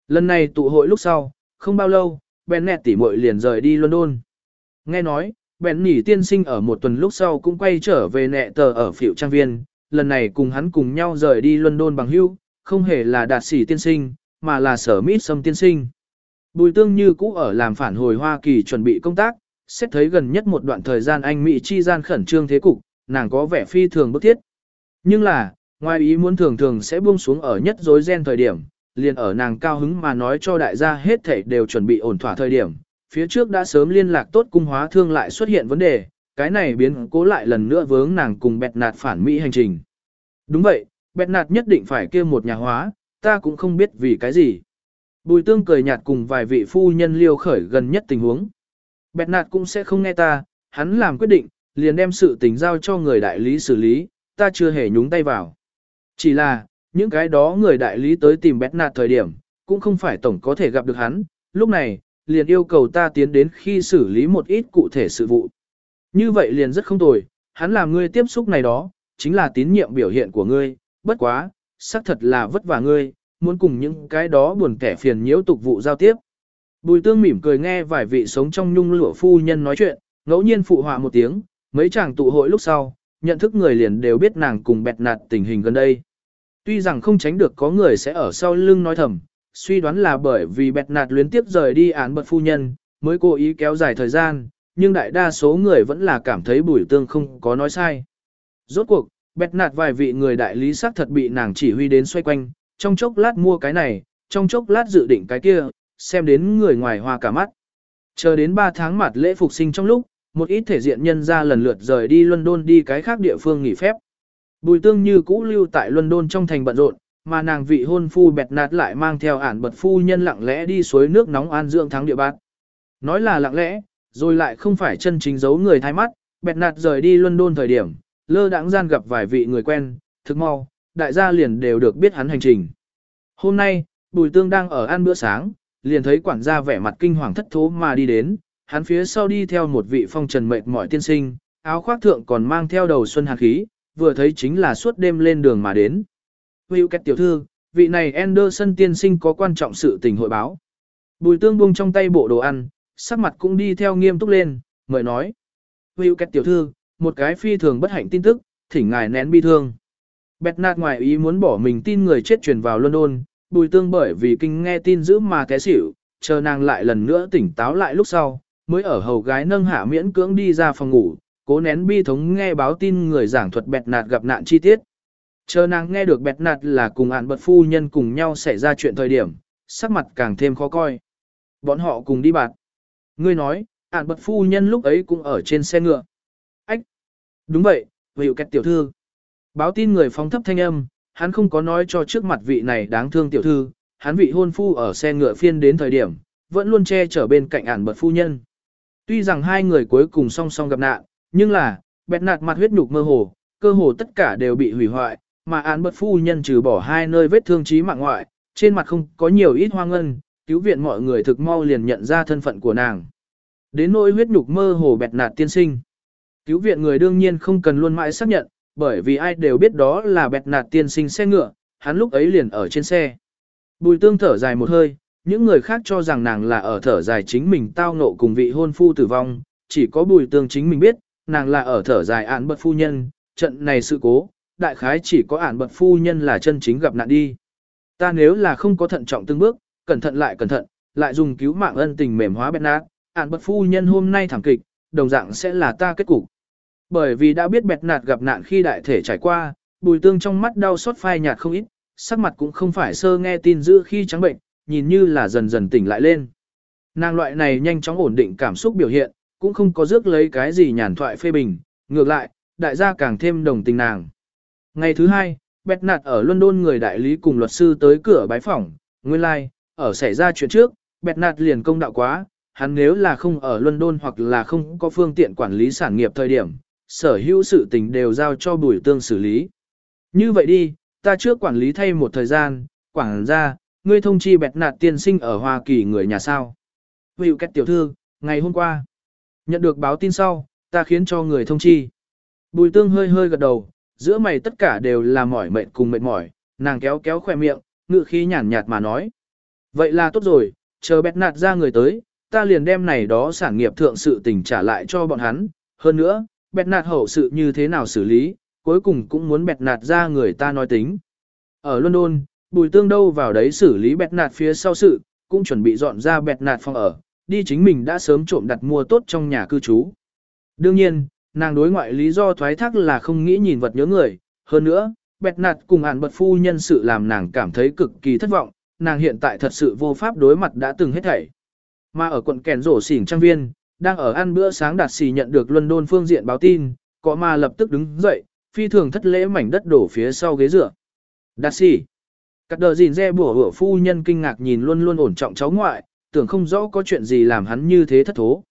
Lần này tụ hội lúc sau, không bao lâu, Bennett tỉ muội liền rời đi London. Nghe nói, bèn nỉ tiên sinh ở một tuần lúc sau cũng quay trở về nẹ tờ ở phiệu trang viên, lần này cùng hắn cùng nhau rời đi London bằng hưu, không hề là đạt sĩ tiên sinh, mà là sở mít sâm tiên sinh. Bùi tương như cũ ở làm phản hồi Hoa Kỳ chuẩn bị công tác, xét thấy gần nhất một đoạn thời gian anh Mỹ chi gian khẩn trương thế cục, nàng có vẻ phi thường bức thiết. Nhưng là, ngoài ý muốn thường thường sẽ buông xuống ở nhất rối ren thời điểm, liền ở nàng cao hứng mà nói cho đại gia hết thảy đều chuẩn bị ổn thỏa thời điểm, phía trước đã sớm liên lạc tốt cung hóa thương lại xuất hiện vấn đề, cái này biến cố lại lần nữa vướng nàng cùng bẹt nạt phản Mỹ hành trình. Đúng vậy, bẹt nạt nhất định phải kêu một nhà hóa, ta cũng không biết vì cái gì. Bùi tương cười nhạt cùng vài vị phu nhân liêu khởi gần nhất tình huống. Bẹt nạt cũng sẽ không nghe ta, hắn làm quyết định, liền đem sự tình giao cho người đại lý xử lý, ta chưa hề nhúng tay vào. Chỉ là, những cái đó người đại lý tới tìm bét nạt thời điểm, cũng không phải tổng có thể gặp được hắn, lúc này, liền yêu cầu ta tiến đến khi xử lý một ít cụ thể sự vụ. Như vậy liền rất không tồi, hắn làm ngươi tiếp xúc này đó, chính là tín nhiệm biểu hiện của ngươi, bất quá, xác thật là vất vả ngươi, muốn cùng những cái đó buồn kẻ phiền nhiễu tục vụ giao tiếp. Bùi tương mỉm cười nghe vài vị sống trong nhung lụa phu nhân nói chuyện, ngẫu nhiên phụ họa một tiếng, mấy chàng tụ hội lúc sau, nhận thức người liền đều biết nàng cùng bẹt nạt tình hình gần đây. Tuy rằng không tránh được có người sẽ ở sau lưng nói thầm, suy đoán là bởi vì bẹt nạt luyến tiếp rời đi án bật phu nhân, mới cố ý kéo dài thời gian, nhưng đại đa số người vẫn là cảm thấy bùi tương không có nói sai. Rốt cuộc, bẹt nạt vài vị người đại lý sắc thật bị nàng chỉ huy đến xoay quanh, trong chốc lát mua cái này, trong chốc lát dự định cái kia, xem đến người ngoài hoa cả mắt. Chờ đến 3 tháng mặt lễ phục sinh trong lúc, một ít thể diện nhân ra lần lượt rời đi London đi cái khác địa phương nghỉ phép. Bùi tương như cũ lưu tại London trong thành bận rộn, mà nàng vị hôn phu bẹt nạt lại mang theo ản bật phu nhân lặng lẽ đi suối nước nóng an dưỡng thắng địa bát. Nói là lặng lẽ, rồi lại không phải chân chính giấu người thay mắt, bẹt nạt rời đi London thời điểm, lơ đãng gian gặp vài vị người quen, thực mau, đại gia liền đều được biết hắn hành trình. Hôm nay, Bùi Tương đang ở ăn bữa sáng, liền thấy quản gia vẻ mặt kinh hoàng thất thố mà đi đến, hắn phía sau đi theo một vị phong trần mệt mỏi tiên sinh, áo khoác thượng còn mang theo đầu xuân hàn khí, vừa thấy chính là suốt đêm lên đường mà đến. Hữu kết tiểu thư, vị này Anderson tiên sinh có quan trọng sự tình hội báo. Bùi tương buông trong tay bộ đồ ăn, sắc mặt cũng đi theo nghiêm túc lên, mời nói. Hữu kết tiểu thư, một cái phi thường bất hạnh tin tức, thỉnh ngài nén bi thương. Bẹt nạt ngoài ý muốn bỏ mình tin người chết truyền vào London, bùi tương bởi vì kinh nghe tin giữ mà té xỉu, chờ nàng lại lần nữa tỉnh táo lại lúc sau, mới ở hầu gái nâng hạ miễn cưỡng đi ra phòng ngủ, cố nén bi thống nghe báo tin người giảng thuật bẹt nạt gặp nạn chi tiết. Chờ nàng nghe được bẹt nạt là cùng ạn bật phu nhân cùng nhau xảy ra chuyện thời điểm, sắc mặt càng thêm khó coi. Bọn họ cùng đi bạt. Ngươi nói, ạn bật phu nhân lúc ấy cũng ở trên xe ngựa. Ách! Đúng vậy, hiệu kẹt tiểu thư. Báo tin người phóng thấp thanh âm, hắn không có nói cho trước mặt vị này đáng thương tiểu thư, hắn vị hôn phu ở xe ngựa phiên đến thời điểm, vẫn luôn che chở bên cạnh ản bật phu nhân. Tuy rằng hai người cuối cùng song song gặp nạn, nhưng là, bẹt nạt mặt huyết nhục mơ hồ, cơ hồ tất cả đều bị hủy hoại, mà án bất phu nhân trừ bỏ hai nơi vết thương chí mạng ngoại, trên mặt không có nhiều ít hoang ngân, cứu viện mọi người thực mau liền nhận ra thân phận của nàng. Đến nỗi huyết nhục mơ hồ bẹt nạt tiên sinh. Cứu viện người đương nhiên không cần luôn mãi xác nhận, bởi vì ai đều biết đó là bẹt nạt tiên sinh xe ngựa, hắn lúc ấy liền ở trên xe. Bùi tương thở dài một hơi, những người khác cho rằng nàng là ở thở dài chính mình tao ngộ cùng vị hôn phu tử vong, chỉ có bùi tương chính mình biết, nàng là ở thở dài án bật phu nhân, trận này sự cố, đại khái chỉ có án bật phu nhân là chân chính gặp nạn đi. Ta nếu là không có thận trọng từng bước, cẩn thận lại cẩn thận, lại dùng cứu mạng ân tình mềm hóa bẹt nát, án bật phu nhân hôm nay thảm kịch, đồng dạng sẽ là ta kết cục. Bởi vì đã biết bẹt nạt gặp nạn khi đại thể trải qua, bùi tương trong mắt đau xót phai nhạt không ít, sắc mặt cũng không phải sơ nghe tin dữ khi trắng bệnh, nhìn như là dần dần tỉnh lại lên. Nàng loại này nhanh chóng ổn định cảm xúc biểu hiện, cũng không có rước lấy cái gì nhàn thoại phê bình, ngược lại, đại gia càng thêm đồng tình nàng. Ngày thứ hai, Bẹt nạt ở London người đại lý cùng luật sư tới cửa bái phỏng, nguyên lai, like, ở xảy ra chuyện trước, Bẹt nạt liền công đạo quá, hắn nếu là không ở London hoặc là không có phương tiện quản lý sản nghiệp thời điểm, sở hữu sự tình đều giao cho bùi tương xử lý. Như vậy đi, ta trước quản lý thay một thời gian, quản ra, ngươi thông chi bẹt nạt tiên sinh ở Hoa Kỳ người nhà sao. Hiệu cách tiểu thư, ngày hôm qua, nhận được báo tin sau, ta khiến cho người thông chi. Bùi tương hơi hơi gật đầu, giữa mày tất cả đều là mỏi mệt cùng mệt mỏi, nàng kéo kéo khỏe miệng, ngự khí nhàn nhạt mà nói. Vậy là tốt rồi, chờ bẹt nạt ra người tới, ta liền đem này đó sản nghiệp thượng sự tình trả lại cho bọn hắn. Hơn nữa, bẹt nạt hậu sự như thế nào xử lý, cuối cùng cũng muốn bẹt nạt ra người ta nói tính. Ở London, bùi tương đâu vào đấy xử lý bẹt nạt phía sau sự, cũng chuẩn bị dọn ra bẹt nạt phòng ở, đi chính mình đã sớm trộm đặt mua tốt trong nhà cư trú. Đương nhiên, nàng đối ngoại lý do thoái thác là không nghĩ nhìn vật nhớ người, hơn nữa, bẹt nạt cùng ản bật phu nhân sự làm nàng cảm thấy cực kỳ thất vọng, nàng hiện tại thật sự vô pháp đối mặt đã từng hết thảy. Mà ở quận kèn rổ xỉn trang viên, đang ở ăn bữa sáng đạt xì nhận được London phương diện báo tin, có mà lập tức đứng dậy, phi thường thất lễ mảnh đất đổ phía sau ghế dựa. Đạt xì. Cắt đờ gìn re bùa hửa phu nhân kinh ngạc nhìn luôn luôn ổn trọng cháu ngoại, tưởng không rõ có chuyện gì làm hắn như thế thất thố.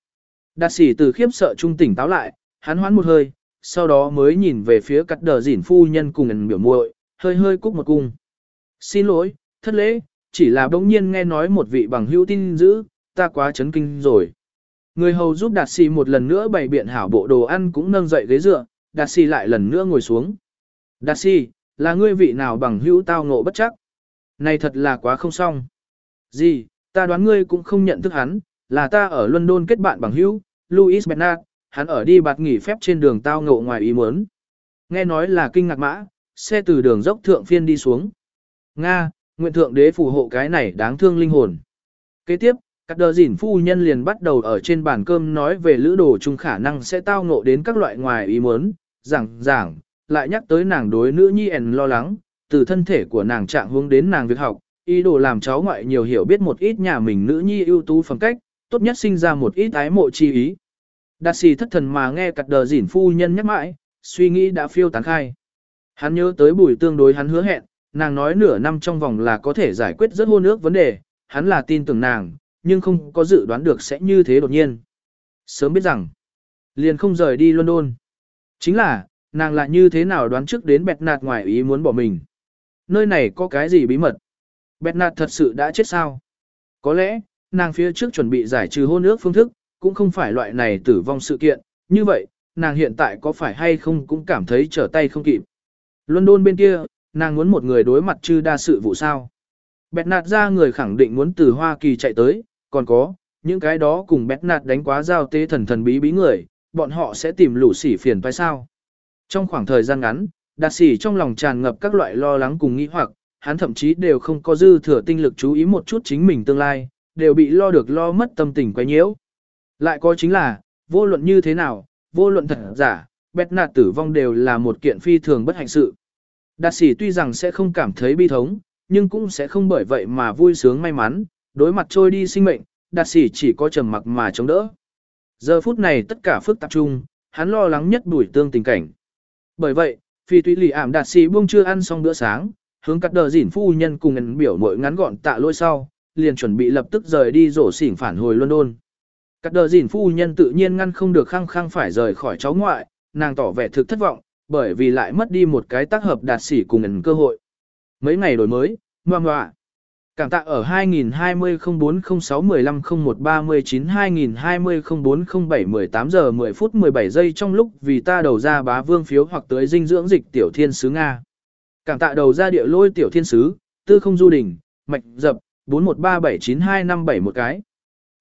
Đạt sĩ từ khiếp sợ trung tỉnh táo lại, hắn hoán một hơi, sau đó mới nhìn về phía cắt đờ dỉn phu nhân cùng ẩn biểu muội, hơi hơi cúc một cung. Xin lỗi, thất lễ, chỉ là bỗng nhiên nghe nói một vị bằng hữu tin dữ, ta quá chấn kinh rồi. Người hầu giúp đạt sĩ một lần nữa bày biện hảo bộ đồ ăn cũng nâng dậy ghế dựa, đạt sĩ lại lần nữa ngồi xuống. Đạt sĩ là ngươi vị nào bằng hữu tao ngộ bất chắc. Này thật là quá không xong. Gì, ta đoán ngươi cũng không nhận thức hắn, là ta ở London kết bạn bằng hữu, Louis Bernard, hắn ở đi bạt nghỉ phép trên đường tao ngộ ngoài ý muốn. Nghe nói là kinh ngạc mã, xe từ đường dốc thượng phiên đi xuống. Nga, nguyện thượng đế phù hộ cái này đáng thương linh hồn. Kế tiếp, các đờ dỉn phu nhân liền bắt đầu ở trên bàn cơm nói về lữ đồ chung khả năng sẽ tao ngộ đến các loại ngoài ý muốn, giảng giảng, lại nhắc tới nàng đối nữ nhi ẻn lo lắng, từ thân thể của nàng trạng hướng đến nàng việc học, ý đồ làm cháu ngoại nhiều hiểu biết một ít nhà mình nữ nhi ưu tú phẩm cách, tốt nhất sinh ra một ít ái mộ chi ý. Đạt xì thất thần mà nghe cặt đờ dỉn phu nhân nhắc mãi, suy nghĩ đã phiêu tán khai. Hắn nhớ tới buổi tương đối hắn hứa hẹn, nàng nói nửa năm trong vòng là có thể giải quyết rất hôn ước vấn đề, hắn là tin tưởng nàng, nhưng không có dự đoán được sẽ như thế đột nhiên. Sớm biết rằng, liền không rời đi London. Chính là, nàng lại như thế nào đoán trước đến bẹt nạt ngoài ý muốn bỏ mình. Nơi này có cái gì bí mật? Bẹt nạt thật sự đã chết sao? Có lẽ, nàng phía trước chuẩn bị giải trừ hôn ước phương thức, cũng không phải loại này tử vong sự kiện, như vậy, nàng hiện tại có phải hay không cũng cảm thấy trở tay không kịp. London bên kia, nàng muốn một người đối mặt chư đa sự vụ sao. Bẹt nạt ra người khẳng định muốn từ Hoa Kỳ chạy tới, còn có, những cái đó cùng bẹt nạt đánh quá giao tế thần thần bí bí người, bọn họ sẽ tìm lũ sỉ phiền phải sao. Trong khoảng thời gian ngắn, đạt sỉ trong lòng tràn ngập các loại lo lắng cùng nghĩ hoặc, hắn thậm chí đều không có dư thừa tinh lực chú ý một chút chính mình tương lai, đều bị lo được lo mất tâm tình quấy nhiễu. Lại có chính là, vô luận như thế nào, vô luận thật giả, bẹt nạt tử vong đều là một kiện phi thường bất hạnh sự. Đạt sĩ tuy rằng sẽ không cảm thấy bi thống, nhưng cũng sẽ không bởi vậy mà vui sướng may mắn, đối mặt trôi đi sinh mệnh, đạt sĩ chỉ có trầm mặc mà chống đỡ. Giờ phút này tất cả phức tạp chung, hắn lo lắng nhất đuổi tương tình cảnh. Bởi vậy, phi tuy lì ảm đạt sĩ buông chưa ăn xong bữa sáng, hướng cắt đờ dỉn phu nhân cùng ngần biểu mội ngắn gọn tạ lỗi sau, liền chuẩn bị lập tức rời đi rổ xỉn phản hồi London. Cắt đờ dỉn phu nhân tự nhiên ngăn không được khăng khăng phải rời khỏi cháu ngoại, nàng tỏ vẻ thực thất vọng, bởi vì lại mất đi một cái tác hợp đạt sỉ cùng ẩn cơ hội. Mấy ngày đổi mới, ngoan ngoạ. Cảm tạ ở 2020-04-06-15-01-39-2020-04-07-18 giờ 10 phút 17 giây trong lúc vì ta đầu ra bá vương phiếu hoặc tới dinh dưỡng dịch tiểu thiên sứ Nga. Cảm tạ đầu ra địa lôi tiểu thiên sứ, tư không du đỉnh, mạch dập, 41379257 một cái.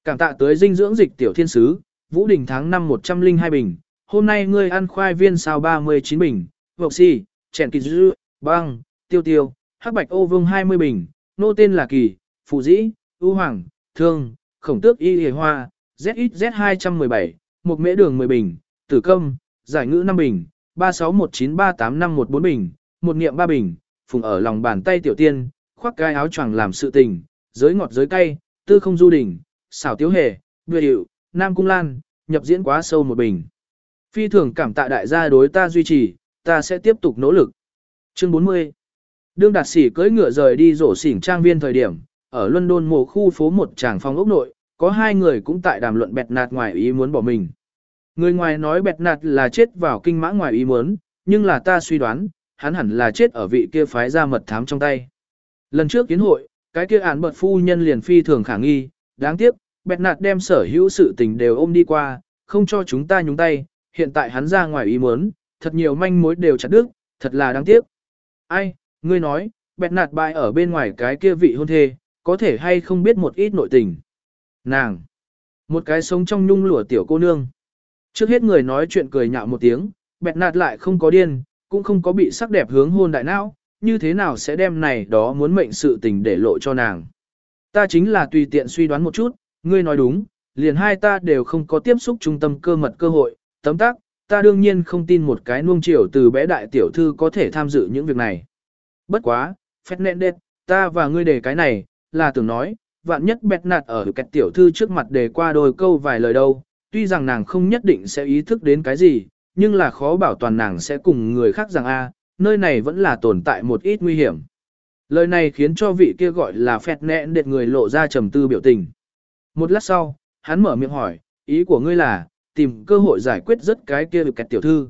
Cảm tạ tới dinh dưỡng dịch tiểu thiên sứ, Vũ Đình tháng 5 102 bình, hôm nay ngươi ăn khoai viên sao 39 bình, vọc si, chèn kỳ dư, băng, tiêu tiêu, hắc bạch ô vương 20 bình, nô tên là kỳ, phụ dĩ, ưu hoàng, thương, khổng tước y hề hoa, ZXZ 217, một mễ đường 10 bình, tử công, giải ngữ 5 bình, 3619385114 bình, một niệm ba bình, phùng ở lòng bàn tay tiểu tiên, khoác cái áo choàng làm sự tình, giới ngọt giới cay, tư không du đỉnh, xảo tiếu hề, đưa hiệu, nam cung lan, nhập diễn quá sâu một bình. Phi thường cảm tạ đại gia đối ta duy trì, ta sẽ tiếp tục nỗ lực. Chương 40 Đương đạt sĩ cưỡi ngựa rời đi rổ xỉn trang viên thời điểm, ở London mồ khu phố một tràng phong ốc nội, có hai người cũng tại đàm luận bẹt nạt ngoài ý muốn bỏ mình. Người ngoài nói bẹt nạt là chết vào kinh mã ngoài ý muốn, nhưng là ta suy đoán, hắn hẳn là chết ở vị kia phái ra mật thám trong tay. Lần trước kiến hội, cái kia án bật phu nhân liền phi thường khả nghi, đáng tiếc, bẹt nạt đem sở hữu sự tình đều ôm đi qua, không cho chúng ta nhúng tay, hiện tại hắn ra ngoài ý muốn, thật nhiều manh mối đều chặt đứt, thật là đáng tiếc. Ai, ngươi nói, bẹt nạt bại ở bên ngoài cái kia vị hôn thê, có thể hay không biết một ít nội tình. Nàng, một cái sống trong nhung lụa tiểu cô nương. Trước hết người nói chuyện cười nhạo một tiếng, bẹt nạt lại không có điên, cũng không có bị sắc đẹp hướng hôn đại não, như thế nào sẽ đem này đó muốn mệnh sự tình để lộ cho nàng. Ta chính là tùy tiện suy đoán một chút, ngươi nói đúng, liền hai ta đều không có tiếp xúc trung tâm cơ mật cơ hội, tấm tắc, ta đương nhiên không tin một cái nuông chiều từ bé đại tiểu thư có thể tham dự những việc này. Bất quá, phép nện đệt, ta và ngươi để cái này, là tưởng nói, vạn nhất bẹt nạt ở kẹt tiểu thư trước mặt để qua đôi câu vài lời đâu, tuy rằng nàng không nhất định sẽ ý thức đến cái gì, nhưng là khó bảo toàn nàng sẽ cùng người khác rằng a, nơi này vẫn là tồn tại một ít nguy hiểm. Lời này khiến cho vị kia gọi là phẹt nẹn đệt người lộ ra trầm tư biểu tình. Một lát sau, hắn mở miệng hỏi, ý của ngươi là, tìm cơ hội giải quyết rất cái kia được kẹt tiểu thư.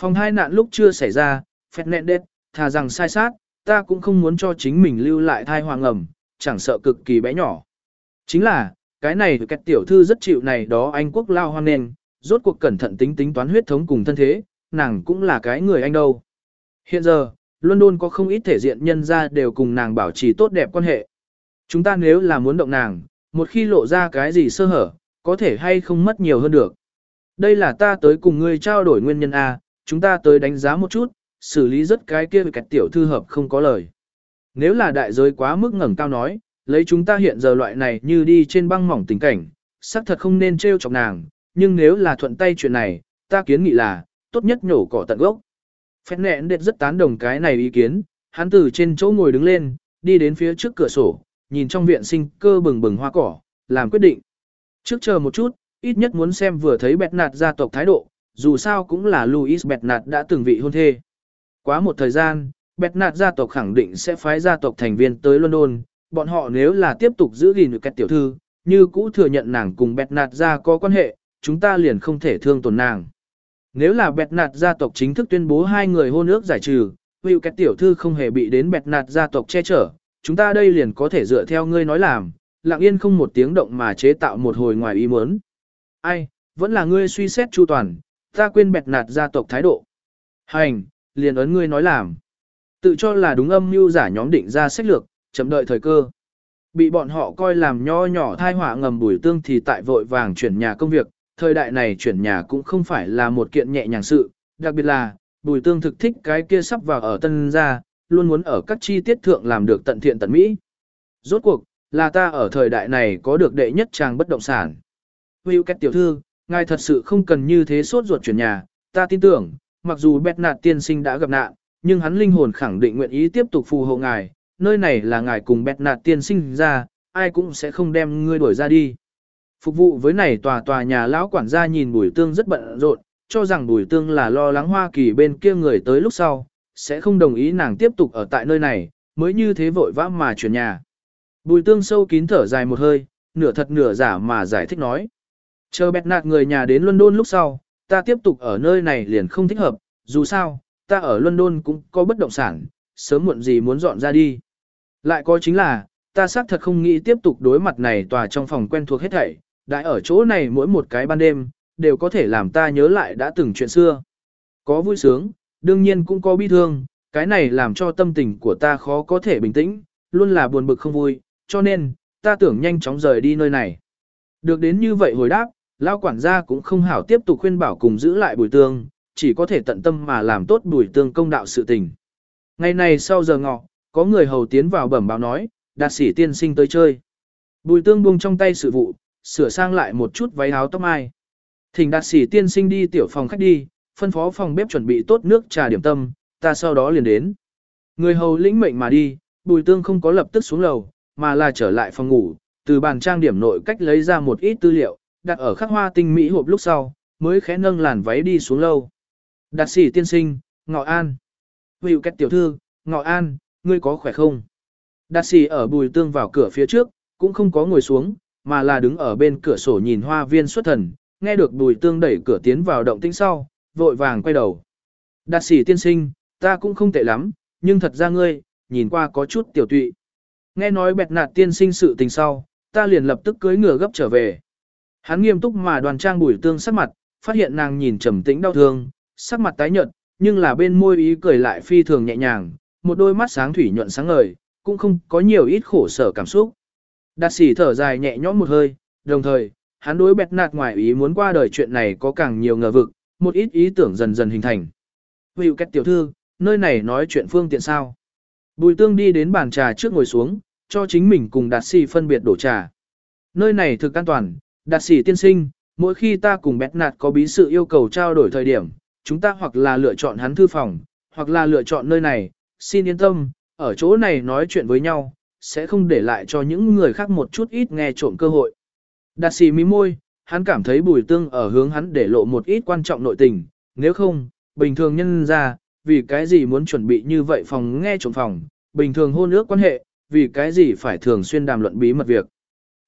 Phòng hai nạn lúc chưa xảy ra, phẹt nẹn đệt, thà rằng sai sát, ta cũng không muốn cho chính mình lưu lại thai hoàng ẩm, chẳng sợ cực kỳ bé nhỏ. Chính là, cái này kẹt tiểu thư rất chịu này đó anh quốc lao hoang nền, rốt cuộc cẩn thận tính tính toán huyết thống cùng thân thế, nàng cũng là cái người anh đâu. Hiện giờ, London có không ít thể diện nhân ra đều cùng nàng bảo trì tốt đẹp quan hệ. Chúng ta nếu là muốn động nàng, một khi lộ ra cái gì sơ hở, có thể hay không mất nhiều hơn được. Đây là ta tới cùng ngươi trao đổi nguyên nhân A, chúng ta tới đánh giá một chút, xử lý rất cái kia kẹt tiểu thư hợp không có lời. Nếu là đại giới quá mức ngẩng cao nói, lấy chúng ta hiện giờ loại này như đi trên băng mỏng tình cảnh, xác thật không nên trêu chọc nàng, nhưng nếu là thuận tay chuyện này, ta kiến nghị là, tốt nhất nhổ cỏ tận gốc. Phép nẹn đệt rất tán đồng cái này ý kiến, hắn từ trên chỗ ngồi đứng lên, đi đến phía trước cửa sổ, nhìn trong viện sinh cơ bừng bừng hoa cỏ, làm quyết định. Trước chờ một chút, ít nhất muốn xem vừa thấy bẹt nạt gia tộc thái độ, dù sao cũng là Louis bẹt nạt đã từng vị hôn thê. Quá một thời gian, bẹt nạt gia tộc khẳng định sẽ phái gia tộc thành viên tới London, bọn họ nếu là tiếp tục giữ gìn được kẹt tiểu thư, như cũ thừa nhận nàng cùng bẹt nạt gia có quan hệ, chúng ta liền không thể thương tổn nàng. Nếu là bẹt nạt gia tộc chính thức tuyên bố hai người hôn ước giải trừ, hữu cách tiểu thư không hề bị đến bẹt nạt gia tộc che chở, chúng ta đây liền có thể dựa theo ngươi nói làm, lặng yên không một tiếng động mà chế tạo một hồi ngoài ý muốn. Ai, vẫn là ngươi suy xét chu toàn, ta quên bẹt nạt gia tộc thái độ. Hành, liền ấn ngươi nói làm. Tự cho là đúng âm mưu giả nhóm định ra sách lược, chậm đợi thời cơ. Bị bọn họ coi làm nho nhỏ thai họa ngầm bùi tương thì tại vội vàng chuyển nhà công việc, thời đại này chuyển nhà cũng không phải là một kiện nhẹ nhàng sự, đặc biệt là, bùi tương thực thích cái kia sắp vào ở tân gia, luôn muốn ở các chi tiết thượng làm được tận thiện tận mỹ. Rốt cuộc, là ta ở thời đại này có được đệ nhất trang bất động sản. Hữu Kết tiểu thư, ngài thật sự không cần như thế sốt ruột chuyển nhà, ta tin tưởng, mặc dù bẹt nạt tiên sinh đã gặp nạn, nhưng hắn linh hồn khẳng định nguyện ý tiếp tục phù hộ ngài, nơi này là ngài cùng bẹt nạt tiên sinh ra, ai cũng sẽ không đem ngươi đuổi ra đi. Phục vụ với này tòa tòa nhà lão quản gia nhìn bùi tương rất bận rộn, cho rằng bùi tương là lo lắng Hoa Kỳ bên kia người tới lúc sau, sẽ không đồng ý nàng tiếp tục ở tại nơi này, mới như thế vội vã mà chuyển nhà. Bùi tương sâu kín thở dài một hơi, nửa thật nửa giả mà giải thích nói. Chờ bẹt nạt người nhà đến London lúc sau, ta tiếp tục ở nơi này liền không thích hợp, dù sao, ta ở London cũng có bất động sản, sớm muộn gì muốn dọn ra đi. Lại có chính là, ta xác thật không nghĩ tiếp tục đối mặt này tòa trong phòng quen thuộc hết thảy, đại ở chỗ này mỗi một cái ban đêm, đều có thể làm ta nhớ lại đã từng chuyện xưa. Có vui sướng, đương nhiên cũng có bi thương, cái này làm cho tâm tình của ta khó có thể bình tĩnh, luôn là buồn bực không vui, cho nên, ta tưởng nhanh chóng rời đi nơi này. Được đến như vậy hồi đáp, lao quản gia cũng không hảo tiếp tục khuyên bảo cùng giữ lại bùi tương, chỉ có thể tận tâm mà làm tốt bùi tương công đạo sự tình. Ngày này sau giờ ngọ, có người hầu tiến vào bẩm báo nói, đạt sĩ tiên sinh tới chơi. Bùi tương buông trong tay sự vụ, sửa sang lại một chút váy áo tóc mai. Thỉnh đạt sĩ tiên sinh đi tiểu phòng khách đi, phân phó phòng bếp chuẩn bị tốt nước trà điểm tâm, ta sau đó liền đến. Người hầu lĩnh mệnh mà đi, bùi tương không có lập tức xuống lầu, mà là trở lại phòng ngủ, từ bàn trang điểm nội cách lấy ra một ít tư liệu, đặt ở khắc hoa tinh mỹ hộp lúc sau, mới khẽ nâng làn váy đi xuống lâu. Đạt sĩ tiên sinh, ngọ an. Hữu cách tiểu thư, ngọ an, ngươi có khỏe không? Đạt sĩ ở bùi tương vào cửa phía trước, cũng không có ngồi xuống, mà là đứng ở bên cửa sổ nhìn hoa viên xuất thần, nghe được bùi tương đẩy cửa tiến vào động tĩnh sau, vội vàng quay đầu. Đạt sĩ tiên sinh, ta cũng không tệ lắm, nhưng thật ra ngươi, nhìn qua có chút tiểu tụy. Nghe nói bẹt nạt tiên sinh sự tình sau, ta liền lập tức cưới ngựa gấp trở về. Hắn nghiêm túc mà đoàn trang bùi tương sắc mặt, phát hiện nàng nhìn trầm tĩnh đau thương, Sắc mặt tái nhợt, nhưng là bên môi ý cười lại phi thường nhẹ nhàng, một đôi mắt sáng thủy nhuận sáng ngời, cũng không có nhiều ít khổ sở cảm xúc. Đạt sĩ thở dài nhẹ nhõm một hơi, đồng thời, hắn đối bẹt nạt ngoài ý muốn qua đời chuyện này có càng nhiều ngờ vực, một ít ý tưởng dần dần hình thành. Hữu cách tiểu thư, nơi này nói chuyện phương tiện sao? Bùi tương đi đến bàn trà trước ngồi xuống, cho chính mình cùng đạt sĩ phân biệt đổ trà. Nơi này thực an toàn, đạt sĩ tiên sinh, mỗi khi ta cùng bẹt nạt có bí sự yêu cầu trao đổi thời điểm, chúng ta hoặc là lựa chọn hắn thư phòng, hoặc là lựa chọn nơi này, xin yên tâm, ở chỗ này nói chuyện với nhau, sẽ không để lại cho những người khác một chút ít nghe trộm cơ hội. Đạt sĩ mí môi, hắn cảm thấy bùi tương ở hướng hắn để lộ một ít quan trọng nội tình, nếu không, bình thường nhân ra, vì cái gì muốn chuẩn bị như vậy phòng nghe trộm phòng, bình thường hôn ước quan hệ, vì cái gì phải thường xuyên đàm luận bí mật việc.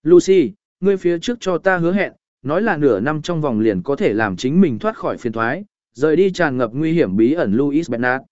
Lucy, ngươi phía trước cho ta hứa hẹn, nói là nửa năm trong vòng liền có thể làm chính mình thoát khỏi phiền thoái, rời đi tràn ngập nguy hiểm bí ẩn Louis Bernard.